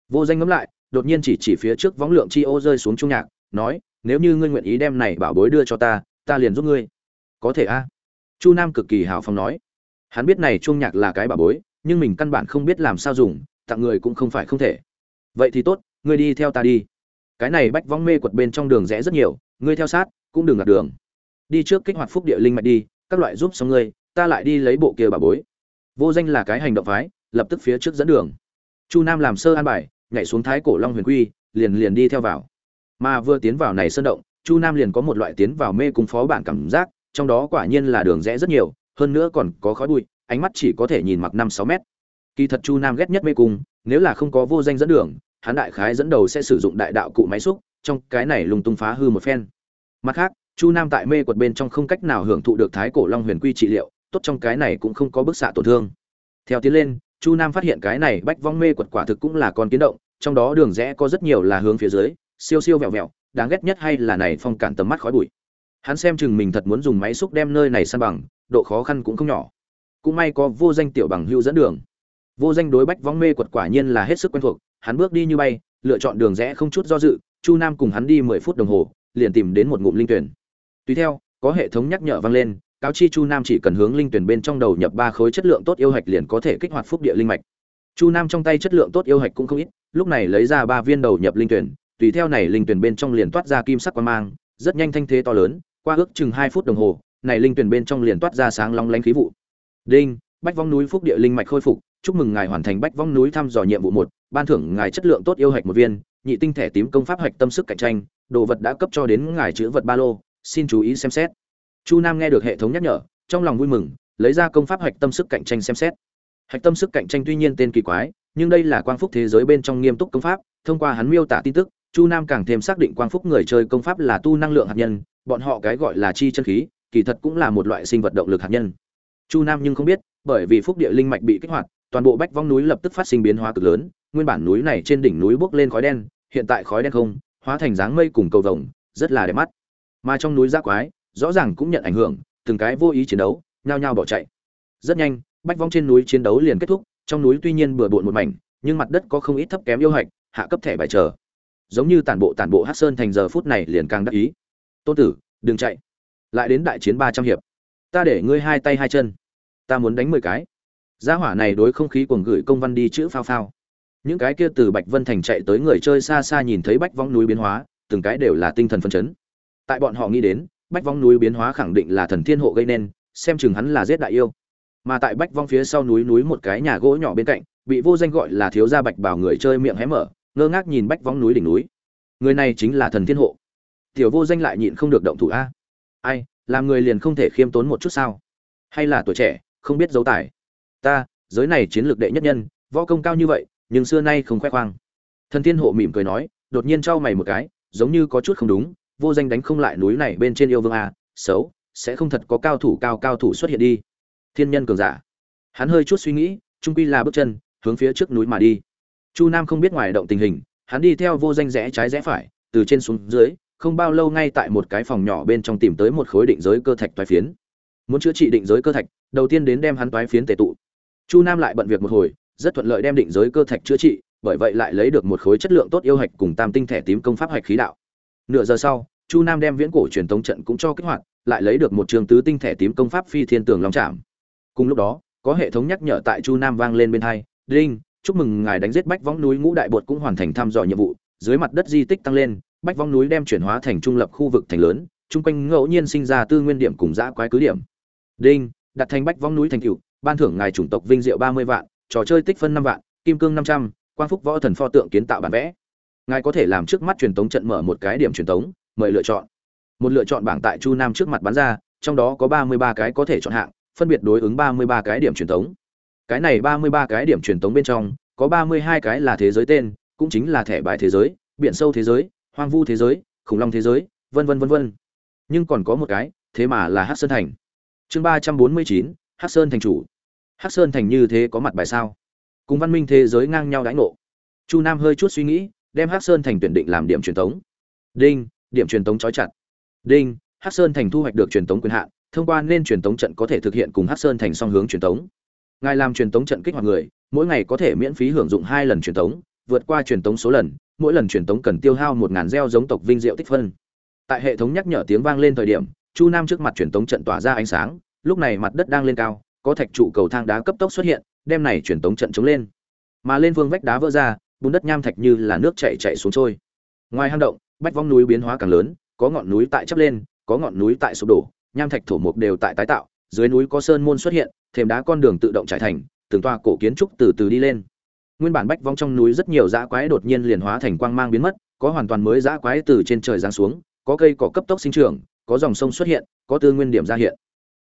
Vô danh ngẫm lại, đột nhiên chỉ chỉ phía trước võng lượng chi ô rơi xuống trung nhạc, nói, nếu như ngươi nguyện ý đem này bảo bối đưa cho ta ta liền giúp ngươi có thể a? Chu nam cực kỳ hào phóng nói. Hắn biết này chuông nhạc là cái bảo bối, nhưng mình căn bản không biết làm sao dùng, tặng người cũng không phải không thể. Vậy thì tốt, ngươi đi theo ta đi. Cái này bách vong mê quật bên trong đường rẽ rất nhiều, ngươi theo sát, cũng đừng lạc đường. Đi trước kích hoạt phúc địa linh mạch đi, các loại giúp xong ngươi, ta lại đi lấy bộ kia bảo bối. Vô danh là cái hành động phái, lập tức phía trước dẫn đường. Chu nam làm sơ an bài, nhảy xuống thái cổ long huyền quy, liền liền đi theo vào. Mà vừa tiến vào này sơn động, chu nam liền có một loại tiến vào mê cung phó bản cảm giác trong đó quả nhiên là đường rẽ rất nhiều, hơn nữa còn có khói bụi, ánh mắt chỉ có thể nhìn mặc năm sáu mét. Kỳ thật chu nam ghét nhất mê cung, nếu là không có vô danh dẫn đường, hắn đại khái dẫn đầu sẽ sử dụng đại đạo cụ máy xúc, trong cái này lùng tung phá hư một phen. Mặt khác, chu nam tại mê quật bên trong không cách nào hưởng thụ được thái cổ long huyền quy trị liệu, tốt trong cái này cũng không có bức xạ tổn thương. Theo tiến lên, chu nam phát hiện cái này bách vong mê quật quả thực cũng là con kiến động, trong đó đường rẽ có rất nhiều là hướng phía dưới, siêu siêu vẹo vẹo, đáng ghét nhất hay là này phong cản tầm mắt khói bụi hắn xem chừng mình thật muốn dùng máy xúc đem nơi này san bằng, độ khó khăn cũng không nhỏ. Cũng may có vô danh tiểu bằng hưu dẫn đường. Vô danh đối bách vong mê quật quả nhiên là hết sức quen thuộc, hắn bước đi như bay, lựa chọn đường rẽ không chút do dự, chu nam cùng hắn đi mười phút đồng hồ, liền tìm đến một ngụm linh tuyển. Tùy theo, có hệ thống nhắc nhở vang lên, cáo chi chu nam chỉ cần hướng linh tuyển bên trong đầu nhập ba khối chất lượng tốt yêu hạch liền có thể kích hoạt phúc địa linh mạch. Chu nam trong tay chất lượng tốt yêu hạch cũng không ít, lúc này lấy ra ba viên đầu nhập linh tuyển, tùy theo này linh tuyển bên trong liền toát ra kim sắc quang mang, rất nhanh thanh thế to lớn qua ước chừng hai phút đồng hồ, này linh tuyển bên trong liền toát ra sáng long lánh khí vụ. Đinh, bách vong núi phúc địa linh mạch khôi phục, chúc mừng ngài hoàn thành bách vong núi thăm dò nhiệm vụ một, ban thưởng ngài chất lượng tốt yêu hạch một viên, nhị tinh thể tím công pháp hạch tâm sức cạnh tranh, đồ vật đã cấp cho đến ngài chữ vật ba lô, xin chú ý xem xét. Chu nam nghe được hệ thống nhắc nhở, trong lòng vui mừng, lấy ra công pháp hạch tâm sức cạnh tranh xem xét. Hạch tâm sức cạnh tranh tuy nhiên tên kỳ quái, nhưng đây là quang phúc thế giới bên trong nghiêm túc công pháp, thông qua hắn miêu tả tin tức, chu nam càng thêm xác định quang phúc người chơi công pháp là tu năng lượng hạt nhân bọn họ cái gọi là chi chân khí, kỳ thật cũng là một loại sinh vật động lực hạt nhân. Chu nam nhưng không biết, bởi vì phúc địa linh mạch bị kích hoạt, toàn bộ bách vong núi lập tức phát sinh biến hóa cực lớn, nguyên bản núi này trên đỉnh núi bốc lên khói đen, hiện tại khói đen không, hóa thành dáng mây cùng cầu vồng, rất là đẹp mắt. Mà trong núi giác quái, rõ ràng cũng nhận ảnh hưởng, từng cái vô ý chiến đấu, nhao nhao bỏ chạy. Rất nhanh, bách vong trên núi chiến đấu liền kết thúc, trong núi tuy nhiên bừa bộn một mảnh, nhưng mặt đất có không ít thấp kém yêu hạch, hạ cấp thẻ bài chờ. Giống như tản bộ tản bộ hắc sơn thành giờ phút này liền càng đắc ý tôn tử, đừng chạy. Lại đến đại chiến ba trăm hiệp. Ta để ngươi hai tay hai chân. Ta muốn đánh mười cái. Gia hỏa này đối không khí cuồng gửi công văn đi chữ phao phao. Những cái kia từ bạch vân thành chạy tới người chơi xa xa nhìn thấy bách vong núi biến hóa, từng cái đều là tinh thần phân chấn. Tại bọn họ nghĩ đến, bách vong núi biến hóa khẳng định là thần thiên hộ gây nên, xem chừng hắn là giết đại yêu. Mà tại bách vong phía sau núi núi một cái nhà gỗ nhỏ bên cạnh, bị vô danh gọi là thiếu gia bạch bảo người chơi miệng hé mở, ngơ ngác nhìn bách vong núi đỉnh núi. Người này chính là thần thiên hộ tiểu vô danh lại nhịn không được động thủ a. Ai, làm người liền không thể khiêm tốn một chút sao? Hay là tuổi trẻ, không biết dấu tài. Ta, giới này chiến lược đệ nhất nhân, võ công cao như vậy, nhưng xưa nay không khoe khoang. Thần thiên hộ mỉm cười nói, đột nhiên trao mày một cái, giống như có chút không đúng, vô danh đánh không lại núi này bên trên yêu vương a, xấu, sẽ không thật có cao thủ cao cao thủ xuất hiện đi. Thiên nhân cường giả. Hắn hơi chút suy nghĩ, trung quy là bước chân, hướng phía trước núi mà đi. Chu nam không biết ngoài động tình hình, hắn đi theo vô danh rẽ trái rẽ phải, từ trên xuống dưới không bao lâu ngay tại một cái phòng nhỏ bên trong tìm tới một khối định giới cơ thạch toái phiến. Muốn chữa trị định giới cơ thạch, đầu tiên đến đem hắn toái phiến tề tụ. Chu nam lại bận việc một hồi, rất thuận lợi đem định giới cơ thạch chữa trị, bởi vậy lại lấy được một khối chất lượng tốt yêu hạch cùng tam tinh thẻ tím công pháp hạch khí đạo. Nửa giờ sau, chu nam đem viễn cổ truyền tống trận cũng cho kích hoạt, lại lấy được một trường tứ tinh thẻ tím công pháp phi thiên tường long trảm. cùng lúc đó, có hệ thống nhắc nhở tại chu nam vang lên bên hai, đinh, chúc mừng ngài đánh giết bách võng núi ngũ đại bột cũng hoàn thành thăm dò nhiệm vụ, dưới mặt đất di tích tăng lên bách vong núi đem chuyển hóa thành trung lập khu vực thành lớn, chung quanh ngẫu nhiên sinh ra tư nguyên điểm cùng dã quái cứ điểm. Đinh, đặt thành bách vong núi thành cựu ban thưởng ngài chủng tộc vinh diệu ba mươi vạn, trò chơi tích phân năm vạn, kim cương năm trăm quan phúc võ thần pho tượng kiến tạo bản vẽ. Ngài có thể làm trước mắt truyền tống trận mở một cái điểm truyền tống, mời lựa chọn. Một lựa chọn bảng tại chu nam trước mặt bán ra, trong đó có ba mươi ba cái có thể chọn hạng, phân biệt đối ứng ba mươi ba cái điểm truyền tống. Cái này ba mươi ba cái điểm truyền tống bên trong, có ba mươi hai cái là thế giới tên, cũng chính là thẻ bài thế giới, biển sâu thế giới hoang vu thế giới, khủng long thế giới, vân vân vân vân. Nhưng còn có một cái, thế mà là hắc sơn thành. Chương ba trăm bốn mươi chín, hắc sơn thành chủ. Hắc sơn thành như thế có mặt bài sao? Cùng văn minh thế giới ngang nhau đãi ngộ. Chu nam hơi chút suy nghĩ, đem hắc sơn thành tuyển định làm điểm truyền tống đinh, điểm truyền tống trói chặt. Đinh, hắc sơn thành thu hoạch được truyền tống quyền hạn, thông qua nên truyền tống trận có thể thực hiện cùng hắc sơn thành song hướng truyền tống ngài làm truyền tống trận kích hoạt người, mỗi ngày có thể miễn phí hưởng dụng hai lần truyền tống vượt qua truyền tống số lần mỗi lần truyền tống cần tiêu hao một ngàn gieo giống tộc vinh diệu tích phân. Tại hệ thống nhắc nhở tiếng vang lên thời điểm, chu nam trước mặt truyền tống trận tỏa ra ánh sáng, lúc này mặt đất đang lên cao, có thạch trụ cầu thang đá cấp tốc xuất hiện, đem này truyền tống trận chống lên. Mà lên vương vách đá vỡ ra, bùn đất nham thạch như là nước chảy chảy xuống trôi. Ngoài hang động, bách vong núi biến hóa càng lớn, có ngọn núi tại chắp lên, có ngọn núi tại sụp đổ, nham thạch thổ mục đều tại tái tạo, dưới núi có sơn môn xuất hiện, thềm đá con đường tự động trải thành, từng toa cổ kiến trúc từ từ đi lên nguyên bản bách vong trong núi rất nhiều dã quái đột nhiên liền hóa thành quang mang biến mất, có hoàn toàn mới dã quái từ trên trời giáng xuống, có cây cỏ cấp tốc sinh trưởng, có dòng sông xuất hiện, có tư nguyên điểm ra hiện.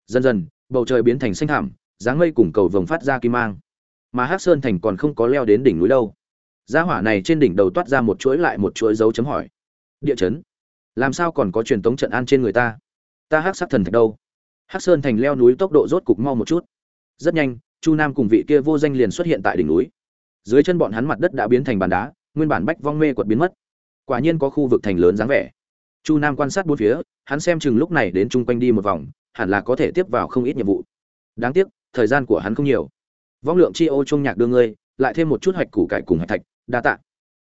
Dần dần, bầu trời biến thành xanh thảm dáng mây cùng cầu vồng phát ra kim mang. Mà hắc sơn thành còn không có leo đến đỉnh núi đâu. Gia hỏa này trên đỉnh đầu toát ra một chuỗi lại một chuỗi dấu chấm hỏi. Địa chấn? Làm sao còn có truyền tống trận an trên người ta? Ta hắc sắc thần thạch đâu? Hắc sơn thành leo núi tốc độ rốt cục mau một chút. Rất nhanh, chu nam cùng vị kia vô danh liền xuất hiện tại đỉnh núi dưới chân bọn hắn mặt đất đã biến thành bàn đá, nguyên bản bách vong mê quật biến mất. Quả nhiên có khu vực thành lớn dáng vẻ. Chu nam quan sát bốn phía, hắn xem chừng lúc này đến chung quanh đi một vòng, hẳn là có thể tiếp vào không ít nhiệm vụ. Đáng tiếc, thời gian của hắn không nhiều. Vong lượng chi ô trung nhạc đưa ngươi, lại thêm một chút hạch củ cải cùng hạch thạch, đa tạ.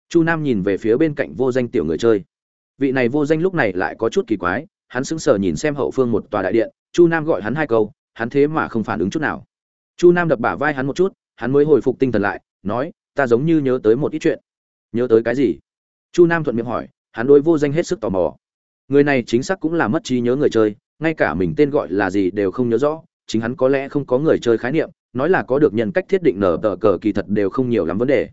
Chu nam nhìn về phía bên cạnh vô danh tiểu người chơi. Vị này vô danh lúc này lại có chút kỳ quái, hắn sững sờ nhìn xem hậu phương một tòa đại điện, chu nam gọi hắn hai câu, hắn thế mà không phản ứng chút nào. Chu nam đập bả vai hắn một chút, hắn mới hồi phục tinh thần lại nói, ta giống như nhớ tới một ít chuyện. Nhớ tới cái gì? Chu nam thuận miệng hỏi, hắn đối vô danh hết sức tò mò. Người này chính xác cũng là mất trí nhớ người chơi, ngay cả mình tên gọi là gì đều không nhớ rõ, chính hắn có lẽ không có người chơi khái niệm, nói là có được nhân cách thiết định nở tờ cờ kỳ thật đều không nhiều lắm vấn đề.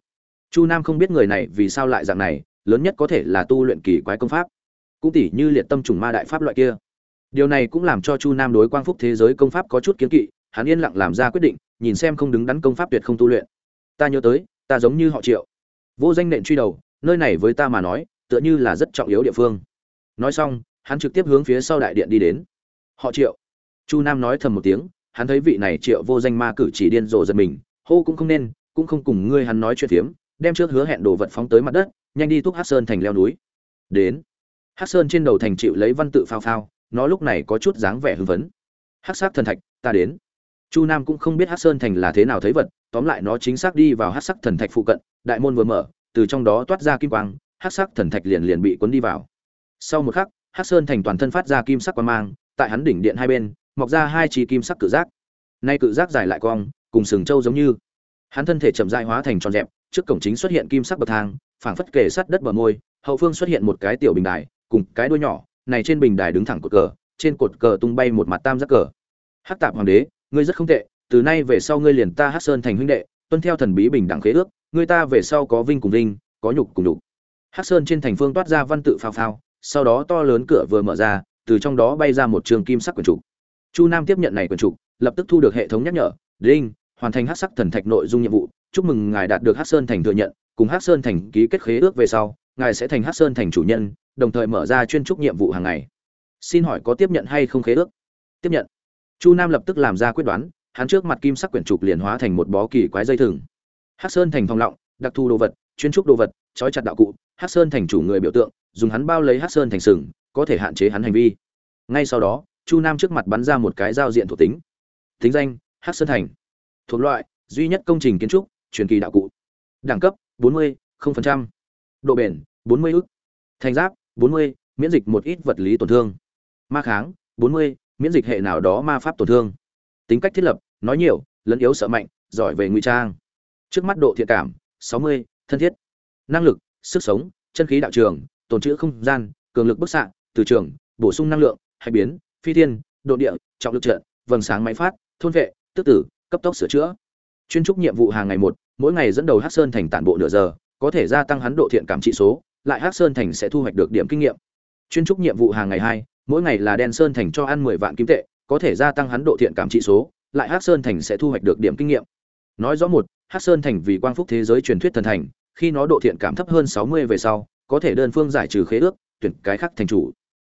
Chu nam không biết người này vì sao lại dạng này, lớn nhất có thể là tu luyện kỳ quái công pháp. Cũng tỉ như liệt tâm trùng ma đại pháp loại kia. Điều này cũng làm cho chu nam đối quang phúc thế giới công pháp có chút kiến kỵ, hắn yên lặng làm ra quyết định, nhìn xem không đứng đắn công pháp tuyệt không tu luyện ta nhớ tới, ta giống như họ triệu. Vô danh nện truy đầu, nơi này với ta mà nói, tựa như là rất trọng yếu địa phương. Nói xong, hắn trực tiếp hướng phía sau đại điện đi đến. Họ triệu. Chu nam nói thầm một tiếng, hắn thấy vị này triệu vô danh ma cử chỉ điên rồ giật mình, hô cũng không nên, cũng không cùng ngươi hắn nói chuyện phiếm, đem trước hứa hẹn đồ vật phóng tới mặt đất, nhanh đi thúc hát sơn thành leo núi. Đến. Hát sơn trên đầu thành chịu lấy văn tự phao phao, nó lúc này có chút dáng vẻ hưng phấn. Hát sát thần thạch, ta đến. Chu nam cũng không biết hát sơn thành là thế nào thấy vật tóm lại nó chính xác đi vào hắc sắc thần thạch phụ cận, đại môn vừa mở, từ trong đó toát ra kim quang hắc sắc thần thạch liền liền bị cuốn đi vào. Sau một khắc hắc sơn thành toàn thân phát ra kim sắc quang mang, tại hắn đỉnh điện hai bên, mọc ra hai chỉ kim sắc cự giác. Nay cự giác dài lại cong, cùng sừng trâu giống như. Hắn thân thể chậm dại hóa thành tròn dẹp trước cổng chính xuất hiện kim sắc bậc thang, phảng phất kề sắt đất bờ môi, hậu phương xuất hiện một cái tiểu bình đài, cùng cái đuôi nhỏ, này trên bình đài đứng thẳng cột cờ, trên cột cờ tung bay một mặt tam giác cờ. Hắc tạp hoàng đế, ngươi rất không tệ từ nay về sau ngươi liền ta hắc sơn thành huynh đệ, tuân theo thần bí bình đẳng khế ước, ngươi ta về sau có vinh cùng vinh, có nhục cùng nhục. Hắc sơn trên thành phương toát ra văn tự phao phao, sau đó to lớn cửa vừa mở ra, từ trong đó bay ra một trường kim sắc quyển trục. Chu nam tiếp nhận này quyển trục, lập tức thu được hệ thống nhắc nhở, đinh, hoàn thành hắc sắc thần thạch nội dung nhiệm vụ, chúc mừng ngài đạt được hắc sơn thành thừa nhận, cùng hắc sơn thành ký kết khế ước về sau, ngài sẽ thành hắc sơn thành chủ nhân, đồng thời mở ra chuyên trúc nhiệm vụ hàng ngày. Xin hỏi có tiếp nhận hay không khế ước? Tiếp nhận. Chu nam lập tức làm ra quyết đoán hắn trước mặt kim sắc quyển trục liền hóa thành một bó kỳ quái dây thừng. Hắc sơn thành phong lọng đặc thù đồ vật chuyên trúc đồ vật trói chặt đạo cụ hắc sơn thành chủ người biểu tượng dùng hắn bao lấy hắc sơn thành sừng có thể hạn chế hắn hành vi. Ngay sau đó chu nam trước mặt bắn ra một cái giao diện thuộc tính. Tính danh hắc sơn thành. Thuộc loại duy nhất công trình kiến trúc truyền kỳ đạo cụ. Đẳng cấp 40, 0%. độ bền 40 ức. Thành giáp 40, miễn dịch một ít vật lý tổn thương. Ma kháng 40, miễn dịch hệ nào đó ma pháp tổn thương tính cách thiết lập nói nhiều lẫn yếu sợ mạnh giỏi về ngụy trang. Trước mắt độ thiện cảm 60, thân thiết. Năng lực sức sống chân khí đạo trường tồn trữ không gian cường lực bức xạ từ trường bổ sung năng lượng hay biến phi thiên độ địa trọng lực trận vầng sáng máy phát thôn vệ tức tử cấp tốc sửa chữa. Chuyên trúc nhiệm vụ hàng ngày một mỗi ngày dẫn đầu hắc sơn thành tản bộ nửa giờ có thể gia tăng hắn độ thiện cảm trị số lại hắc sơn thành sẽ thu hoạch được điểm kinh nghiệm. Chuyên trúc nhiệm vụ hàng ngày hai mỗi ngày là đen sơn thành cho ăn mười vạn kim tệ có thể gia tăng hắn độ thiện cảm trị số, lại hắc sơn thành sẽ thu hoạch được điểm kinh nghiệm. Nói rõ một, hắc sơn thành vì quang phúc thế giới truyền thuyết thần thành, khi nó độ thiện cảm thấp hơn sáu mươi về sau, có thể đơn phương giải trừ khế ước, tuyển cái khác thành chủ.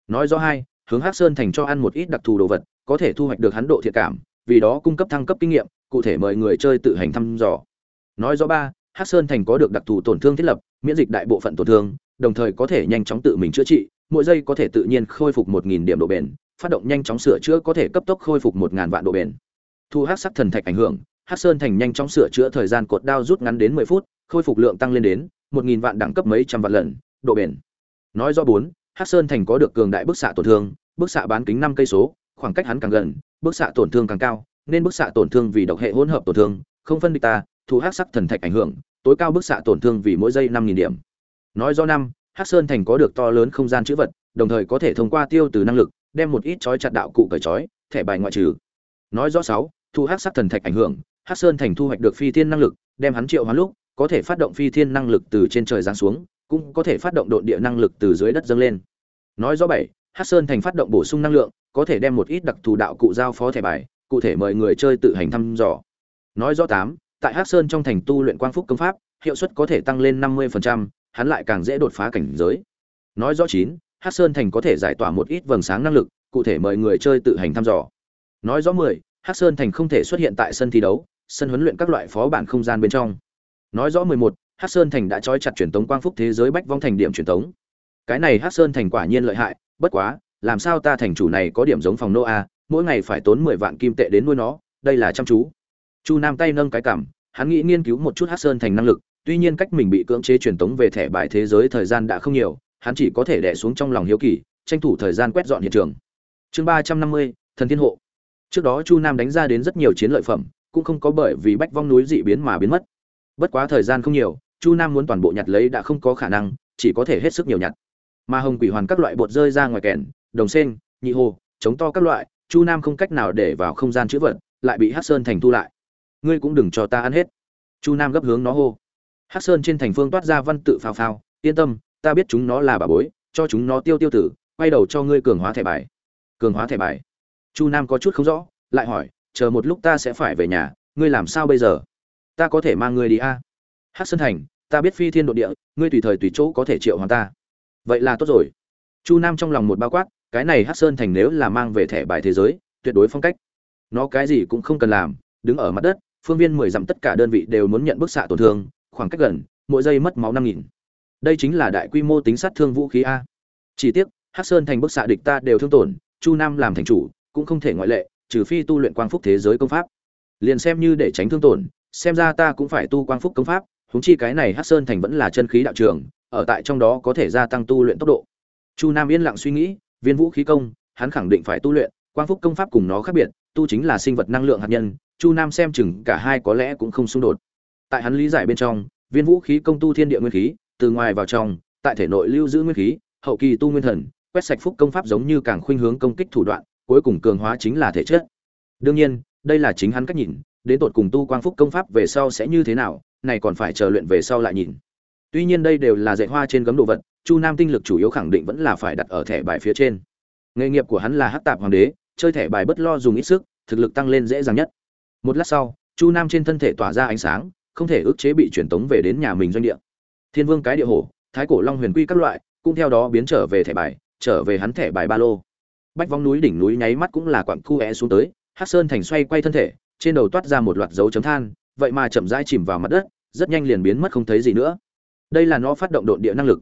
Nói rõ hai, hướng hắc sơn thành cho ăn một ít đặc thù đồ vật, có thể thu hoạch được hắn độ thiện cảm, vì đó cung cấp thăng cấp kinh nghiệm, cụ thể mời người chơi tự hành thăm dò. Nói rõ ba, hắc sơn thành có được đặc thù tổn thương thiết lập, miễn dịch đại bộ phận tổn thương, đồng thời có thể nhanh chóng tự mình chữa trị, mỗi giây có thể tự nhiên khôi phục một nghìn điểm độ bền phát động nhanh chóng sửa chữa có thể cấp tốc khôi phục một ngàn vạn độ bền. Thu hát sắc thần thạch ảnh hưởng hát sơn thành nhanh chóng sửa chữa thời gian cột đao rút ngắn đến mười phút, khôi phục lượng tăng lên đến một nghìn vạn đẳng cấp mấy trăm vạn lần, độ bền. Nói do bốn hát sơn thành có được cường đại bức xạ tổn thương, bức xạ bán kính năm cây số, khoảng cách hắn càng gần, bức xạ tổn thương càng cao, nên bức xạ tổn thương vì độc hệ hỗn hợp tổn thương, không phân địch ta, thu hát sắc thần thạch ảnh hưởng, tối cao bức xạ tổn thương vì mỗi giây năm nghìn điểm. Nói do năm hát sơn thành có được to lớn không gian chữ vật, đồng thời có thể thông qua tiêu từ năng lực đem một ít chói chặt đạo cụ cởi chói thẻ bài ngoại trừ. Nói rõ sáu thu hắc sắc thần thạch ảnh hưởng hắc sơn thành thu hoạch được phi thiên năng lực đem hắn triệu hóa lúc có thể phát động phi thiên năng lực từ trên trời giáng xuống cũng có thể phát động độn địa năng lực từ dưới đất dâng lên. Nói rõ bảy hắc sơn thành phát động bổ sung năng lượng có thể đem một ít đặc thù đạo cụ giao phó thẻ bài cụ thể mời người chơi tự hành thăm dò. Nói rõ tám tại hắc sơn trong thành tu luyện quang phúc công pháp hiệu suất có thể tăng lên năm 50%, hắn lại càng dễ đột phá cảnh giới. Nói rõ chín hắc sơn thành có thể giải tỏa một ít vầng sáng năng lực, cụ thể mời người chơi tự hành thăm dò. Nói rõ mười hắc sơn thành không thể xuất hiện tại sân thi đấu, sân huấn luyện các loại phó bản không gian bên trong. Nói rõ mười một hắc sơn thành đã trói chặt truyền tống quang phúc thế giới bách vong thành điểm truyền tống. Cái này hắc sơn thành quả nhiên lợi hại, bất quá, làm sao ta thành chủ này có điểm giống phòng nô a, mỗi ngày phải tốn mười vạn kim tệ đến nuôi nó, đây là chăm chú. Chu nam tay nâng cái cảm, hắn nghĩ nghiên cứu một chút hắc sơn thành năng lực, tuy nhiên cách mình bị cưỡng chế truyền tống về thẻ bài thế giới thời gian đã không nhiều hắn chỉ có thể đè xuống trong lòng hiếu kỳ, tranh thủ thời gian quét dọn hiện trường. Chương ba trăm năm mươi, thần thiên hộ. Trước đó chu nam đánh ra đến rất nhiều chiến lợi phẩm, cũng không có bởi vì bách vong núi dị biến mà biến mất. Bất quá thời gian không nhiều, chu nam muốn toàn bộ nhặt lấy đã không có khả năng, chỉ có thể hết sức nhiều nhặt. Mà hồng quỷ hoàn các loại bột rơi ra ngoài kèn, đồng sen nhị hồ, chống to các loại, chu nam không cách nào để vào không gian chữ vật, lại bị hắc sơn thành thu lại. Ngươi cũng đừng cho ta ăn hết. Chu nam gấp hướng nó hô. Hắc sơn trên thành phương toát ra văn tự phào phào, yên tâm ta biết chúng nó là bà bối, cho chúng nó tiêu tiêu tử, quay đầu cho ngươi cường hóa thẻ bài. Cường hóa thẻ bài. Chu nam có chút không rõ, lại hỏi, chờ một lúc ta sẽ phải về nhà, ngươi làm sao bây giờ? Ta có thể mang ngươi đi a? À? hát sơn thành, ta biết phi thiên độ địa, ngươi tùy thời tùy chỗ có thể triệu hoàng ta. Vậy là tốt rồi. Chu nam trong lòng một bao quát, cái này hát sơn thành nếu là mang về thẻ bài thế giới, tuyệt đối phong cách. Nó cái gì cũng không cần làm, đứng ở mặt đất, phương viên mười dặm tất cả đơn vị đều muốn nhận bức xạ tổn thương, khoảng cách gần, mỗi giây mất máu năm nghìn đây chính là đại quy mô tính sát thương vũ khí a. Chỉ tiếc, Hắc sơn thành bức xạ địch ta đều thương tổn, chu nam làm thành chủ, cũng không thể ngoại lệ, trừ phi tu luyện quang phúc thế giới công pháp. Liền xem như để tránh thương tổn, xem ra ta cũng phải tu quang phúc công pháp húng chi cái này Hắc sơn thành vẫn là chân khí đạo trường, ở tại trong đó có thể gia tăng tu luyện tốc độ. Chu nam yên lặng suy nghĩ, viên vũ khí công, hắn khẳng định phải tu luyện, quang phúc công pháp cùng nó khác biệt, tu chính là sinh vật năng lượng hạt nhân, chu nam xem chừng cả hai có lẽ cũng không xung đột. Tại hắn lý giải bên trong, viên vũ khí công tu thiên địa nguyên khí từ ngoài vào trong, tại thể nội lưu giữ nguyên khí, hậu kỳ tu nguyên thần, quét sạch phúc công pháp giống như càng khuynh hướng công kích thủ đoạn, cuối cùng cường hóa chính là thể chất. Đương nhiên, đây là chính hắn cách nhìn, đến tột cùng tu quang phúc công pháp về sau sẽ như thế nào, này còn phải chờ luyện về sau lại nhìn. Tuy nhiên đây đều là dạy hoa trên gấm đồ vật, chu nam tinh lực chủ yếu khẳng định vẫn là phải đặt ở thẻ bài phía trên. Nghề nghiệp của hắn là hắc tạp hoàng đế, chơi thẻ bài bất lo dùng ít sức, thực lực tăng lên dễ dàng nhất. Một lát sau, chu nam trên thân thể tỏa ra ánh sáng, không thể ức chế bị truyền tống về đến nhà mình doanh địa thiên vương cái địa hổ, thái cổ long huyền quy các loại cũng theo đó biến trở về thẻ bài trở về hắn thẻ bài ba lô. Bách vong núi đỉnh núi nháy mắt cũng là quặng khu é xuống tới hát sơn thành xoay quay thân thể trên đầu toát ra một loạt dấu chấm than vậy mà chậm rãi chìm vào mặt đất rất nhanh liền biến mất không thấy gì nữa. Đây là nó phát động độn địa năng lực.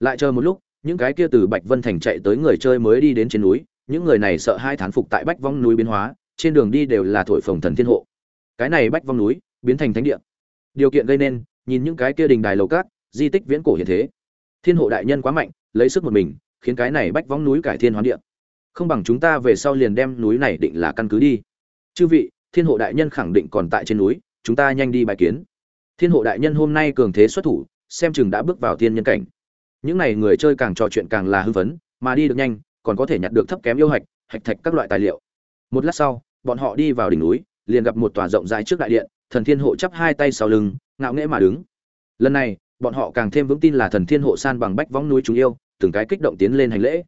Lại chờ một lúc những cái kia từ bạch vân thành chạy tới người chơi mới đi đến trên núi những người này sợ hai thán phục tại bách vong núi biến hóa trên đường đi đều là thổi phồng thần thiên hộ. Cái này bách vong núi biến thành thánh địa. Điều kiện gây nên nhìn những cái kia đình đài lầu cát di tích viễn cổ hiện thế. Thiên hộ đại nhân quá mạnh lấy sức một mình khiến cái này bách vong núi cải thiên hoán địa. Không bằng chúng ta về sau liền đem núi này định là căn cứ đi. Chư vị thiên hộ đại nhân khẳng định còn tại trên núi chúng ta nhanh đi bài kiến. Thiên hộ đại nhân hôm nay cường thế xuất thủ xem chừng đã bước vào thiên nhân cảnh. Những n à y người chơi càng trò chuyện càng là hư vấn, mà đi được nhanh còn có thể nhặt được thấp kém yêu hạch hạch thạch các loại tài liệu. Một lát sau bọn họ đi vào đỉnh núi liền gặp một tòa rộng rãi trước đại điện thần thiên hộ chắp hai tay sau lưng ngạo nghễ mà đứng. Lần này bọn họ càng thêm vững tin là thần thiên hộ san bằng bách võng núi chúng yêu, từng cái kích động tiến lên hành lễ.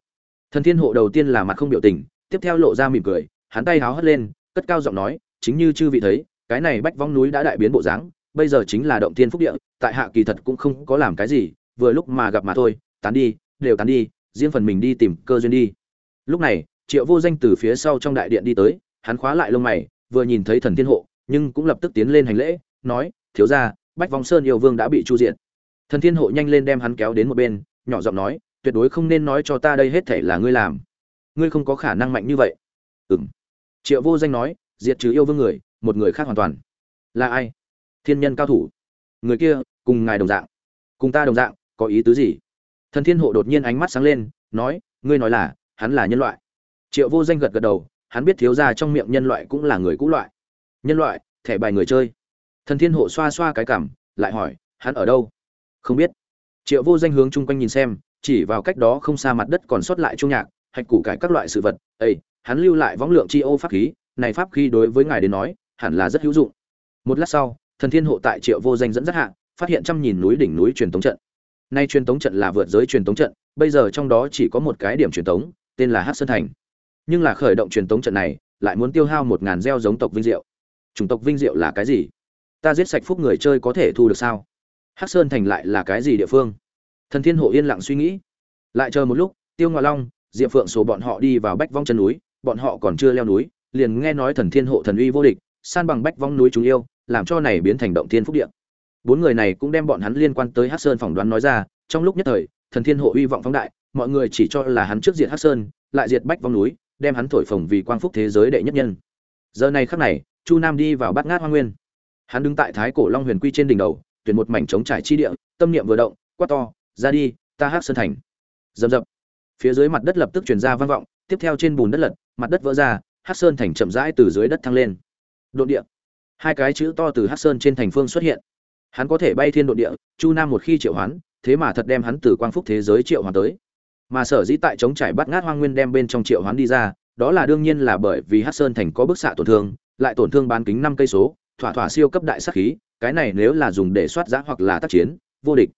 Thần thiên hộ đầu tiên là mặt không biểu tình, tiếp theo lộ ra mỉm cười, hắn tay háo hất lên, cất cao giọng nói, chính như chư vị thấy, cái này bách võng núi đã đại biến bộ dáng, bây giờ chính là động thiên phúc địa, tại hạ kỳ thật cũng không có làm cái gì, vừa lúc mà gặp mà thôi, tán đi, đều tán đi, riêng phần mình đi tìm cơ duyên đi. Lúc này, triệu vô danh từ phía sau trong đại điện đi tới, hắn khóa lại lông mày, vừa nhìn thấy thần thiên hộ, nhưng cũng lập tức tiến lên hành lễ, nói, thiếu ra bách vong sơn yêu vương đã bị chu diện thần thiên hộ nhanh lên đem hắn kéo đến một bên, nhỏ giọng nói, tuyệt đối không nên nói cho ta đây hết thể là ngươi làm. Ngươi không có khả năng mạnh như vậy. Ừng triệu vô danh nói, diệt trừ yêu vương người, một người khác hoàn toàn. Là ai? Thiên nhân cao thủ. Người kia, cùng ngài đồng dạng. Cùng ta đồng dạng, có ý tứ gì? Thần thiên hộ đột nhiên ánh mắt sáng lên, nói, ngươi nói là, hắn là nhân loại. Triệu vô danh gật gật đầu, hắn biết thiếu ra trong miệng nhân loại cũng là người cũ loại. Nhân loại, thẻ bài người chơi. Thần thiên hộ xoa xoa cái cảm, lại hỏi, hắn ở đâu? Không biết. Triệu vô danh hướng chung quanh nhìn xem, chỉ vào cách đó không xa mặt đất còn sót lại trung nhạc, hạch củ cải các loại sự vật. Ây hắn lưu lại võng lượng chi ô pháp khí, này pháp khí đối với ngài đến nói, hẳn là rất hữu dụng. Một lát sau, thần thiên hộ tại triệu vô danh dẫn dắt hạng phát hiện trăm nhìn núi đỉnh núi truyền tống trận. Nay truyền tống trận là vượt giới truyền tống trận, bây giờ trong đó chỉ có một cái điểm truyền tống, tên là hát sơn thành. Nhưng là khởi động truyền tống trận này, lại muốn tiêu hao một ngàn gieo giống tộc vinh diệu. Chủng tộc vinh diệu là cái gì? Ta giết sạch phúc người chơi có thể thu được sao? Hắc sơn thành lại là cái gì địa phương? Thần thiên hộ yên lặng suy nghĩ. Lại chờ một lúc, tiêu ngoại long, diệp phượng số bọn họ đi vào bách vong chân núi, bọn họ còn chưa leo núi, liền nghe nói thần thiên hộ thần uy vô địch, san bằng bách vong núi chúng yêu, làm cho này biến thành động thiên phúc địa. Bốn người này cũng đem bọn hắn liên quan tới hắc sơn phỏng đoán nói ra, trong lúc nhất thời, thần thiên hộ uy vọng phóng đại, mọi người chỉ cho là hắn trước diệt hắc sơn, lại diệt bách vong núi, đem hắn thổi phồng vì quang phúc thế giới đệ nhất nhân. Giờ này khắc này, chu nam đi vào bát ngát hoa nguyên. Hắn đứng tại thái cổ long huyền quy trên đỉnh đầu tuyển một mảnh trống trải chi địa, tâm niệm vừa động, quát to, ra đi, ta hắc sơn thành. Dầm dập phía dưới mặt đất lập tức truyền ra vang vọng, tiếp theo trên bùn đất lật, mặt đất vỡ ra hắc sơn thành chậm rãi từ dưới đất thăng lên. Độ địa. Hai cái chữ to từ hắc sơn trên thành phương xuất hiện. Hắn có thể bay thiên độ địa, chu nam một khi triệu hoán, thế mà thật đem hắn từ quang phúc thế giới triệu hoán tới. Mà sở dĩ tại chống trải bắt ngát hoang nguyên đem bên trong triệu hoán đi ra, đó là đương nhiên là bởi vì hắc sơn thành có bức xạ tổn thương, lại tổn thương bán kính năm cây số thỏa thỏa siêu cấp đại sát khí, cái này nếu là dùng để soát giã hoặc là tác chiến, vô địch.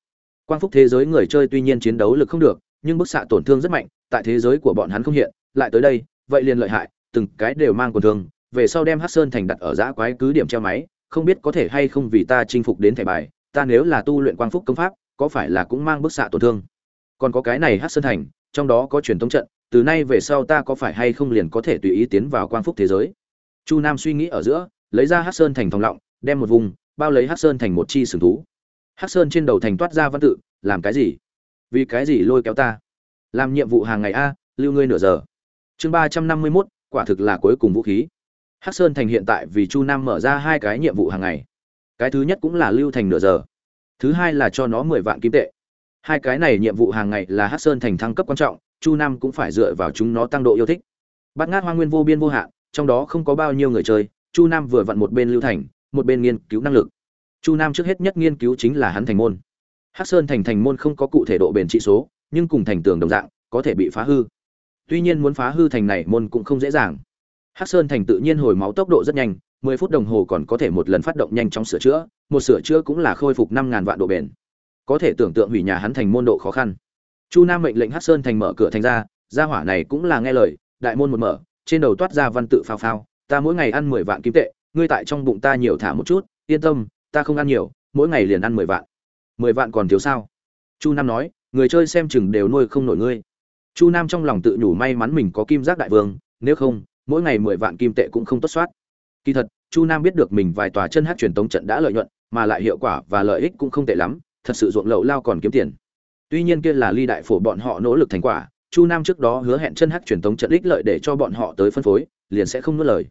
Quang phúc thế giới người chơi tuy nhiên chiến đấu lực không được, nhưng bức xạ tổn thương rất mạnh, tại thế giới của bọn hắn không hiện, lại tới đây, vậy liền lợi hại, từng cái đều mang quần thương, về sau đem hắc sơn thành đặt ở giã quái cứ điểm treo máy, không biết có thể hay không vì ta chinh phục đến thẻ bài, ta nếu là tu luyện quang phúc công pháp, có phải là cũng mang bức xạ tổn thương. Còn có cái này hắc sơn thành, trong đó có truyền thống trận, từ nay về sau ta có phải hay không liền có thể tùy ý tiến vào quang phúc thế giới. Chu nam suy nghĩ ở giữa lấy ra hát sơn thành thòng lọng, đem một vùng, bao lấy hát sơn thành một chi sừng thú. Hát sơn trên đầu thành toát ra văn tự, làm cái gì? Vì cái gì lôi kéo ta? Làm nhiệm vụ hàng ngày a, lưu ngươi nửa giờ. Chương ba trăm năm mươi mốt, quả thực là cuối cùng vũ khí. Hát sơn thành hiện tại vì chu nam mở ra hai cái nhiệm vụ hàng ngày. Cái thứ nhất cũng là lưu thành nửa giờ. Thứ hai là cho nó mười vạn kim tệ. Hai cái này nhiệm vụ hàng ngày là hát sơn thành thăng cấp quan trọng, chu nam cũng phải dựa vào chúng nó tăng độ yêu thích. Bắt ngát hoa nguyên vô biên vô hạn, trong đó không có bao nhiêu người chơi chu nam vừa vặn một bên lưu thành, một bên nghiên cứu năng lực. Chu nam trước hết nhất nghiên cứu chính là hắn thành môn. Hắc sơn thành thành môn không có cụ thể độ bền trị số, nhưng cùng thành tường đồng dạng, có thể bị phá hư. Tuy nhiên muốn phá hư thành này môn cũng không dễ dàng. Hắc sơn thành tự nhiên hồi máu tốc độ rất nhanh, mười phút đồng hồ còn có thể một lần phát động nhanh chóng sửa chữa, một sửa chữa cũng là khôi phục năm ngàn vạn độ bền. Có thể tưởng tượng hủy nhà hắn thành môn độ khó khăn. Chu nam mệnh lệnh hắc sơn thành mở cửa thành ra, gia hỏa này cũng là nghe lời, đại môn một mở, trên đầu toát ra văn tự phao phao ta mỗi ngày ăn mười vạn kim tệ, ngươi tại trong bụng ta nhiều thả một chút, yên tâm, ta không ăn nhiều, mỗi ngày liền ăn mười vạn. Mười vạn còn thiếu sao? Chu nam nói, người chơi xem chừng đều nuôi không nổi ngươi. Chu nam trong lòng tự nhủ may mắn mình có kim giác đại vương, nếu không, mỗi ngày mười vạn kim tệ cũng không tốt soát. Kỳ thật, chu nam biết được mình vài tòa chân hát truyền tống trận đã lợi nhuận, mà lại hiệu quả và lợi ích cũng không tệ lắm, thật sự ruộng lậu lao còn kiếm tiền. Tuy nhiên kia là ly đại phổ bọn họ nỗ lực thành quả, chu nam trước đó hứa hẹn chân hát truyền tống trận ích lợi để cho bọn họ tới phân phối liền sẽ không nuốt lời.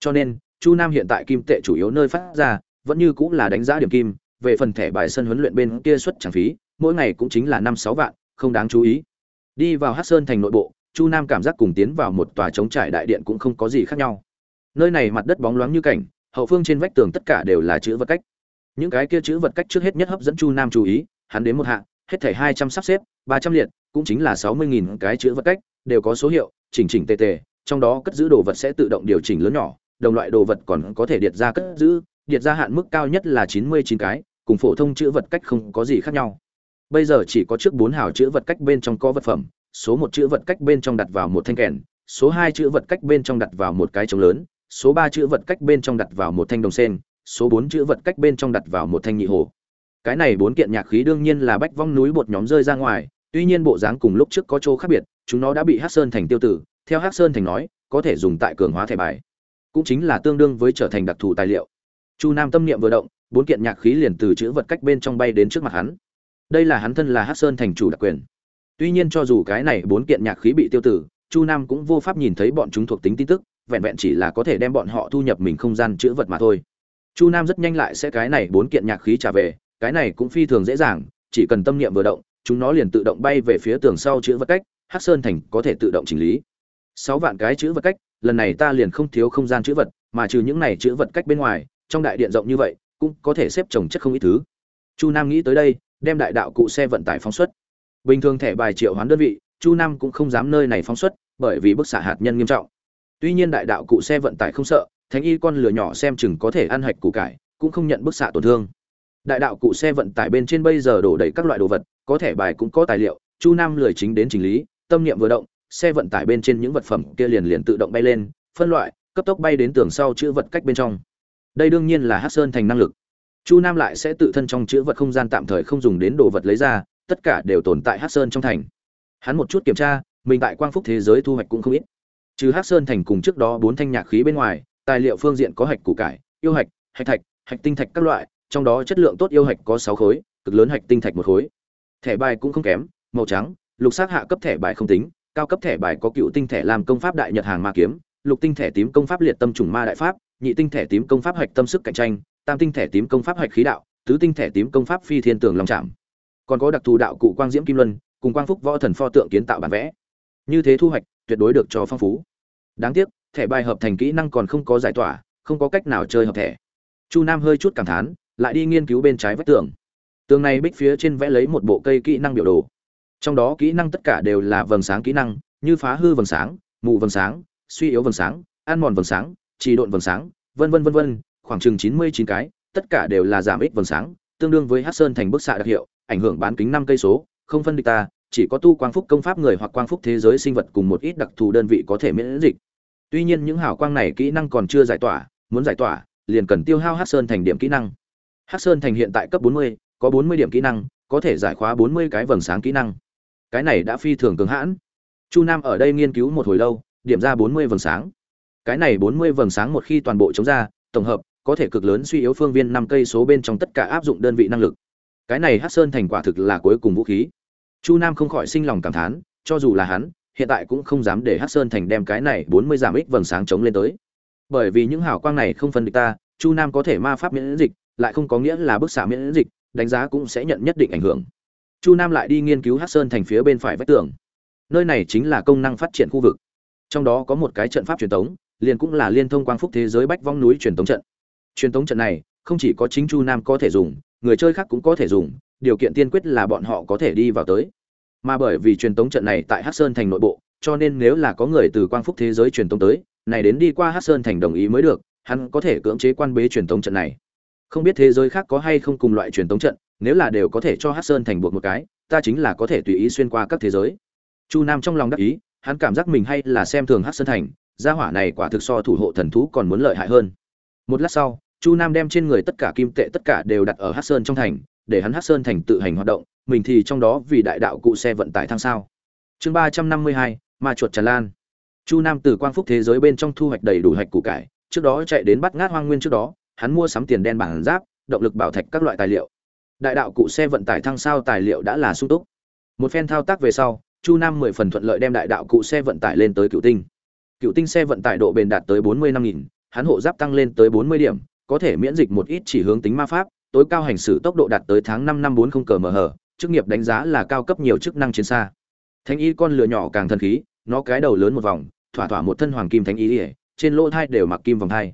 Cho nên, chu nam hiện tại kim tệ chủ yếu nơi phát ra, vẫn như cũng là đánh giá điểm kim, về phần thẻ bài sân huấn luyện bên kia xuất chẳng phí, mỗi ngày cũng chính là năm sáu vạn, không đáng chú ý. Đi vào hát sơn thành nội bộ, chu nam cảm giác cùng tiến vào một tòa trống trải đại điện cũng không có gì khác nhau. Nơi này mặt đất bóng loáng như cảnh, hậu phương trên vách tường tất cả đều là chữ vật cách. Những cái kia chữ vật cách trước hết nhất hấp dẫn chu nam chú ý, hắn đến một hạ, hết thảy hai trăm sắp xếp, ba trăm liệt, cũng chính là sáu mươi nghìn cái chữ vật cách, đều có số hiệu, chỉnh chỉnh tề tề trong đó cất giữ đồ vật sẽ tự động điều chỉnh lớn nhỏ, đồng loại đồ vật còn có thể điệt ra cất giữ, điệt ra hạn mức cao nhất là chín mươi chín cái, cùng phổ thông chữ vật cách không có gì khác nhau. Bây giờ chỉ có trước bốn hào chữ vật cách bên trong có vật phẩm, số một chữ vật cách bên trong đặt vào một thanh kèn, số hai chữ vật cách bên trong đặt vào một cái trống lớn, số ba chữ vật cách bên trong đặt vào một thanh đồng sen, số bốn chữ vật cách bên trong đặt vào một thanh nhị hồ. Cái này bốn kiện nhạc khí đương nhiên là bách vong núi bột nhóm rơi ra ngoài, tuy nhiên bộ dáng cùng lúc trước có chỗ khác biệt, chúng nó đã bị hát sơn thành tiêu tử theo Hắc sơn thành nói, có thể dùng tại cường hóa thẻ bài. Cũng chính là tương đương với trở thành đặc thù tài liệu. Chu nam tâm niệm vừa động, bốn kiện nhạc khí liền từ chữ vật cách bên trong bay đến trước mặt hắn. Đây là hắn thân là Hắc sơn thành chủ đặc quyền. Tuy nhiên cho dù cái này bốn kiện nhạc khí bị tiêu tử, chu nam cũng vô pháp nhìn thấy bọn chúng thuộc tính tin tức, vẹn vẹn chỉ là có thể đem bọn họ thu nhập mình không gian chữ vật mà thôi. Chu nam rất nhanh lại sẽ cái này bốn kiện nhạc khí trả về, cái này cũng phi thường dễ dàng, chỉ cần tâm niệm vừa động, chúng nó liền tự động bay về phía tường sau chữ vật cách, Hắc sơn thành có thể tự động chỉnh lý sáu vạn cái chữ vật cách, lần này ta liền không thiếu không gian chữ vật, mà trừ những này chữ vật cách bên ngoài, trong đại điện rộng như vậy, cũng có thể xếp trồng chất không ít thứ. Chu nam nghĩ tới đây, đem đại đạo cụ xe vận tải phóng xuất. Bình thường thẻ bài triệu hoán đơn vị, chu nam cũng không dám nơi này phóng xuất, bởi vì bức xạ hạt nhân nghiêm trọng. Tuy nhiên đại đạo cụ xe vận tải không sợ, thánh y con lửa nhỏ xem chừng có thể ăn hạch củ cải, cũng không nhận bức xạ tổn thương. Đại đạo cụ xe vận tải bên trên bây giờ đổ đầy các loại đồ vật, có thẻ bài cũng có tài liệu, chu nam lười chính đến chỉnh lý, tâm niệm vừa động xe vận tải bên trên những vật phẩm kia liền liền tự động bay lên, phân loại, cấp tốc bay đến tường sau chữ vật cách bên trong. Đây đương nhiên là hát sơn thành năng lực. Chu nam lại sẽ tự thân trong chữ vật không gian tạm thời không dùng đến đồ vật lấy ra, tất cả đều tồn tại hát sơn trong thành. Hắn một chút kiểm tra, mình tại quang phúc thế giới thu hoạch cũng không ít. Trừ hát sơn thành cùng trước đó bốn thanh nhạc khí bên ngoài, tài liệu phương diện có hạch củ cải, yêu hạch hạch thạch, hạch tinh thạch các loại, trong đó chất lượng tốt yêu hạch có sáu khối, cực lớn hạch tinh thạch một khối. Thẻ bài cũng không kém, màu trắng, lục xác hạ cấp thẻ bài không tính cao cấp thẻ bài có cựu tinh thẻ làm công pháp đại nhật hàng ma kiếm, lục tinh thẻ tím công pháp liệt tâm trùng ma đại pháp, nhị tinh thẻ tím công pháp hạch tâm sức cạnh tranh, tam tinh thẻ tím công pháp hạch khí đạo, tứ tinh thẻ tím công pháp phi thiên tường long trạm còn có đặc thù đạo cụ quang diễm kim luân, cùng quang phúc võ thần pho tượng kiến tạo bản vẽ. Như thế thu hoạch, tuyệt đối được cho phong phú. Đáng tiếc, thẻ bài hợp thành kỹ năng còn không có giải tỏa, không có cách nào chơi hợp thẻ. Chu nam hơi chút cảm thán, lại đi nghiên cứu bên trái vách tường. Tường này bích phía trên vẽ lấy một bộ cây kỹ năng biểu đồ trong đó kỹ năng tất cả đều là vầng sáng kỹ năng, như phá hư vầng sáng, mù vầng sáng, suy yếu vầng sáng, ăn mòn vầng sáng, trì độn vầng sáng, vân vân vân vân, khoảng chừng chín mươi chín cái, tất cả đều là giảm ít vầng sáng, tương đương với hát sơn thành bức xạ đặc hiệu, ảnh hưởng bán kính năm cây số, không phân địch ta, chỉ có tu quang phúc công pháp người hoặc quang phúc thế giới sinh vật cùng một ít đặc thù đơn vị có thể miễn dịch. Tuy nhiên những hảo quang này kỹ năng còn chưa giải tỏa, muốn giải tỏa, liền cần tiêu hao hát sơn thành điểm kỹ năng. Hát sơn thành hiện tại cấp bốn mươi, có bốn mươi điểm kỹ năng, có thể giải khóa bốn mươi cái vầng sáng kỹ năng cái này đã phi thường cường hãn. Chu nam ở đây nghiên cứu một hồi lâu, điểm ra bốn mươi vầng sáng. Cái này bốn mươi vầng sáng một khi toàn bộ chống ra, tổng hợp, có thể cực lớn suy yếu phương viên năm cây số bên trong tất cả áp dụng đơn vị năng lực. Cái này hát sơn thành quả thực là cuối cùng vũ khí. Chu nam không khỏi sinh lòng cảm thán, cho dù là hắn, hiện tại cũng không dám để hát sơn thành đem cái này bốn mươi giảm ích vầng sáng chống lên tới. Bởi vì những hào quang này không phân địch ta, chu nam có thể ma pháp miễn dịch, lại không có nghĩa là bức xạ miễn dịch, đánh giá cũng sẽ nhận nhất định ảnh hưởng chu nam lại đi nghiên cứu hát sơn thành phía bên phải vách tường. Nơi này chính là công năng phát triển khu vực. Trong đó có một cái trận pháp truyền thống liền cũng là liên thông quang phúc thế giới bách vong núi truyền thống trận. Truyền thống trận này, không chỉ có chính chu nam có thể dùng, người chơi khác cũng có thể dùng, điều kiện tiên quyết là bọn họ có thể đi vào tới. Mà bởi vì truyền thống trận này tại hát sơn thành nội bộ, cho nên nếu là có người từ quang phúc thế giới truyền thống tới, này đến đi qua hát sơn thành đồng ý mới được, hắn có thể cưỡng chế quan bế truyền thống trận này. Không biết thế giới khác có hay không cùng loại truyền thống trận nếu là đều có thể cho hát sơn thành buộc một cái, ta chính là có thể tùy ý xuyên qua các thế giới. Chu nam trong lòng đắc ý, hắn cảm giác mình hay là xem thường hát sơn thành, gia hỏa này quả thực so thủ hộ thần thú còn muốn lợi hại hơn. Một lát sau, chu nam đem trên người tất cả kim tệ tất cả đều đặt ở hát sơn trong thành, để hắn hát sơn thành tự hành hoạt động, mình thì trong đó vì đại đạo cụ xe vận tải thang sao. Chương ba trăm năm mươi hai, ma chuột tràn lan. Chu nam từ quang phúc thế giới bên trong thu hoạch đầy đủ hạch củ cải, trước đó chạy đến bắt ngát hoang nguyên trước đó, hắn mua sắm tiền đen bản giáp, động lực bảo thạch các loại tài liệu đại đạo cụ xe vận tải thăng sao tài liệu đã là sung túc. Một phen thao tác về sau, chu nam mười phần thuận lợi đem đại đạo cụ xe vận tải lên tới cựu tinh. Cựu tinh xe vận tải độ bền đạt tới bốn mươi năm nghìn, hắn hộ giáp tăng lên tới bốn mươi điểm, có thể miễn dịch một ít chỉ hướng tính ma pháp, tối cao hành xử tốc độ đạt tới tháng năm năm bốn không cờ mờ hờ, chức nghiệp đánh giá là cao cấp nhiều chức năng chiến xa. Thánh y con lửa nhỏ càng thần khí, nó cái đầu lớn một vòng, thỏa thỏa một thân hoàng kim thánh y ỉa trên lỗ thai đều mặc kim vòng thai.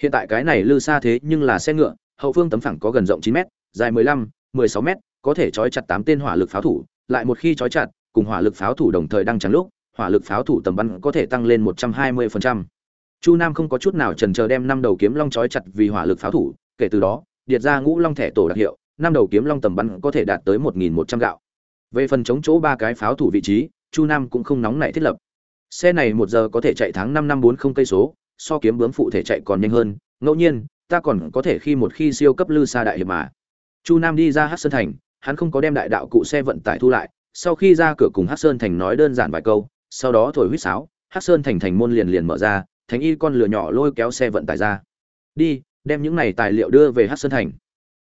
Hiện tại cái này lư xa thế nhưng là xe ngựa, hậu phương tấm phẳng có gần rộng chín mét dài 15, 16 mét, có thể trói chặt tám tên hỏa lực pháo thủ lại một khi trói chặt cùng hỏa lực pháo thủ đồng thời đang trắng lúc hỏa lực pháo thủ tầm bắn có thể tăng lên một trăm hai mươi phần trăm. Chu nam không có chút nào chần chờ đem năm đầu kiếm long trói chặt vì hỏa lực pháo thủ kể từ đó điệt ra ngũ long thẻ tổ đặc hiệu năm đầu kiếm long tầm bắn có thể đạt tới một nghìn một trăm gạo. Về phần chống chỗ ba cái pháo thủ vị trí chu nam cũng không nóng nảy thiết lập. Xe này một giờ có thể chạy tháng 5 năm bốn không cây số so kiếm bướm phụ thể chạy còn nhanh hơn ngẫu nhiên ta còn có thể khi một khi siêu cấp lư xa đại hiệp mà chu nam đi ra hát sơn thành, hắn không có đem đại đạo cụ xe vận tải thu lại, sau khi ra cửa cùng hát sơn thành nói đơn giản vài câu, sau đó thổi huýt sáo hát sơn thành thành môn liền liền mở ra thánh y con lửa nhỏ lôi kéo xe vận tải ra. Đi, đem những này tài liệu đưa về hát sơn thành.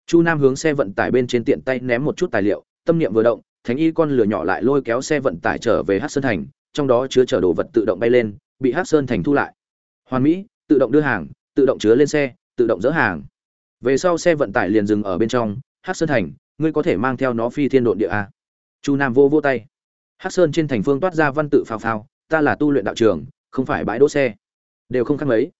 Chu nam hướng xe vận tải bên trên tiện tay ném một chút tài liệu, tâm niệm vừa động thánh y con lửa nhỏ lại lôi kéo xe vận tải trở về hát sơn thành, trong đó chứa chở đồ vật tự động bay lên, bị hát sơn thành thu lại. Hoàn mỹ, tự động đưa hàng, tự động chứa lên xe, tự động dỡ hàng. Về sau xe vận tải liền dừng ở bên trong hát sơn thành, ngươi có thể mang theo nó phi thiên độn địa a chu nam vô vô tay. Hát sơn trên thành phương toát ra văn tự phao phao ta là tu luyện đạo trường, không phải bãi đỗ xe. Đều không khác mấy.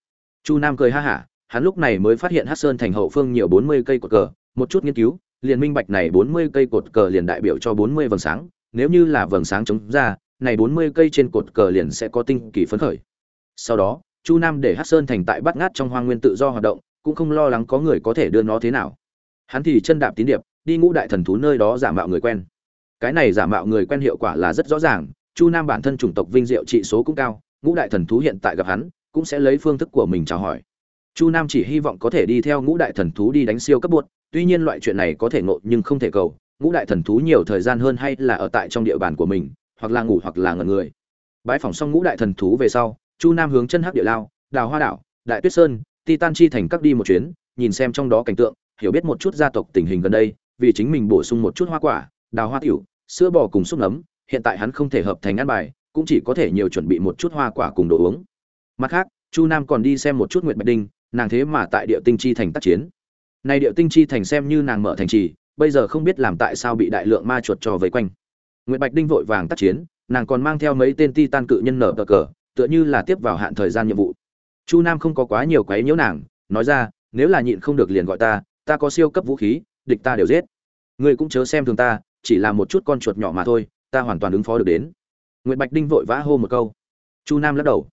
Chu nam cười ha hả, hắn lúc này mới phát hiện hát sơn thành hậu phương nhiều bốn mươi cây cột cờ, một chút nghiên cứu, liền minh bạch này bốn mươi cây cột cờ liền đại biểu cho bốn mươi vầng sáng, nếu như là vầng sáng chống ra, này bốn mươi cây trên cột cờ liền sẽ có tinh kỳ phấn khởi. Sau đó, chu nam để hát sơn thành tại bắt ngát trong hoa nguyên tự do hoạt động, cũng không lo lắng có người có thể đưa nó thế nào hắn thì chân đạp tín điệp, đi ngũ đại thần thú nơi đó giả mạo người quen. Cái này giả mạo người quen hiệu quả là rất rõ ràng, chu nam bản thân chủng tộc vinh diệu trị số cũng cao, ngũ đại thần thú hiện tại gặp hắn, cũng sẽ lấy phương thức của mình chào hỏi. Chu nam chỉ hy vọng có thể đi theo ngũ đại thần thú đi đánh siêu cấp buốt, tuy nhiên loại chuyện này có thể ngộ nhưng không thể cầu, ngũ đại thần thú nhiều thời gian hơn hay là ở tại trong địa bàn của mình, hoặc là ngủ hoặc là ngẩn người. Bãi phòng xong ngũ đại thần thú về sau, chu nam hướng chân hắc địa lao, đào hoa đảo, đại tuyết sơn titan chi thành các đi một chuyến, nhìn xem trong đó cảnh tượng hiểu biết một chút gia tộc tình hình gần đây vì chính mình bổ sung một chút hoa quả đào hoa tiểu sữa bò cùng xúc nấm hiện tại hắn không thể hợp thành ăn bài cũng chỉ có thể nhiều chuẩn bị một chút hoa quả cùng đồ uống. Mặt khác chu nam còn đi xem một chút nguyệt bạch đinh nàng thế mà tại địa tinh chi thành tác chiến. Này điệu tinh chi thành xem như nàng mở thành trì bây giờ không biết làm tại sao bị đại lượng ma chuột trò vây quanh. Nguyệt Bạch Đinh vội vàng tác chiến, nàng còn mang theo mấy tên titan cự nhân nở cờ cờ, tựa như là tiếp vào hạn thời gian nhiệm vụ. Chu Nam không có quá nhiều quấy nhiễu nàng, nói ra, nếu là nhịn không được liền gọi ta, ta có siêu cấp vũ khí, địch ta đều giết. Ngươi cũng chớ xem thường ta, chỉ là một chút con chuột nhỏ mà thôi, ta hoàn toàn ứng phó được đến. Nguyệt Bạch Đinh vội vã hô một câu. Chu Nam lắc đầu.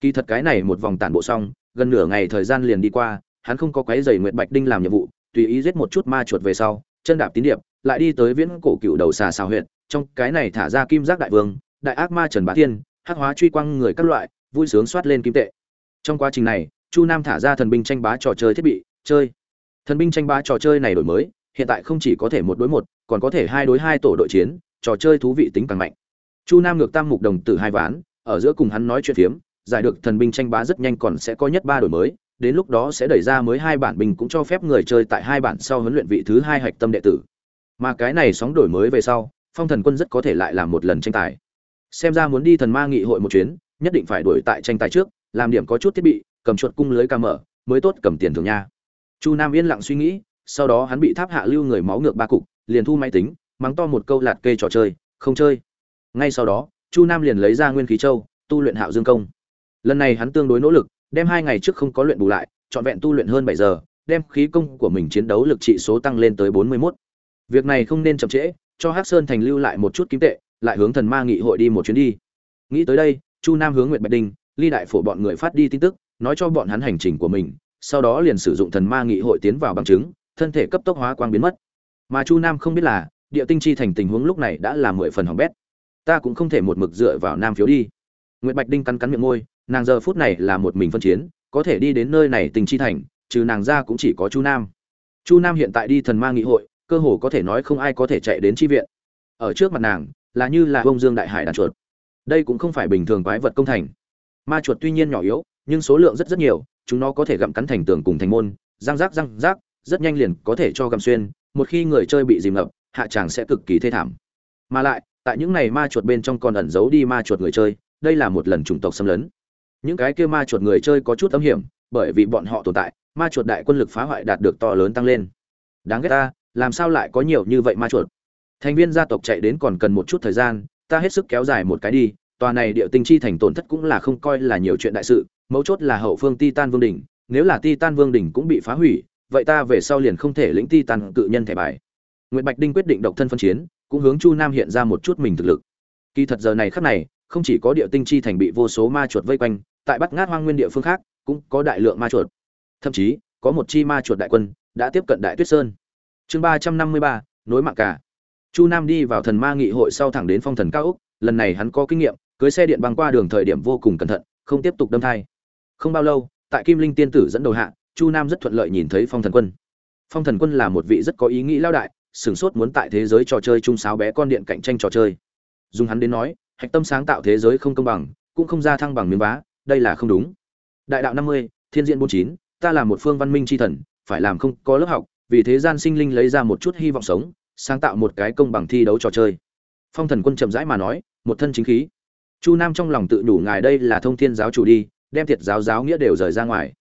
Kỳ thật cái này một vòng tản bộ xong, gần nửa ngày thời gian liền đi qua, hắn không có quấy rầy Nguyệt Bạch Đinh làm nhiệm vụ, tùy ý giết một chút ma chuột về sau, chân đạp tín điệp, lại đi tới viễn cổ cựu đầu xà xào huyện, trong cái này thả ra kim giác đại vương, đại ác ma Trần Bá Thiên, hắc hóa truy quang người các loại, vui sướng soát lên kim tệ. Trong quá trình này, Chu Nam thả ra thần binh tranh bá trò chơi thiết bị, chơi. Thần binh tranh bá trò chơi này đổi mới, hiện tại không chỉ có thể một đối một, còn có thể hai đối hai tổ đội chiến, trò chơi thú vị tính càng mạnh. Chu Nam ngược tam mục đồng tử hai ván, ở giữa cùng hắn nói chuyện phiếm, giải được thần binh tranh bá rất nhanh còn sẽ có nhất ba đổi mới, đến lúc đó sẽ đẩy ra mới hai bản binh cũng cho phép người chơi tại hai bản sau huấn luyện vị thứ hai hạch tâm đệ tử. Mà cái này sóng đổi mới về sau, Phong Thần Quân rất có thể lại làm một lần tranh tài. Xem ra muốn đi thần ma nghị hội một chuyến, nhất định phải đuổi tại tranh tài trước, làm điểm có chút thiết bị, cầm chuột cung lưới ca mở, mới tốt cầm tiền thường nha. Chu Nam yên lặng suy nghĩ, sau đó hắn bị tháp hạ lưu người máu ngược ba cục, liền thu máy tính, mắng to một câu lạt kê trò chơi, không chơi. Ngay sau đó, Chu Nam liền lấy ra Nguyên khí châu, tu luyện Hạo Dương công. Lần này hắn tương đối nỗ lực, đem hai ngày trước không có luyện bù lại, trọn vẹn tu luyện hơn bảy giờ, đem khí công của mình chiến đấu lực trị số tăng lên tới bốn mươi mốt Việc này không nên chậm trễ, cho Hắc Sơn thành lưu lại một chút kim tệ, lại hướng thần ma nghị hội đi một chuyến đi. Nghĩ tới đây, Chu Nam hướng Nguyệt Bạch Đinh, Ly Đại Phổ bọn người phát đi tin tức, nói cho bọn hắn hành trình của mình, sau đó liền sử dụng thần ma nghị hội tiến vào bằng chứng, thân thể cấp tốc hóa quang biến mất. Mà Chu Nam không biết là, địa tinh chi thành tình huống lúc này đã là mười phần hỏng bét. Ta cũng không thể một mực dựa vào Nam phiếu đi. Nguyệt Bạch Đinh cắn cắn miệng môi, nàng giờ phút này là một mình phân chiến, có thể đi đến nơi này tình chi thành, trừ nàng ra cũng chỉ có Chu Nam. Chu Nam hiện tại đi thần ma nghị hội, cơ hồ có thể nói không ai có thể chạy đến chi viện. Ở trước mặt nàng, là như là bông dương đại hải đàn chuột. Đây cũng không phải bình thường quái vật công thành. Ma chuột tuy nhiên nhỏ yếu, nhưng số lượng rất rất nhiều, chúng nó có thể gặm cắn thành tường cùng thành môn, răng rác răng rác, rất nhanh liền có thể cho gặm xuyên, một khi người chơi bị dìm ngập, hạ tràng sẽ cực kỳ thê thảm. Mà lại, tại những này ma chuột bên trong còn ẩn giấu đi ma chuột người chơi, đây là một lần chủng tộc xâm lấn. Những cái kia ma chuột người chơi có chút âm hiểm, bởi vì bọn họ tồn tại, ma chuột đại quân lực phá hoại đạt được to lớn tăng lên. Đáng ghét ta, làm sao lại có nhiều như vậy ma chuột? Thành viên gia tộc chạy đến còn cần một chút thời gian, ta hết sức kéo dài một cái đi, tòa này địa tinh chi thành tổn thất cũng là không coi là nhiều chuyện đại sự, mấu chốt là hậu phương Titan Vương đỉnh, nếu là Titan Vương đỉnh cũng bị phá hủy, vậy ta về sau liền không thể lĩnh Titan cự nhân thẻ bài. Nguyệt Bạch Đinh quyết định độc thân phân chiến, cũng hướng Chu Nam hiện ra một chút mình thực lực. Kỳ thật giờ này khắc này, không chỉ có điệu tinh chi thành bị vô số ma chuột vây quanh, tại Bắc Ngát Hoang Nguyên địa phương khác, cũng có đại lượng ma chuột. Thậm chí, có một chi ma chuột đại quân đã tiếp cận Đại Tuyết Sơn. Chương ba trăm năm mươi ba nối mạng cả. Chu Nam đi vào thần ma nghị hội sau thẳng đến phong thần cao ốc, lần này hắn có kinh nghiệm, cưới xe điện băng qua đường thời điểm vô cùng cẩn thận, không tiếp tục đâm thai. Không bao lâu, tại Kim Linh tiên tử dẫn đầu hạ, Chu Nam rất thuận lợi nhìn thấy Phong Thần Quân. Phong Thần Quân là một vị rất có ý nghĩ lao đại, sửng sốt muốn tại thế giới trò chơi chung sáo bé con điện cạnh tranh trò chơi. Dùng hắn đến nói, hạch tâm sáng tạo thế giới không công bằng, cũng không ra thăng bằng miếng vá, đây là không đúng. Đại đạo năm mươi, Thiên Diện bốn chín, ta là một phương văn minh chi thần, phải làm không có lớp học, vì thế gian sinh linh lấy ra một chút hy vọng sống, sáng tạo một cái công bằng thi đấu trò chơi phong thần quân chậm rãi mà nói một thân chính khí chu nam trong lòng tự đủ ngài đây là thông thiên giáo chủ đi đem thiệt giáo giáo nghĩa đều rời ra ngoài.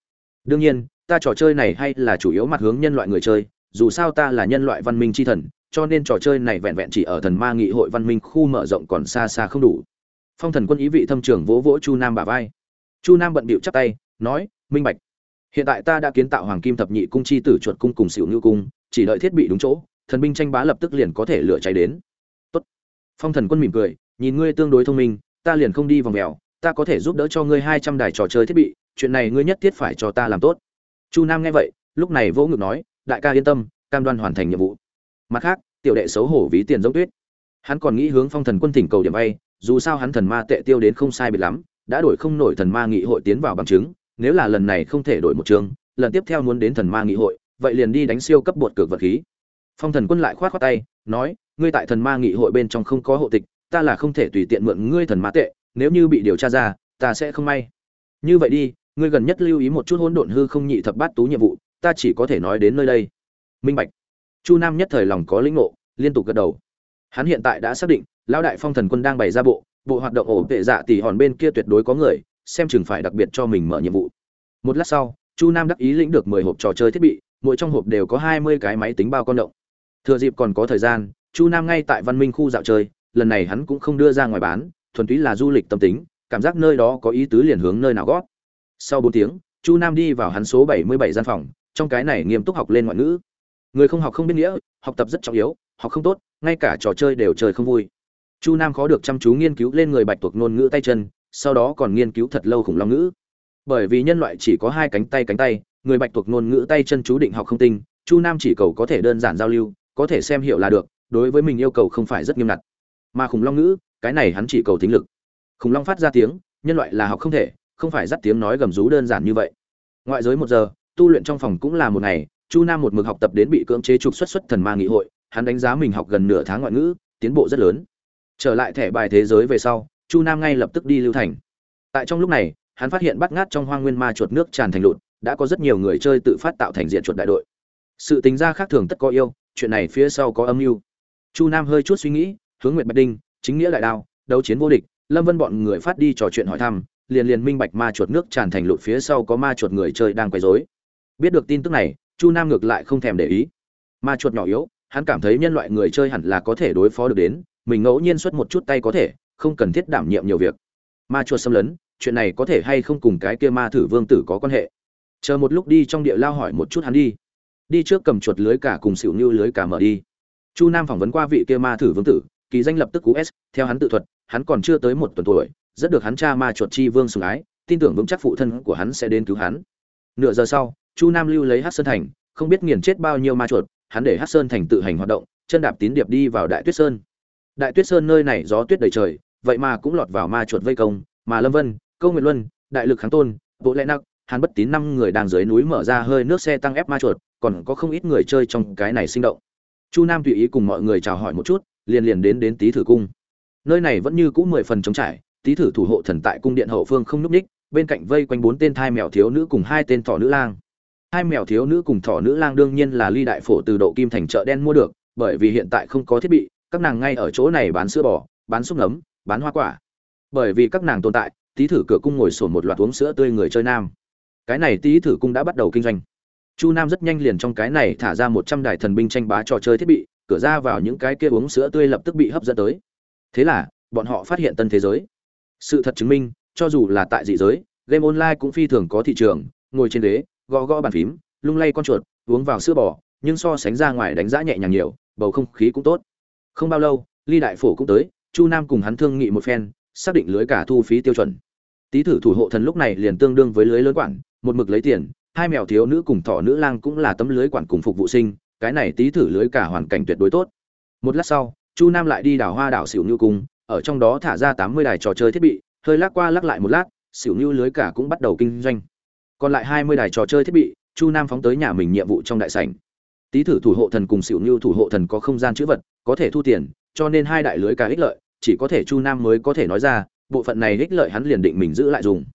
Đương nhiên, ta trò chơi này hay là chủ yếu mặt hướng nhân loại người chơi, dù sao ta là nhân loại văn minh c h i thần, cho nên trò chơi này vẹn vẹn chỉ ở thần ma nghị hội văn minh khu mở rộng còn xa xa không đủ. Phong thần quân ý vị thâm trường vỗ vỗ chu nam bả vai. Chu nam bận bịu chắp tay, nói, minh bạch, hiện tại ta đã kiến tạo hoàng kim thập nhị cung chi tử chuột cung cùng xỉu ngư cung, chỉ đợi thiết bị đúng chỗ, thần binh tranh bá lập tức liền có thể lửa cháy đến. Tốt. Phong thần quân mỉm cười, nhìn ngươi tương đối thông minh, ta liền không đi vòng mèo ta có thể giúp đỡ cho ngươi hai trăm đài trò chơi thiết bị, chuyện này ngươi nhất thiết phải cho ta làm tốt. Chu nam nghe vậy, lúc này vỗ ngực nói, đại ca yên tâm, cam đoan hoàn thành nhiệm vụ. Mặt khác, tiểu đệ xấu hổ ví tiền giống tuyết. Hắn còn nghĩ hướng phong thần quân thỉnh cầu điểm vay, dù sao hắn thần ma tệ tiêu đến không sai biệt lắm, đã đổi không nổi thần ma nghị hội tiến vào bằng chứng, nếu là lần này không thể đổi một trường, lần tiếp theo muốn đến thần ma nghị hội, vậy liền đi đánh siêu cấp bột cược vật khí. Phong thần quân lại khoát khoát tay, nói, ngươi tại thần ma nghị hội bên trong không có hộ tịch, ta là không thể tùy tiện mượn ngươi thần ma tệ nếu như bị điều tra ra, ta sẽ không may. Như vậy đi, ngươi gần nhất lưu ý một chút hỗn độn hư không nhị thập bát tú nhiệm vụ, ta chỉ có thể nói đến nơi đây. Minh bạch. Chu nam nhất thời lòng có lĩnh ngộ, liên tục gật đầu. Hắn hiện tại đã xác định, lão đại phong thần quân đang bày ra bộ bộ hoạt động ổ tệ dạ tỷ hòn bên kia tuyệt đối có người, xem chừng phải đặc biệt cho mình mở nhiệm vụ. Một lát sau, chu nam đắc ý lĩnh được mười hộp trò chơi thiết bị, mỗi trong hộp đều có hai mươi cái máy tính bao con động. Thừa dịp còn có thời gian, chu nam ngay tại văn minh khu dạo chơi, lần này hắn cũng không đưa ra ngoài bán thuần túy là du lịch tâm tính, cảm giác nơi đó có ý tứ liền hướng nơi nào gót. Sau bốn tiếng, chu nam đi vào hắn số bảy mươi bảy gian phòng, trong cái này nghiêm túc học lên ngoại ngữ. Người không học không biết nghĩa, học tập rất trọng yếu, học không tốt, ngay cả trò chơi đều chơi không vui. Chu nam khó được chăm chú nghiên cứu lên người bạch tuộc ngôn ngữ tay chân, sau đó còn nghiên cứu thật lâu khủng long ngữ. Bởi vì nhân loại chỉ có hai cánh tay cánh tay, người bạch tuộc ngôn ngữ tay chân chú định học không tinh, chu nam chỉ cầu có thể đơn giản giao lưu, có thể xem hiểu là được, đối với mình yêu cầu không phải rất nghiêm ngặt. Mà khủng long ngữ cái này hắn chỉ cầu tính lực. Khủng long phát ra tiếng, nhân loại là học không thể, không phải dắt tiếng nói gầm rú đơn giản như vậy. Ngoại giới một giờ, tu luyện trong phòng cũng là một ngày, chu nam một mực học tập đến bị cưỡng chế trục xuất xuất thần ma nghị hội, hắn đánh giá mình học gần nửa tháng ngoại ngữ, tiến bộ rất lớn. Trở lại thẻ bài thế giới về sau, chu nam ngay lập tức đi lưu thành. Tại trong lúc này, hắn phát hiện bắt ngát trong hoang nguyên ma chuột nước tràn thành lụt, đã có rất nhiều người chơi tự phát tạo thành diện chuột đại đội. Sự tính ra khác thường tất có yêu, chuyện này phía sau có âm mưu. Chu nam hơi chút suy nghĩ, hướng nguyệt bạch đinh chính nghĩa đại đao, đấu chiến vô địch, lâm vân bọn người phát đi trò chuyện hỏi thăm, liền liền minh bạch ma chuột nước tràn thành lụt phía sau có ma chuột người chơi đang quấy rối. Biết được tin tức này, chu nam ngược lại không thèm để ý. Ma chuột nhỏ yếu, hắn cảm thấy nhân loại người chơi hẳn là có thể đối phó được đến, mình ngẫu nhiên xuất một chút tay có thể, không cần thiết đảm nhiệm nhiều việc. Ma chuột xâm lấn, chuyện này có thể hay không cùng cái kia ma thử vương tử có quan hệ? Chờ một lúc đi trong địa lao hỏi một chút hắn đi. Đi trước cầm chuột lưới cả cùng xỉu như lưới cả mở đi. Chu nam phỏng vấn qua vị kia ma thử vương tử kỳ danh lập tức cú s, theo hắn tự thuật, hắn còn chưa tới một tuần tuổi, rất được hắn cha ma chuột chi vương sùng ái, tin tưởng vững chắc phụ thân của hắn sẽ đến cứu hắn. Nửa giờ sau, chu nam lưu lấy hát sơn thành, không biết nghiền chết bao nhiêu ma chuột, hắn để hát sơn thành tự hành hoạt động, chân đạp tín điệp đi vào đại tuyết sơn. Đại tuyết sơn nơi này gió tuyết đầy trời, vậy mà cũng lọt vào ma chuột vây công, mà lâm vân, câu nguyệt luân, đại lực kháng tôn bộ lẽ nặc, hắn bất tín năm người đang dưới núi mở ra hơi nước xe tăng ép ma chuột, còn có không ít người chơi trong cái này sinh động. Chu nam tùy ý cùng mọi người chào hỏi một chút liền liền đến đến tý thử cung. Nơi này vẫn như cũ mười phần trống trải, tý thử thủ hộ thần tại cung điện hậu phương không núp ních bên cạnh vây quanh bốn tên thai mèo thiếu nữ cùng hai tên thỏ nữ lang. Hai mèo thiếu nữ cùng thỏ nữ lang đương nhiên là ly đại phổ từ độ kim thành chợ đen mua được, bởi vì hiện tại không có thiết bị, các nàng ngay ở chỗ này bán sữa bò, bán xúc nấm bán hoa quả. Bởi vì các nàng tồn tại, tý thử cửa cung ngồi sổn một loạt uống sữa tươi người chơi nam. Cái này tý thử cung đã bắt đầu kinh doanh. Chu nam rất nhanh liền trong cái này thả ra một trăm đài thần binh tranh bá trò chơi thiết bị cửa ra vào những cái kia uống sữa tươi lập tức bị hấp dẫn tới. Thế là, bọn họ phát hiện tân thế giới. Sự thật chứng minh, cho dù là tại dị giới, game online cũng phi thường có thị trường, ngồi trên ghế, gõ gõ bàn phím, lung lay con chuột, uống vào sữa bò, nhưng so sánh ra ngoài đánh giá nhẹ nhàng nhiều, bầu không khí cũng tốt. Không bao lâu, ly đại phổ cũng tới, chu nam cùng hắn thương nghị một phen, xác định lưới cả thu phí tiêu chuẩn. Tý thử thủ hộ thần lúc này liền tương đương với lưới lớn quản, một mực lấy tiền, hai mèo thiếu nữ cùng thỏ nữ lang cũng là tấm lưới quản cùng phục vụ sinh cái này tý thử lưới cả hoàn cảnh tuyệt đối tốt. Một lát sau, chu nam lại đi đảo hoa đảo xỉu như cung, ở trong đó thả ra tám mươi đài trò chơi thiết bị, hơi lắc qua lắc lại một lát xỉu như lưới cả cũng bắt đầu kinh doanh. Còn lại hai mươi đài trò chơi thiết bị, chu nam phóng tới nhà mình nhiệm vụ trong đại sảnh. Tý thử thủ hộ thần cùng xỉu như thủ hộ thần có không gian chữ vật, có thể thu tiền, cho nên hai đại lưới cả ích lợi, chỉ có thể chu nam mới có thể nói ra, bộ phận này ích lợi hắn liền định mình giữ lại dùng.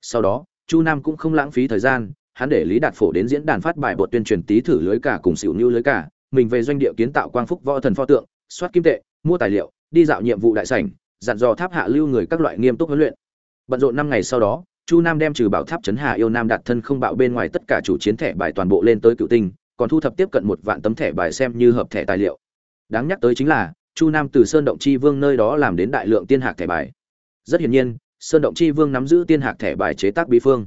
Sau đó, chu nam cũng không lãng phí thời gian hắn để lý đạt phổ đến diễn đàn phát bài bột tuyên truyền tý thử lưới cả cùng xỉu như lưới cả, mình về doanh địa kiến tạo quang phúc võ thần pho tượng, soát kim tệ, mua tài liệu, đi dạo nhiệm vụ đại sảnh, dặn dò tháp hạ lưu người các loại nghiêm túc huấn luyện. Bận rộn năm ngày sau đó, chu nam đem trừ bảo tháp chấn hà yêu nam đạt thân không bạo bên ngoài tất cả chủ chiến thẻ bài toàn bộ lên tới cựu tinh, còn thu thập tiếp cận một vạn tấm thẻ bài xem như hợp thẻ tài liệu. Đáng nhắc tới chính là, chu nam từ sơn động chi vương nơi đó làm đến đại lượng tiên hạc thẻ bài. Rất hiển nhiên, sơn động chi vương nắm giữ tiên hạc thẻ bài chế tác bí phương.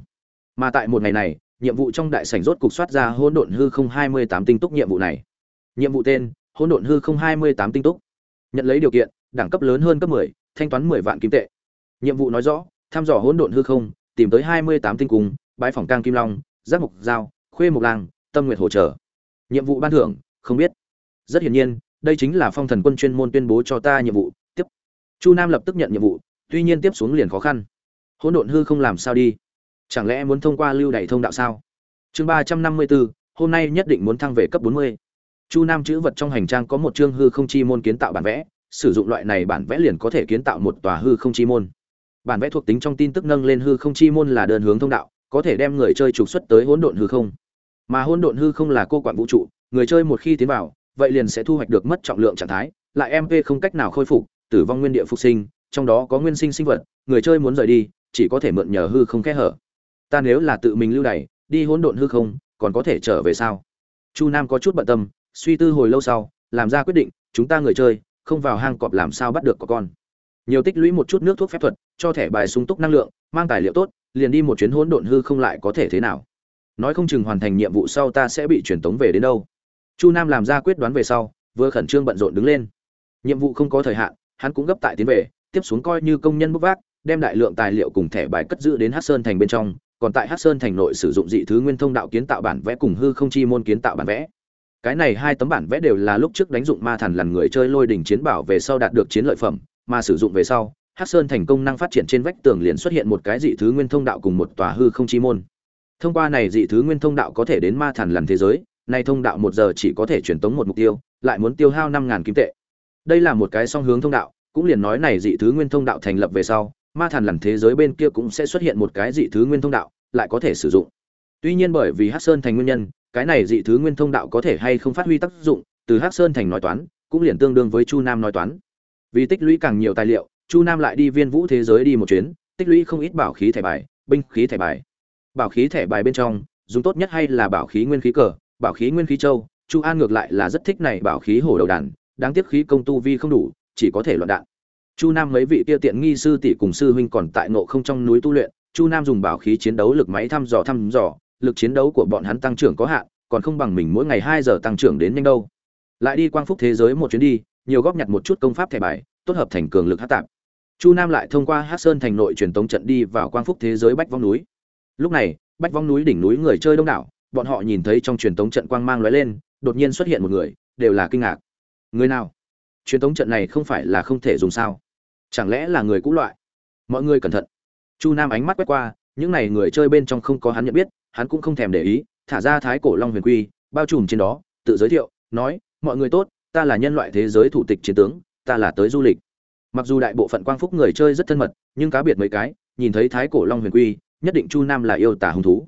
Mà tại một ngày này nhiệm vụ trong đại sảnh rốt cục soát ra hỗn độn hư không hai mươi tám tinh túc nhiệm vụ này. Nhiệm vụ tên hỗn độn hư không hai mươi tám tinh túc. Nhận lấy điều kiện đẳng cấp lớn hơn cấp 10, thanh toán 10 vạn kim tệ. Nhiệm vụ nói rõ thăm dò hỗn độn hư không tìm tới 28 tinh cùng, bãi phòng cang kim long giác mục dao, khuê mục lang tâm nguyệt hỗ trợ nhiệm vụ ban thưởng không biết. Rất hiển nhiên đây chính là phong thần quân chuyên môn tuyên bố cho ta nhiệm vụ. Tiếp. Chu nam lập tức nhận nhiệm vụ tuy nhiên tiếp xuống liền khó khăn. Hỗn độn hư không làm sao đi? Chẳng lẽ muốn thông qua lưu đẩy thông đạo sao? Chương ba trăm năm mươi bốn, hôm nay nhất định muốn thăng về cấp bốn mươi. Chu nam chữ vật trong hành trang có một chương hư không chi môn kiến tạo bản vẽ, sử dụng loại này bản vẽ liền có thể kiến tạo một tòa hư không chi môn. Bản vẽ thuộc tính trong tin tức nâng lên hư không chi môn là đơn hướng thông đạo, có thể đem người chơi trục xuất tới hỗn độn hư không. Mà hỗn độn hư không là cô quản vũ trụ, người chơi một khi tiến vào, vậy liền sẽ thu hoạch được mất trọng lượng trạng thái, lại mp không cách nào khôi phục, tử vong nguyên địa phục sinh, trong đó có nguyên sinh sinh vật, người chơi muốn rời đi, chỉ có thể mượn nhờ hư không kẽ hở ta nếu là tự mình lưu đày, đi hỗn độn hư không, còn có thể trở về sao? Chu nam có chút bận tâm, suy tư hồi lâu sau, làm ra quyết định, chúng ta người chơi, không vào hang cọp làm sao bắt được có con. Nhiều tích lũy một chút nước thuốc phép thuật, cho thẻ bài sung túc năng lượng, mang tài liệu tốt, liền đi một chuyến hỗn độn hư không lại có thể thế nào? Nói không chừng hoàn thành nhiệm vụ sau ta sẽ bị truyền tống về đến đâu. Chu nam làm ra quyết đoán về sau, vừa khẩn trương bận rộn đứng lên. Nhiệm vụ không có thời hạn, hắn cũng gấp tại tiến về, tiếp xuống coi như công nhân bốc vác, đem đại lượng tài liệu cùng thẻ bài cất giữ đến hát sơn thành bên trong còn tại hát sơn thành nội sử dụng dị thứ nguyên thông đạo kiến tạo bản vẽ cùng hư không chi môn kiến tạo bản vẽ. Cái này hai tấm bản vẽ đều là lúc trước đánh dụng ma thần lần người chơi lôi đỉnh chiến bảo về sau đạt được chiến lợi phẩm, mà sử dụng về sau hát sơn thành công năng phát triển trên vách tường liền xuất hiện một cái dị thứ nguyên thông đạo cùng một tòa hư không chi môn. Thông qua này dị thứ nguyên thông đạo có thể đến ma thần lần thế giới, nay thông đạo một giờ chỉ có thể truyền tống một mục tiêu, lại muốn tiêu hao năm ngàn kim tệ. Đây là một cái song hướng thông đạo, cũng liền nói này dị thứ nguyên thông đạo thành lập về sau ma thần lần thế giới bên kia cũng sẽ xuất hiện một cái dị thứ nguyên thông đạo, lại có thể sử dụng. Tuy nhiên bởi vì hắc sơn thành nguyên nhân, cái này dị thứ nguyên thông đạo có thể hay không phát huy tác dụng, từ hắc sơn thành nói toán, cũng liền tương đương với chu nam nói toán. Vì tích lũy càng nhiều tài liệu, chu nam lại đi viên vũ thế giới đi một chuyến, tích lũy không ít bảo khí thẻ bài, binh khí thẻ bài. Bảo khí thẻ bài bên trong, dùng tốt nhất hay là bảo khí nguyên khí cờ, bảo khí nguyên khí châu, chu an ngược lại là rất thích này bảo khí hổ đầu đàn, đáng tiếc khí công tu vi không đủ, chỉ có thể loạn đạn chu nam mấy vị tiêu tiện nghi sư tỷ cùng sư huynh còn tại nộ không trong núi tu luyện, chu nam dùng bảo khí chiến đấu lực máy thăm dò thăm dò, lực chiến đấu của bọn hắn tăng trưởng có hạn, còn không bằng mình mỗi ngày hai giờ tăng trưởng đến nhanh đâu. Lại đi quang phúc thế giới một chuyến đi, nhiều góp nhặt một chút công pháp thẻ bài, tốt hợp thành cường lực hát tạp. Chu nam lại thông qua hát sơn thành nội truyền tống trận đi vào quang phúc thế giới bách vong núi. Lúc này, bách vong núi đỉnh núi người chơi đông đảo, bọn họ nhìn thấy trong truyền tống trận quang mang lóe lên, đột nhiên xuất hiện một người, đều là kinh ngạc. Người nào? Truyền tống trận này không phải là không thể dùng sao? Chẳng lẽ là người cũ loại? Mọi người cẩn thận. Chu nam ánh mắt quét qua, những n à y người chơi bên trong không có hắn nhận biết, hắn cũng không thèm để ý, thả ra thái cổ long huyền quy, bao trùm trên đó, tự giới thiệu, nói, mọi người tốt, ta là nhân loại thế giới thủ tịch chiến tướng, ta là tới du lịch. Mặc dù đại bộ phận quang phúc người chơi rất thân mật, nhưng cá biệt mấy cái, nhìn thấy thái cổ long huyền quy, nhất định chu nam là yêu tả hứng thú.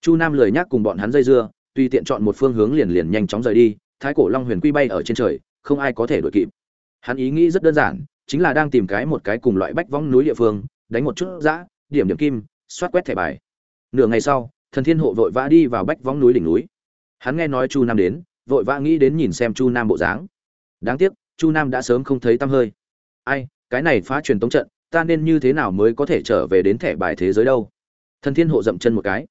Chu nam lười nhắc cùng bọn hắn dây dưa, tùy tiện chọn một phương hướng liền liền nhanh chóng rời đi, thái cổ long huyền quy bay ở trên trời, không ai có thể đuổi kịp. Hắn ý nghĩ rất đơn giản chính là đang tìm cái một cái cùng loại bách vong núi địa phương, đánh một chút giã điểm điểm kim xoát quét thẻ bài. Nửa ngày sau, thần thiên hộ vội vã đi vào bách vong núi đỉnh núi. Hắn nghe nói chu nam đến, vội vã nghĩ đến nhìn xem chu nam bộ dáng. Đáng tiếc, chu nam đã sớm không thấy tăm hơi. Ai, cái này phá truyền tống trận, ta nên như thế nào mới có thể trở về đến thẻ bài thế giới đâu? Thần thiên hộ dậm chân một cái.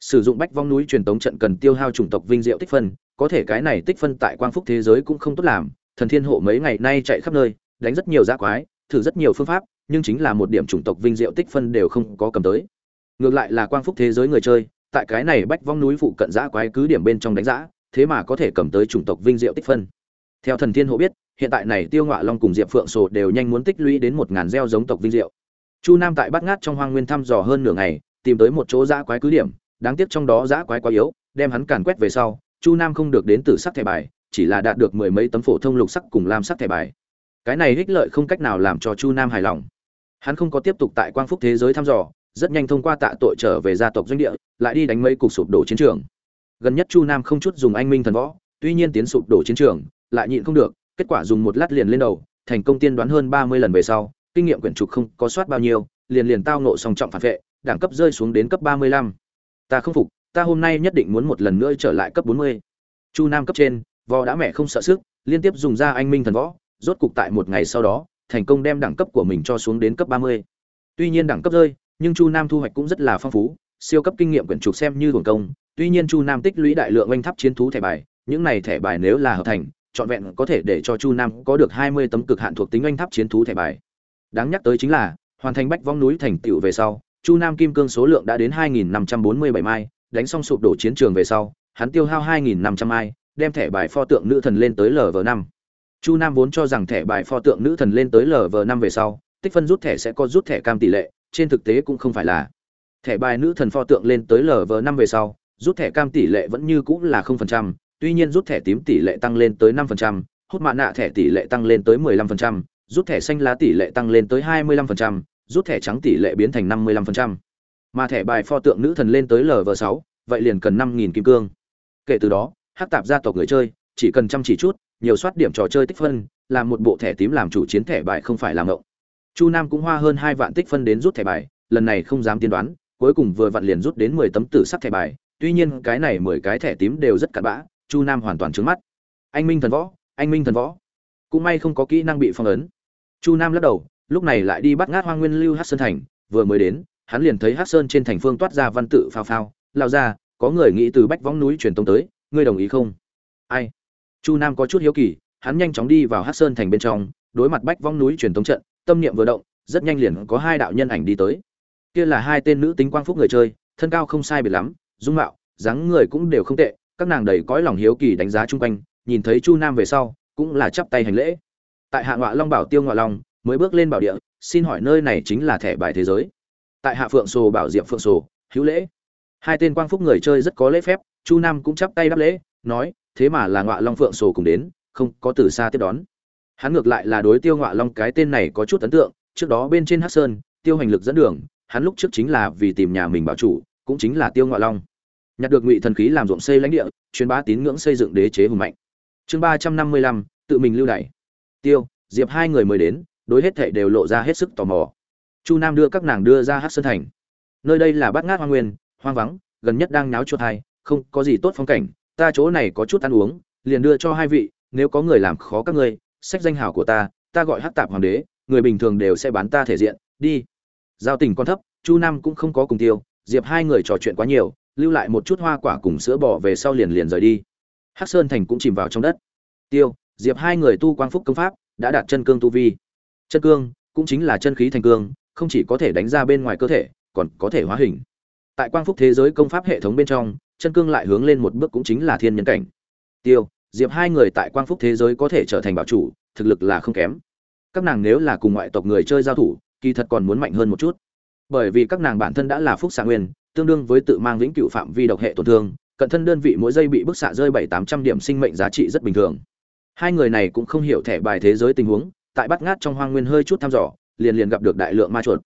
Sử dụng bách vong núi truyền tống trận cần tiêu hao chủng tộc vinh diệu tích phân, có thể cái này tích phân tại quang phúc thế giới cũng không tốt làm. Thần thiên hộ mấy ngày nay chạy khắp nơi đánh rất nhiều giã quái, thử rất nhiều phương pháp, nhưng chính là một điểm chủng tộc vinh diệu tích phân đều không có cầm tới. Ngược lại là quang phúc thế giới người chơi, tại cái này bách vong núi phụ cận giã quái cứ điểm bên trong đánh giã, thế mà có thể cầm tới chủng tộc vinh diệu tích phân. Theo thần thiên hộ biết, hiện tại này tiêu ngọa long cùng diệp phượng sổ đều nhanh muốn tích lũy đến một ngàn gieo giống tộc vinh diệu. Chu nam tại bát ngát trong hoang nguyên thăm dò hơn nửa ngày, tìm tới một chỗ giã quái cứ điểm, đáng tiếc trong đó giã quái quá yếu, đem hắn càn quét về sau, chu nam không được đến từ sắc thẻ bài, chỉ là đạt được mười mấy tấm phổ thông lục sắc cùng lam sắc thẻ bài cái này ích lợi không cách nào làm cho chu nam hài lòng. Hắn không có tiếp tục tại quang phúc thế giới thăm dò, rất nhanh thông qua tạ tội trở về gia tộc doanh địa, lại đi đánh mấy cục sụp đổ chiến trường. Gần nhất chu nam không chút dùng anh minh thần võ, tuy nhiên tiến sụp đổ chiến trường, lại nhịn không được, kết quả dùng một lát liền lên đầu, thành công tiên đoán hơn ba mươi lần về sau, kinh nghiệm quyển trục không có soát bao nhiêu, liền liền tao nộ song trọng phản vệ, đẳng cấp rơi xuống đến cấp ba mươi lăm. Ta không phục, ta hôm nay nhất định muốn một lần nữa trở lại cấp bốn mươi. Chu nam cấp trên vò đã mẹ không sợ sức, liên tiếp dùng ra anh minh thần võ rốt cục tại một ngày sau đó, thành công đem đẳng cấp của mình cho xuống đến cấp ba mươi. Tuy nhiên đẳng cấp rơi, nhưng chu nam thu hoạch cũng rất là phong phú, siêu cấp kinh nghiệm quyển trục xem như hưởng công. Tuy nhiên chu nam tích lũy đại lượng oanh tháp chiến thú thẻ bài, những này thẻ bài nếu là hợp thành, trọn vẹn có thể để cho chu nam có được hai mươi tấm cực hạn thuộc tính oanh tháp chiến thú thẻ bài. Đáng nhắc tới chính là, hoàn thành bách vong núi thành tựu về sau, chu nam kim cương số lượng đã đến hai nghìn năm trăm bốn mươi bảy mai, đánh xong sụp đổ chiến trường về sau, hắn tiêu hao hai nghìn năm trăm mai, đem thẻ bài pho tượng nữ thần lên tới lv năm chu nam vốn cho rằng thẻ bài pho tượng nữ thần lên tới lv năm về sau tích phân rút thẻ sẽ có rút thẻ cam tỷ lệ trên thực tế cũng không phải là thẻ bài nữ thần pho tượng lên tới lv năm về sau rút thẻ cam tỷ lệ vẫn như cũng là 0%, tuy nhiên rút thẻ tím tỷ lệ tăng lên tới 5%, hút mạ nạ thẻ tỷ lệ tăng lên tới 15%, rút thẻ xanh lá tỷ lệ tăng lên tới 25%, rút thẻ trắng tỷ lệ biến thành 55%. Mà thẻ bài pho tượng nữ thần lên tới LV6, vậy liền cần 5000 kim cương. Kể từ đó, hắc tạp gia tộc người chơi, chỉ cần chăm chỉ chút, nhiều soát điểm trò chơi tích phân, làm một bộ thẻ tím làm chủ chiến thẻ bài không phải làm ngộng. Chu Nam cũng hoa hơn 2 vạn tích phân đến rút thẻ bài, lần này không dám tiên đoán, cuối cùng vừa vặn liền rút đến 10 tấm tử sắc thẻ bài, tuy nhiên cái này 10 cái thẻ tím đều rất cặn bã, chu nam hoàn toàn trướng mắt. Anh minh thần võ anh minh thần võ. Cũng may không có kỹ năng bị phong ấn. Chu nam lắc đầu lúc này lại đi bắt ngát hoa nguyên lưu Hắc sơn thành vừa mới đến hắn liền thấy Hắc sơn trên thành phương toát ra văn tự phao phao. Lao ra có người nghĩ từ bách võng núi truyền tống tới ngươi đồng ý không? Ai? Chu nam có chút hiếu kỳ, hắn nhanh chóng đi vào hát sơn thành bên trong, đối mặt bách vong núi truyền thống trận, tâm niệm vừa động, rất nhanh liền có hai đạo nhân ảnh đi tới. Kia là hai tên nữ tính quang phúc người chơi, thân cao không sai biệt lắm, dung mạo, dáng người cũng đều không tệ, các nàng đầy cõi lòng hiếu kỳ đánh giá chung quanh, nhìn thấy chu nam về sau, cũng là chắp tay hành lễ. Tại hạ ngọa long bảo tiêu ngọa long, mới bước lên bảo địa, xin hỏi nơi này chính là thẻ bài thế giới. Tại hạ phượng sồ bảo diệm phượng sồ, hữu lễ. Hai tên quang phúc người chơi rất có lễ phép, chu nam cũng chắp tay đáp lễ, nói thế mà là ngọa long phượng sồ cùng đến, không có từ xa tiếp đón. Hắn ngược lại là đối tiêu ngọa long cái tên này có chút ấn tượng, trước đó bên trên hát sơn, tiêu hành lực dẫn đường, hắn lúc trước chính là vì tìm nhà mình bảo chủ, cũng chính là tiêu ngọa long. Nhặt được ngụy thần khí làm ruộng xây lãnh địa, truyền bá tín ngưỡng xây dựng đế chế hùng mạnh. Chương ba trăm năm mươi lăm, tự mình lưu đày. Tiêu, diệp hai người mới đến, đối hết thảy đều lộ ra hết sức tò mò. Chu nam đưa các nàng đưa ra hát sơn thành. Nơi đây là bát ngát hoang nguyên, hoang vắng, gần nhất đang náo chuột hai, không có gì tốt phong cảnh ta chỗ này có chút ăn uống, liền đưa cho hai vị, nếu có người làm khó các ngươi, sách danh hào của ta ta gọi hát tạp hoàng đế, người bình thường đều sẽ bán ta thể diện, đi. Giao tình con thấp, chu nam cũng không có cùng tiêu, diệp hai người trò chuyện quá nhiều, lưu lại một chút hoa quả cùng sữa bò về sau liền liền rời đi. Hắc sơn thành cũng chìm vào trong đất. Tiêu, diệp hai người tu quang phúc công pháp, đã đạt chân cương tu vi. Chân cương, cũng chính là chân khí thành cương, không chỉ có thể đánh ra bên ngoài cơ thể, còn có thể hóa hình. Tại quang phúc thế giới công pháp hệ thống bên trong chân cương lại hướng lên một bước cũng chính là thiên nhân cảnh. Tiêu, diệp hai người tại quang phúc thế giới có thể trở thành bảo chủ, thực lực là không kém. Các nàng nếu là cùng ngoại tộc người chơi giao thủ, kỳ thật còn muốn mạnh hơn một chút. Bởi vì các nàng bản thân đã là phúc xạ nguyên, tương đương với tự mang vĩnh cửu phạm vi độc hệ tổn thương, cận thân đơn vị mỗi giây bị bức xạ rơi bảy tám trăm điểm sinh mệnh giá trị rất bình thường. Hai người này cũng không hiểu thẻ bài thế giới tình huống, tại bắt ngát trong hoang nguyên hơi chút thăm dò, liền liền gặp được đại lượng ma chuột.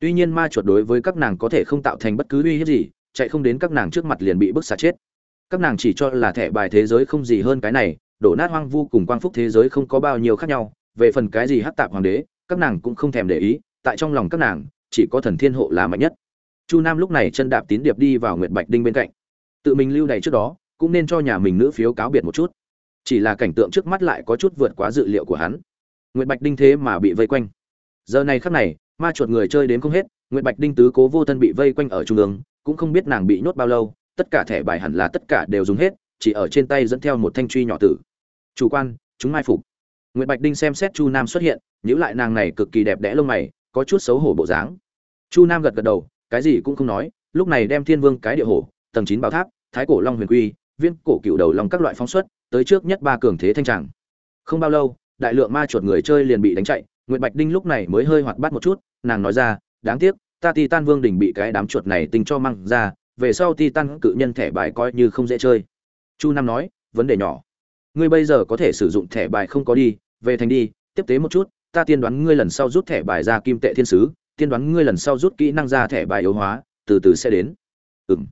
Tuy nhiên ma chuột đối với các nàng có thể không tạo thành bất cứ uy hiếp gì chạy không đến các nàng trước mặt liền bị bức xạ chết. Các nàng chỉ cho là thẻ bài thế giới không gì hơn cái này, đổ nát hoang vu cùng quang phúc thế giới không có bao nhiêu khác nhau, về phần cái gì hắc tạp hoàng đế, các nàng cũng không thèm để ý, tại trong lòng các nàng, chỉ có thần thiên hộ là mạnh nhất. Chu nam lúc này chân đạp tín điệp đi vào nguyệt bạch đinh bên cạnh. Tự mình lưu đày trước đó, cũng nên cho nhà mình nữ phiếu cáo biệt một chút. Chỉ là cảnh tượng trước mắt lại có chút vượt quá dự liệu của hắn. Nguyệt bạch đinh thế mà bị vây quanh. Giờ này khắc này, ma chuột người chơi đến không hết, nguyệt bạch đinh tứ cố vô thân bị vây quanh ở trung ương cũng không biết nàng bị nhốt bao lâu, tất cả thẻ bài hẳn là tất cả đều dùng hết, chỉ ở trên tay dẫn theo một thanh truy nhỏ tử. Chủ quan, chúng mai phục. Nguyệt bạch đinh xem xét chu nam xuất hiện nhữ lại nàng này cực kỳ đẹp đẽ lông mày, có chút xấu hổ bộ dáng. Chu nam gật gật đầu, cái gì cũng không nói, lúc này đem thiên vương cái địa hổ, tầng chín bảo tháp, thái cổ long huyền quy viên cổ cựu đầu long các loại phóng xuất, tới trước nhất ba cường thế thanh tràng. Không bao lâu, đại lượng ma chuột người chơi liền bị đánh chạy, nguyệt bạch đinh lúc này mới hơi hoạt bát một chút, nàng nói ra, đáng tiếc ta titan vương đỉnh bị cái đám chuột này tinh cho măng ra, về sau titan cự nhân thẻ bài coi như không dễ chơi. Chu nam nói, vấn đề nhỏ. Ngươi bây giờ có thể sử dụng thẻ bài không có đi, về thành đi, tiếp tế một chút, ta tiên đoán ngươi lần sau rút thẻ bài ra kim tệ thiên sứ, tiên đoán ngươi lần sau rút kỹ năng ra thẻ bài yếu hóa, từ từ sẽ đến. Ừm.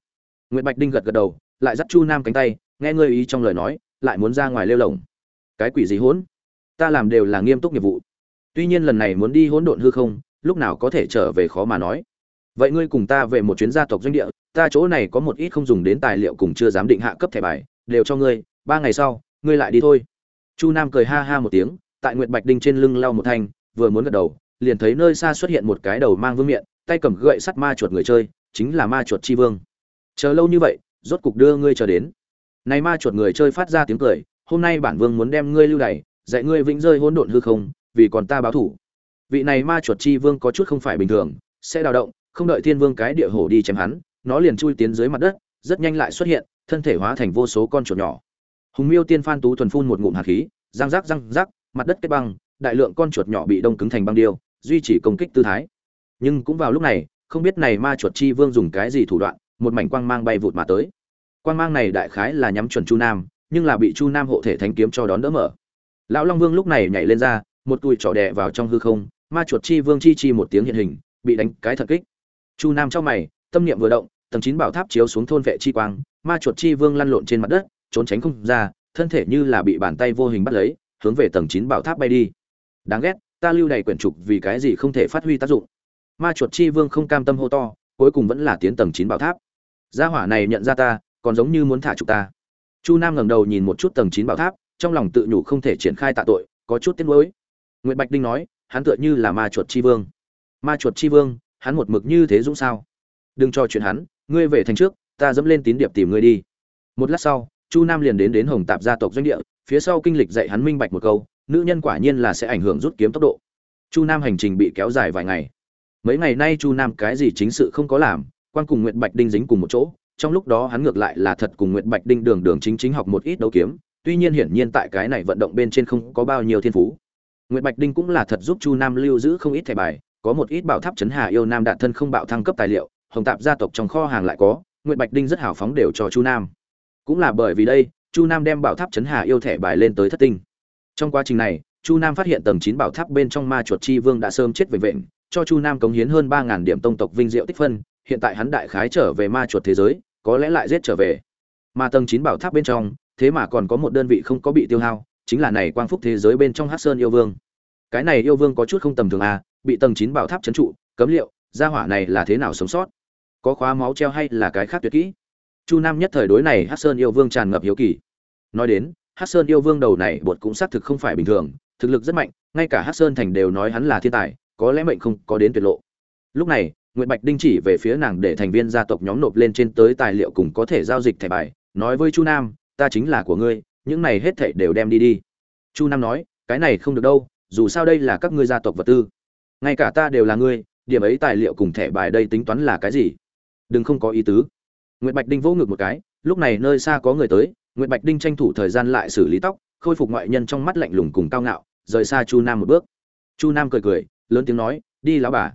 Nguyệt bạch đinh gật gật đầu, lại dắt chu nam cánh tay, nghe ngươi ý trong lời nói, lại muốn ra ngoài lêu lổng. cái quỷ gì hỗn? Ta làm đều là nghiêm túc nghiệp vụ. Tuy nhiên lần này muốn đi hỗn độn hư không lúc nào có thể trở về khó mà nói. Vậy ngươi cùng ta về một chuyến gia tộc doanh địa, ta chỗ này có một ít không dùng đến tài liệu cùng chưa dám định hạ cấp thẻ bài, đều cho ngươi, ba ngày sau, ngươi lại đi thôi. Chu nam cười ha ha một tiếng, tại nguyệt bạch đinh trên lưng lau một thanh, vừa muốn gật đầu, liền thấy nơi xa xuất hiện một cái đầu mang vương miện, tay cầm gậy sắt ma chuột người chơi, chính là ma chuột chi vương. Chờ lâu như vậy, rốt cục đưa ngươi chờ đến. Này ma chuột người chơi phát ra tiếng cười, hôm nay bản vương muốn đem ngươi lưu đày, dạy ngươi vĩnh rơi hỗn độn hư không, vì còn ta báo thủ vị này ma chuột chi vương có chút không phải bình thường sẽ đào động không đợi thiên vương cái địa hổ đi chém hắn nó liền chui tiến dưới mặt đất rất nhanh lại xuất hiện thân thể hóa thành vô số con chuột nhỏ. Hùng miêu tiên phan tú thuần phun một ngụm hạt khí răng rác răng rác, mặt đất kết băng đại lượng con chuột nhỏ bị đông cứng thành băng điêu duy trì công kích tư thái. Nhưng cũng vào lúc này không biết này ma chuột chi vương dùng cái gì thủ đoạn một mảnh quang mang bay vụt mà tới. Quang mang này đại khái là nhắm chuẩn chu nam nhưng là bị chu nam hộ thể thánh kiếm cho đón đỡ mở. Lão long vương lúc này nhảy lên ra một cùi trỏ đè vào trong hư không ma chuột chi vương chi chi một tiếng hiện hình, bị đánh cái thật kích. Chu nam trong mày, tâm niệm vừa động, tầng chín bảo tháp chiếu xuống thôn vệ chi quang, ma chuột chi vương lăn lộn trên mặt đất, trốn tránh không ra, thân thể như là bị bàn tay vô hình bắt lấy, hướng về tầng chín bảo tháp bay đi. Đáng ghét, ta lưu đầy quyển trục vì cái gì không thể phát huy tác dụng. Ma chuột chi vương không cam tâm hô to, cuối cùng vẫn là tiến tầng chín bảo tháp. Gia hỏa này nhận ra ta, còn giống như muốn thả trục ta. Chu nam ngẩng đầu nhìn một chút tầng chín bảo tháp, trong lòng tự nhủ không thể triển khai tạ tội, có chút tiếc nuối. Nguyễn bạch đinh nói hắn tựa như là ma chuột chi vương. Ma chuột chi vương, hắn một mực như thế dũng sao? Đừng cho chuyện hắn, ngươi về thành trước, ta dẫm lên tín điệp tìm ngươi đi. Một lát sau, chu nam liền đến đến hồng tạp gia tộc doanh địa, phía sau kinh lịch dạy hắn minh bạch một câu, nữ nhân quả nhiên là sẽ ảnh hưởng rút kiếm tốc độ. Chu nam hành trình bị kéo dài vài ngày. Mấy ngày nay chu nam cái gì chính sự không có làm, quan cùng Nguyệt bạch đinh dính cùng một chỗ, trong lúc đó hắn ngược lại là thật cùng Nguyệt bạch đinh đường đường chính chính học một ít đấu kiếm, tuy nhiên hiển nhiên tại cái này vận động bên trên không có bao nhiêu thiên phú. Nguyệt bạch đinh cũng là thật giúp chu nam lưu giữ không ít thẻ bài có một ít bảo tháp chấn hà yêu nam đạt thân không bạo thăng cấp tài liệu hồng tạp gia tộc trong kho hàng lại có Nguyệt bạch đinh rất hào phóng đều cho chu nam. Cũng là bởi vì đây chu nam đem bảo tháp chấn hà yêu thẻ bài lên tới thất tinh. Trong quá trình này chu nam phát hiện tầng chín bảo tháp bên trong ma chuột chi vương đã sớm chết vĩnh vẹn, cho chu nam cống hiến hơn ba ngàn điểm tông tộc vinh diệu tích phân hiện tại hắn đại khái trở về ma chuột thế giới có lẽ lại giết trở về. Mà tầng chín bảo tháp bên trong thế mà còn có một đơn vị không có bị tiêu hao chính là này quang phúc thế giới bên trong hát sơn yêu vương. Cái này yêu vương có chút không tầm thường à bị tầng chín bảo tháp trấn trụ, cấm liệu, gia hỏa này là thế nào sống sót? Có khóa máu treo hay là cái khác tuyệt kỹ? Chu nam nhất thời đối này hát sơn yêu vương tràn ngập hiếu kỳ. Nói đến, hát sơn yêu vương đầu này bột cũng xác thực không phải bình thường, thực lực rất mạnh, ngay cả hát sơn thành đều nói hắn là thiên tài, có lẽ mệnh không có đến tuyệt lộ. Lúc này nguyễn bạch đinh chỉ về phía nàng để thành viên gia tộc nhóm nộp lên trên tới tài liệu cùng có thể giao dịch thẻ bài, nói với chu nam, ta chính là của ngươi những này hết thảy đều đem đi đi. Chu nam nói, cái này không được đâu, dù sao đây là các ngươi gia tộc vật tư. Ngay cả ta đều là ngươi, điểm ấy tài liệu cùng thẻ bài đây tính toán là cái gì? Đừng không có ý tứ. Nguyệt bạch đinh vỗ ngực một cái, lúc này nơi xa có người tới, Nguyệt bạch đinh tranh thủ thời gian lại xử lý tóc, khôi phục ngoại nhân trong mắt lạnh lùng cùng cao ngạo, rời xa chu nam một bước. Chu nam cười cười, lớn tiếng nói, đi lão bà.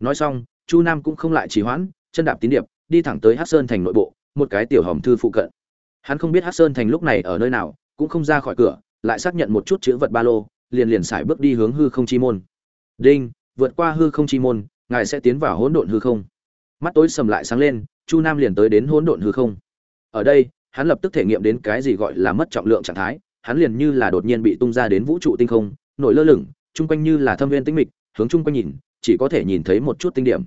Nói xong, chu nam cũng không lại trì hoãn, chân đạp tín điệp, đi thẳng tới Hắc sơn thành nội bộ, một cái tiểu hòm thư phụ cận hắn không biết hát sơn thành lúc này ở nơi nào, cũng không ra khỏi cửa, lại xác nhận một chút chữ vật ba lô, liền liền sải bước đi hướng hư không chi môn. Đinh, vượt qua hư không chi môn, ngài sẽ tiến vào hỗn độn hư không. Mắt tối sầm lại sáng lên, chu nam liền tới đến hỗn độn hư không. Ở đây, hắn lập tức thể nghiệm đến cái gì gọi là mất trọng lượng trạng thái, hắn liền như là đột nhiên bị tung ra đến vũ trụ tinh không, nổi lơ lửng, chung quanh như là thâm viên tĩnh mịch, hướng chung quanh nhìn, chỉ có thể nhìn thấy một chút tinh điểm.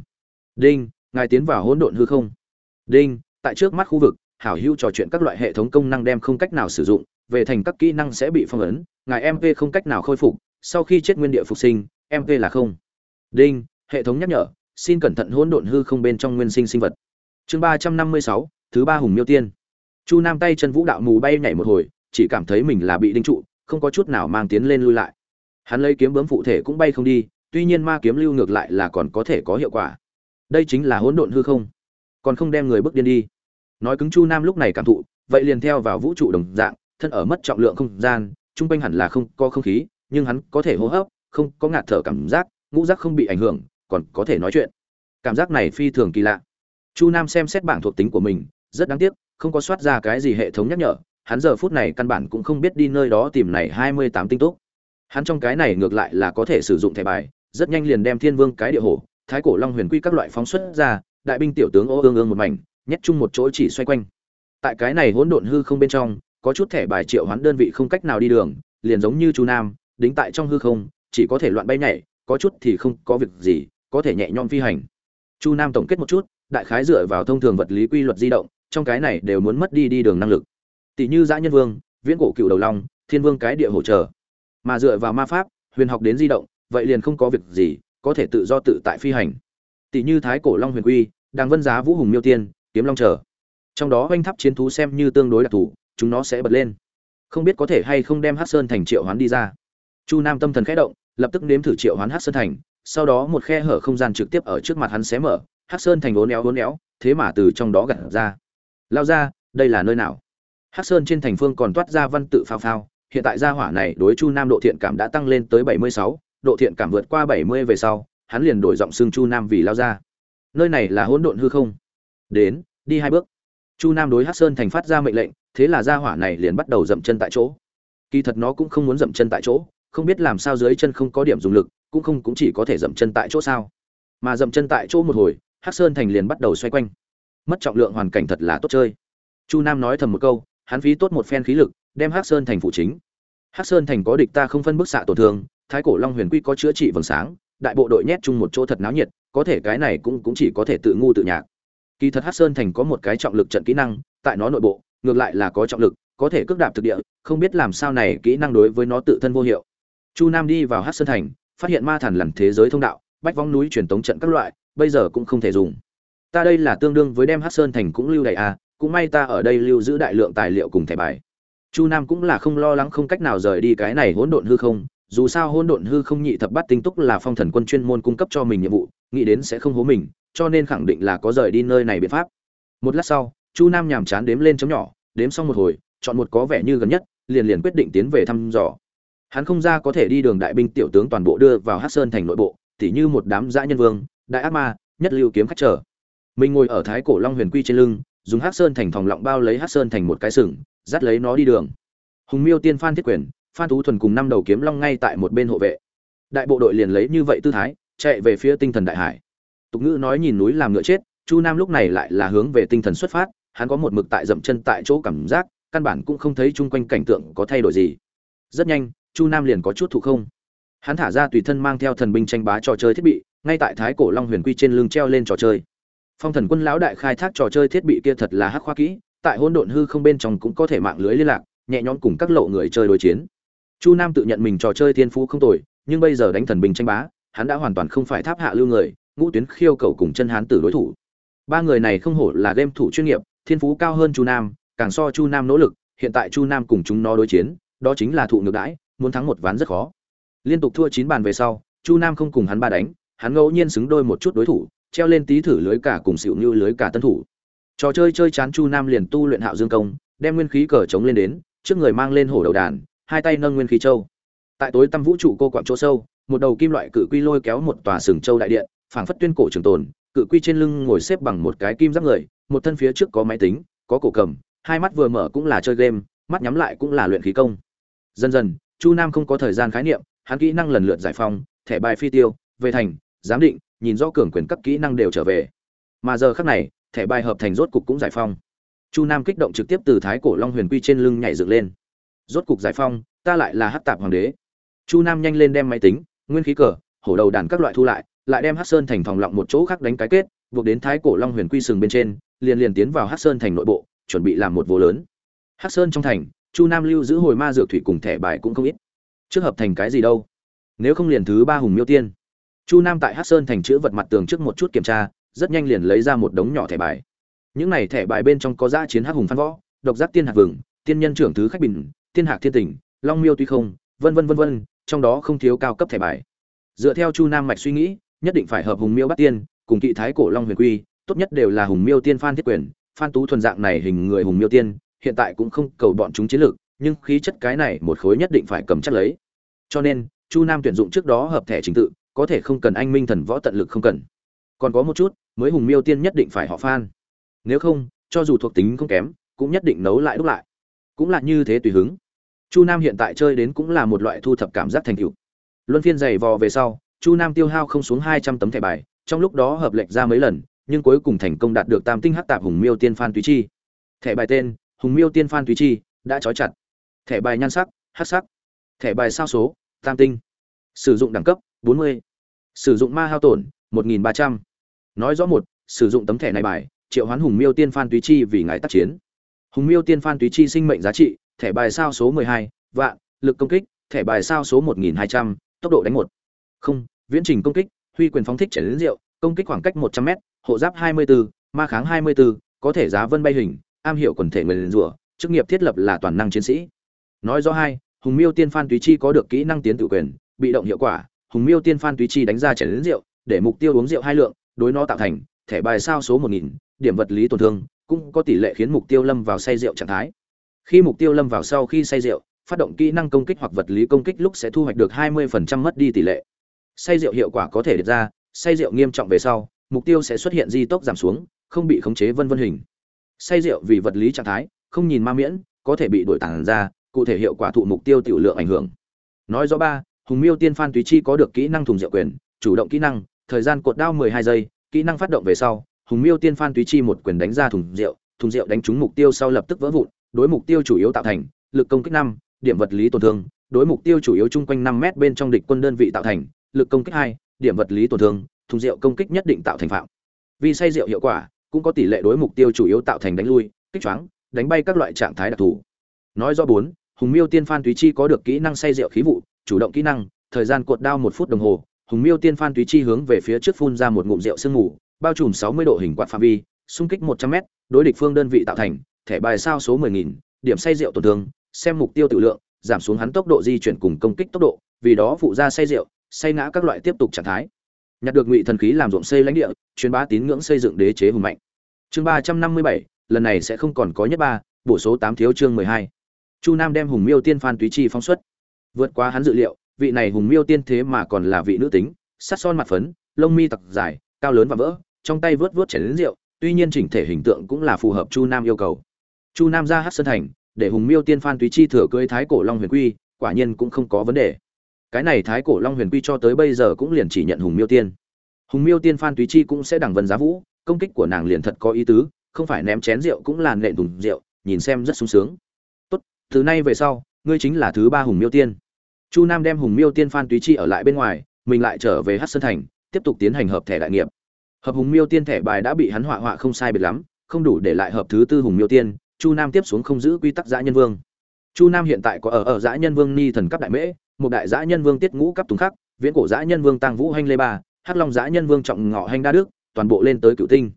Đinh, ngài tiến vào hỗn độn hư không. Đinh, tại trước mắt khu vực hảo hữu trò chuyện các loại hệ thống công năng đem không cách nào sử dụng, về thành các kỹ năng sẽ bị phong ấn, ngài mp không cách nào khôi phục, sau khi chết nguyên địa phục sinh mp là không. Đinh, hệ thống nhắc nhở, xin cẩn thận hỗn độn hư không bên trong nguyên sinh sinh vật. Chương ba trăm năm mươi sáu, thứ ba hùng miêu tiên. Chu nam tay chân vũ đạo mù bay nhảy một hồi, chỉ cảm thấy mình là bị đinh trụ, không có chút nào mang tiến lên lui lại. Hắn lấy kiếm bướm phụ thể cũng bay không đi, tuy nhiên ma kiếm lưu ngược lại là còn có thể có hiệu quả. Đây chính là hỗn độn hư không. Còn không đem người bước điên đi nói cứng chu nam lúc này cảm thụ, vậy liền theo vào vũ trụ đồng dạng, thân ở mất trọng lượng không gian trung quanh hẳn là không có không khí, nhưng hắn có thể hô hấp, không có ngạt thở cảm giác, ngũ giác không bị ảnh hưởng, còn có thể nói chuyện. Cảm giác này phi thường kỳ lạ. Chu nam xem xét bảng thuộc tính của mình, rất đáng tiếc, không có soát ra cái gì hệ thống nhắc nhở, hắn giờ phút này căn bản cũng không biết đi nơi đó tìm này hai mươi tám tinh túc. Hắn trong cái này ngược lại là có thể sử dụng thẻ bài, rất nhanh liền đem thiên vương cái địa hổ, thái cổ long huyền quy các loại phóng xuất ra, đại binh tiểu tướng ô ương ương một mảnh nhét chung một chỗ chỉ xoay quanh. Tại cái này hỗn độn hư không bên trong, có chút thẻ bài triệu hoán đơn vị không cách nào đi đường, liền giống như chu nam, đính tại trong hư không, chỉ có thể loạn bay nhảy, có chút thì không có việc gì, có thể nhẹ nhõm phi hành. Chu nam tổng kết một chút, đại khái dựa vào thông thường vật lý quy luật di động, trong cái này đều muốn mất đi đi đường năng lực. Tỷ như dã nhân vương, viễn cổ cựu đầu long, thiên vương cái địa hỗ trợ. Mà dựa vào ma pháp, huyền học đến di động, vậy liền không có việc gì, có thể tự do tự tại phi hành. Tỷ như thái cổ long huyền quy đang vân giá vũ hùng miêu tiên kiếm long chờ. Trong đó oanh tháp chiến thú xem như tương đối đặc thù, chúng nó sẽ bật lên. Không biết có thể hay không đem hát sơn thành triệu hoán đi ra. Chu nam tâm thần khẽ động, lập tức nếm thử triệu hoán hát sơn thành, sau đó một khe hở không gian trực tiếp ở trước mặt hắn xé mở hát sơn thành vốn éo vốn éo, thế mà từ trong đó gặt ra. Lao ra, đây là nơi nào? Hát sơn trên thành phương còn toát ra văn tự phao phao, hiện tại gia hỏa này đối chu nam độ thiện cảm đã tăng lên tới bảy mươi sáu, độ thiện cảm vượt qua bảy mươi về sau, hắn liền đổi giọng xưng chu nam vì lao ra. Nơi này là hỗn độn hư không? Đến, đi hai bước. Chu nam đối hát sơn thành phát ra mệnh lệnh, thế là gia hỏa này liền bắt đầu dậm chân tại chỗ. Kỳ thật nó cũng không muốn dậm chân tại chỗ, không biết làm sao dưới chân không có điểm dùng lực, cũng không cũng chỉ có thể dậm chân tại chỗ sao. Mà dậm chân tại chỗ một hồi hát sơn thành liền bắt đầu xoay quanh. Mất trọng lượng hoàn cảnh thật là tốt chơi. Chu nam nói thầm một câu, hắn phí tốt một phen khí lực, đem hát sơn thành phụ chính. Hát sơn thành có địch ta không phân bức xạ tổn thương, thái cổ long huyền quy có chữa trị vầng sáng, đại bộ đội nhét chung một chỗ thật náo nhiệt, có thể cái này cũng cũng chỉ có thể tự ngu tự nhạc kỳ thật hát sơn thành có một cái trọng lực trận kỹ năng, tại nó nội bộ, ngược lại là có trọng lực, có thể cước đạp thực địa, không biết làm sao này kỹ năng đối với nó tự thân vô hiệu. Chu nam đi vào hát sơn thành, phát hiện ma thần lằn thế giới thông đạo, bách vong núi truyền tống trận các loại, bây giờ cũng không thể dùng. Ta đây là tương đương với đem hát sơn thành cũng lưu đầy a à, cũng may ta ở đây lưu giữ đại lượng tài liệu cùng thẻ bài. Chu nam cũng là không lo lắng không cách nào rời đi cái này hỗn độn hư không dù sao hôn độn hư không nhị thập bát tinh túc là phong thần quân chuyên môn cung cấp cho mình nhiệm vụ, nghĩ đến sẽ không hố mình, cho nên khẳng định là có rời đi nơi này biện pháp. Một lát sau, chu nam nhàm chán đếm lên chấm nhỏ, đếm xong một hồi, chọn một có vẻ như gần nhất, liền liền quyết định tiến về thăm dò. Hắn không ra có thể đi đường đại binh tiểu tướng toàn bộ đưa vào hát sơn thành nội bộ, tỉ như một đám dã nhân vương, đại ác ma, nhất lưu kiếm khách trở mình ngồi ở thái cổ long huyền quy trên lưng, dùng hát sơn thành thòng lọng bao lấy hát sơn thành một cái sừng, dắt lấy nó đi đường. Hùng miêu tiên phan thiết quyền phan tú thuần cùng năm đầu kiếm long ngay tại một bên hộ vệ. Đại bộ đội liền lấy như vậy tư thái, chạy về phía tinh thần đại hải. Tục ngữ nói nhìn núi làm ngựa chết, chu nam lúc này lại là hướng về tinh thần xuất phát, hắn có một mực tại dậm chân tại chỗ cảm giác, căn bản cũng không thấy chung quanh cảnh tượng có thay đổi gì. Rất nhanh, chu nam liền có chút thụ không. Hắn thả ra tùy thân mang theo thần binh tranh bá trò chơi thiết bị, ngay tại thái cổ long huyền quy trên lưng treo lên trò chơi. Phong thần quân lão đại khai thác trò chơi thiết bị kia thật là hắc khoa kỹ, tại hôn độn hư không bên trong cũng có thể mạng lưới liên lạc, nhẹ nhõm cùng các lộ người chơi đối chiến chu nam tự nhận mình trò chơi thiên phú không tồi, nhưng bây giờ đánh thần Bình tranh bá, hắn đã hoàn toàn không phải tháp hạ lưu người, ngũ tuyến khiêu cầu cùng chân hán tử đối thủ. Ba người này không hổ là game thủ chuyên nghiệp, thiên phú cao hơn chu nam, càng so chu nam nỗ lực, hiện tại chu nam cùng chúng nó đối chiến, đó chính là thụ ngược đãi, muốn thắng một ván rất khó. Liên tục thua chín bàn về sau, chu nam không cùng hắn ba đánh, hắn ngẫu nhiên xứng đôi một chút đối thủ, treo lên tí thử lưới cả cùng xịu như lưới cả tân thủ. Trò chơi chơi chán chu nam liền tu luyện hạo dương công, đem nguyên khí cờ chống lên đến, trước người mang lên hổ đầu đàn hai tay nâng nguyên khí châu. Tại tối tăm vũ trụ cô quạng chỗ sâu, một đầu kim loại cự quy lôi kéo một tòa sừng châu đại điện, phảng phất tuyên cổ trường tồn, cự quy trên lưng ngồi xếp bằng một cái kim giáp người, một thân phía trước có máy tính, có cổ cầm, hai mắt vừa mở cũng là chơi game, mắt nhắm lại cũng là luyện khí công. Dần dần, chu nam không có thời gian khái niệm, hắn kỹ năng lần lượt giải phóng, thẻ bài phi tiêu, về thành, giám định, nhìn rõ cường quyền các kỹ năng đều trở về. Mà giờ khác này, thẻ bài hợp thành rốt cục cũng giải phóng. Chu nam kích động trực tiếp từ thái cổ long huyền quy trên lưng nhảy dựng lên rốt cục giải phong, ta lại là hát tạp hoàng đế. Chu nam nhanh lên đem máy tính, nguyên khí cờ, hổ đầu đàn các loại thu lại lại đem hát sơn thành phòng lọng một chỗ khác đánh cái kết, buộc đến thái cổ long huyền quy sừng bên trên, liền liền tiến vào hát sơn thành nội bộ, chuẩn bị làm một vô lớn. Hát sơn trong thành, chu nam lưu giữ hồi ma dược thủy cùng thẻ bài cũng không ít. Trước hợp thành cái gì đâu? Nếu không liền thứ ba hùng miêu tiên. Chu nam tại hát sơn thành chữ vật mặt tường trước một chút kiểm tra, rất nhanh liền lấy ra một đống nhỏ thẻ bài. Những này thẻ bài bên trong có giã chiến hắc hùng phan võ, độc giác tiên hạt vừng, tiên nhân trưởng thứ khách bình Thiên hạc thiên tỉnh long miêu tuy không, vân vân vân vân, trong đó không thiếu cao cấp thẻ bài. Dựa theo chu nam mạch suy nghĩ, nhất định phải hợp hùng miêu bắt tiên, cùng kỵ thái cổ long huyền quy, tốt nhất đều là hùng miêu tiên phan thiết quyền, phan tú thuần dạng này hình người hùng miêu tiên, hiện tại cũng không cầu bọn chúng chiến lược, nhưng khí chất cái này một khối nhất định phải cầm chắc lấy. Cho nên, chu nam tuyển dụng trước đó hợp thẻ trình tự, có thể không cần anh minh thần võ tận lực không cần. Còn có một chút, mới hùng miêu tiên nhất định phải họ phan. Nếu không, cho dù thuộc tính không kém, cũng nhất định nấu lại đúc lại cũng là như thế tùy hứng. Chu nam hiện tại chơi đến cũng là một loại thu thập cảm giác thành tựu. Luân phiên giày vò về sau, chu nam tiêu hao không xuống hai trăm tấm thẻ bài, trong lúc đó hợp lệch ra mấy lần, nhưng cuối cùng thành công đạt được tam tinh hắc tạp hùng miêu tiên phan túy chi. Thẻ bài tên, hùng miêu tiên phan túy chi, đã trói chặt. Thẻ bài nhan sắc, hắc sắc. Thẻ bài sao số, tam tinh. Sử dụng đẳng cấp 40. sử dụng ma hao tổn 1.300. nói rõ một, sử dụng tấm thẻ này bài, triệu hoán hùng miêu tiên phan túy chi vì ngài tác chiến hùng miêu tiên phan túy chi sinh mệnh giá trị thẻ bài sao số 12, vạn lực công kích thẻ bài sao số 1.200, tốc độ đánh một. Không viễn trình công kích huy quyền phóng thích chảy đến rượu công kích khoảng cách 100 m hộ giáp 24, ma kháng 24, có thể giá vân bay hình am hiểu quần thể người liền rủa chức nghiệp thiết lập là toàn năng chiến sĩ. Nói rõ hai hùng miêu tiên phan túy chi có được kỹ năng tiến tự quyền bị động hiệu quả hùng miêu tiên phan túy chi đánh ra chảy đến rượu để mục tiêu uống rượu hai lượng đối nó tạo thành thẻ bài sao số 1000, điểm vật lý tổn thương cũng có tỷ lệ khiến mục tiêu lâm vào say rượu trạng thái. Khi mục tiêu lâm vào sau khi say rượu, phát động kỹ năng công kích hoặc vật lý công kích lúc sẽ thu hoạch được 20% mất đi tỷ lệ. Say rượu hiệu quả có thể được ra, say rượu nghiêm trọng về sau, mục tiêu sẽ xuất hiện di tốc giảm xuống, không bị khống chế vân vân hình. Say rượu vì vật lý trạng thái, không nhìn ma miễn, có thể bị đổi tản ra, cụ thể hiệu quả thụ mục tiêu tiểu lượng ảnh hưởng. Nói rõ ba, hùng miêu tiên phan túy chi có được kỹ năng thùng rượu quyền, chủ động kỹ năng, thời gian cột đao 12 giây, kỹ năng phát động về sau hùng miêu tiên phan túy chi một quyền đánh ra thùng rượu thùng rượu đánh trúng mục tiêu sau lập tức vỡ vụn, đối mục tiêu chủ yếu tạo thành, lực công kích năm, điểm vật lý tổn thương, đối mục tiêu chủ yếu chung quanh năm mét bên trong địch quân đơn vị tạo thành, lực công kích hai, điểm vật lý tổn thương, thùng rượu công kích nhất định tạo thành phạm. Vì say rượu hiệu quả, cũng có tỷ lệ đối mục tiêu chủ yếu tạo thành đánh lui, kích choáng, đánh bay các loại trạng thái đặc thù. Nói do bốn, hùng miêu tiên phan túy chi có được kỹ năng say rượu khí vụ, chủ động kỹ năng, thời gian cột đao một phút đồng hồ, hùng miêu tiên phan túy chi hướng về phía trước phun ra một ngụm rượu sương mù bao trùm sáu mươi độ hình quạt phạm vi, xung kích một trăm m đối địch phương đơn vị tạo thành, thẻ bài sao số mười nghìn, điểm say rượu tổn thương, xem mục tiêu tự lượng, giảm xuống hắn tốc độ di chuyển cùng công kích tốc độ, vì đó phụ ra say rượu, say ngã các loại tiếp tục trạng thái. Nhặt được ngụy thần khí làm ruộng xây lãnh địa, truyền bá tín ngưỡng xây dựng đế chế hùng mạnh. Chương ba trăm năm mươi bảy, lần này sẽ không còn có nhất ba, bổ số tám thiếu chương mười hai. Chu nam đem hùng miêu tiên phan túy chi phóng xuất. Vượt qua hắn dự liệu, vị này hùng miêu tiên thế mà còn là vị nữ tính sát son mặt phấn, lông mi tặc dài, cao lớn và vỡ trong tay vớt vớt chảy đến rượu, tuy nhiên chỉnh thể hình tượng cũng là phù hợp chu nam yêu cầu. Chu nam ra hát sơn thành, để hùng miêu tiên phan túy chi thừa cưới thái cổ long huyền quy, quả nhiên cũng không có vấn đề. Cái này thái cổ long huyền quy cho tới bây giờ cũng liền chỉ nhận hùng miêu tiên. Hùng miêu tiên phan túy chi cũng sẽ đẳng vân giá vũ, công kích của nàng liền thật có ý tứ, không phải ném chén rượu cũng là nện thùng rượu, nhìn xem rất sung sướng. Tốt, từ nay về sau, ngươi chính là thứ ba hùng miêu tiên. Chu nam đem hùng miêu tiên phan túy chi ở lại bên ngoài, mình lại trở về hát sơn thành, tiếp tục tiến hành hợp thẻ đại nghiệp hợp hùng miêu tiên thẻ bài đã bị hắn họa họa không sai biệt lắm, không đủ để lại hợp thứ tư hùng miêu tiên, chu nam tiếp xuống không giữ quy tắc giã nhân vương. Chu nam hiện tại có ở ở giã nhân vương ni thần cấp đại mễ, một đại giã nhân vương tiết ngũ cấp tùng khắc, viễn cổ giã nhân vương tăng vũ hanh lê ba, hắc long giã nhân vương trọng ngọ hanh đa đức, toàn bộ lên tới cựu tinh.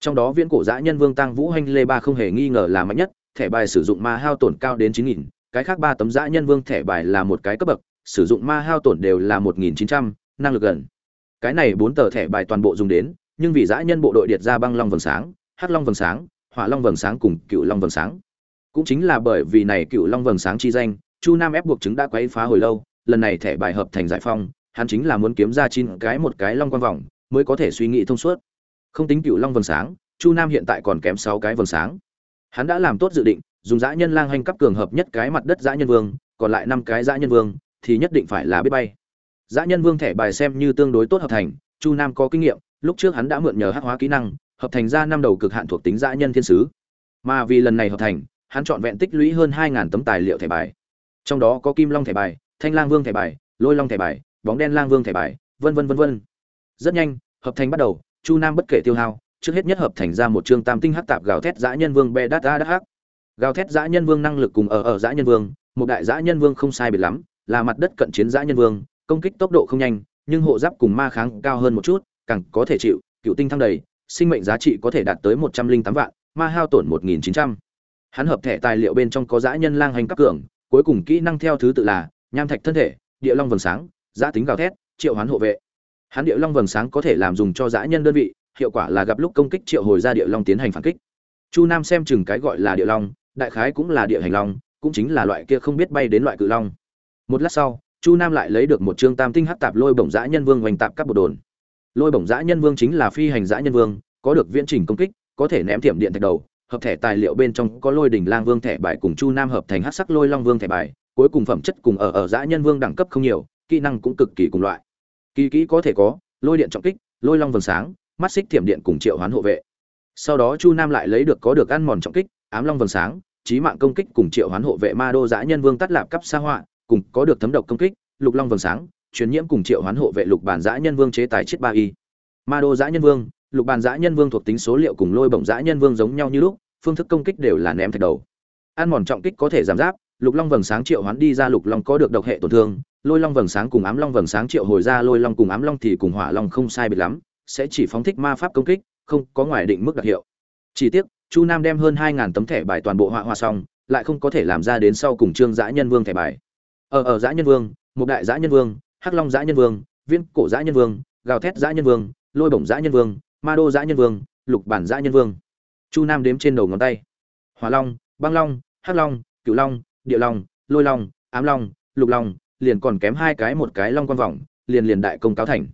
Trong đó viễn cổ giã nhân vương tăng vũ hanh lê ba không hề nghi ngờ là mạnh nhất, thẻ bài sử dụng ma hao tổn cao đến chín nghìn, cái khác ba tấm giã nhân vương thẻ bài là một cái cấp bậc, sử dụng ma hao tổn đều là một nghìn chín trăm, năng lực gần. Cái này bốn tờ thẻ bài toàn bộ dùng đến nhưng vì dã nhân bộ đội điệt ra băng long vầng sáng, hắc long vầng sáng, hỏa long vầng sáng cùng cựu long vầng sáng. Cũng chính là bởi vì này cựu long vầng sáng chi danh, chu nam ép buộc chứng đã quấy phá hồi lâu, lần này thẻ bài hợp thành giải phong, hắn chính là muốn kiếm ra chín cái một cái long quang vòng, mới có thể suy nghĩ thông suốt. Không tính cựu long vầng sáng, chu nam hiện tại còn kém sáu cái vầng sáng. Hắn đã làm tốt dự định, dùng dã nhân lang hành cấp cường hợp nhất cái mặt đất dã nhân vương, còn lại năm cái dã nhân vương, thì nhất định phải là biết bay. Dã nhân vương thẻ bài xem như tương đối tốt hợp thành, chu nam có kinh nghiệm lúc trước hắn đã mượn nhờ hắc hóa kỹ năng, hợp thành ra năm đầu cực hạn thuộc tính dã nhân thiên sứ. Mà vì lần này hợp thành, hắn chọn vẹn tích lũy hơn hai tấm tài liệu thẻ bài. Trong đó có kim long thẻ bài, thanh lang vương thẻ bài, lôi long thẻ bài, bóng đen lang vương thẻ bài, vân vân vân vân. Rất nhanh, hợp thành bắt đầu, chu nam bất kể tiêu hao, trước hết nhất hợp thành ra một chương tam tinh hắc tạp gào thét dã nhân vương be đát đát hắc. Gào thét dã nhân vương năng lực cùng ở ở dã nhân vương, một đại dã nhân vương không sai biệt lắm, là mặt đất cận chiến dã nhân vương, công kích tốc độ không nhanh, nhưng hộ giáp cùng ma kháng cao hơn một chút càng có thể chịu, cựu tinh thăng đầy, sinh mệnh giá trị có thể đạt tới một trăm linh tám vạn, ma hao tổn một nghìn chín trăm. Hắn hợp thẻ tài liệu bên trong có dã nhân lang hành cấp cường, cuối cùng kỹ năng theo thứ tự là, nham thạch thân thể, địa long vầng sáng giã tính gào thét, triệu hoán hộ vệ. Hắn địa long vầng sáng có thể làm dùng cho dã nhân đơn vị, hiệu quả là gặp lúc công kích triệu hồi ra địa long tiến hành phản kích. Chu nam xem chừng cái gọi là địa long, đại khái cũng là địa hành long, cũng chính là loại kia không biết bay đến loại cự long. Một lát sau, chu nam lại lấy được một chương tam tinh hát tạp lôi bổng dã nhân vương hoành tạp các bộ đồn lôi bổng dã nhân vương chính là phi hành dã nhân vương, có được viễn trình công kích, có thể ném thiểm điện thạch đầu, hợp thẻ tài liệu bên trong có lôi đỉnh lang vương thẻ bài cùng chu nam hợp thành hắc sắc lôi long vương thẻ bài, cuối cùng phẩm chất cùng ở ở dã nhân vương đẳng cấp không nhiều, kỹ năng cũng cực kỳ cùng loại. Kỳ kỹ có thể có, lôi điện trọng kích, lôi long vầng sáng, mắt xích thiểm điện cùng triệu hoán hộ vệ. Sau đó chu nam lại lấy được có được ăn mòn trọng kích, ám long vầng sáng trí mạng công kích cùng triệu hoán hộ vệ ma đô dã nhân vương tắt lạp cấp xa họa, cùng có được thấm độc công kích, lục long vầng sáng truyền nhiễm cùng triệu hoán hộ vệ lục bản giã nhân vương chế tài chiết ba y. Ma đô giã nhân vương, lục bản giã nhân vương thuộc tính số liệu cùng lôi bổng giã nhân vương giống nhau như lúc, phương thức công kích đều là ném thạch đầu. Ăn mòn trọng kích có thể giảm giáp, lục long vầng sáng triệu hoán đi ra lục long có được độc hệ tổn thương, lôi long vầng sáng cùng ám long vầng sáng triệu hồi ra lôi long cùng ám long thì cùng hỏa long không sai biệt lắm, sẽ chỉ phóng thích ma pháp công kích, không có ngoài định mức đặc hiệu. Chỉ tiếc, chu nam đem hơn hai tấm thẻ bài toàn bộ họa hoa xong, lại không có thể làm ra đến sau cùng trương giã nhân vương thẻ bài. Ở ở giã nhân vương một đại giã nhân vương hắc long giã nhân vương viên cổ giã nhân vương, gào thét giã nhân vương, lôi bổng giã nhân vương, ma đô giã nhân vương, lục bản giã nhân vương. Chu nam đếm trên đầu ngón tay. Hỏa long, băng long, hắc long, cửu long, địa long, lôi long, ám long, lục long, liền còn kém hai cái một cái long quan vòng liền liền đại công cáo thành.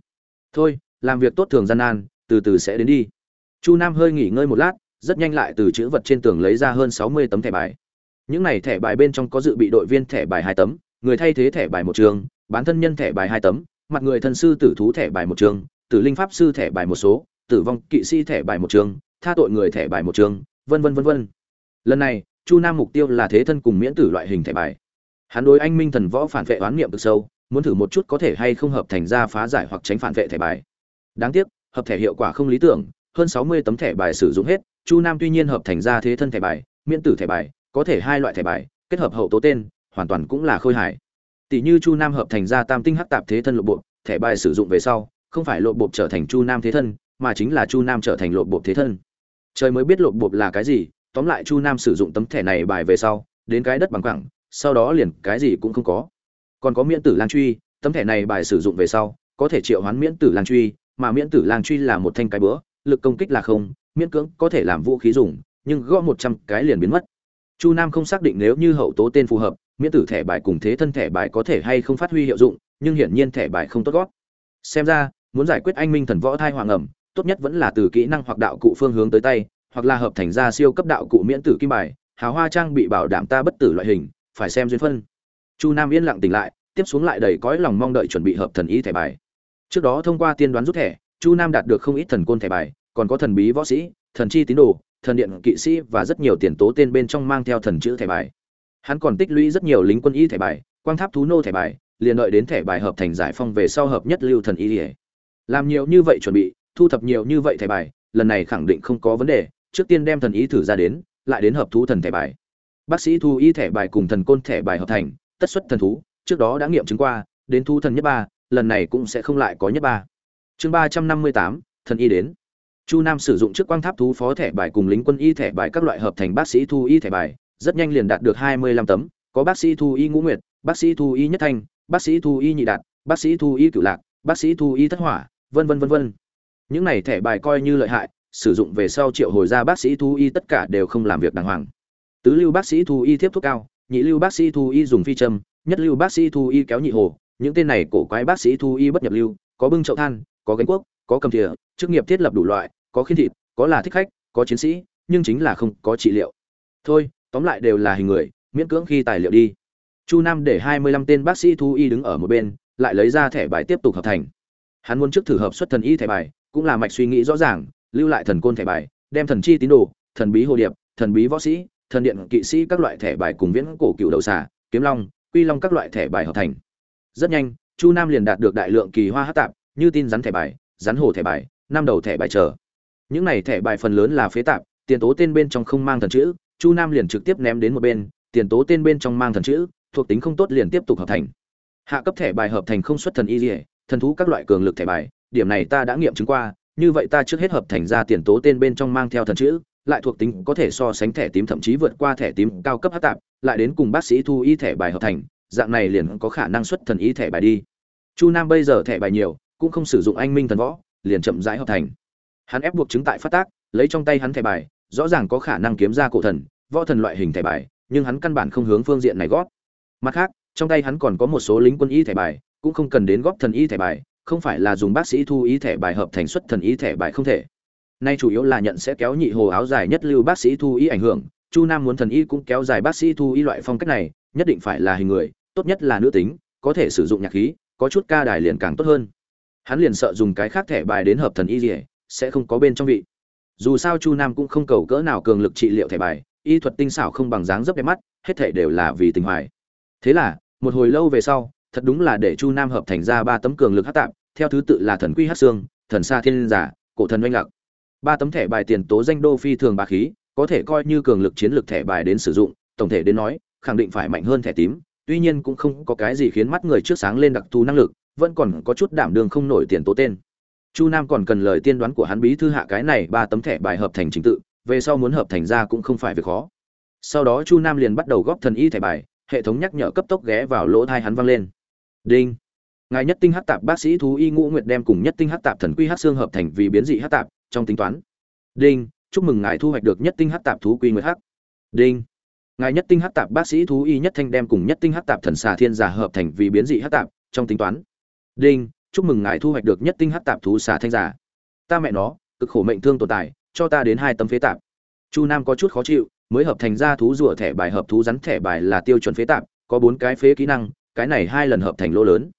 Thôi, làm việc tốt thường gian nan, từ từ sẽ đến đi. Chu nam hơi nghỉ ngơi một lát, rất nhanh lại từ chữ vật trên tường lấy ra hơn sáu mươi tấm thẻ bài. Những này thẻ bài bên trong có dự bị đội viên thẻ bài hai tấm người thay thế thẻ bài một trường bán thân nhân thẻ bài hai tấm, mặt người thân sư tử thú thẻ bài một trường, tử linh pháp sư thẻ bài một số, tử vong kỵ sĩ thẻ bài một trường, tha tội người thẻ bài một trường, vân vân vân vân. Lần này, chu nam mục tiêu là thế thân cùng miễn tử loại hình thẻ bài. Hắn đối anh minh thần võ phản vệ oán niệm cực sâu, muốn thử một chút có thể hay không hợp thành ra phá giải hoặc tránh phản vệ thẻ bài. Đáng tiếc, hợp thẻ hiệu quả không lý tưởng, hơn sáu mươi tấm thẻ bài sử dụng hết, chu nam tuy nhiên hợp thành ra thế thân thẻ bài, miễn tử thẻ bài, có thể hai loại thẻ bài, kết hợp hậu tố tên hoàn toàn cũng là khôi hài. Tỷ như chu nam hợp thành ra tam tinh hắc tạp thế thân lộ bộ thẻ bài sử dụng về sau, không phải lộ bộ trở thành chu nam thế thân, mà chính là chu nam trở thành lộ bộ thế thân. Trời mới biết lộ bộ là cái gì, tóm lại chu nam sử dụng tấm thẻ này bài về sau, đến cái đất bằng cẳng sau đó liền cái gì cũng không có. Còn có miễn tử lang truy, tấm thẻ này bài sử dụng về sau, có thể triệu hoán miễn tử lang truy, mà miễn tử lang truy là một thanh cái bữa, lực công kích là không, miễn cưỡng có thể làm vũ khí dùng, nhưng gõ một trăm cái liền biến mất. Chu nam không xác định nếu như hậu tố tên phù hợp miễn tử thẻ bài cùng thế thân thẻ bài có thể hay không phát huy hiệu dụng, nhưng hiển nhiên thẻ bài không tốt gót. Xem ra, muốn giải quyết anh minh thần võ thai hoàng ẩm, tốt nhất vẫn là từ kỹ năng hoặc đạo cụ phương hướng tới tay, hoặc là hợp thành ra siêu cấp đạo cụ miễn tử kim bài, hào hoa trang bị bảo đảm ta bất tử loại hình, phải xem duyên phân. Chu nam yên lặng tỉnh lại, tiếp xuống lại đầy cõi lòng mong đợi chuẩn bị hợp thần ý thẻ bài. Trước đó thông qua tiên đoán rút thẻ, chu nam đạt được không ít thần côn thẻ bài, còn có thần bí võ sĩ, thần chi tín đồ, thần điện kỵ sĩ và rất nhiều tiền tố tên bên trong mang theo thần chữ thẻ bài hắn còn tích lũy rất nhiều lính quân y thẻ bài, quang tháp thú nô thẻ bài, liền đợi đến thẻ bài hợp thành giải phong về sau hợp nhất lưu thần y ỉa làm nhiều như vậy chuẩn bị, thu thập nhiều như vậy thẻ bài, lần này khẳng định không có vấn đề, trước tiên đem thần ý thử ra đến, lại đến hợp thú thần thẻ bài. Bác sĩ thu y thẻ bài cùng thần côn thẻ bài hợp thành, tất xuất thần thú, trước đó đã nghiệm chứng qua, đến thu thần nhất ba, lần này cũng sẽ không lại có nhất ba. Chương ba trăm năm mươi tám, thần y đến. Chu nam sử dụng trước quang tháp thú phó thẻ bài cùng lính quân y thẻ bài các loại hợp thành bác sĩ thu y thẻ bài rất nhanh liền đạt được hai mươi lăm tấm có bác sĩ thu y ngũ nguyệt bác sĩ thu y nhất thanh bác sĩ thu y nhị đạt bác sĩ thu y cửu lạc bác sĩ thu y thất hỏa vân vân vân vân những này thẻ bài coi như lợi hại sử dụng về sau triệu hồi ra bác sĩ thu y tất cả đều không làm việc đàng hoàng tứ lưu bác sĩ thu y tiếp thuốc cao nhị lưu bác sĩ thu y dùng phi châm nhất lưu bác sĩ thu y kéo nhị hồ những tên này cổ quái bác sĩ thu y bất nhập lưu có bưng chậu than có gánh quốc có cầm thìa chức nghiệp thiết lập đủ loại có khiên thịt có là thích khách có chiến sĩ nhưng chính là không có trị liệu thôi tóm lại đều là hình người, miễn cưỡng khi tài liệu đi. Chu nam để hai mươi lăm tên bác sĩ thu y đứng ở một bên, lại lấy ra thẻ bài tiếp tục hợp thành. Hắn muốn trước thử hợp xuất thần y thẻ bài, cũng là mạch suy nghĩ rõ ràng, lưu lại thần côn thẻ bài, đem thần chi tín đồ, thần bí hồ điệp, thần bí võ sĩ, thần điện kỵ sĩ các loại thẻ bài cùng viễn cổ cựu đầu xà, kiếm long, quy long các loại thẻ bài hợp thành. Rất nhanh, chu nam liền đạt được đại lượng kỳ hoa hát tạp, như tin rắn thẻ bài, rắn hồ thẻ bài, năm đầu thẻ bài chờ. Những này thẻ bài phần lớn là phế tạp, tiền tố tên bên trong không mang thần chữ chu nam liền trực tiếp ném đến một bên, tiền tố tên bên trong mang thần chữ, thuộc tính không tốt liền tiếp tục hợp thành. Hạ cấp thẻ bài hợp thành không xuất thần y dỉa thần thú các loại cường lực thẻ bài, điểm này ta đã nghiệm chứng qua, như vậy ta trước hết hợp thành ra tiền tố tên bên trong mang theo thần chữ, lại thuộc tính có thể so sánh thẻ tím thậm chí vượt qua thẻ tím cao cấp hát tạp, lại đến cùng bác sĩ thu y thẻ bài hợp thành, dạng này liền có khả năng xuất thần y thẻ bài đi. Chu nam bây giờ thẻ bài nhiều, cũng không sử dụng anh minh thần võ, liền chậm rãi hợp thành. Hắn ép buộc chứng tại phát tác, lấy trong tay hắn thẻ bài rõ ràng có khả năng kiếm ra cổ thần, võ thần loại hình thẻ bài, nhưng hắn căn bản không hướng phương diện này góp. mặt khác, trong tay hắn còn có một số lính quân y thẻ bài, cũng không cần đến góp thần y thẻ bài, không phải là dùng bác sĩ thu y thẻ bài hợp thành xuất thần y thẻ bài không thể. Nay chủ yếu là nhận sẽ kéo nhị hồ áo dài nhất lưu bác sĩ thu y ảnh hưởng, chu nam muốn thần y cũng kéo dài bác sĩ thu y loại phong cách này, nhất định phải là hình người, tốt nhất là nữ tính, có thể sử dụng nhạc khí, có chút ca đài liền càng tốt hơn. Hắn liền sợ dùng cái khác thẻ bài đến hợp thần y gì, sẽ không có bên trong vị dù sao chu nam cũng không cầu cỡ nào cường lực trị liệu thẻ bài, y thuật tinh xảo không bằng dáng dấp đẹp mắt, hết thể đều là vì tình hoài. Thế là, một hồi lâu về sau, thật đúng là để chu nam hợp thành ra ba tấm cường lực hát tạm theo thứ tự là thần quy hát xương, thần sa thiên giả, cổ thần oanh lạc ba tấm thẻ bài tiền tố danh đô phi thường bà khí, có thể coi như cường lực chiến lược thẻ bài đến sử dụng, tổng thể đến nói, khẳng định phải mạnh hơn thẻ tím, tuy nhiên cũng không có cái gì khiến mắt người trước sáng lên đặc thù năng lực, vẫn còn có chút đảm đường không nổi tiền tố tên chu nam còn cần lời tiên đoán của hắn bí thư hạ cái này ba tấm thẻ bài hợp thành trình tự, về sau muốn hợp thành ra cũng không phải việc khó. Sau đó chu nam liền bắt đầu góp thần y thẻ bài, hệ thống nhắc nhở cấp tốc ghé vào lỗ thai hắn vang lên. Đinh. Ngài nhất tinh hắc tạp bác sĩ thú y ngũ nguyệt đem cùng nhất tinh hắc tạp thần quy hắc xương hợp thành vì biến dị hắc tạp, trong tính toán. Đinh. Chúc mừng ngài thu hoạch được nhất tinh hắc tạp thú quy nguyệt hắc. Đinh. Ngài nhất tinh hắc tạp bác sĩ thú y nhất thanh đem cùng nhất tinh hắc tạp thần xà thiên giả hợp thành vì biến dị hắc tạp, trong tính toán. Đinh chúc mừng ngài thu hoạch được nhất tinh hắc tạp thú xà thanh giả. Ta mẹ nó, cực khổ mệnh thương tồn tại, cho ta đến hai tấm phế tạp. Chu nam có chút khó chịu, mới hợp thành ra thú rùa thẻ bài hợp thú rắn thẻ bài là tiêu chuẩn phế tạp, có bốn cái phế kỹ năng, cái này hai lần hợp thành lỗ lớn.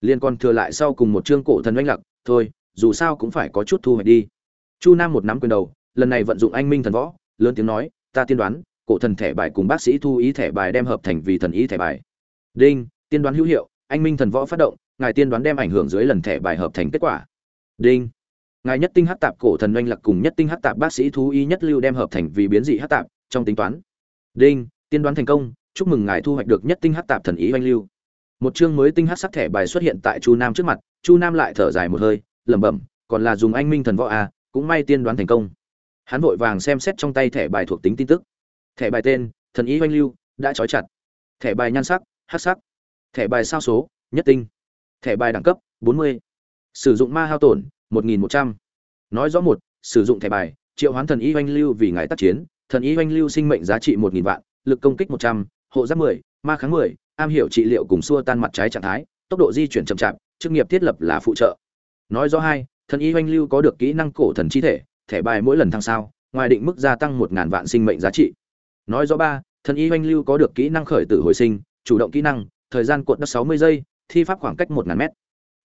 Liên còn thừa lại sau cùng một chương cổ thần oanh lặc thôi, dù sao cũng phải có chút thu hoạch đi. Chu nam một nắm quyền đầu, lần này vận dụng anh minh thần võ, lớn tiếng nói, ta tiên đoán, cổ thần thẻ bài cùng bác sĩ thu ý thẻ bài đem hợp thành vì thần ý thẻ bài. Đinh, tiên đoán hữu hiệu, anh minh thần võ phát động ngài tiên đoán đem ảnh hưởng dưới lần thẻ bài hợp thành kết quả. Đinh. Ngài nhất tinh hát tạp cổ thần oanh lạc cùng nhất tinh hát tạp bác sĩ thú y nhất lưu đem hợp thành vì biến dị hát tạp, trong tính toán. Đinh. Tiên đoán thành công, chúc mừng ngài thu hoạch được nhất tinh hát tạp thần ý oanh lưu. Một chương mới tinh hát sắc thẻ bài xuất hiện tại chu nam trước mặt, chu nam lại thở dài một hơi, lẩm bẩm, còn là dùng anh minh thần võ a, cũng may tiên đoán thành công. Hắn vội vàng xem xét trong tay thẻ bài thuộc tính tin tức. Thẻ bài tên, thần ý oanh lưu, đã trói chặt. Thẻ bài nhan sắc hát sắc. Thẻ bài sao số, nhất tinh thẻ bài đẳng cấp 40. sử dụng ma hao tổn 1.100. nói rõ một sử dụng thẻ bài triệu hoán thần y oanh lưu vì ngài tác chiến thần y oanh lưu sinh mệnh giá trị 1.000 vạn lực công kích 100, hộ giáp 10, ma kháng 10, am hiểu trị liệu cùng xua tan mặt trái trạng thái tốc độ di chuyển chậm chạp chức nghiệp thiết lập là phụ trợ nói rõ hai thần y oanh lưu có được kỹ năng cổ thần chi thể thẻ bài mỗi lần thăng sao ngoài định mức gia tăng 1.000 vạn sinh mệnh giá trị nói rõ ba thần y oanh lưu có được kỹ năng khởi tử hồi sinh chủ động kỹ năng thời gian cuộn đất sáu mươi giây thi pháp khoảng cách một ngàn mét.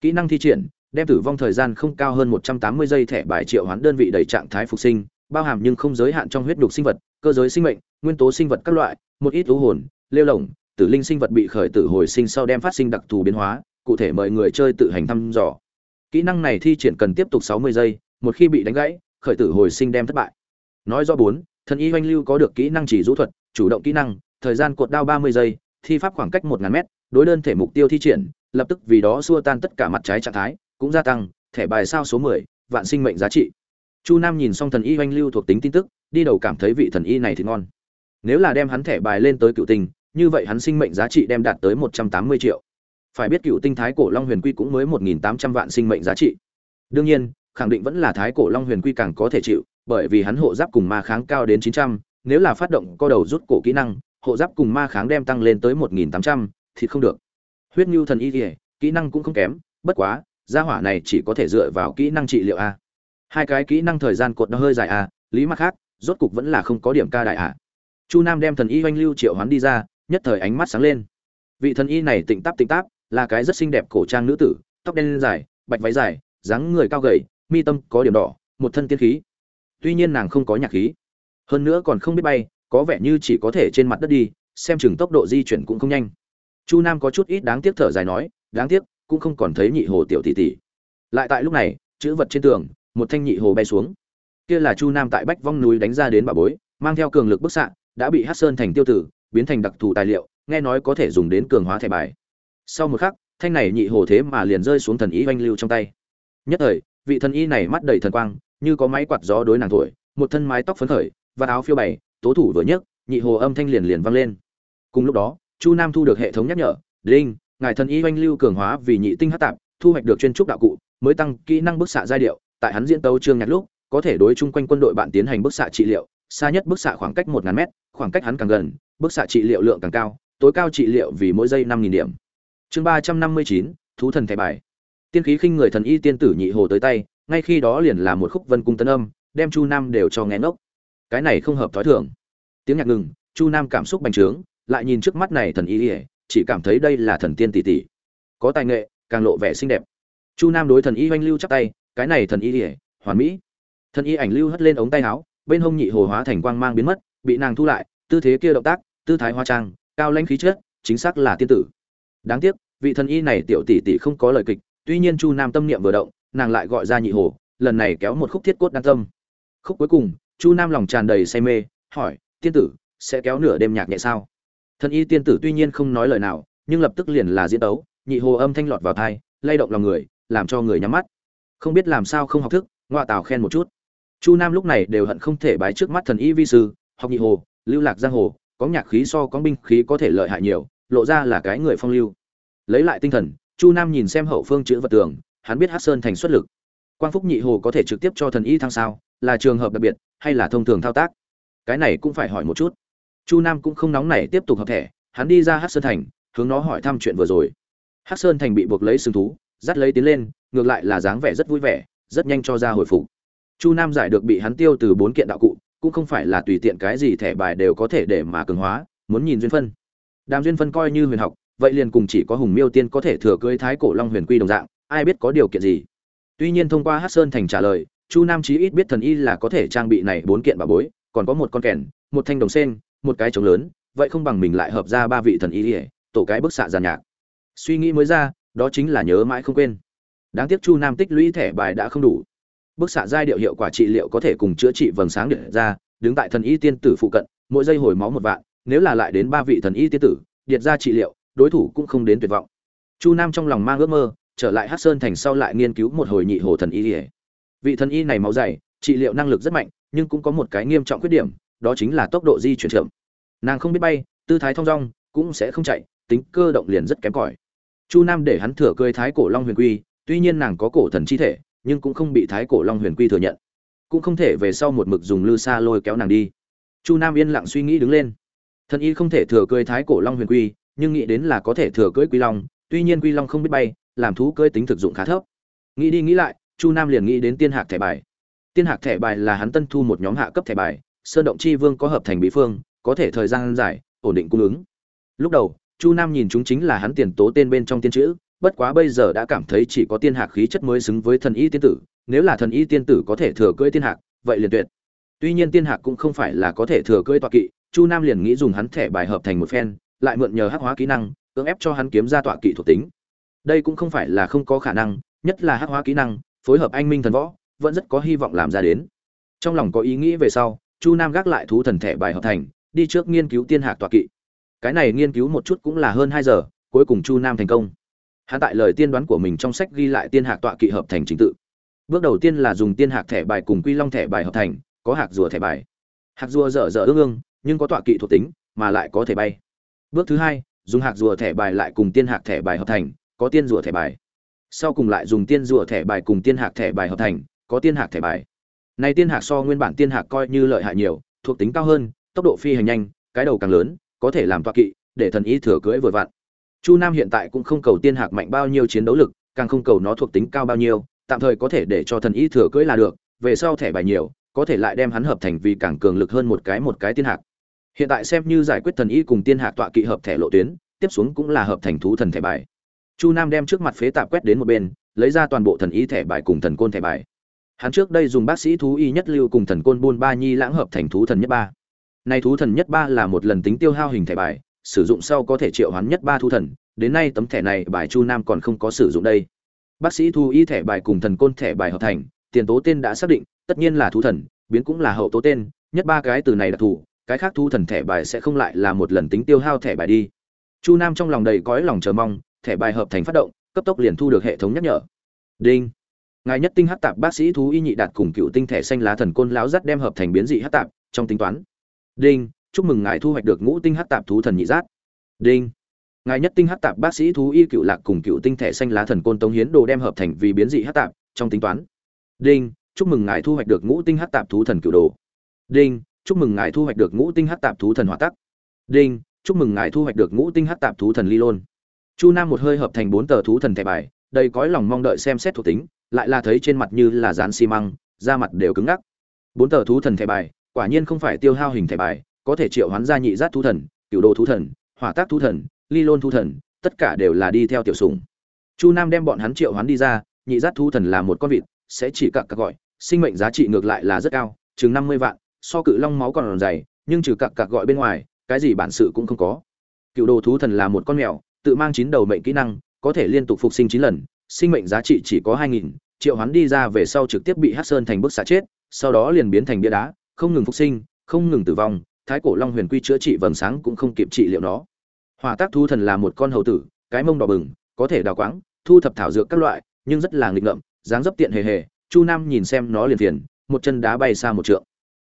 Kỹ năng thi triển, đem tử vong thời gian không cao hơn một trăm tám mươi giây thẻ bài triệu hoán đơn vị đầy trạng thái phục sinh, bao hàm nhưng không giới hạn trong huyết đục sinh vật, cơ giới sinh mệnh, nguyên tố sinh vật các loại, một ít thú hồn, lêu lồng tử linh sinh vật bị khởi tử hồi sinh sau đem phát sinh đặc thù biến hóa, cụ thể mời người chơi tự hành thăm dò. Kỹ năng này thi triển cần tiếp tục sáu mươi giây, một khi bị đánh gãy, khởi tử hồi sinh đem thất bại. Nói do bốn, thần y oanh lưu có được kỹ năng chỉ rũ thuật, chủ động kỹ năng, thời gian cột đao ba mươi giây, thi pháp khoảng cách một ngàn mét đối đơn thể mục tiêu thi triển, lập tức vì đó xua tan tất cả mặt trái trạng thái, cũng gia tăng thẻ bài sao số mười, vạn sinh mệnh giá trị. Chu nam nhìn xong thần y oanh lưu thuộc tính tin tức, đi đầu cảm thấy vị thần y này thì ngon. Nếu là đem hắn thẻ bài lên tới cựu tinh, như vậy hắn sinh mệnh giá trị đem đạt tới một trăm tám mươi triệu. Phải biết cựu tinh thái cổ long huyền quy cũng mới một nghìn tám trăm vạn sinh mệnh giá trị. Đương nhiên, khẳng định vẫn là thái cổ long huyền quy càng có thể chịu, bởi vì hắn hộ giáp cùng ma kháng cao đến chín trăm, nếu là phát động co đầu rút cổ kỹ năng, hộ giáp cùng ma kháng đem tăng lên tới một nghìn tám trăm thì không được. Huyết nhu thần y kỉa kỹ năng cũng không kém, bất quá, gia hỏa này chỉ có thể dựa vào kỹ năng trị liệu a. Hai cái kỹ năng thời gian cột nó hơi dài a, lý mặt khác, rốt cục vẫn là không có điểm ca đại a. Chu nam đem thần y oanh lưu triệu hoán đi ra, nhất thời ánh mắt sáng lên. Vị thần y này tịnh táp tịnh táp, là cái rất xinh đẹp cổ trang nữ tử, tóc đen dài, bạch váy dài, dáng người cao gầy, mi tâm có điểm đỏ, một thân tiên khí. Tuy nhiên nàng không có nhạc khí, hơn nữa còn không biết bay, có vẻ như chỉ có thể trên mặt đất đi, xem chừng tốc độ di chuyển cũng không nhanh chu nam có chút ít đáng tiếc thở dài nói, đáng tiếc, cũng không còn thấy nhị hồ tiểu tỷ tỷ. Lại tại lúc này, chữ vật trên tường, một thanh nhị hồ bay xuống. Kia là chu nam tại bách vong núi đánh ra đến bà bối, mang theo cường lực bức xạ, đã bị hát sơn thành tiêu tử, biến thành đặc thù tài liệu, nghe nói có thể dùng đến cường hóa thẻ bài. Sau một khắc, thanh này nhị hồ thế mà liền rơi xuống thần ý oanh lưu trong tay. Nhất thời, vị thần y này mắt đầy thần quang, như có máy quạt gió đối nàng thổi, một thân mái tóc phấn khởi, và áo phiêu bày, tố thủ vừa nhấc, nhị hồ âm thanh liền liền vang lên. Cùng lúc đó chu nam thu được hệ thống nhắc nhở đinh ngài thần y oanh lưu cường hóa vì nhị tinh hát tạp, thu hoạch được chuyên trúc đạo cụ, mới tăng kỹ năng bức xạ giai điệu. Tại hắn diễn tấu trương nhạc lúc, có thể đối chung quanh quân đội bạn tiến hành bức xạ trị liệu, xa nhất bức xạ khoảng cách một ngàn mét, khoảng cách hắn càng gần, bức xạ trị liệu lượng càng cao, tối cao trị liệu vì mỗi giây năm nghìn điểm. Chương ba trăm năm mươi chín, thú thần thẻ bài. Tiên khí khinh người thần y tiên tử nhị hồ tới tay, ngay khi đó liền là một khúc vân cung tân âm, đem chu nam đều cho nghe ngốc. Cái này không hợp thói thường. Tiếng nhạc ngừng, chu nam cảm xúc bành trướng lại nhìn trước mắt này thần y ỉa, chỉ cảm thấy đây là thần tiên tỷ tỷ. Có tài nghệ, càng lộ vẻ xinh đẹp. Chu nam đối thần y oanh lưu chắp tay, cái này thần y ỉa, hoàn mỹ. Thần y ảnh lưu hất lên ống tay áo, bên hông nhị hồ hóa thành quang mang biến mất, bị nàng thu lại, tư thế kia động tác, tư thái hoa trang, cao lãnh khí chất, chính xác là tiên tử. Đáng tiếc, vị thần y này tiểu tỷ tỷ không có lời kịch, tuy nhiên chu nam tâm niệm vừa động, nàng lại gọi ra nhị hồ, lần này kéo một khúc thiết cốt đan tâm. Khúc cuối cùng, chu nam lòng tràn đầy say mê, hỏi, tiên tử, sẽ kéo nửa đêm nhạc nhẹ sao? Thần y tiên tử tuy nhiên không nói lời nào, nhưng lập tức liền là diễn tấu, nhị hồ âm thanh lọt vào thai lay động lòng người, làm cho người nhắm mắt. Không biết làm sao không học thức ngoa tào khen một chút. Chu nam lúc này đều hận không thể bái trước mắt thần y vi sư, học nhị hồ, lưu lạc giang hồ, có nhạc khí so có binh khí có thể lợi hại nhiều, lộ ra là cái người phong lưu. Lấy lại tinh thần, chu nam nhìn xem hậu phương chữ vật tường, hắn biết hát sơn thành xuất lực. Quang phúc nhị hồ có thể trực tiếp cho thần y thăng sao, là trường hợp đặc biệt, hay là thông thường thao tác? Cái này cũng phải hỏi một chút chu nam cũng không nóng nảy tiếp tục hợp thẻ, hắn đi ra hát sơn thành, hướng nó hỏi thăm chuyện vừa rồi. Hát sơn thành bị buộc lấy sừng thú, dắt lấy tiến lên, ngược lại là dáng vẻ rất vui vẻ, rất nhanh cho ra hồi phục. Chu nam giải được bị hắn tiêu từ bốn kiện đạo cụ, cũng không phải là tùy tiện cái gì thẻ bài đều có thể để mà cường hóa, muốn nhìn duyên phân. Đàm duyên phân coi như huyền học, vậy liền cùng chỉ có hùng miêu tiên có thể thừa cưới thái cổ long huyền quy đồng dạng, ai biết có điều kiện gì. Tuy nhiên thông qua hát sơn thành trả lời, chu nam chí ít biết thần y là có thể trang bị này bốn kiện bà bối, còn có một con kèn, một thanh đồng sen một cái trống lớn, vậy không bằng mình lại hợp ra ba vị thần y ỉa tổ cái bức xạ giàn nhạc. Suy nghĩ mới ra, đó chính là nhớ mãi không quên. Đáng tiếc chu nam tích lũy thẻ bài đã không đủ. Bức xạ giai điệu hiệu quả trị liệu có thể cùng chữa trị vầng sáng điện ra, đứng tại thần y tiên tử phụ cận, mỗi giây hồi máu một vạn, nếu là lại đến ba vị thần y tiên tử điệt ra trị liệu, đối thủ cũng không đến tuyệt vọng. Chu nam trong lòng mang ước mơ, trở lại hát sơn thành sau lại nghiên cứu một hồi nhị hồ thần y ỉa vị thần y này máu dày, trị liệu năng lực rất mạnh, nhưng cũng có một cái nghiêm trọng khuyết điểm đó chính là tốc độ di chuyển chậm. Nàng không biết bay, tư thái thong dong, cũng sẽ không chạy, tính cơ động liền rất kém cỏi. Chu nam để hắn thừa cười thái cổ long huyền quy, tuy nhiên nàng có cổ thần chi thể, nhưng cũng không bị thái cổ long huyền quy thừa nhận. Cũng không thể về sau một mực dùng lư xa lôi kéo nàng đi. Chu nam yên lặng suy nghĩ đứng lên. Thần y không thể thừa cười thái cổ long huyền quy, nhưng nghĩ đến là có thể thừa cưới quy long, tuy nhiên quy long không biết bay, làm thú cưỡi tính thực dụng khá thấp. Nghĩ đi nghĩ lại, chu nam liền nghĩ đến tiên hạc thẻ bài. Tiên hạc thẻ bài là hắn tân thu một nhóm hạ cấp thẻ bài sơn động chi vương có hợp thành bí phương, có thể thời gian dài, ổn định cung ứng. Lúc đầu, chu nam nhìn chúng chính là hắn tiền tố tên bên trong tiên chữ, bất quá bây giờ đã cảm thấy chỉ có tiên hạc khí chất mới xứng với thần y tiên tử, nếu là thần y tiên tử có thể thừa cưỡi tiên hạc, vậy liền tuyệt. Tuy nhiên tiên hạc cũng không phải là có thể thừa cưỡi tọa kỵ, chu nam liền nghĩ dùng hắn thẻ bài hợp thành một phen, lại mượn nhờ hắc hóa kỹ năng, cưỡng ép cho hắn kiếm ra tọa kỵ thuộc tính. Đây cũng không phải là không có khả năng, nhất là hắc hóa kỹ năng, phối hợp anh minh thần võ, vẫn rất có hy vọng làm ra đến. Trong lòng có ý nghĩ về sau chu nam gác lại thú thần thẻ bài hợp thành, đi trước nghiên cứu tiên hạc tọa kỵ. Cái này nghiên cứu một chút cũng là hơn hai giờ, cuối cùng chu nam thành công. Hắn tại lời tiên đoán của mình trong sách ghi lại tiên hạc tọa kỵ hợp thành chính tự. Bước đầu tiên là dùng tiên hạc thẻ bài cùng quy long thẻ bài hợp thành, có hạc rùa thẻ bài. Hạc rùa dở dở ương ương, nhưng có tọa kỵ thuộc tính, mà lại có thể bay. Bước thứ hai, dùng hạc rùa thẻ bài lại cùng tiên hạc thẻ bài hợp thành, có tiên rùa thẻ bài. Sau cùng lại dùng tiên rùa thẻ bài cùng tiên hạc thẻ bài hợp thành, có tiên hạc thẻ bài này tiên hạc so nguyên bản tiên hạc coi như lợi hại nhiều, thuộc tính cao hơn, tốc độ phi hành nhanh, cái đầu càng lớn, có thể làm tọa kỵ, để thần ý thừa cưỡi vừa vặn. Chu nam hiện tại cũng không cầu tiên hạc mạnh bao nhiêu chiến đấu lực, càng không cầu nó thuộc tính cao bao nhiêu, tạm thời có thể để cho thần ý thừa cưỡi là được, về sau thẻ bài nhiều, có thể lại đem hắn hợp thành vì càng cường lực hơn một cái một cái tiên hạc. Hiện tại xem như giải quyết thần y cùng tiên hạc tọa kỵ hợp thẻ lộ tuyến, tiếp xuống cũng là hợp thành thú thần thẻ bài. Chu nam đem trước mặt phế tạp quét đến một bên, lấy ra toàn bộ thần y thẻ bài cùng thần côn thẻ bài hắn trước đây dùng bác sĩ thú y nhất lưu cùng thần côn buôn ba nhi lãng hợp thành thú thần nhất ba. Nay thú thần nhất ba là một lần tính tiêu hao hình thẻ bài, sử dụng sau có thể triệu hoán nhất ba thú thần, đến nay tấm thẻ này bài chu nam còn không có sử dụng đây. Bác sĩ thú y thẻ bài cùng thần côn thẻ bài hợp thành, tiền tố tên đã xác định, tất nhiên là thú thần, biến cũng là hậu tố tên, nhất ba cái từ này đặc thù, cái khác thú thần thẻ bài sẽ không lại là một lần tính tiêu hao thẻ bài đi. Chu nam trong lòng đầy cõi lòng chờ mong, thẻ bài hợp thành phát động, cấp tốc liền thu được hệ thống nhắc nhở. Đinh ngài nhất tinh hát tạp bác sĩ thú y nhị đạt cùng cựu tinh thẻ xanh lá thần côn láo dắt đem hợp thành biến dị hát tạp, trong tính toán. Đinh, chúc mừng ngài thu hoạch được ngũ tinh hát tạp thú thần nhị giác đinh, ngài nhất tinh hát tạp bác sĩ thú y cựu lạc cùng cựu tinh thẻ xanh lá thần côn tống hiến đồ đem hợp thành vì biến dị hát tạp, trong tính toán. Đinh, chúc mừng ngài thu hoạch được ngũ tinh hát tạp thú thần cựu đồ. Đinh, chúc mừng ngài thu hoạch được ngũ tinh hát tạp thú thần hỏa tắc. Đinh, chúc mừng ngài thu hoạch được ngũ tinh hát tạp thú thần ly lôn. Chu nam một hơi hợp thành bốn tờ thú thần thẻ bài, đầy cõi lòng mong đợi xem xét thuộc tính lại là thấy trên mặt như là dán xi măng, da mặt đều cứng ngắc. Bốn tờ thú thần thẻ bài, quả nhiên không phải tiêu hao hình thẻ bài, có thể triệu hoán ra nhị giác thú thần, cựu đồ thú thần, hỏa tác thú thần, ly lôn thú thần, tất cả đều là đi theo tiểu sùng chu nam đem bọn hắn triệu hoán đi ra, nhị giác thú thần là một con vịt, sẽ chỉ cặp cặp gọi, sinh mệnh giá trị ngược lại là rất cao, chừng năm mươi vạn, so cự long máu còn dày, nhưng trừ cặp cặp gọi bên ngoài, cái gì bản sự cũng không có. Cựu đồ thú thần là một con mèo, tự mang chín đầu mệnh kỹ năng, có thể liên tục phục sinh chín lần sinh mệnh giá trị chỉ có hai nghìn, triệu hoán đi ra về sau trực tiếp bị hát sơn thành bức xạ chết, sau đó liền biến thành bia đá, không ngừng phục sinh, không ngừng tử vong, thái cổ long huyền quy chữa trị vầng sáng cũng không kịp trị liệu nó. Hỏa tác thu thần là một con hầu tử, cái mông đỏ bừng, có thể đào quáng, thu thập thảo dược các loại, nhưng rất là nghịch ngợm, dáng dấp tiện hề hề, chu nam nhìn xem nó liền phiền, một chân đá bay xa một trượng.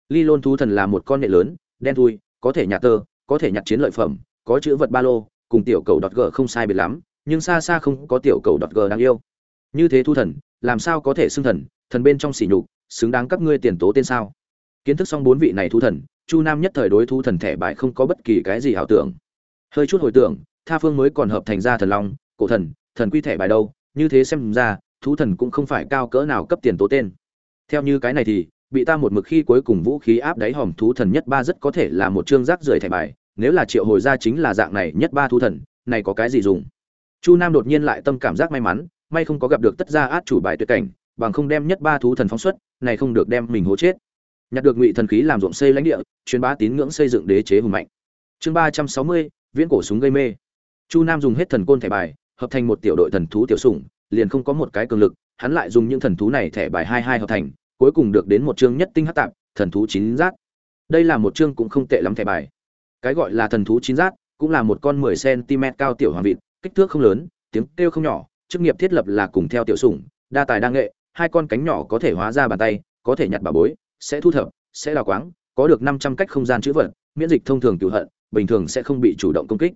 Ly lôn thú thần là một con nệ lớn, đen thui, có thể nhặt tơ, có thể nhặt chiến lợi phẩm, có chữ vật ba lô, cùng tiểu cầu đọt gờ không sai biệt lắm nhưng xa xa không có tiểu cầu đọt gờ đáng yêu. Như thế thu thần, làm sao có thể xưng thần? Thần bên trong sỉ nhục, xứng đáng các ngươi tiền tố tên sao? Kiến thức xong bốn vị này thu thần, chu nam nhất thời đối thu thần thẻ bài không có bất kỳ cái gì ảo tưởng. Hơi chút hồi tưởng, tha phương mới còn hợp thành ra thần long, cổ thần thần quy thẻ bài đâu, như thế xem ra thú thần cũng không phải cao cỡ nào cấp tiền tố tên. Theo như cái này thì, bị ta một mực khi cuối cùng vũ khí áp đáy hòm thú thần nhất ba rất có thể là một chương rác rưởi thẻ bài, nếu là triệu hồi ra chính là dạng này nhất ba thú thần, này có cái gì dùng? Chu nam đột nhiên lại tâm cảm giác may mắn, may không có gặp được tất gia át chủ bài tuyệt cảnh, bằng không đem nhất ba thú thần phóng xuất, này không được đem mình hố chết. Nhặt được ngụy thần khí làm ruộng xây lãnh địa, truyền bá tín ngưỡng xây dựng đế chế hùng mạnh. Chương ba trăm sáu mươi, viễn cổ súng gây mê. Chu nam dùng hết thần côn thẻ bài, hợp thành một tiểu đội thần thú tiểu sủng, liền không có một cái cường lực, hắn lại dùng những thần thú này thẻ bài hai hai hợp thành, cuối cùng được đến một chương nhất tinh hát tạp, thần thú chín giác. Đây là một chương cũng không tệ lắm thẻ bài. Cái gọi là thần thú chín giác, cũng là một con 10 cm cao tiểu hoàng vịt kích thước không lớn, tiếng kêu không nhỏ, chức nghiệp thiết lập là cùng theo tiểu sủng, đa tài đa nghệ, hai con cánh nhỏ có thể hóa ra bàn tay, có thể nhặt bà bối, sẽ thu thập, sẽ đào quáng, có được 500 cách không gian chữ vật, miễn dịch thông thường cửu hận, bình thường sẽ không bị chủ động công kích.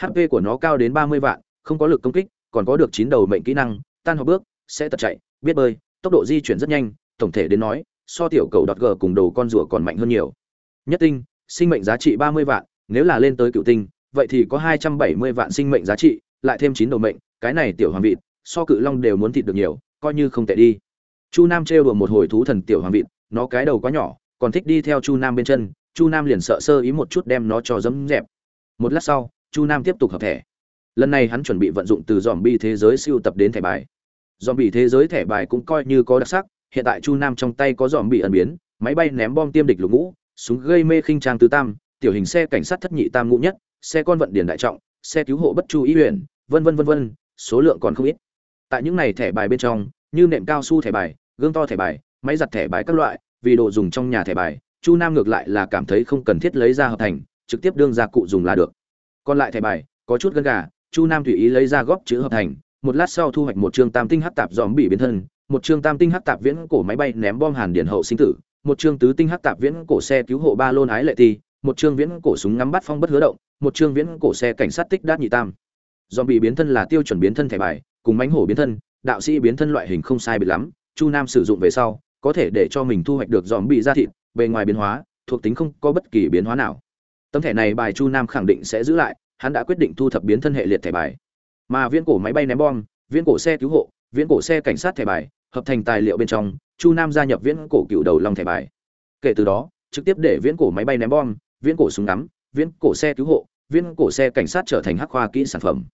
Hp của nó cao đến 30 vạn, không có lực công kích, còn có được chín đầu mệnh kỹ năng, tan học bước, sẽ tật chạy, biết bơi, tốc độ di chuyển rất nhanh, tổng thể đến nói, so tiểu cầu đọt gờ cùng đồ con rùa còn mạnh hơn nhiều. Nhất tinh, sinh mệnh giá trị 30 vạn, nếu là lên tới cựu tinh vậy thì có 270 vạn sinh mệnh giá trị, lại thêm chín đầu mệnh, cái này tiểu hoàng vịt, so cự long đều muốn thịt được nhiều, coi như không tệ đi. Chu nam trêu đùa một hồi thú thần tiểu hoàng vịt, nó cái đầu quá nhỏ, còn thích đi theo chu nam bên chân, chu nam liền sợ sơ ý một chút đem nó cho dẫm dẹp. Một lát sau, chu nam tiếp tục hợp thẻ. Lần này hắn chuẩn bị vận dụng từ zombie bi thế giới siêu tập đến thẻ bài. Zombie thế giới thẻ bài cũng coi như có đặc sắc, hiện tại chu nam trong tay có zombie ẩn biến, máy bay ném bom tiêm địch lục ngũ, súng gây mê khinh trang tứ tam, tiểu hình xe cảnh sát thất nhị tam ngũ nhất xe con vận điển đại trọng, xe cứu hộ bất chu ý huyện vân vân vân vân, số lượng còn không ít. Tại những này thẻ bài bên trong, như nệm cao su thẻ bài, gương to thẻ bài, máy giặt thẻ bài các loại, vì đồ dùng trong nhà thẻ bài, chu nam ngược lại là cảm thấy không cần thiết lấy ra hợp thành, trực tiếp đương ra cụ dùng là được. Còn lại thẻ bài, có chút gân gà, chu nam tùy ý lấy ra góp chữ hợp thành, một lát sau thu hoạch một chương tam tinh hắc tạp dòm bị biến thân, một chương tam tinh hắc tạp viễn cổ máy bay ném bom hàn điển hậu sinh tử, một chương tứ tinh hắc tạp viễn cổ xe cứu hộ ba lôn ái lệ ti một chương viễn cổ súng ngắm bắt phong bất hứa động, một chương viễn cổ xe cảnh sát tích đát nhị tam. Zombie bị biến thân là tiêu chuẩn biến thân thẻ bài, cùng mãnh hổ biến thân, đạo sĩ biến thân loại hình không sai biệt lắm, chu nam sử dụng về sau, có thể để cho mình thu hoạch được zombie bị ra thịt, bề ngoài biến hóa, thuộc tính không có bất kỳ biến hóa nào. Tấm thẻ này bài chu nam khẳng định sẽ giữ lại, hắn đã quyết định thu thập biến thân hệ liệt thẻ bài. Mà viễn cổ máy bay ném bom, viễn cổ xe cứu hộ, viễn cổ xe cảnh sát thẻ bài, hợp thành tài liệu bên trong, chu nam gia nhập viễn cổ cựu đầu long thẻ bài. Kể từ đó, trực tiếp để viễn cổ máy bay ném bom viễn cổ súng ngắm, viễn cổ xe cứu hộ, viễn cổ xe cảnh sát trở thành hắc khoa kỹ sản phẩm.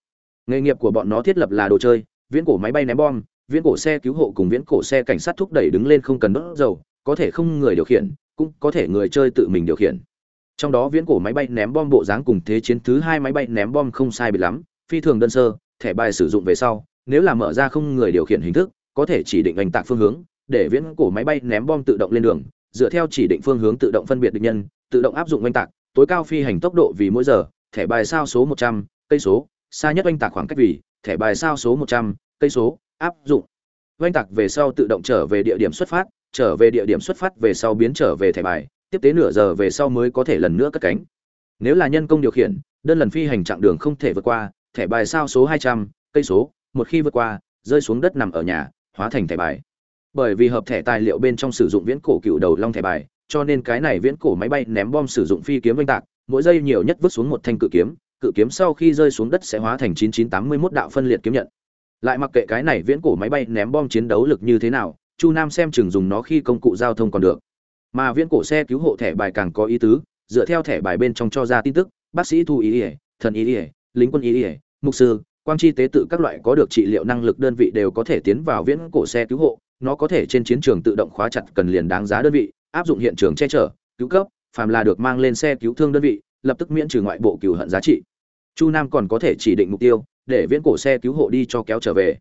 Nghề nghiệp của bọn nó thiết lập là đồ chơi, viễn cổ máy bay ném bom, viễn cổ xe cứu hộ cùng viễn cổ xe cảnh sát thúc đẩy đứng lên không cần đốt dầu, có thể không người điều khiển, cũng có thể người chơi tự mình điều khiển. Trong đó viễn cổ máy bay ném bom bộ dáng cùng thế chiến thứ hai máy bay ném bom không sai biệt lắm, phi thường đơn sơ, thẻ bài sử dụng về sau, nếu là mở ra không người điều khiển hình thức, có thể chỉ định hành tạc phương hướng, để viễn cổ máy bay ném bom tự động lên đường, dựa theo chỉ định phương hướng tự động phân biệt địch nhân tự động áp dụng oanh tạc, tối cao phi hành tốc độ vì mỗi giờ, thẻ bài sao số một trăm, cây số, xa nhất oanh tạc khoảng cách vì, thẻ bài sao số một trăm, cây số, áp dụng. Oanh tạc về sau tự động trở về địa điểm xuất phát, trở về địa điểm xuất phát về sau biến trở về thẻ bài, tiếp tế nửa giờ về sau mới có thể lần nữa cất cánh. Nếu là nhân công điều khiển, đơn lần phi hành chặng đường không thể vượt qua, thẻ bài sao số hai trăm, cây số, một khi vượt qua, rơi xuống đất nằm ở nhà, hóa thành thẻ bài. Bởi vì hợp thẻ tài liệu bên trong sử dụng viễn cổ cựu đầu long thẻ bài cho nên cái này viễn cổ máy bay ném bom sử dụng phi kiếm oanh tạc, mỗi giây nhiều nhất vứt xuống một thanh cự kiếm cự kiếm sau khi rơi xuống đất sẽ hóa thành 9981 đạo phân liệt kiếm nhận. Lại mặc kệ cái này viễn cổ máy bay ném bom chiến đấu lực như thế nào, chu nam xem chừng dùng nó khi công cụ giao thông còn được. Mà viễn cổ xe cứu hộ thẻ bài càng có ý tứ, dựa theo thẻ bài bên trong cho ra tin tức, bác sĩ thu ý thần ý lính quân ý mục sư, quang chi tế tự các loại có được trị liệu năng lực đơn vị đều có thể tiến vào viễn cổ xe cứu hộ, nó có thể trên chiến trường tự động khóa chặt cần liền đáng giá đơn vị áp dụng hiện trường che chở, cứu cấp, phàm là được mang lên xe cứu thương đơn vị, lập tức miễn trừ ngoại bộ cửu hận giá trị. Chu nam còn có thể chỉ định mục tiêu, để viễn cổ xe cứu hộ đi cho kéo trở về.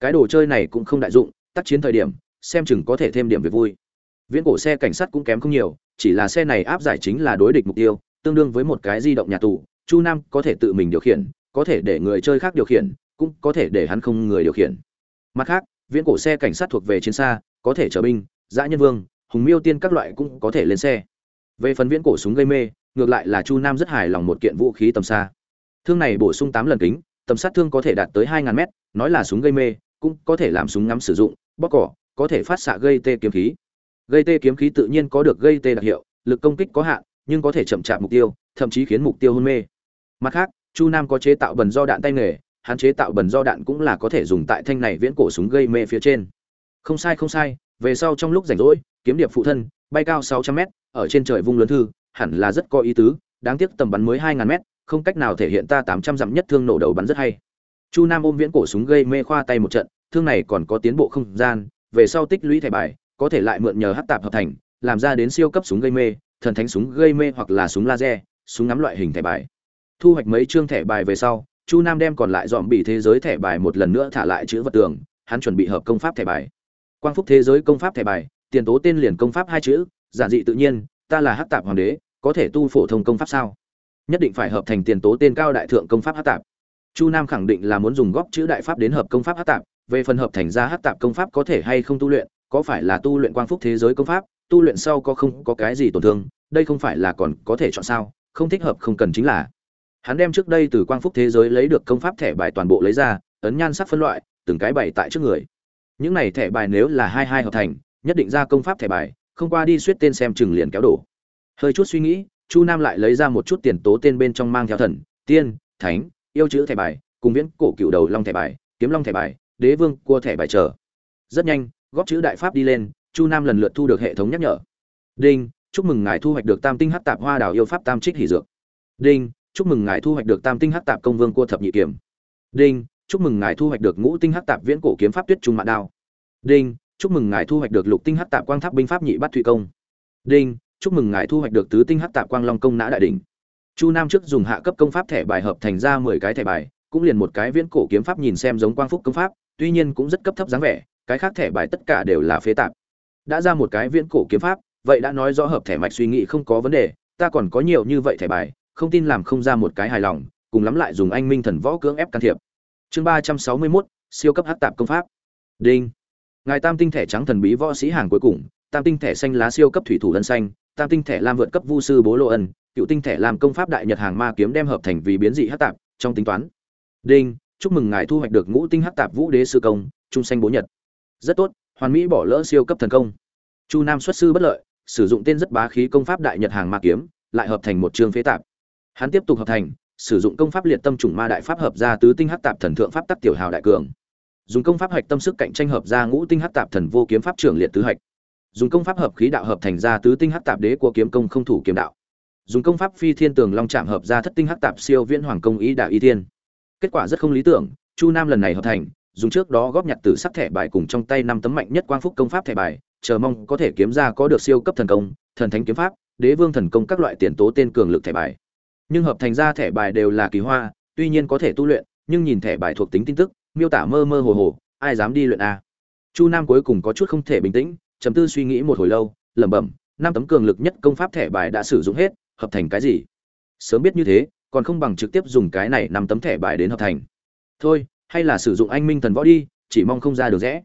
Cái đồ chơi này cũng không đại dụng, tác chiến thời điểm, xem chừng có thể thêm điểm về vui. Viễn cổ xe cảnh sát cũng kém không nhiều, chỉ là xe này áp giải chính là đối địch mục tiêu, tương đương với một cái di động nhà tù. Chu nam có thể tự mình điều khiển, có thể để người chơi khác điều khiển, cũng có thể để hắn không người điều khiển. Mặt khác, viễn cổ xe cảnh sát thuộc về chiến xa, có thể chở binh, dã nhân vương hùng miêu tiên các loại cũng có thể lên xe. Về phần viễn cổ súng gây mê, ngược lại là chu nam rất hài lòng một kiện vũ khí tầm xa. Thương này bổ sung tám lần kính, tầm sát thương có thể đạt tới hai ngàn mét, nói là súng gây mê, cũng có thể làm súng ngắm sử dụng bóc cỏ, có thể phát xạ gây tê kiếm khí. Gây tê kiếm khí tự nhiên có được gây tê đặc hiệu, lực công kích có hạn, nhưng có thể chậm chạp mục tiêu, thậm chí khiến mục tiêu hôn mê. Mặt khác, chu nam có chế tạo bần do đạn tay nghề, hắn chế tạo bần do đạn cũng là có thể dùng tại thanh này viễn cổ súng gây mê phía trên. Không sai không sai về sau trong lúc rảnh rỗi, kiếm điệp phụ thân, bay cao sáu trăm mét, ở trên trời vung lớn thư, hẳn là rất có ý tứ, đáng tiếc tầm bắn mới hai ngàn mét, không cách nào thể hiện ta tám trăm dặm nhất thương nổ đầu bắn rất hay. Chu nam ôm viễn cổ súng gây mê khoa tay một trận, thương này còn có tiến bộ không gian, về sau tích lũy thẻ bài, có thể lại mượn nhờ hát tạp hợp thành, làm ra đến siêu cấp súng gây mê, thần thánh súng gây mê hoặc là súng laser, súng ngắm loại hình thẻ bài. Thu hoạch mấy chương thẻ bài về sau, chu nam đem còn lại dọn bị thế giới thẻ bài một lần nữa thả lại chữ vật tường, hắn chuẩn bị hợp công pháp thẻ bài quang phúc thế giới công pháp thẻ bài, tiền tố tên liền công pháp hai chữ, giản dị tự nhiên, ta là hát tạp hoàng đế, có thể tu phổ thông công pháp sao? Nhất định phải hợp thành tiền tố tên cao đại thượng công pháp hát tạp. Chu nam khẳng định là muốn dùng góp chữ đại pháp đến hợp công pháp hát tạp, về phần hợp thành ra hát tạp công pháp có thể hay không tu luyện, có phải là tu luyện quang phúc thế giới công pháp, tu luyện sau có không có cái gì tổn thương, đây không phải là còn có thể chọn sao? Không thích hợp, không cần chính là. Hắn đem trước đây từ quang phúc thế giới lấy được công pháp thẻ bài toàn bộ lấy ra, ấn nhan sắc phân loại, từng cái bày tại trước người những này thẻ bài nếu là hai hai hợp thành, nhất định ra công pháp thẻ bài, không qua đi suýt tên xem chừng liền kéo đổ. Hơi chút suy nghĩ, chu nam lại lấy ra một chút tiền tố tên bên trong mang theo thần, tiên, thánh, yêu chữ thẻ bài, cùng viễn cổ cựu đầu long thẻ bài, kiếm long thẻ bài, đế vương, cua thẻ bài chờ. Rất nhanh, góp chữ đại pháp đi lên, chu nam lần lượt thu được hệ thống nhắc nhở. Đinh, chúc mừng ngài thu hoạch được tam tinh hát tạp hoa đào yêu pháp tam trích hỷ dược. Đinh, chúc mừng ngài thu hoạch được tam tinh hát tạp công vương cua thập nhị kiểm đinh chúc mừng ngài thu hoạch được ngũ tinh hắc tạp viễn cổ kiếm pháp tuyết trung mạng đao. Đinh, chúc mừng ngài thu hoạch được lục tinh hắc tạp quang tháp binh pháp nhị bát thụy công. Đinh, chúc mừng ngài thu hoạch được tứ tinh hắc tạp quang long công nã đại đỉnh. Chu nam trước dùng hạ cấp công pháp thẻ bài hợp thành ra mười cái thẻ bài, cũng liền một cái viễn cổ kiếm pháp nhìn xem giống quang phúc công pháp, tuy nhiên cũng rất cấp thấp dáng vẻ, cái khác thẻ bài tất cả đều là phế tạp. Đã ra một cái viễn cổ kiếm pháp, vậy đã nói rõ hợp thẻ mạch suy nghĩ không có vấn đề, ta còn có nhiều như vậy thẻ bài, không tin làm không ra một cái hài lòng, cùng lắm lại dùng anh minh thần võ cưỡng ép can thiệp chương ba trăm sáu mươi mốt, siêu cấp hắc tạp công pháp. Đinh. Ngài tam tinh thẻ trắng thần bí võ sĩ hàng cuối cùng, tam tinh thẻ xanh lá siêu cấp thủy thủ lân xanh, tam tinh thẻ lam vượt cấp vu sư bố lộ ân, cựu tinh thẻ làm công pháp đại nhật hàng ma kiếm đem hợp thành vì biến dị hắc tạp, trong tính toán. Đinh. Chúc mừng ngài thu hoạch được ngũ tinh hắc tạp vũ đế sư công, trung xanh bố nhật. Rất tốt, hoàn mỹ bỏ lỡ siêu cấp thần công. Chu nam xuất sư bất lợi, sử dụng tên rất bá khí công pháp đại nhật hàng ma kiếm, lại hợp thành một chương phế tạp. Hắn tiếp tục hợp thành sử dụng công pháp liệt tâm trùng ma đại pháp hợp ra tứ tinh hắc tạp thần thượng pháp tắc tiểu hào đại cường. Dùng công pháp hạch tâm sức cạnh tranh hợp ra ngũ tinh hắc tạp thần vô kiếm pháp trưởng liệt tứ hạch. Dùng công pháp hợp khí đạo hợp thành ra tứ tinh hắc tạp đế của kiếm công không thủ kiếm đạo. Dùng công pháp phi thiên tường long trạm hợp ra thất tinh hắc tạp siêu viễn hoàng công ý đạo y thiên. Kết quả rất không lý tưởng, chu nam lần này hợp thành, dùng trước đó góp nhặt từ sắc thẻ bài cùng trong tay năm tấm mạnh nhất quang phúc công pháp thẻ bài, chờ mong có thể kiếm ra có được siêu cấp thần công, thần thánh kiếm pháp, đế vương thần công các loại tiền tố tên cường lực thẻ bài nhưng hợp thành ra thẻ bài đều là kỳ hoa, tuy nhiên có thể tu luyện, nhưng nhìn thẻ bài thuộc tính tin tức, miêu tả mơ mơ hồ hồ, ai dám đi luyện a. Chu nam cuối cùng có chút không thể bình tĩnh chấm tư suy nghĩ một hồi lâu, lẩm bẩm, năm tấm cường lực nhất công pháp thẻ bài đã sử dụng hết, hợp thành cái gì? Sớm biết như thế, còn không bằng trực tiếp dùng cái này năm tấm thẻ bài đến hợp thành. Thôi, hay là sử dụng anh minh thần võ đi, chỉ mong không ra được rẽ.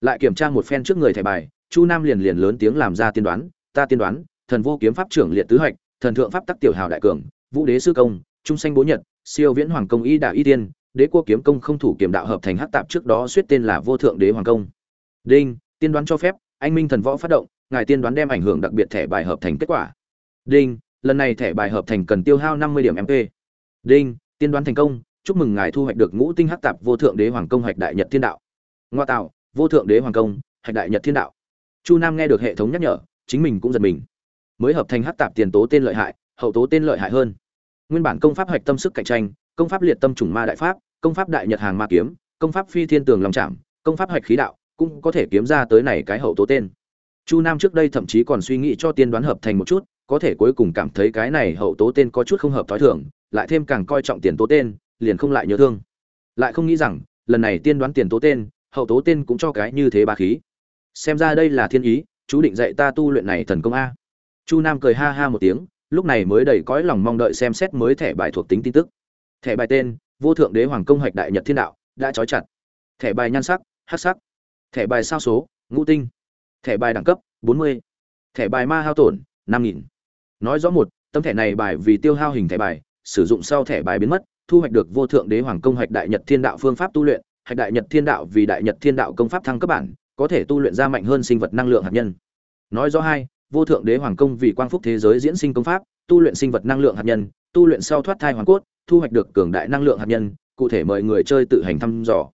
Lại kiểm tra một phen trước người thẻ bài, chu nam liền liền lớn tiếng làm ra tiên đoán, ta tiên đoán, thần vô kiếm pháp trưởng liệt tứ hạch, thần thượng pháp tắc tiểu hào đại cường vũ đế sư công, trung xanh bố nhật, siêu viễn hoàng công y đạo y tiên, đế quốc kiếm công không thủ kiểm đạo hợp thành hắc tạp trước đó suýt tên là vô thượng đế hoàng công. Đinh, tiên đoán cho phép, anh minh thần võ phát động, ngài tiên đoán đem ảnh hưởng đặc biệt thẻ bài hợp thành kết quả. Đinh, lần này thẻ bài hợp thành cần tiêu hao năm mươi điểm mp đinh, tiên đoán thành công, chúc mừng ngài thu hoạch được ngũ tinh hắc tạp vô thượng đế hoàng công hạch đại nhật thiên đạo. Ngoa tạo, vô thượng đế hoàng công, hạch đại nhật thiên đạo. Chu nam nghe được hệ thống nhắc nhở, chính mình cũng giật mình. Mới hợp thành hắc tạp tiền tố tên lợi hại hậu tố tên lợi hại hơn. Nguyên bản công pháp hạch tâm sức cạnh tranh, công pháp liệt tâm trùng ma đại pháp, công pháp đại nhật hàng ma kiếm, công pháp phi thiên tường lòng chạm công pháp hạch khí đạo, cũng có thể kiếm ra tới này cái hậu tố tên. Chu nam trước đây thậm chí còn suy nghĩ cho tiên đoán hợp thành một chút, có thể cuối cùng cảm thấy cái này hậu tố tên có chút không hợp thói thường, lại thêm càng coi trọng tiền tố tên, liền không lại nhớ thương. Lại không nghĩ rằng, lần này tiên đoán tiền tố tên, hậu tố tên cũng cho cái như thế ba khí. Xem ra đây là thiên ý, chú định dạy ta tu luyện này thần công a. Chu nam cười ha ha một tiếng lúc này mới đầy cõi lòng mong đợi xem xét mới thẻ bài thuộc tính tin tức. Thẻ bài tên, vô thượng đế hoàng công hạch đại nhật thiên đạo, đã trói chặt. Thẻ bài nhan sắc hát sắc. Thẻ bài sao số, ngũ tinh. Thẻ bài đẳng cấp 40. thẻ bài ma hao tổn 5.000. nói rõ một, tấm thẻ này bài vì tiêu hao hình thẻ bài, sử dụng sau thẻ bài biến mất, thu hoạch được vô thượng đế hoàng công hạch đại nhật thiên đạo phương pháp tu luyện. Hạch đại nhật thiên đạo vì đại nhật thiên đạo công pháp thăng cấp bản, có thể tu luyện ra mạnh hơn sinh vật năng lượng hạt nhân. Nói rõ hai vô thượng đế hoàng công vì quang phúc thế giới diễn sinh công pháp, tu luyện sinh vật năng lượng hạt nhân, tu luyện sau thoát thai hoàng cốt, thu hoạch được cường đại năng lượng hạt nhân, cụ thể mời người chơi tự hành thăm dò.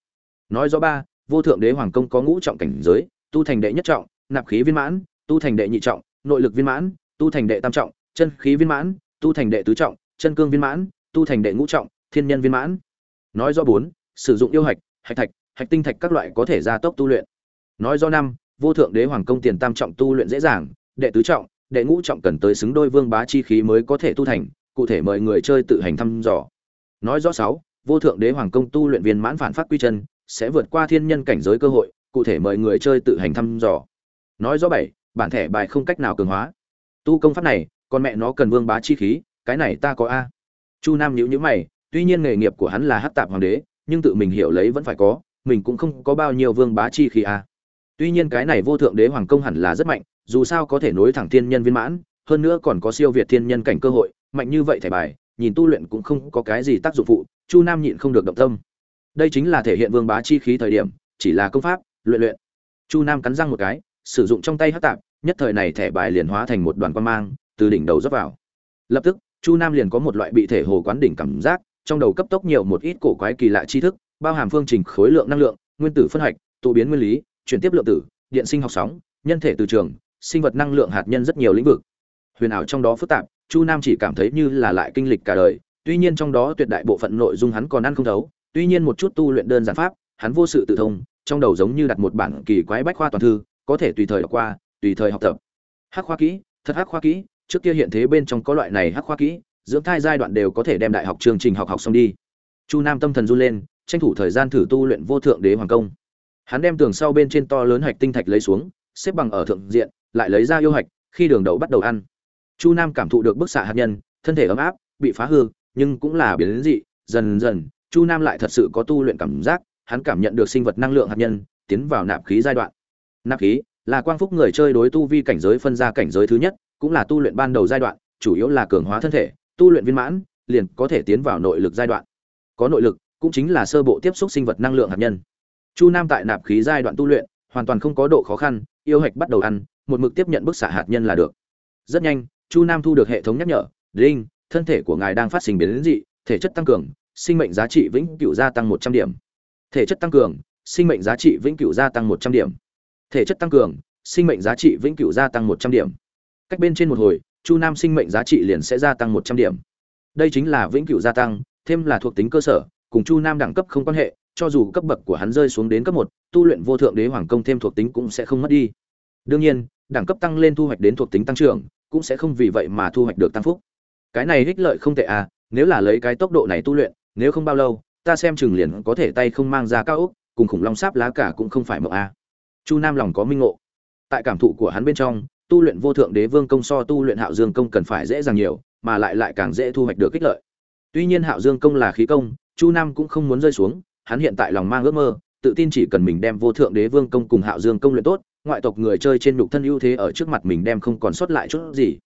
Nói rõ ba, vô thượng đế hoàng công có ngũ trọng cảnh giới, tu thành đệ nhất trọng, nạp khí viên mãn, tu thành đệ nhị trọng, nội lực viên mãn, tu thành đệ tam trọng, chân khí viên mãn, tu thành đệ tứ trọng, chân cương viên mãn, tu thành đệ ngũ trọng, thiên nhân viên mãn. Nói rõ bốn, sử dụng yêu hạch hạch thạch, hạch tinh thạch các loại có thể gia tốc tu luyện. Nói rõ năm, vô thượng đế hoàng công tiền tam trọng tu luyện dễ dàng đệ tứ trọng, đệ ngũ trọng cần tới xứng đôi vương bá chi khí mới có thể tu thành, cụ thể mời người chơi tự hành thăm dò. Nói rõ sáu, vô thượng đế hoàng công tu luyện viên mãn phản phát quy chân, sẽ vượt qua thiên nhân cảnh giới cơ hội, cụ thể mời người chơi tự hành thăm dò. Nói rõ bảy, bản thẻ bài không cách nào cường hóa. Tu công pháp này, con mẹ nó cần vương bá chi khí, cái này ta có a. Chu nam nhíu nhíu mày, tuy nhiên nghề nghiệp của hắn là hắc tạp hoàng đế, nhưng tự mình hiểu lấy vẫn phải có, mình cũng không có bao nhiêu vương bá chi khí a. Tuy nhiên cái này vô thượng đế hoàng công hẳn là rất mạnh dù sao có thể nối thẳng thiên nhân viên mãn, hơn nữa còn có siêu việt thiên nhân cảnh cơ hội, mạnh như vậy thẻ bài, nhìn tu luyện cũng không có cái gì tác dụng phụ, chu nam nhịn không được động tâm. Đây chính là thể hiện vương bá chi khí thời điểm, chỉ là công pháp, luyện luyện. Chu nam cắn răng một cái, sử dụng trong tay hắc tạp, nhất thời này thẻ bài liền hóa thành một đoàn quang mang, từ đỉnh đầu rót vào. Lập tức, chu nam liền có một loại bị thể hồ quán đỉnh cảm giác, trong đầu cấp tốc nhiều một ít cổ quái kỳ lạ tri thức, bao hàm phương trình khối lượng năng lượng, nguyên tử phân hạch, tụ biến nguyên lý, chuyển tiếp lượng tử, điện sinh học sóng, nhân thể từ trường sinh vật năng lượng hạt nhân rất nhiều lĩnh vực. Huyền ảo trong đó phức tạp, chu nam chỉ cảm thấy như là lại kinh lịch cả đời, tuy nhiên trong đó tuyệt đại bộ phận nội dung hắn còn ăn không thấu, tuy nhiên một chút tu luyện đơn giản pháp, hắn vô sự tự thông, trong đầu giống như đặt một bản kỳ quái bách khoa toàn thư, có thể tùy thời đọc qua, tùy thời học tập. Hắc khoa kỹ, thật hắc khoa kỹ, trước kia hiện thế bên trong có loại này hắc khoa kỹ, dưỡng thai giai đoạn đều có thể đem đại học chương trình học học xong đi. Chu nam tâm thần run lên, tranh thủ thời gian thử tu luyện vô thượng đế hoàng công. Hắn đem tường sau bên trên to lớn hạch tinh thạch lấy xuống, xếp bằng ở thượng diện lại lấy ra yêu hạch, khi đường đầu bắt đầu ăn. Chu nam cảm thụ được bức xạ hạt nhân, thân thể ấm áp, bị phá hư, nhưng cũng là biến dị. Dần dần, chu nam lại thật sự có tu luyện cảm giác, hắn cảm nhận được sinh vật năng lượng hạt nhân tiến vào nạp khí giai đoạn. Nạp khí là quang phúc người chơi đối tu vi cảnh giới phân ra cảnh giới thứ nhất, cũng là tu luyện ban đầu giai đoạn, chủ yếu là cường hóa thân thể, tu luyện viên mãn, liền có thể tiến vào nội lực giai đoạn. Có nội lực, cũng chính là sơ bộ tiếp xúc sinh vật năng lượng hạt nhân. Chu nam tại nạp khí giai đoạn tu luyện, hoàn toàn không có độ khó khăn, yêu hạch bắt đầu ăn một mực tiếp nhận bức xạ hạt nhân là được. Rất nhanh chu nam thu được hệ thống nhắc nhở linh, thân thể của ngài đang phát sinh biến dị thể chất tăng cường sinh mệnh giá trị vĩnh cửu gia tăng một trăm điểm. Thể chất tăng cường sinh mệnh giá trị vĩnh cửu gia tăng một trăm điểm. Thể chất tăng cường sinh mệnh giá trị vĩnh cửu gia tăng một trăm điểm. Cách bên trên một hồi chu nam sinh mệnh giá trị liền sẽ gia tăng một trăm điểm. Đây chính là vĩnh cửu gia tăng thêm là thuộc tính cơ sở cùng chu nam đẳng cấp không quan hệ cho dù cấp bậc của hắn rơi xuống đến cấp một tu luyện vô thượng đế hoàng công thêm thuộc tính cũng sẽ không mất đi. Đương nhiên đẳng cấp tăng lên thu hoạch đến thuộc tính tăng trưởng cũng sẽ không vì vậy mà thu hoạch được tăng phúc. Cái này ích lợi không tệ à nếu là lấy cái tốc độ này tu luyện nếu không bao lâu ta xem chừng liền có thể tay không mang ra cao ốc, cùng khủng long sáp lá cả cũng không phải mộng a chu nam lòng có minh ngộ. Tại cảm thụ của hắn bên trong tu luyện vô thượng đế vương công so tu luyện hạo dương công cần phải dễ dàng nhiều mà lại lại càng dễ thu hoạch được kích lợi. Tuy nhiên hạo dương công là khí công chu nam cũng không muốn rơi xuống hắn hiện tại lòng mang ước mơ tự tin chỉ cần mình đem vô thượng đế vương công cùng hạo dương công luyện tốt ngoại tộc người chơi trên nhục thân ưu thế ở trước mặt mình đem không còn sót lại chút gì.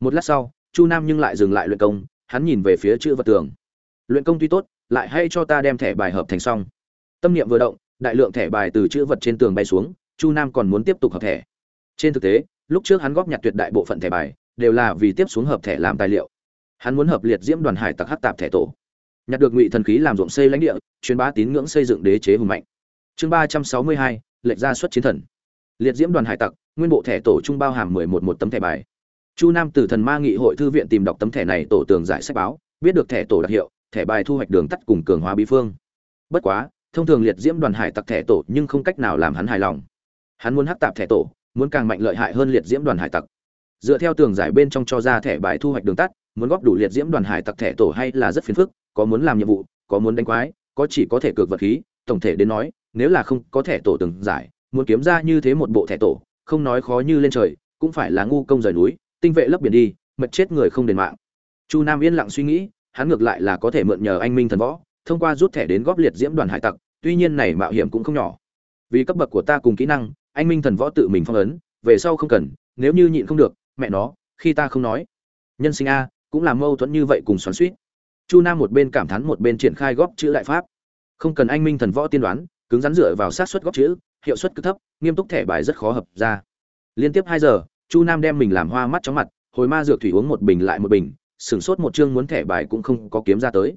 Một lát sau, chu nam nhưng lại dừng lại luyện công, hắn nhìn về phía chữ vật tường. Luyện công tuy tốt, lại hay cho ta đem thẻ bài hợp thành xong. Tâm niệm vừa động, đại lượng thẻ bài từ chữ vật trên tường bay xuống, chu nam còn muốn tiếp tục hợp thẻ. Trên thực tế, lúc trước hắn góp nhặt tuyệt đại bộ phận thẻ bài, đều là vì tiếp xuống hợp thẻ làm tài liệu. Hắn muốn hợp liệt diễm đoàn hải tặc hắc tạp thẻ tổ. Nhặt được ngụy thần khí làm ruộng xây lãnh địa, truyền bá tín ngưỡng xây dựng đế chế hùng mạnh. Chương ba trăm sáu mươi hai lệnh ra xuất chiến thần liệt diễm đoàn hải tặc, nguyên bộ thẻ tổ trung bao hàm mười một một tấm thẻ bài. Chu nam từ thần ma nghị hội thư viện tìm đọc tấm thẻ này, tổ tường giải sách báo, biết được thẻ tổ đặc hiệu, thẻ bài thu hoạch đường tắt cùng cường hóa bí phương. Bất quá, thông thường liệt diễm đoàn hải tặc thẻ tổ nhưng không cách nào làm hắn hài lòng. Hắn muốn hắc tạp thẻ tổ, muốn càng mạnh lợi hại hơn liệt diễm đoàn hải tặc. Dựa theo tường giải bên trong cho ra thẻ bài thu hoạch đường tắt, muốn góp đủ liệt diễm đoàn hải tặc thẻ tổ hay là rất phiền phức, có muốn làm nhiệm vụ, có muốn đánh quái, có chỉ có thể cược vật khí, tổng thể đến nói, nếu là không có thẻ tổ tường giải muốn kiếm ra như thế một bộ thẻ tổ, không nói khó như lên trời, cũng phải là ngu công rời núi, tinh vệ lấp biển đi mật chết người không đền mạng. Chu nam yên lặng suy nghĩ, hắn ngược lại là có thể mượn nhờ anh minh thần võ, thông qua rút thẻ đến góp liệt diễm đoàn hải tặc, tuy nhiên này mạo hiểm cũng không nhỏ. Vì cấp bậc của ta cùng kỹ năng, anh minh thần võ tự mình phong ấn, về sau không cần, nếu như nhịn không được, mẹ nó, khi ta không nói. Nhân sinh a, cũng làm mâu thuẫn như vậy cùng xoắn suýt chu nam một bên cảm thán một bên triển khai góp chữ đại pháp. Không cần anh minh thần võ tiên đoán, cứng rắn dựa vào sát suất góp chữ hiệu suất cứ thấp, nghiêm túc thẻ bài rất khó hợp ra. Liên tiếp hai giờ, chu nam đem mình làm hoa mắt chóng mặt, hồi ma dược thủy uống một bình lại một bình, sửng sốt một chương muốn thẻ bài cũng không có kiếm ra tới.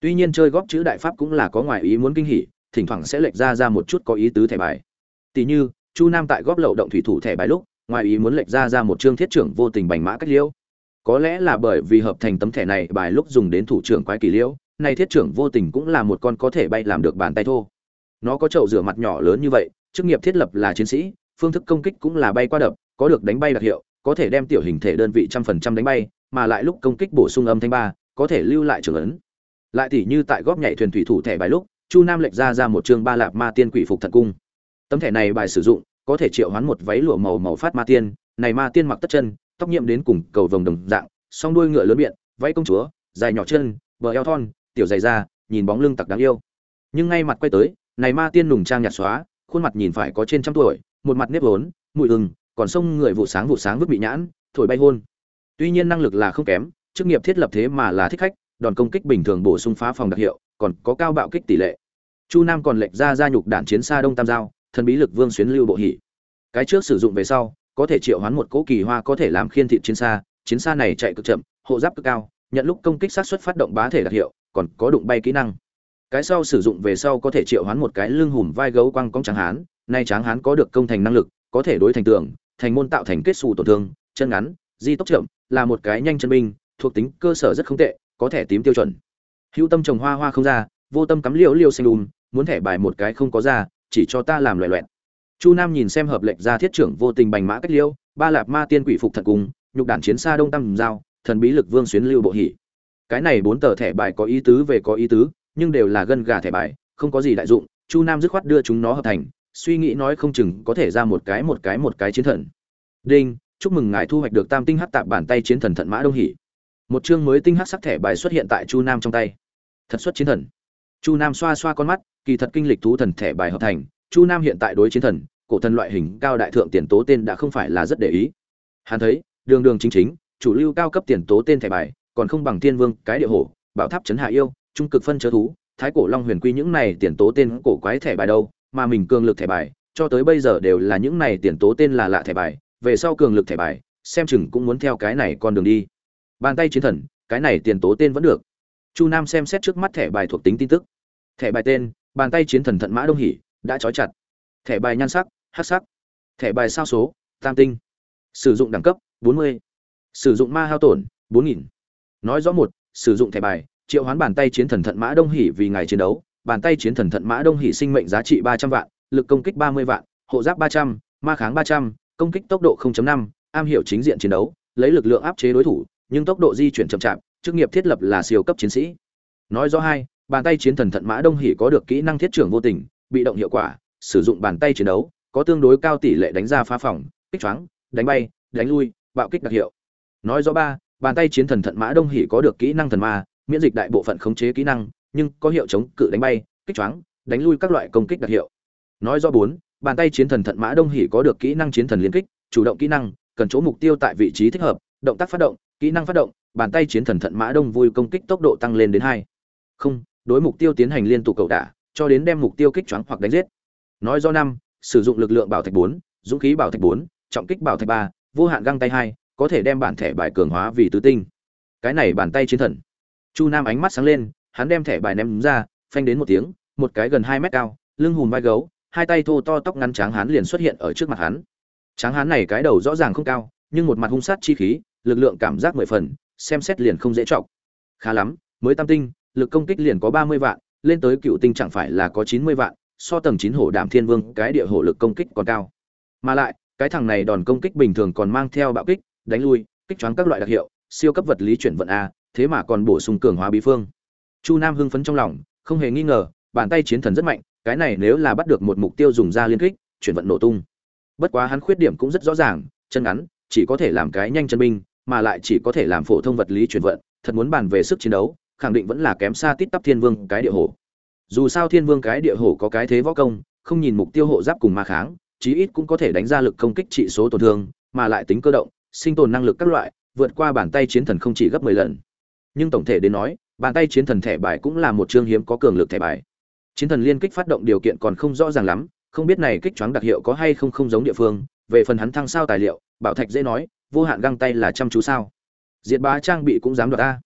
Tuy nhiên chơi góp chữ đại pháp cũng là có ngoài ý muốn kinh hỉ, thỉnh thoảng sẽ lệch ra ra một chút có ý tứ thẻ bài. Tỷ như, chu nam tại góp lậu động thủy thủ thẻ bài lúc, ngoài ý muốn lệch ra ra một chương thiết trưởng vô tình bành mã cách liễu có lẽ là bởi vì hợp thành tấm thẻ này bài lúc dùng đến thủ trưởng quái kỳ liễu này thiết trưởng vô tình cũng là một con có thể bay làm được bàn tay thô. Nó có chậu rửa mặt nhỏ lớn như vậy chức nghiệp thiết lập là chiến sĩ, phương thức công kích cũng là bay qua đập, có được đánh bay đặc hiệu, có thể đem tiểu hình thể đơn vị trăm phần trăm đánh bay, mà lại lúc công kích bổ sung âm thanh ba, có thể lưu lại trường ấn. Lại tỉ như tại góp nhảy thuyền thủy thủ thẻ bài lúc, chu nam lệch ra ra một chương ba lạp ma tiên quỷ phục thật cung. Tấm thẻ này bài sử dụng, có thể triệu hoán một váy lụa màu màu phát ma tiên, này ma tiên mặc tất chân, tóc nhiệm đến cùng cầu vồng đồng dạng, song đuôi ngựa lớn biện váy công chúa, dài nhỏ chân, bờ eo thon, tiểu dày da, nhìn bóng lưng tặc đáng yêu. Nhưng ngay mặt quay tới, này ma tiên nùng trang nhạt xóa khuôn mặt nhìn phải có trên trăm tuổi, một mặt nếp vốn, mùi ừng còn sông người vụ sáng vụ sáng vứt bị nhãn, thổi bay hôn. Tuy nhiên năng lực là không kém, chức nghiệp thiết lập thế mà là thích khách, đòn công kích bình thường bổ sung phá phòng đặc hiệu, còn có cao bạo kích tỷ lệ. Chu nam còn lệnh ra gia nhục đạn chiến xa đông tam giao, thần bí lực vương xuyến lưu bộ hỉ. Cái trước sử dụng về sau, có thể triệu hoán một cỗ kỳ hoa có thể làm khiên thị chiến xa chiến xa này chạy cực chậm, hộ giáp cực cao, nhận lúc công kích sát xuất phát động bá thể đặc hiệu, còn có đụng bay kỹ năng cái sau sử dụng về sau có thể triệu hoán một cái lưng hùm vai gấu quăng cong tráng hán, nay tráng hán có được công thành năng lực, có thể đối thành tường, thành môn tạo thành kết xù tổn thương, chân ngắn, di tốc chậm, là một cái nhanh chân binh, thuộc tính cơ sở rất không tệ, có thể tím tiêu chuẩn. Hữu tâm trồng hoa hoa không ra, vô tâm cắm liễu liêu xanh đùm muốn thẻ bài một cái không có ra, chỉ cho ta làm loẹ loẹn chu nam nhìn xem hợp lệnh ra thiết trưởng vô tình bành mã cách liêu, ba lạp ma tiên quỷ phục thật cùng, nhục đản chiến xa đông tăng giao, thần bí lực vương xuyến lưu bộ hỉ. Cái này bốn tờ thẻ bài có ý tứ về có ý tứ nhưng đều là gân gà thẻ bài, không có gì đại dụng, chu nam dứt khoát đưa chúng nó hợp thành, suy nghĩ nói không chừng có thể ra một cái một cái một cái chiến thần. Đinh, chúc mừng ngài thu hoạch được tam tinh hắc tạp bàn tay chiến thần thận mã đông hỉ. Một chương mới tinh hắc sắc thẻ bài xuất hiện tại chu nam trong tay. Thật xuất chiến thần. Chu nam xoa xoa con mắt, kỳ thật kinh lịch thú thần thẻ bài hợp thành, chu nam hiện tại đối chiến thần, cổ thần loại hình cao đại thượng tiền tố tên đã không phải là rất để ý. Hắn thấy, đường đường chính chính, chủ lưu cao cấp tiền tố tên thẻ bài, còn không bằng thiên vương, cái địa hổ, bảo tháp trấn hạ yêu trung cực phân chớ thú, thái cổ long huyền quy những này tiền tố tên cổ quái thẻ bài đâu, mà mình cường lực thẻ bài, cho tới bây giờ đều là những này tiền tố tên là lạ thẻ bài, về sau cường lực thẻ bài, xem chừng cũng muốn theo cái này con đường đi. Bàn tay chiến thần, cái này tiền tố tên vẫn được. Chu nam xem xét trước mắt thẻ bài thuộc tính tin tức. Thẻ bài tên, bàn tay chiến thần thận mã đông hỉ, đã trói chặt. Thẻ bài nhan sắc hát sắc. Thẻ bài sao số, tam tinh. Sử dụng đẳng cấp 40. sử dụng ma hao tổn 4.000. nói rõ một, sử dụng thẻ bài triệu hoán bàn tay chiến thần thận mã đông hỉ vì ngày chiến đấu bàn tay chiến thần thận mã đông hỉ sinh mệnh giá trị 300 vạn lực công kích 30 vạn hộ giáp 300, ma kháng 300, công kích tốc độ 0.5, am hiểu chính diện chiến đấu lấy lực lượng áp chế đối thủ nhưng tốc độ di chuyển chậm chạp chức nghiệp thiết lập là siêu cấp chiến sĩ. Nói rõ hai bàn tay chiến thần thận mã đông hỉ có được kỹ năng thiết trưởng vô tình bị động hiệu quả sử dụng bàn tay chiến đấu có tương đối cao tỷ lệ đánh ra phá phòng kích choáng đánh bay đánh lui bạo kích đặc hiệu. Nói rõ ba bàn tay chiến thần thận mã đông hỉ có được kỹ năng thần ma miễn dịch đại bộ phận khống chế kỹ năng, nhưng có hiệu chống cự đánh bay, kích choáng, đánh lui các loại công kích đặc hiệu. Nói do bốn, bàn tay chiến thần thận mã đông hỉ có được kỹ năng chiến thần liên kích, chủ động kỹ năng, cần chỗ mục tiêu tại vị trí thích hợp, động tác phát động, kỹ năng phát động, bàn tay chiến thần thận mã đông vui công kích tốc độ tăng lên đến hai. Không, đối mục tiêu tiến hành liên tục cầu đả, cho đến đem mục tiêu kích choáng hoặc đánh giết. Nói do năm, sử dụng lực lượng bảo thạch bốn, dũng khí bảo thạch bốn, trọng kích bảo thạch ba, vô hạn găng tay hai, có thể đem bản thẻ bài cường hóa vì tứ tinh. Cái này bàn tay chiến thần chu nam ánh mắt sáng lên, hắn đem thẻ bài ném ra, phanh đến một tiếng, một cái gần hai mét cao, lưng hùm vai gấu, hai tay thô to tóc ngắn tráng hắn liền xuất hiện ở trước mặt hắn. Tráng hắn này cái đầu rõ ràng không cao, nhưng một mặt hung sát chi khí, lực lượng cảm giác mười phần, xem xét liền không dễ trọng khá lắm, mới tam tinh, lực công kích liền có ba mươi vạn, lên tới cựu tinh chẳng phải là có chín mươi vạn, so tầng chín hổ đạm thiên vương, cái địa hổ lực công kích còn cao. Mà lại, cái thằng này đòn công kích bình thường còn mang theo bạo kích, đánh lui, kích choáng các loại đặc hiệu, siêu cấp vật lý chuyển vận a thế mà còn bổ sung cường hóa bí phương. Chu nam hưng phấn trong lòng, không hề nghi ngờ, bàn tay chiến thần rất mạnh, cái này nếu là bắt được một mục tiêu dùng ra liên kích, chuyển vận nổ tung. Bất quá hắn khuyết điểm cũng rất rõ ràng, chân ngắn, chỉ có thể làm cái nhanh chân binh, mà lại chỉ có thể làm phổ thông vật lý chuyển vận, thật muốn bàn về sức chiến đấu, khẳng định vẫn là kém xa tít tắp thiên vương cái địa hổ. Dù sao thiên vương cái địa hổ có cái thế võ công, không nhìn mục tiêu hộ giáp cùng ma kháng, chí ít cũng có thể đánh ra lực công kích trị số tổn thương, mà lại tính cơ động, sinh tồn năng lực các loại, vượt qua bàn tay chiến thần không chỉ gấp mười lần nhưng tổng thể đến nói, bàn tay chiến thần thẻ bài cũng là một chương hiếm có cường lực thẻ bài. Chiến thần liên kích phát động điều kiện còn không rõ ràng lắm, không biết này kích choáng đặc hiệu có hay không không giống địa phương, về phần hắn thăng sao tài liệu, bảo thạch dễ nói, vô hạn găng tay là chăm chú sao. Diệt bá trang bị cũng dám đoạt ta.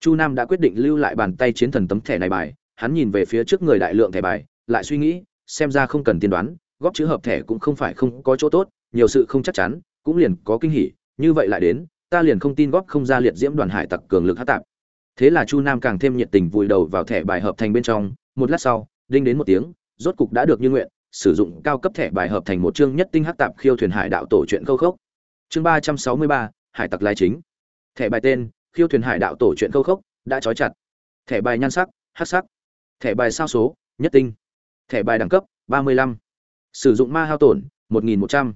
Chu nam đã quyết định lưu lại bàn tay chiến thần tấm thẻ này bài, hắn nhìn về phía trước người đại lượng thẻ bài, lại suy nghĩ, xem ra không cần tiên đoán, góp chữ hợp thẻ cũng không phải không có chỗ tốt, nhiều sự không chắc chắn, cũng liền có kinh hỉ, như vậy lại đến, ta liền không tin góp không ra liệt diễm đoàn hải tặc cường lực hát tạp thế là chu nam càng thêm nhiệt tình vùi đầu vào thẻ bài hợp thành bên trong, một lát sau, đinh đến một tiếng, rốt cục đã được như nguyện, sử dụng cao cấp thẻ bài hợp thành một chương nhất tinh hắc tạp khiêu thuyền hải đạo tổ chuyện khâu khốc. Chương ba trăm sáu mươi ba, hải tặc lai chính. Thẻ bài tên, khiêu thuyền hải đạo tổ chuyện khâu khốc, đã trói chặt. Thẻ bài nhan sắc, hắc sắc. Thẻ bài sao số, nhất tinh. Thẻ bài đẳng cấp, ba mươi lăm. Sử dụng ma hao tổn, một nghìn một trăm.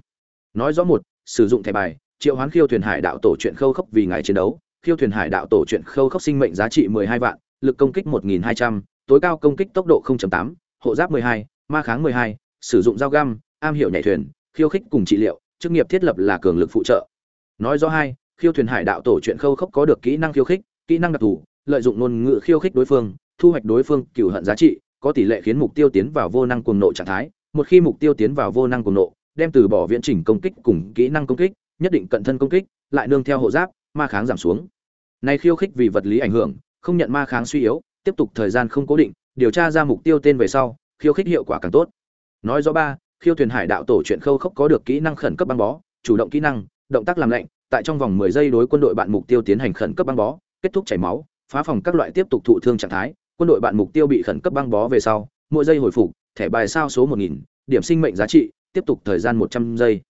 Nói rõ một, sử dụng thẻ bài, triệu hoán khiêu thuyền hải đạo tổ chuyện khâu khốc vì ngày chiến đấu khiêu thuyền hải đạo tổ chuyện khâu khốc sinh mệnh giá trị mười hai vạn lực công kích 1200, tối cao công kích tốc độ 0.8, hộ giáp 12, ma kháng 12, sử dụng dao găm, am hiểu nhảy thuyền, khiêu khích cùng trị liệu, chức nghiệp thiết lập là cường lực phụ trợ. Nói rõ hai, khiêu thuyền hải đạo tổ chuyện khâu khốc có được kỹ năng khiêu khích, kỹ năng đặc thù, lợi dụng ngôn ngữ khiêu khích đối phương, thu hoạch đối phương cửu hận giá trị, có tỷ lệ khiến mục tiêu tiến vào vô năng cuồng nộ trạng thái, một khi mục tiêu tiến vào vô năng cuồng nộ, đem từ bỏ viễn chỉnh công kích cùng kỹ năng công kích, nhất định cận thân công kích, lại nương theo hộ giáp, ma kháng giảm xuống. Này khiêu khích vì vật lý ảnh hưởng, không nhận ma kháng suy yếu, tiếp tục thời gian không cố định, điều tra ra mục tiêu tên về sau, khiêu khích hiệu quả càng tốt. Nói rõ ba, khiêu thuyền hải đạo tổ chuyện khâu khốc có được kỹ năng khẩn cấp băng bó, chủ động kỹ năng, động tác làm lạnh, tại trong vòng 10 giây đối quân đội bạn mục tiêu tiến hành khẩn cấp băng bó, kết thúc chảy máu, phá phòng các loại tiếp tục thụ thương trạng thái, quân đội bạn mục tiêu bị khẩn cấp băng bó về sau, mỗi giây hồi phục, thẻ bài sao số 1000, điểm sinh mệnh giá trị, tiếp tục thời gian 100 giây.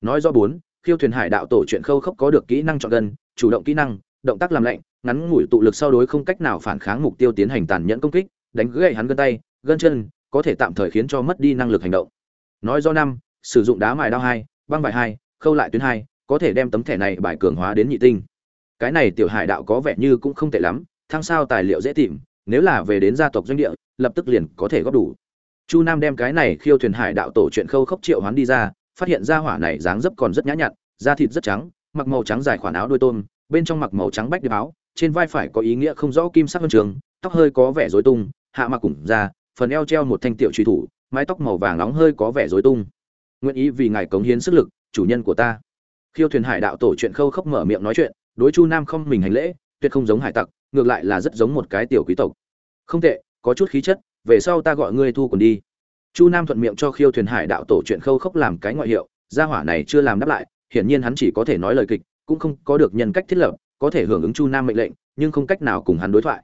Nói rõ 4, khiêu thuyền hải đạo tổ chuyện khâu khốc có được kỹ năng chọn gần, chủ động kỹ năng, động tác làm lạnh, ngắn ngủi tụ lực sau đối không cách nào phản kháng mục tiêu tiến hành tàn nhẫn công kích, đánh gãy hắn gân tay, gân chân, có thể tạm thời khiến cho mất đi năng lực hành động. Nói do năm, sử dụng đá mài đao hai, băng bài hai, khâu lại tuyến hai, có thể đem tấm thẻ này bài cường hóa đến nhị tinh. Cái này tiểu hải đạo có vẻ như cũng không tệ lắm, thăng sao tài liệu dễ tìm, nếu là về đến gia tộc doanh địa, lập tức liền có thể góp đủ. Chu Nam đem cái này khiêu thuyền hải đạo tổ chuyện khâu khốc triệu hoán đi ra, phát hiện ra hỏa này dáng dấp còn rất nhã nhặn, da thịt rất trắng, mặc màu trắng dài khoản áo đuôi tôm, bên trong mặc màu trắng bách điệp áo, trên vai phải có ý nghĩa không rõ kim sắc hơn trường, tóc hơi có vẻ rối tung, hạ mặc cùng ra, phần eo treo một thanh tiểu truy thủ, mái tóc màu vàng nóng hơi có vẻ rối tung. Nguyện ý vì ngài cống hiến sức lực, chủ nhân của ta. Khiêu thuyền hải đạo tổ chuyện khâu khốc mở miệng nói chuyện, đối Chu Nam không mình hành lễ, tuyệt không giống hải tặc, ngược lại là rất giống một cái tiểu quý tộc. Không tệ, có chút khí chất, về sau ta gọi ngươi thu còn đi. Chu Nam thuận miệng cho Khiêu thuyền hải đạo tổ chuyện khâu khốc làm cái ngoại hiệu, gia hỏa này chưa làm đáp lại, hiển nhiên hắn chỉ có thể nói lời kịch, cũng không có được nhân cách thiết lập, có thể hưởng ứng Chu Nam mệnh lệnh, nhưng không cách nào cùng hắn đối thoại.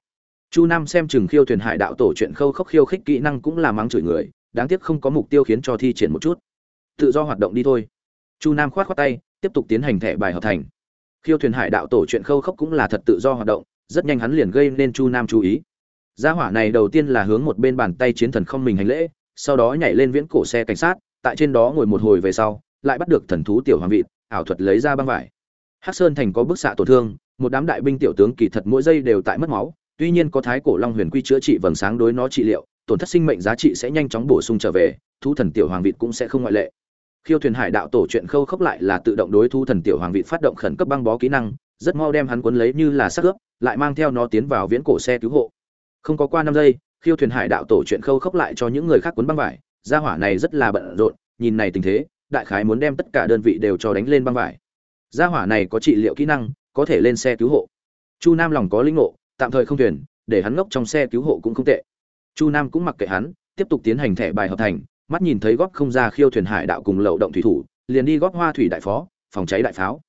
Chu Nam xem chừng Khiêu thuyền hải đạo tổ chuyện khâu khốc khiêu khích kỹ năng cũng là mắng chửi người, đáng tiếc không có mục tiêu khiến cho thi triển một chút. Tự do hoạt động đi thôi. Chu Nam khoát khoát tay, tiếp tục tiến hành thẻ bài hợp thành. Khiêu thuyền hải đạo tổ chuyện khâu khốc cũng là thật tự do hoạt động, rất nhanh hắn liền gây nên Chu Nam chú ý. Gia hỏa này đầu tiên là hướng một bên bàn tay chiến thần không mình hành lễ, sau đó nhảy lên viễn cổ xe cảnh sát, tại trên đó ngồi một hồi về sau, lại bắt được thần thú tiểu hoàng vị, ảo thuật lấy ra băng vải. Hắc Sơn thành có bức xạ tổn thương, một đám đại binh tiểu tướng kỳ thật mỗi giây đều tại mất máu, tuy nhiên có thái cổ long huyền quy chữa trị vầng sáng đối nó trị liệu, tổn thất sinh mệnh giá trị sẽ nhanh chóng bổ sung trở về, thú thần tiểu hoàng vị cũng sẽ không ngoại lệ. Khiêu thuyền hải đạo tổ chuyện khâu khốc lại là tự động đối thú thần tiểu hoàng vị phát động khẩn cấp băng bó kỹ năng, rất mau đem hắn cuốn lấy như là xác ướp, lại mang theo nó tiến vào viễn cổ xe cứu hộ. Không có qua năm giây, khiêu thuyền hải đạo tổ chuyện khâu khốc lại cho những người khác cuốn băng vải, gia hỏa này rất là bận rộn, nhìn này tình thế, đại khái muốn đem tất cả đơn vị đều cho đánh lên băng vải. Gia hỏa này có trị liệu kỹ năng, có thể lên xe cứu hộ. Chu Nam lòng có linh ngộ, tạm thời không thuyền, để hắn ngốc trong xe cứu hộ cũng không tệ. Chu Nam cũng mặc kệ hắn, tiếp tục tiến hành thẻ bài hợp thành, mắt nhìn thấy góp không ra khiêu thuyền hải đạo cùng lậu động thủy thủ, liền đi góp hoa thủy đại phó, phòng cháy đại pháo.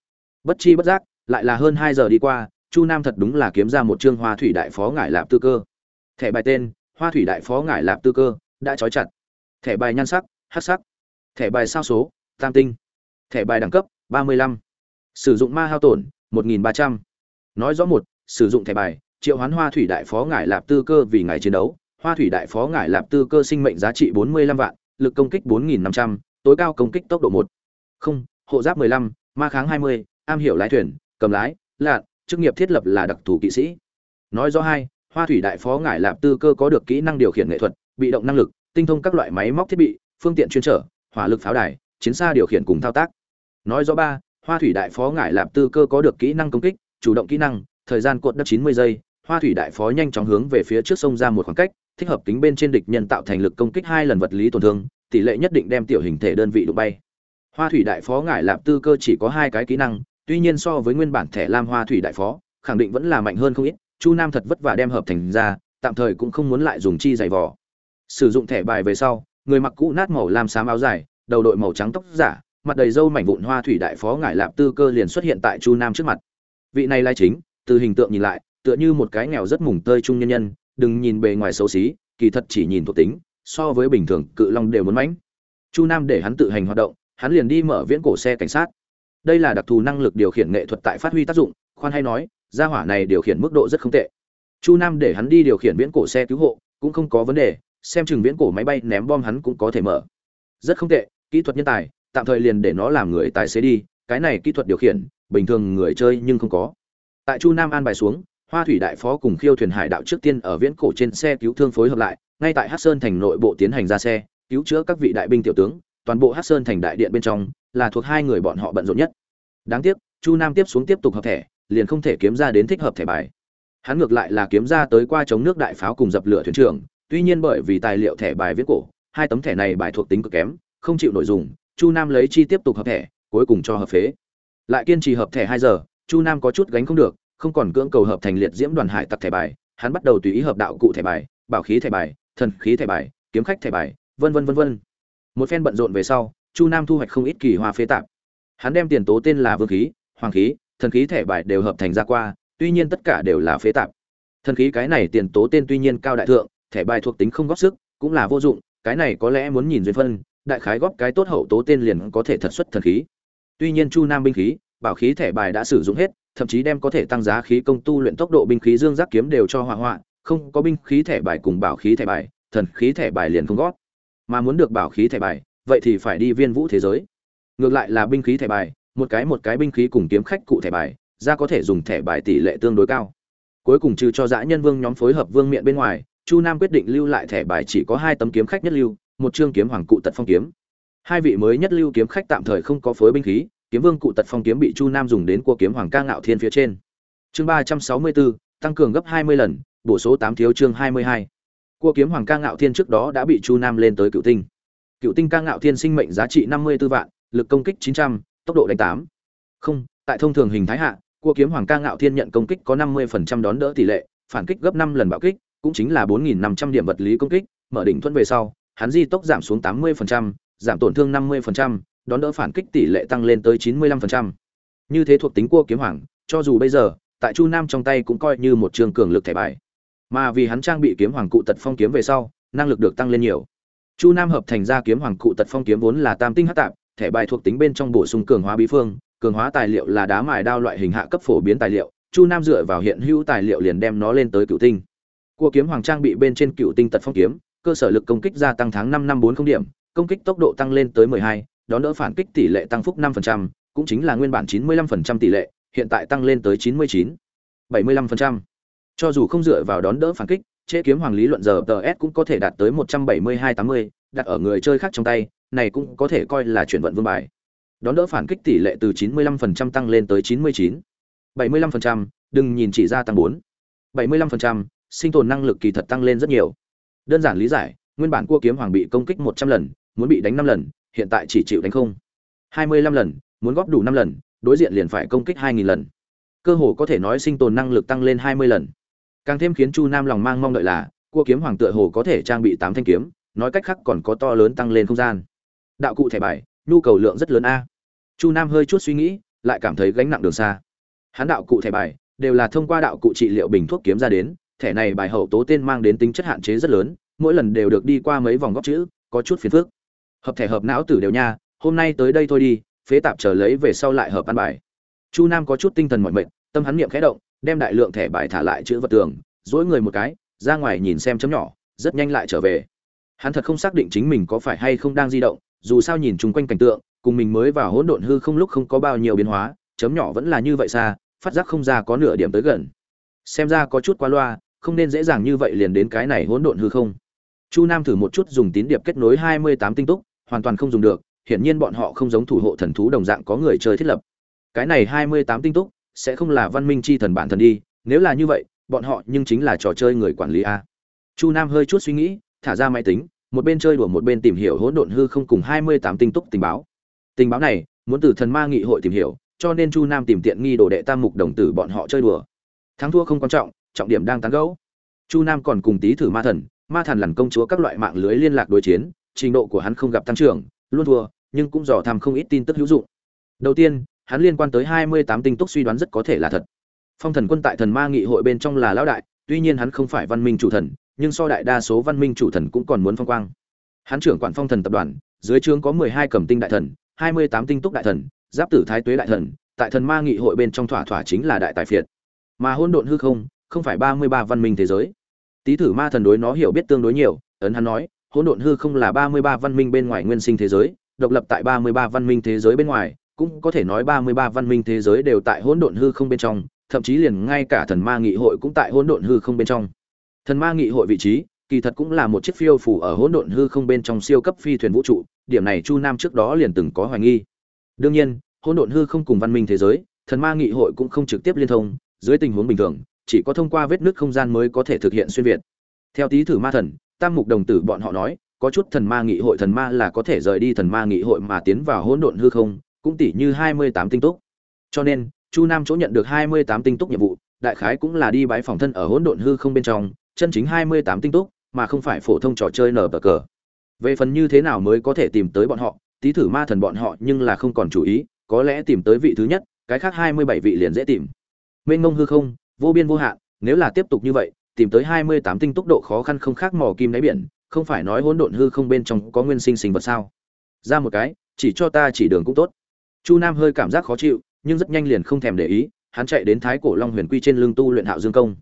Bất chi bất giác, lại là hơn hai giờ đi qua, Chu Nam thật đúng là kiếm ra một chương hoa thủy đại phó ngải lạp tư cơ. Thẻ bài tên: Hoa thủy đại phó ngải lạp tư cơ, đã trói chặt. Thẻ bài nhan sắc: hắc sắc. Thẻ bài sao số: tam tinh. Thẻ bài đẳng cấp: 35 sử dụng ma hao tổn 1.300. nói rõ một sử dụng thẻ bài triệu hoán hoa thủy đại phó ngải lạp tư cơ vì ngày chiến đấu hoa thủy đại phó ngải lạp tư cơ sinh mệnh giá trị 45 vạn lực công kích 4.500, tối cao công kích tốc độ một không hộ giáp 15, ma kháng 20, am hiểu lái thuyền cầm lái lạn chức nghiệp thiết lập là đặc thù kỵ sĩ nói rõ hai hoa thủy đại phó ngải lạp tư cơ có được kỹ năng điều khiển nghệ thuật bị động năng lực tinh thông các loại máy móc thiết bị phương tiện chuyên trở hỏa lực pháo đài, chiến xa điều khiển cùng thao tác. Nói rõ ba, hoa thủy đại phó ngải lạp tư cơ có được kỹ năng công kích, chủ động kỹ năng, thời gian cột đất chín mươi giây, hoa thủy đại phó nhanh chóng hướng về phía trước sông ra một khoảng cách, thích hợp tính bên trên địch nhân tạo thành lực công kích hai lần vật lý tổn thương, tỷ lệ nhất định đem tiểu hình thể đơn vị đụng bay. Hoa thủy đại phó ngải lạp tư cơ chỉ có hai cái kỹ năng, tuy nhiên so với nguyên bản thẻ lam hoa thủy đại phó, khẳng định vẫn là mạnh hơn không ít, chu nam thật vất vả đem hợp thành ra, tạm thời cũng không muốn lại dùng chi giày vò. Sử dụng thẻ bài về sau người mặc cũ nát màu lam xám áo dài, đầu đội màu trắng tóc giả, mặt đầy râu mảnh vụn hoa thủy đại phó ngải lạp tư cơ liền xuất hiện tại chu nam trước mặt. Vị này lai chính, từ hình tượng nhìn lại, tựa như một cái nghèo rất mùng tơi trung nhân nhân, đừng nhìn bề ngoài xấu xí, kỳ thật chỉ nhìn thuộc tính, so với bình thường, cự long đều muốn mãnh. Chu nam để hắn tự hành hoạt động, hắn liền đi mở viễn cổ xe cảnh sát. Đây là đặc thù năng lực điều khiển nghệ thuật tại phát huy tác dụng, khoan hay nói, gia hỏa này điều khiển mức độ rất không tệ. Chu nam để hắn đi điều khiển viễn cổ xe cứu hộ, cũng không có vấn đề xem chừng viễn cổ máy bay ném bom hắn cũng có thể mở. Rất không tệ, kỹ thuật nhân tài, tạm thời liền để nó làm người tài xế đi, cái này kỹ thuật điều khiển, bình thường người chơi nhưng không có. Tại chu nam an bài xuống, hoa thủy đại phó cùng khiêu thuyền hải đạo trước tiên ở viễn cổ trên xe cứu thương phối hợp lại, ngay tại hát sơn thành nội bộ tiến hành ra xe, cứu chữa các vị đại binh tiểu tướng, toàn bộ hát sơn thành đại điện bên trong, là thuộc hai người bọn họ bận rộn nhất. Đáng tiếc, chu nam tiếp xuống tiếp tục hợp thẻ, liền không thể kiếm ra đến thích hợp thẻ bài. Hắn ngược lại là kiếm ra tới qua chống nước đại pháo cùng dập lửa thuyền trưởng tuy nhiên bởi vì tài liệu thẻ bài viết cổ, hai tấm thẻ này bài thuộc tính cực kém, không chịu nội dung chu nam lấy chi tiếp tục hợp thẻ, cuối cùng cho hợp phế. Lại kiên trì hợp thẻ hai giờ, chu nam có chút gánh không được, không còn cưỡng cầu hợp thành liệt diễm đoàn hải tặc thẻ bài, hắn bắt đầu tùy ý hợp đạo cụ thẻ bài, bảo khí thẻ bài, thần khí thẻ bài, kiếm khách thẻ bài, vân vân vân vân. Một phen bận rộn về sau, chu nam thu hoạch không ít kỳ hoa phế tạp. Hắn đem tiền tố tên là vương khí, hoàng khí, thần khí thẻ bài đều hợp thành ra qua, tuy nhiên tất cả đều là phế tạp. Thần khí cái này tiền tố tên tuy nhiên cao đại thượng thẻ bài thuộc tính không góp sức cũng là vô dụng cái này có lẽ muốn nhìn duyên phân đại khái góp cái tốt hậu tố tên liền có thể thật xuất thần khí. Tuy nhiên chu nam binh khí bảo khí thẻ bài đã sử dụng hết thậm chí đem có thể tăng giá khí công tu luyện tốc độ binh khí dương giác kiếm đều cho hỏa hoạn không có binh khí thẻ bài cùng bảo khí thẻ bài thần khí thẻ bài liền không góp, mà muốn được bảo khí thẻ bài vậy thì phải đi viên vũ thế giới. Ngược lại là binh khí thẻ bài một cái một cái binh khí cùng kiếm khách cụ thẻ bài ra có thể dùng thẻ bài tỷ lệ tương đối cao. Cuối cùng trừ cho dã nhân vương nhóm phối hợp vương miện bên ngoài chu nam quyết định lưu lại thẻ bài chỉ có hai tấm kiếm khách nhất lưu, một chương kiếm hoàng cụ tật phong kiếm. Hai vị mới nhất lưu kiếm khách tạm thời không có phối binh khí, kiếm vương cụ tật phong kiếm bị chu nam dùng đến cua kiếm hoàng ca ngạo thiên phía trên. Chương ba trăm sáu mươi bốn, tăng cường gấp hai mươi lần, bổ số tám thiếu chương hai mươi hai. Cua kiếm hoàng ca ngạo thiên trước đó đã bị chu nam lên tới cựu tinh. Cựu tinh ca ngạo thiên sinh mệnh giá trị năm mươi b ố vạn, lực công kích chín trăm, tốc độ đánh tám. Không, tại thông thường hình thái hạ cua kiếm hoàng ca ngạo thiên nhận công kích có năm mươi phần trăm đón đỡ tỷ lệ, phản kích gấp năm lần bạo kích cũng chính là bốn nghìn năm trăm điểm vật lý công kích, mở đỉnh thuận về sau, hắn di tốc giảm xuống tám mươi phần trăm, giảm tổn thương năm mươi phần trăm, đón đỡ phản kích tỷ lệ tăng lên tới chín mươi lăm phần trăm. Như thế thuộc tính cua kiếm hoàng, cho dù bây giờ, tại chu nam trong tay cũng coi như một trường cường lực thẻ bài. Mà vì hắn trang bị kiếm hoàng cụ tật phong kiếm về sau, năng lực được tăng lên nhiều. Chu nam hợp thành ra kiếm hoàng cụ tật phong kiếm vốn là tam tinh hắc tạp, thẻ bài thuộc tính bên trong bổ sung cường hóa bí phương, cường hóa tài liệu là đá mài đao loại hình hạ cấp phổ biến tài liệu. Chu nam dựa vào hiện hữu tài liệu liền đem nó lên tới cựu tinh cua kiếm hoàng trang bị bên trên cựu tinh tật phong kiếm cơ sở lực công kích gia tăng tháng năm năm bốn không điểm công kích tốc độ tăng lên tới mười hai đón đỡ phản kích tỷ lệ tăng phúc năm phần trăm cũng chính là nguyên bản chín mươi lăm phần trăm tỷ lệ hiện tại tăng lên tới chín mươi chín bảy mươi lăm phần trăm cho dù không dựa vào đón đỡ phản kích chế kiếm hoàng lý luận giờ ts cũng có thể đạt tới một trăm bảy mươi hai tám mươi đặt ở người chơi khác trong tay này cũng có thể coi là chuyển vận vương bài đón đỡ phản kích tỷ lệ từ 95% tăng lên tới 99. 75%, đừng nhìn chỉ ra tăng 4. 75%, sinh tồn năng lực kỳ thật tăng lên rất nhiều. Đơn giản lý giải, nguyên bản cua kiếm hoàng bị công kích 100 lần, muốn bị đánh 5 lần, hiện tại chỉ chịu đánh không. 25 lần, muốn góp đủ 5 lần, đối diện liền phải công kích 2000 lần. Cơ hồ có thể nói sinh tồn năng lực tăng lên 20 lần. Càng thêm khiến Chu Nam lòng mang mong đợi là, cua kiếm hoàng tựa hồ có thể trang bị 8 thanh kiếm, nói cách khác còn có to lớn tăng lên không gian. Đạo cụ thẻ bài, nhu cầu lượng rất lớn a chu nam hơi chút suy nghĩ lại cảm thấy gánh nặng đường xa hắn đạo cụ thẻ bài đều là thông qua đạo cụ trị liệu bình thuốc kiếm ra đến thẻ này bài hậu tố tên mang đến tính chất hạn chế rất lớn mỗi lần đều được đi qua mấy vòng góc chữ có chút phiền phức. Hợp thẻ hợp não tử đều nha hôm nay tới đây thôi đi phế tạp trở lấy về sau lại hợp ăn bài. Chu nam có chút tinh thần mọi mệnh tâm hắn niệm khẽ động đem đại lượng thẻ bài thả lại chữ vật tường dỗi người một cái ra ngoài nhìn xem chấm nhỏ rất nhanh lại trở về. Hắn thật không xác định chính mình có phải hay không đang di động dù sao nhìn chung quanh cảnh tượng cùng mình mới vào hỗn độn hư không lúc không có bao nhiêu biến hóa, chấm nhỏ vẫn là như vậy xa, phát giác không ra có nửa điểm tới gần. Xem ra có chút quá loa, không nên dễ dàng như vậy liền đến cái này hỗn độn hư không. Chu Nam thử một chút dùng tín điệp kết nối 28 tinh túc, hoàn toàn không dùng được, hiển nhiên bọn họ không giống thủ hộ thần thú đồng dạng có người chơi thiết lập. Cái này 28 tinh túc sẽ không là văn minh chi thần bản thân đi, nếu là như vậy, bọn họ nhưng chính là trò chơi người quản lý a. Chu Nam hơi chút suy nghĩ, thả ra máy tính, một bên chơi đùa một bên tìm hiểu hỗn độn hư không cùng 28 tinh túc tình báo tình báo này muốn từ thần ma nghị hội tìm hiểu cho nên chu nam tìm tiện nghi đồ đệ tam mục đồng tử bọn họ chơi đùa thắng thua không quan trọng trọng điểm đang tán gẫu. Chu nam còn cùng tí thử ma thần ma thần lằn công chúa các loại mạng lưới liên lạc đối chiến, trình độ của hắn không gặp tăng trưởng, luôn thua, nhưng cũng dò tham không ít tin tức hữu dụng. Đầu tiên, hắn liên quan tới hai mươi tám tinh túc suy đoán rất có thể là thật. Phong thần quân tại thần ma nghị hội bên trong là lão đại, tuy nhiên hắn không phải văn minh chủ thần, nhưng so đại đa số văn minh chủ thần cũng còn muốn phong quang. Hắn trưởng quản phong thần tập đoàn, dưới trướng có mười hai cầm tinh đại thần, hai mươi tám tinh túc đại thần, giáp tử thái tuế đại thần, tại thần ma nghị hội bên trong thỏa thỏa chính là đại tài phiệt. Mà hôn độn hư không không phải ba mươi ba văn minh thế giới. Tý thử ma thần đối nó hiểu biết tương đối nhiều, ấn hắn nói, hỗn độn hư không là ba mươi ba văn minh bên ngoài nguyên sinh thế giới, độc lập tại ba mươi ba văn minh thế giới bên ngoài, cũng có thể nói ba mươi ba văn minh thế giới đều tại hỗn độn hư không bên trong, thậm chí liền ngay cả thần ma nghị hội cũng tại hỗn độn hư không bên trong. Thần ma nghị hội vị trí, kỳ thật cũng là một chiếc phiêu phủ ở hỗn độn hư không bên trong siêu cấp phi thuyền vũ trụ, điểm này chu nam trước đó liền từng có hoài nghi. Đương nhiên, hỗn độn hư không cùng văn minh thế giới, thần ma nghị hội cũng không trực tiếp liên thông, dưới tình huống bình thường chỉ có thông qua vết nứt không gian mới có thể thực hiện xuyên việt. Theo tý thử ma thần, tam mục đồng tử bọn họ nói, có chút thần ma nghị hội thần ma là có thể rời đi thần ma nghị hội mà tiến vào hỗn độn hư không, cũng tỷ như hai mươi tám tinh túc. Cho nên, chu nam chỗ nhận được hai mươi tám tinh túc nhiệm vụ, đại khái cũng là đi bái phòng thân ở hỗn độn hư không bên trong, chân chính hai mươi tám tinh túc, mà không phải phổ thông trò chơi nở bờ cờ. Về phần như thế nào mới có thể tìm tới bọn họ tý thử ma thần bọn họ nhưng là không còn chủ ý, có lẽ tìm tới vị thứ nhất, cái khác hai mươi bảy vị liền dễ tìm. Mênh mông hư không vô biên vô hạn, nếu là tiếp tục như vậy, tìm tới hai mươi tám tinh tốc độ khó khăn không khác mò kim đáy biển, không phải nói hỗn độn hư không bên trong có nguyên sinh sinh vật sao? Ra một cái, chỉ cho ta chỉ đường cũng tốt. Chu nam hơi cảm giác khó chịu, nhưng rất nhanh liền không thèm để ý, hắn chạy đến thái cổ long huyền quy trên lưng tu luyện hạo dương công.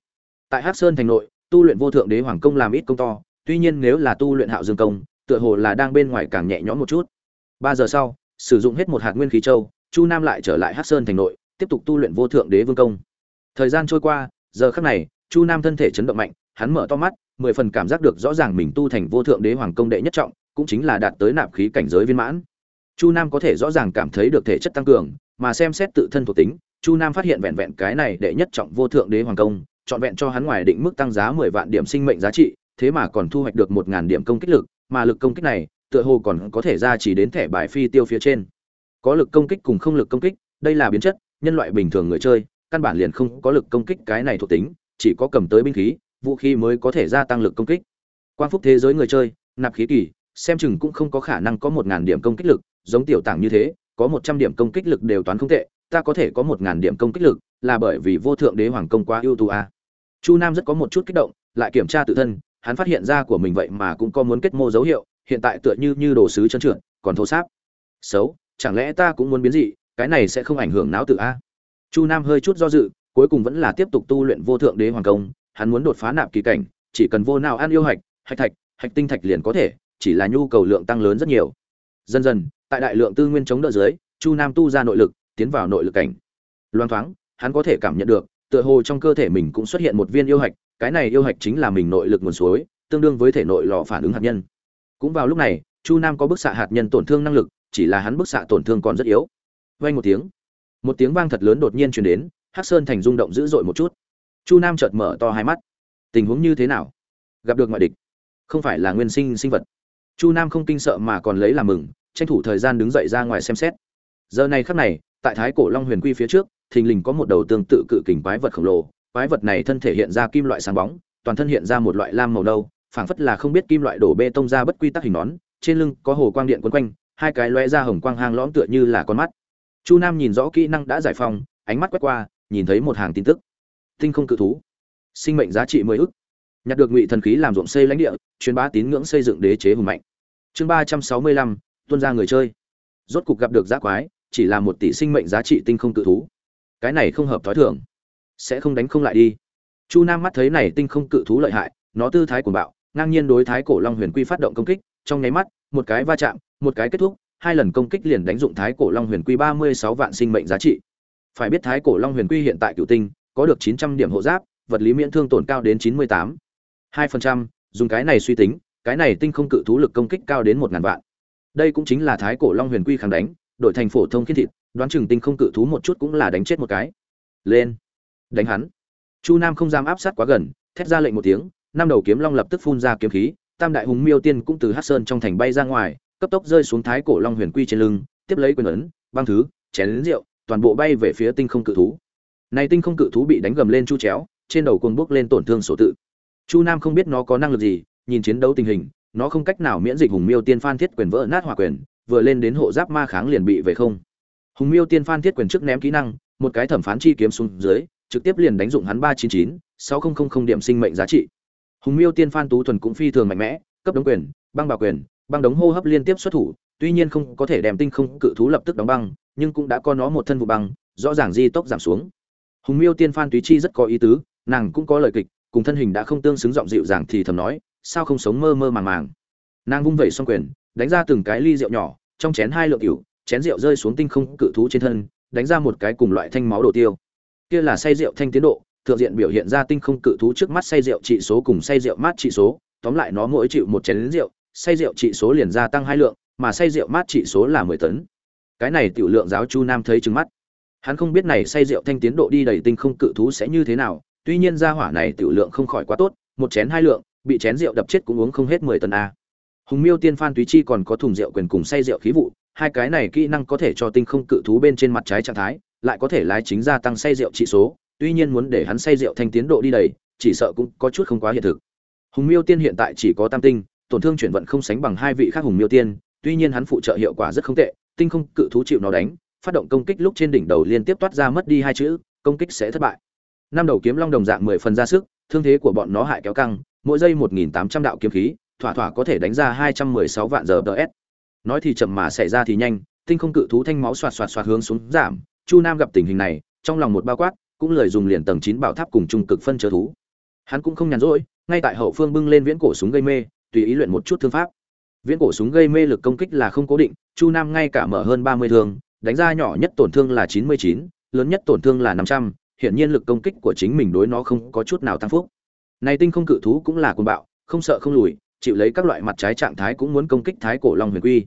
Tại hắc sơn thành nội, tu luyện vô thượng đế hoàng công làm ít công to, tuy nhiên nếu là tu luyện hạo dương công, tựa hồ là đang bên ngoài càng nhẹ nhõm một chút. Ba giờ sau, sử dụng hết một hạt nguyên khí châu, chu nam lại trở lại hắc sơn thành nội, tiếp tục tu luyện vô thượng đế vương công thời gian trôi qua, giờ khắc này, chu nam thân thể chấn động mạnh, hắn mở to mắt, mười phần cảm giác được rõ ràng mình tu thành vô thượng đế hoàng công đệ nhất trọng, cũng chính là đạt tới nạp khí cảnh giới viên mãn. Chu nam có thể rõ ràng cảm thấy được thể chất tăng cường, mà xem xét tự thân thuộc tính, chu nam phát hiện vẹn vẹn cái này đệ nhất trọng vô thượng đế hoàng công, trọn vẹn cho hắn ngoài định mức tăng giá mười vạn điểm sinh mệnh giá trị, thế mà còn thu hoạch được một ngàn điểm công kích lực, mà lực công kích này, tựa hồ còn có thể ra chỉ đến thẻ bài phi tiêu phía trên. Có lực công kích cùng không lực công kích, đây là biến chất, nhân loại bình thường người chơi căn bản liền không có lực công kích cái này thuộc tính, chỉ có cầm tới binh khí, vũ khí mới có thể gia tăng lực công kích. Quang phúc thế giới người chơi, nạp khí kỳ, xem chừng cũng không có khả năng có một ngàn điểm công kích lực, giống tiểu tảng như thế, có một trăm điểm công kích lực đều toán không tệ, ta có thể có một ngàn điểm công kích lực, là bởi vì vô thượng đế hoàng công quá ưu tú a. Chu nam rất có một chút kích động, lại kiểm tra tự thân, hắn phát hiện ra của mình vậy mà cũng có muốn kết mô dấu hiệu, hiện tại tựa như như đồ sứ trơn trượt, còn thô sáp. Xấu, chẳng lẽ ta cũng muốn biến dị, cái này sẽ không ảnh hưởng não tự a? Chu nam hơi chút do dự, cuối cùng vẫn là tiếp tục tu luyện vô thượng đế hoàng công, hắn muốn đột phá nạp kỳ cảnh, chỉ cần vô nào ăn yêu hạch hạch thạch, hạch tinh thạch liền có thể, chỉ là nhu cầu lượng tăng lớn rất nhiều. Dần dần, tại đại lượng tư nguyên chống đỡ dưới, chu nam tu ra nội lực, tiến vào nội lực cảnh. Loan thoáng, hắn có thể cảm nhận được, tựa hồ trong cơ thể mình cũng xuất hiện một viên yêu hạch, cái này yêu hạch chính là mình nội lực nguồn suối, tương đương với thể nội lò phản ứng hạt nhân. Cũng vào lúc này, chu nam có bức xạ hạt nhân tổn thương năng lực, chỉ là hắn bức xạ tổn thương còn rất yếu. Vay một tiếng một tiếng vang thật lớn đột nhiên truyền đến, hắc sơn thành rung động dữ dội một chút. Chu nam chợt mở to hai mắt. Tình huống như thế nào? Gặp được ngoại địch, không phải là nguyên sinh sinh vật. Chu nam không kinh sợ mà còn lấy làm mừng, tranh thủ thời gian đứng dậy ra ngoài xem xét. Giờ này khắc này, tại thái cổ long huyền quy phía trước, thình lình có một đầu tương tự cự kình quái vật khổng lồ. Quái vật này thân thể hiện ra kim loại sáng bóng, toàn thân hiện ra một loại lam màu nâu, phảng phất là không biết kim loại đổ bê tông ra bất quy tắc hình nón, trên lưng có hồ quang điện quấn quanh, hai cái loe ra hồng quang hang lõm tựa như là con mắt chu nam nhìn rõ kỹ năng đã giải phóng, ánh mắt quét qua, nhìn thấy một hàng tin tức. Tinh không cự thú. Sinh mệnh giá trị mười ức. Nhặt được ngụy thần khí làm ruộng xây lãnh địa, truyền bá tín ngưỡng xây dựng đế chế hùng mạnh. Chương ba trăm sáu mươi lăm, tuân ra người chơi. Rốt cục gặp được giác quái, chỉ là một tỷ sinh mệnh giá trị tinh không cự thú. Cái này không hợp thói thường. Sẽ không đánh không lại đi. Chu nam mắt thấy này tinh không cự thú lợi hại, nó tư thái của bạo, ngang nhiên đối thái cổ long huyền quy phát động công kích, trong nháy mắt, một cái va chạm, một cái kết thúc hai lần công kích liền đánh dụng thái cổ long huyền quy ba mươi sáu vạn sinh mệnh giá trị. Phải biết thái cổ long huyền quy hiện tại cựu tinh, có được chín trăm điểm hộ giáp, vật lý miễn thương tổn cao đến chín mươi tám. hai phần trăm, dùng cái này suy tính, cái này tinh không cự thú lực công kích cao đến một ngàn vạn. Đây cũng chính là thái cổ long huyền quy kháng đánh đội thành phổ thông khiết thịt, đoán chừng tinh không cự thú một chút cũng là đánh chết một cái. Lên. Đánh hắn. Chu nam không dám áp sát quá gần, thét ra lệnh một tiếng, năm đầu kiếm long lập tức phun ra kiếm khí, tam đại hùng miêu tiên cũng từ hát sơn trong thành bay ra ngoài cấp tốc rơi xuống thái cổ long huyền quy trên lưng, tiếp lấy quyền ấn, băng thứ, chén lính rượu, toàn bộ bay về phía tinh không cự thú. Này tinh không cự thú bị đánh gầm lên chu chéo, trên đầu cuồng bước lên tổn thương sổ tự. Chu nam không biết nó có năng lực gì, nhìn chiến đấu tình hình, nó không cách nào miễn dịch hùng miêu tiên phan thiết quyền vỡ nát hỏa quyền, vừa lên đến hộ giáp ma kháng liền bị về không. Hùng miêu tiên phan thiết quyền trước ném kỹ năng, một cái thẩm phán chi kiếm xuống dưới, trực tiếp liền đánh dụng hắn ba chín chín, sáu không điểm sinh mệnh giá trị. Hùng miêu tiên phan tú thuần cũng phi thường mạnh mẽ, cấp đống quyền, băng bảo quyền băng đống hô hấp liên tiếp xuất thủ, tuy nhiên không có thể đem tinh không cự thú lập tức đóng băng, nhưng cũng đã có nó một thân vụ băng, rõ ràng di tốc giảm xuống. Hùng miêu tiên phan túy chi rất có ý tứ, nàng cũng có lời kịch, cùng thân hình đã không tương xứng giọng dịu dàng thì thầm nói, sao không sống mơ mơ màng màng. Nàng vung vẩy xong quyền, đánh ra từng cái ly rượu nhỏ, trong chén hai lượng cửu chén rượu rơi xuống tinh không cự thú trên thân, đánh ra một cái cùng loại thanh máu đồ tiêu. Kia là say rượu thanh tiến độ, thượng diện biểu hiện ra tinh không cự thú trước mắt say rượu trị số cùng say rượu mát trị số, tóm lại nó mỗi chịu một chén lính rượu say rượu trị số liền gia tăng hai lượng, mà say rượu mát trị số là mười tấn. Cái này tiểu lượng giáo chu nam thấy trừng mắt. Hắn không biết này say rượu thanh tiến độ đi đầy tinh không cự thú sẽ như thế nào, tuy nhiên gia hỏa này tiểu lượng không khỏi quá tốt, một chén hai lượng, bị chén rượu đập chết cũng uống không hết mười tấn a. Hùng miêu tiên phan túy chi còn có thùng rượu quyền cùng say rượu khí vụ, hai cái này kỹ năng có thể cho tinh không cự thú bên trên mặt trái trạng thái, lại có thể lái chính gia tăng say rượu trị số, tuy nhiên muốn để hắn say rượu thanh tiến độ đi đầy, chỉ sợ cũng có chút không quá hiện thực. Hùng miêu tiên hiện tại chỉ có tam tinh tổn thương chuyển vận không sánh bằng hai vị khác hùng miêu tiên, tuy nhiên hắn phụ trợ hiệu quả rất không tệ, tinh không cự thú chịu nó đánh, phát động công kích lúc trên đỉnh đầu liên tiếp toát ra mất đi hai chữ, công kích sẽ thất bại. Năm đầu kiếm long đồng dạng mười phần ra sức, thương thế của bọn nó hại kéo căng, mỗi giây một nghìn tám trăm đạo kiếm khí, thỏa thỏa có thể đánh ra hai trăm mười sáu vạn giờ ds nói thì chậm mà xảy ra thì nhanh, tinh không cự thú thanh máu xoạt xoạt xoạt hướng xuống giảm, chu nam gặp tình hình này, trong lòng một bao quát, cũng lời dùng liền tầng chín bảo tháp cùng trung cực phân chớ thú. Hắn cũng không nhàn rỗi, ngay tại hậu phương bưng lên viễn cổ súng gây mê tùy ý luyện một chút thương pháp. Viễn cổ súng gây mê lực công kích là không cố định, chu nam ngay cả mở hơn ba mươi thương, đánh ra nhỏ nhất tổn thương là chín mươi chín, lớn nhất tổn thương là năm trăm, hiển nhiên lực công kích của chính mình đối nó không có chút nào tăng phúc. Này tinh không cự thú cũng là cuồng bạo, không sợ không lùi, chịu lấy các loại mặt trái trạng thái cũng muốn công kích thái cổ long huyền quy.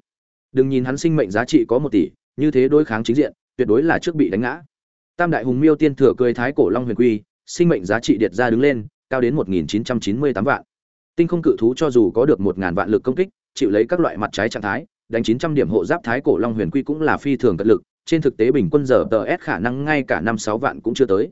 Đừng nhìn hắn sinh mệnh giá trị có một tỷ, như thế đối kháng chính diện, tuyệt đối là trước bị đánh ngã. Tam đại hùng miêu tiên thừa cười thái cổ long huyền quy, sinh mệnh giá trị điệt ra đứng lên, cao đến một nghìn chín trăm chín mươi tám vạn tinh không cự thú cho dù có được một ngàn vạn lực công kích, chịu lấy các loại mặt trái trạng thái, đánh chín trăm điểm hộ giáp thái cổ long huyền quy cũng là phi thường cật lực, trên thực tế bình quân giờ tờ s khả năng ngay cả năm sáu vạn cũng chưa tới.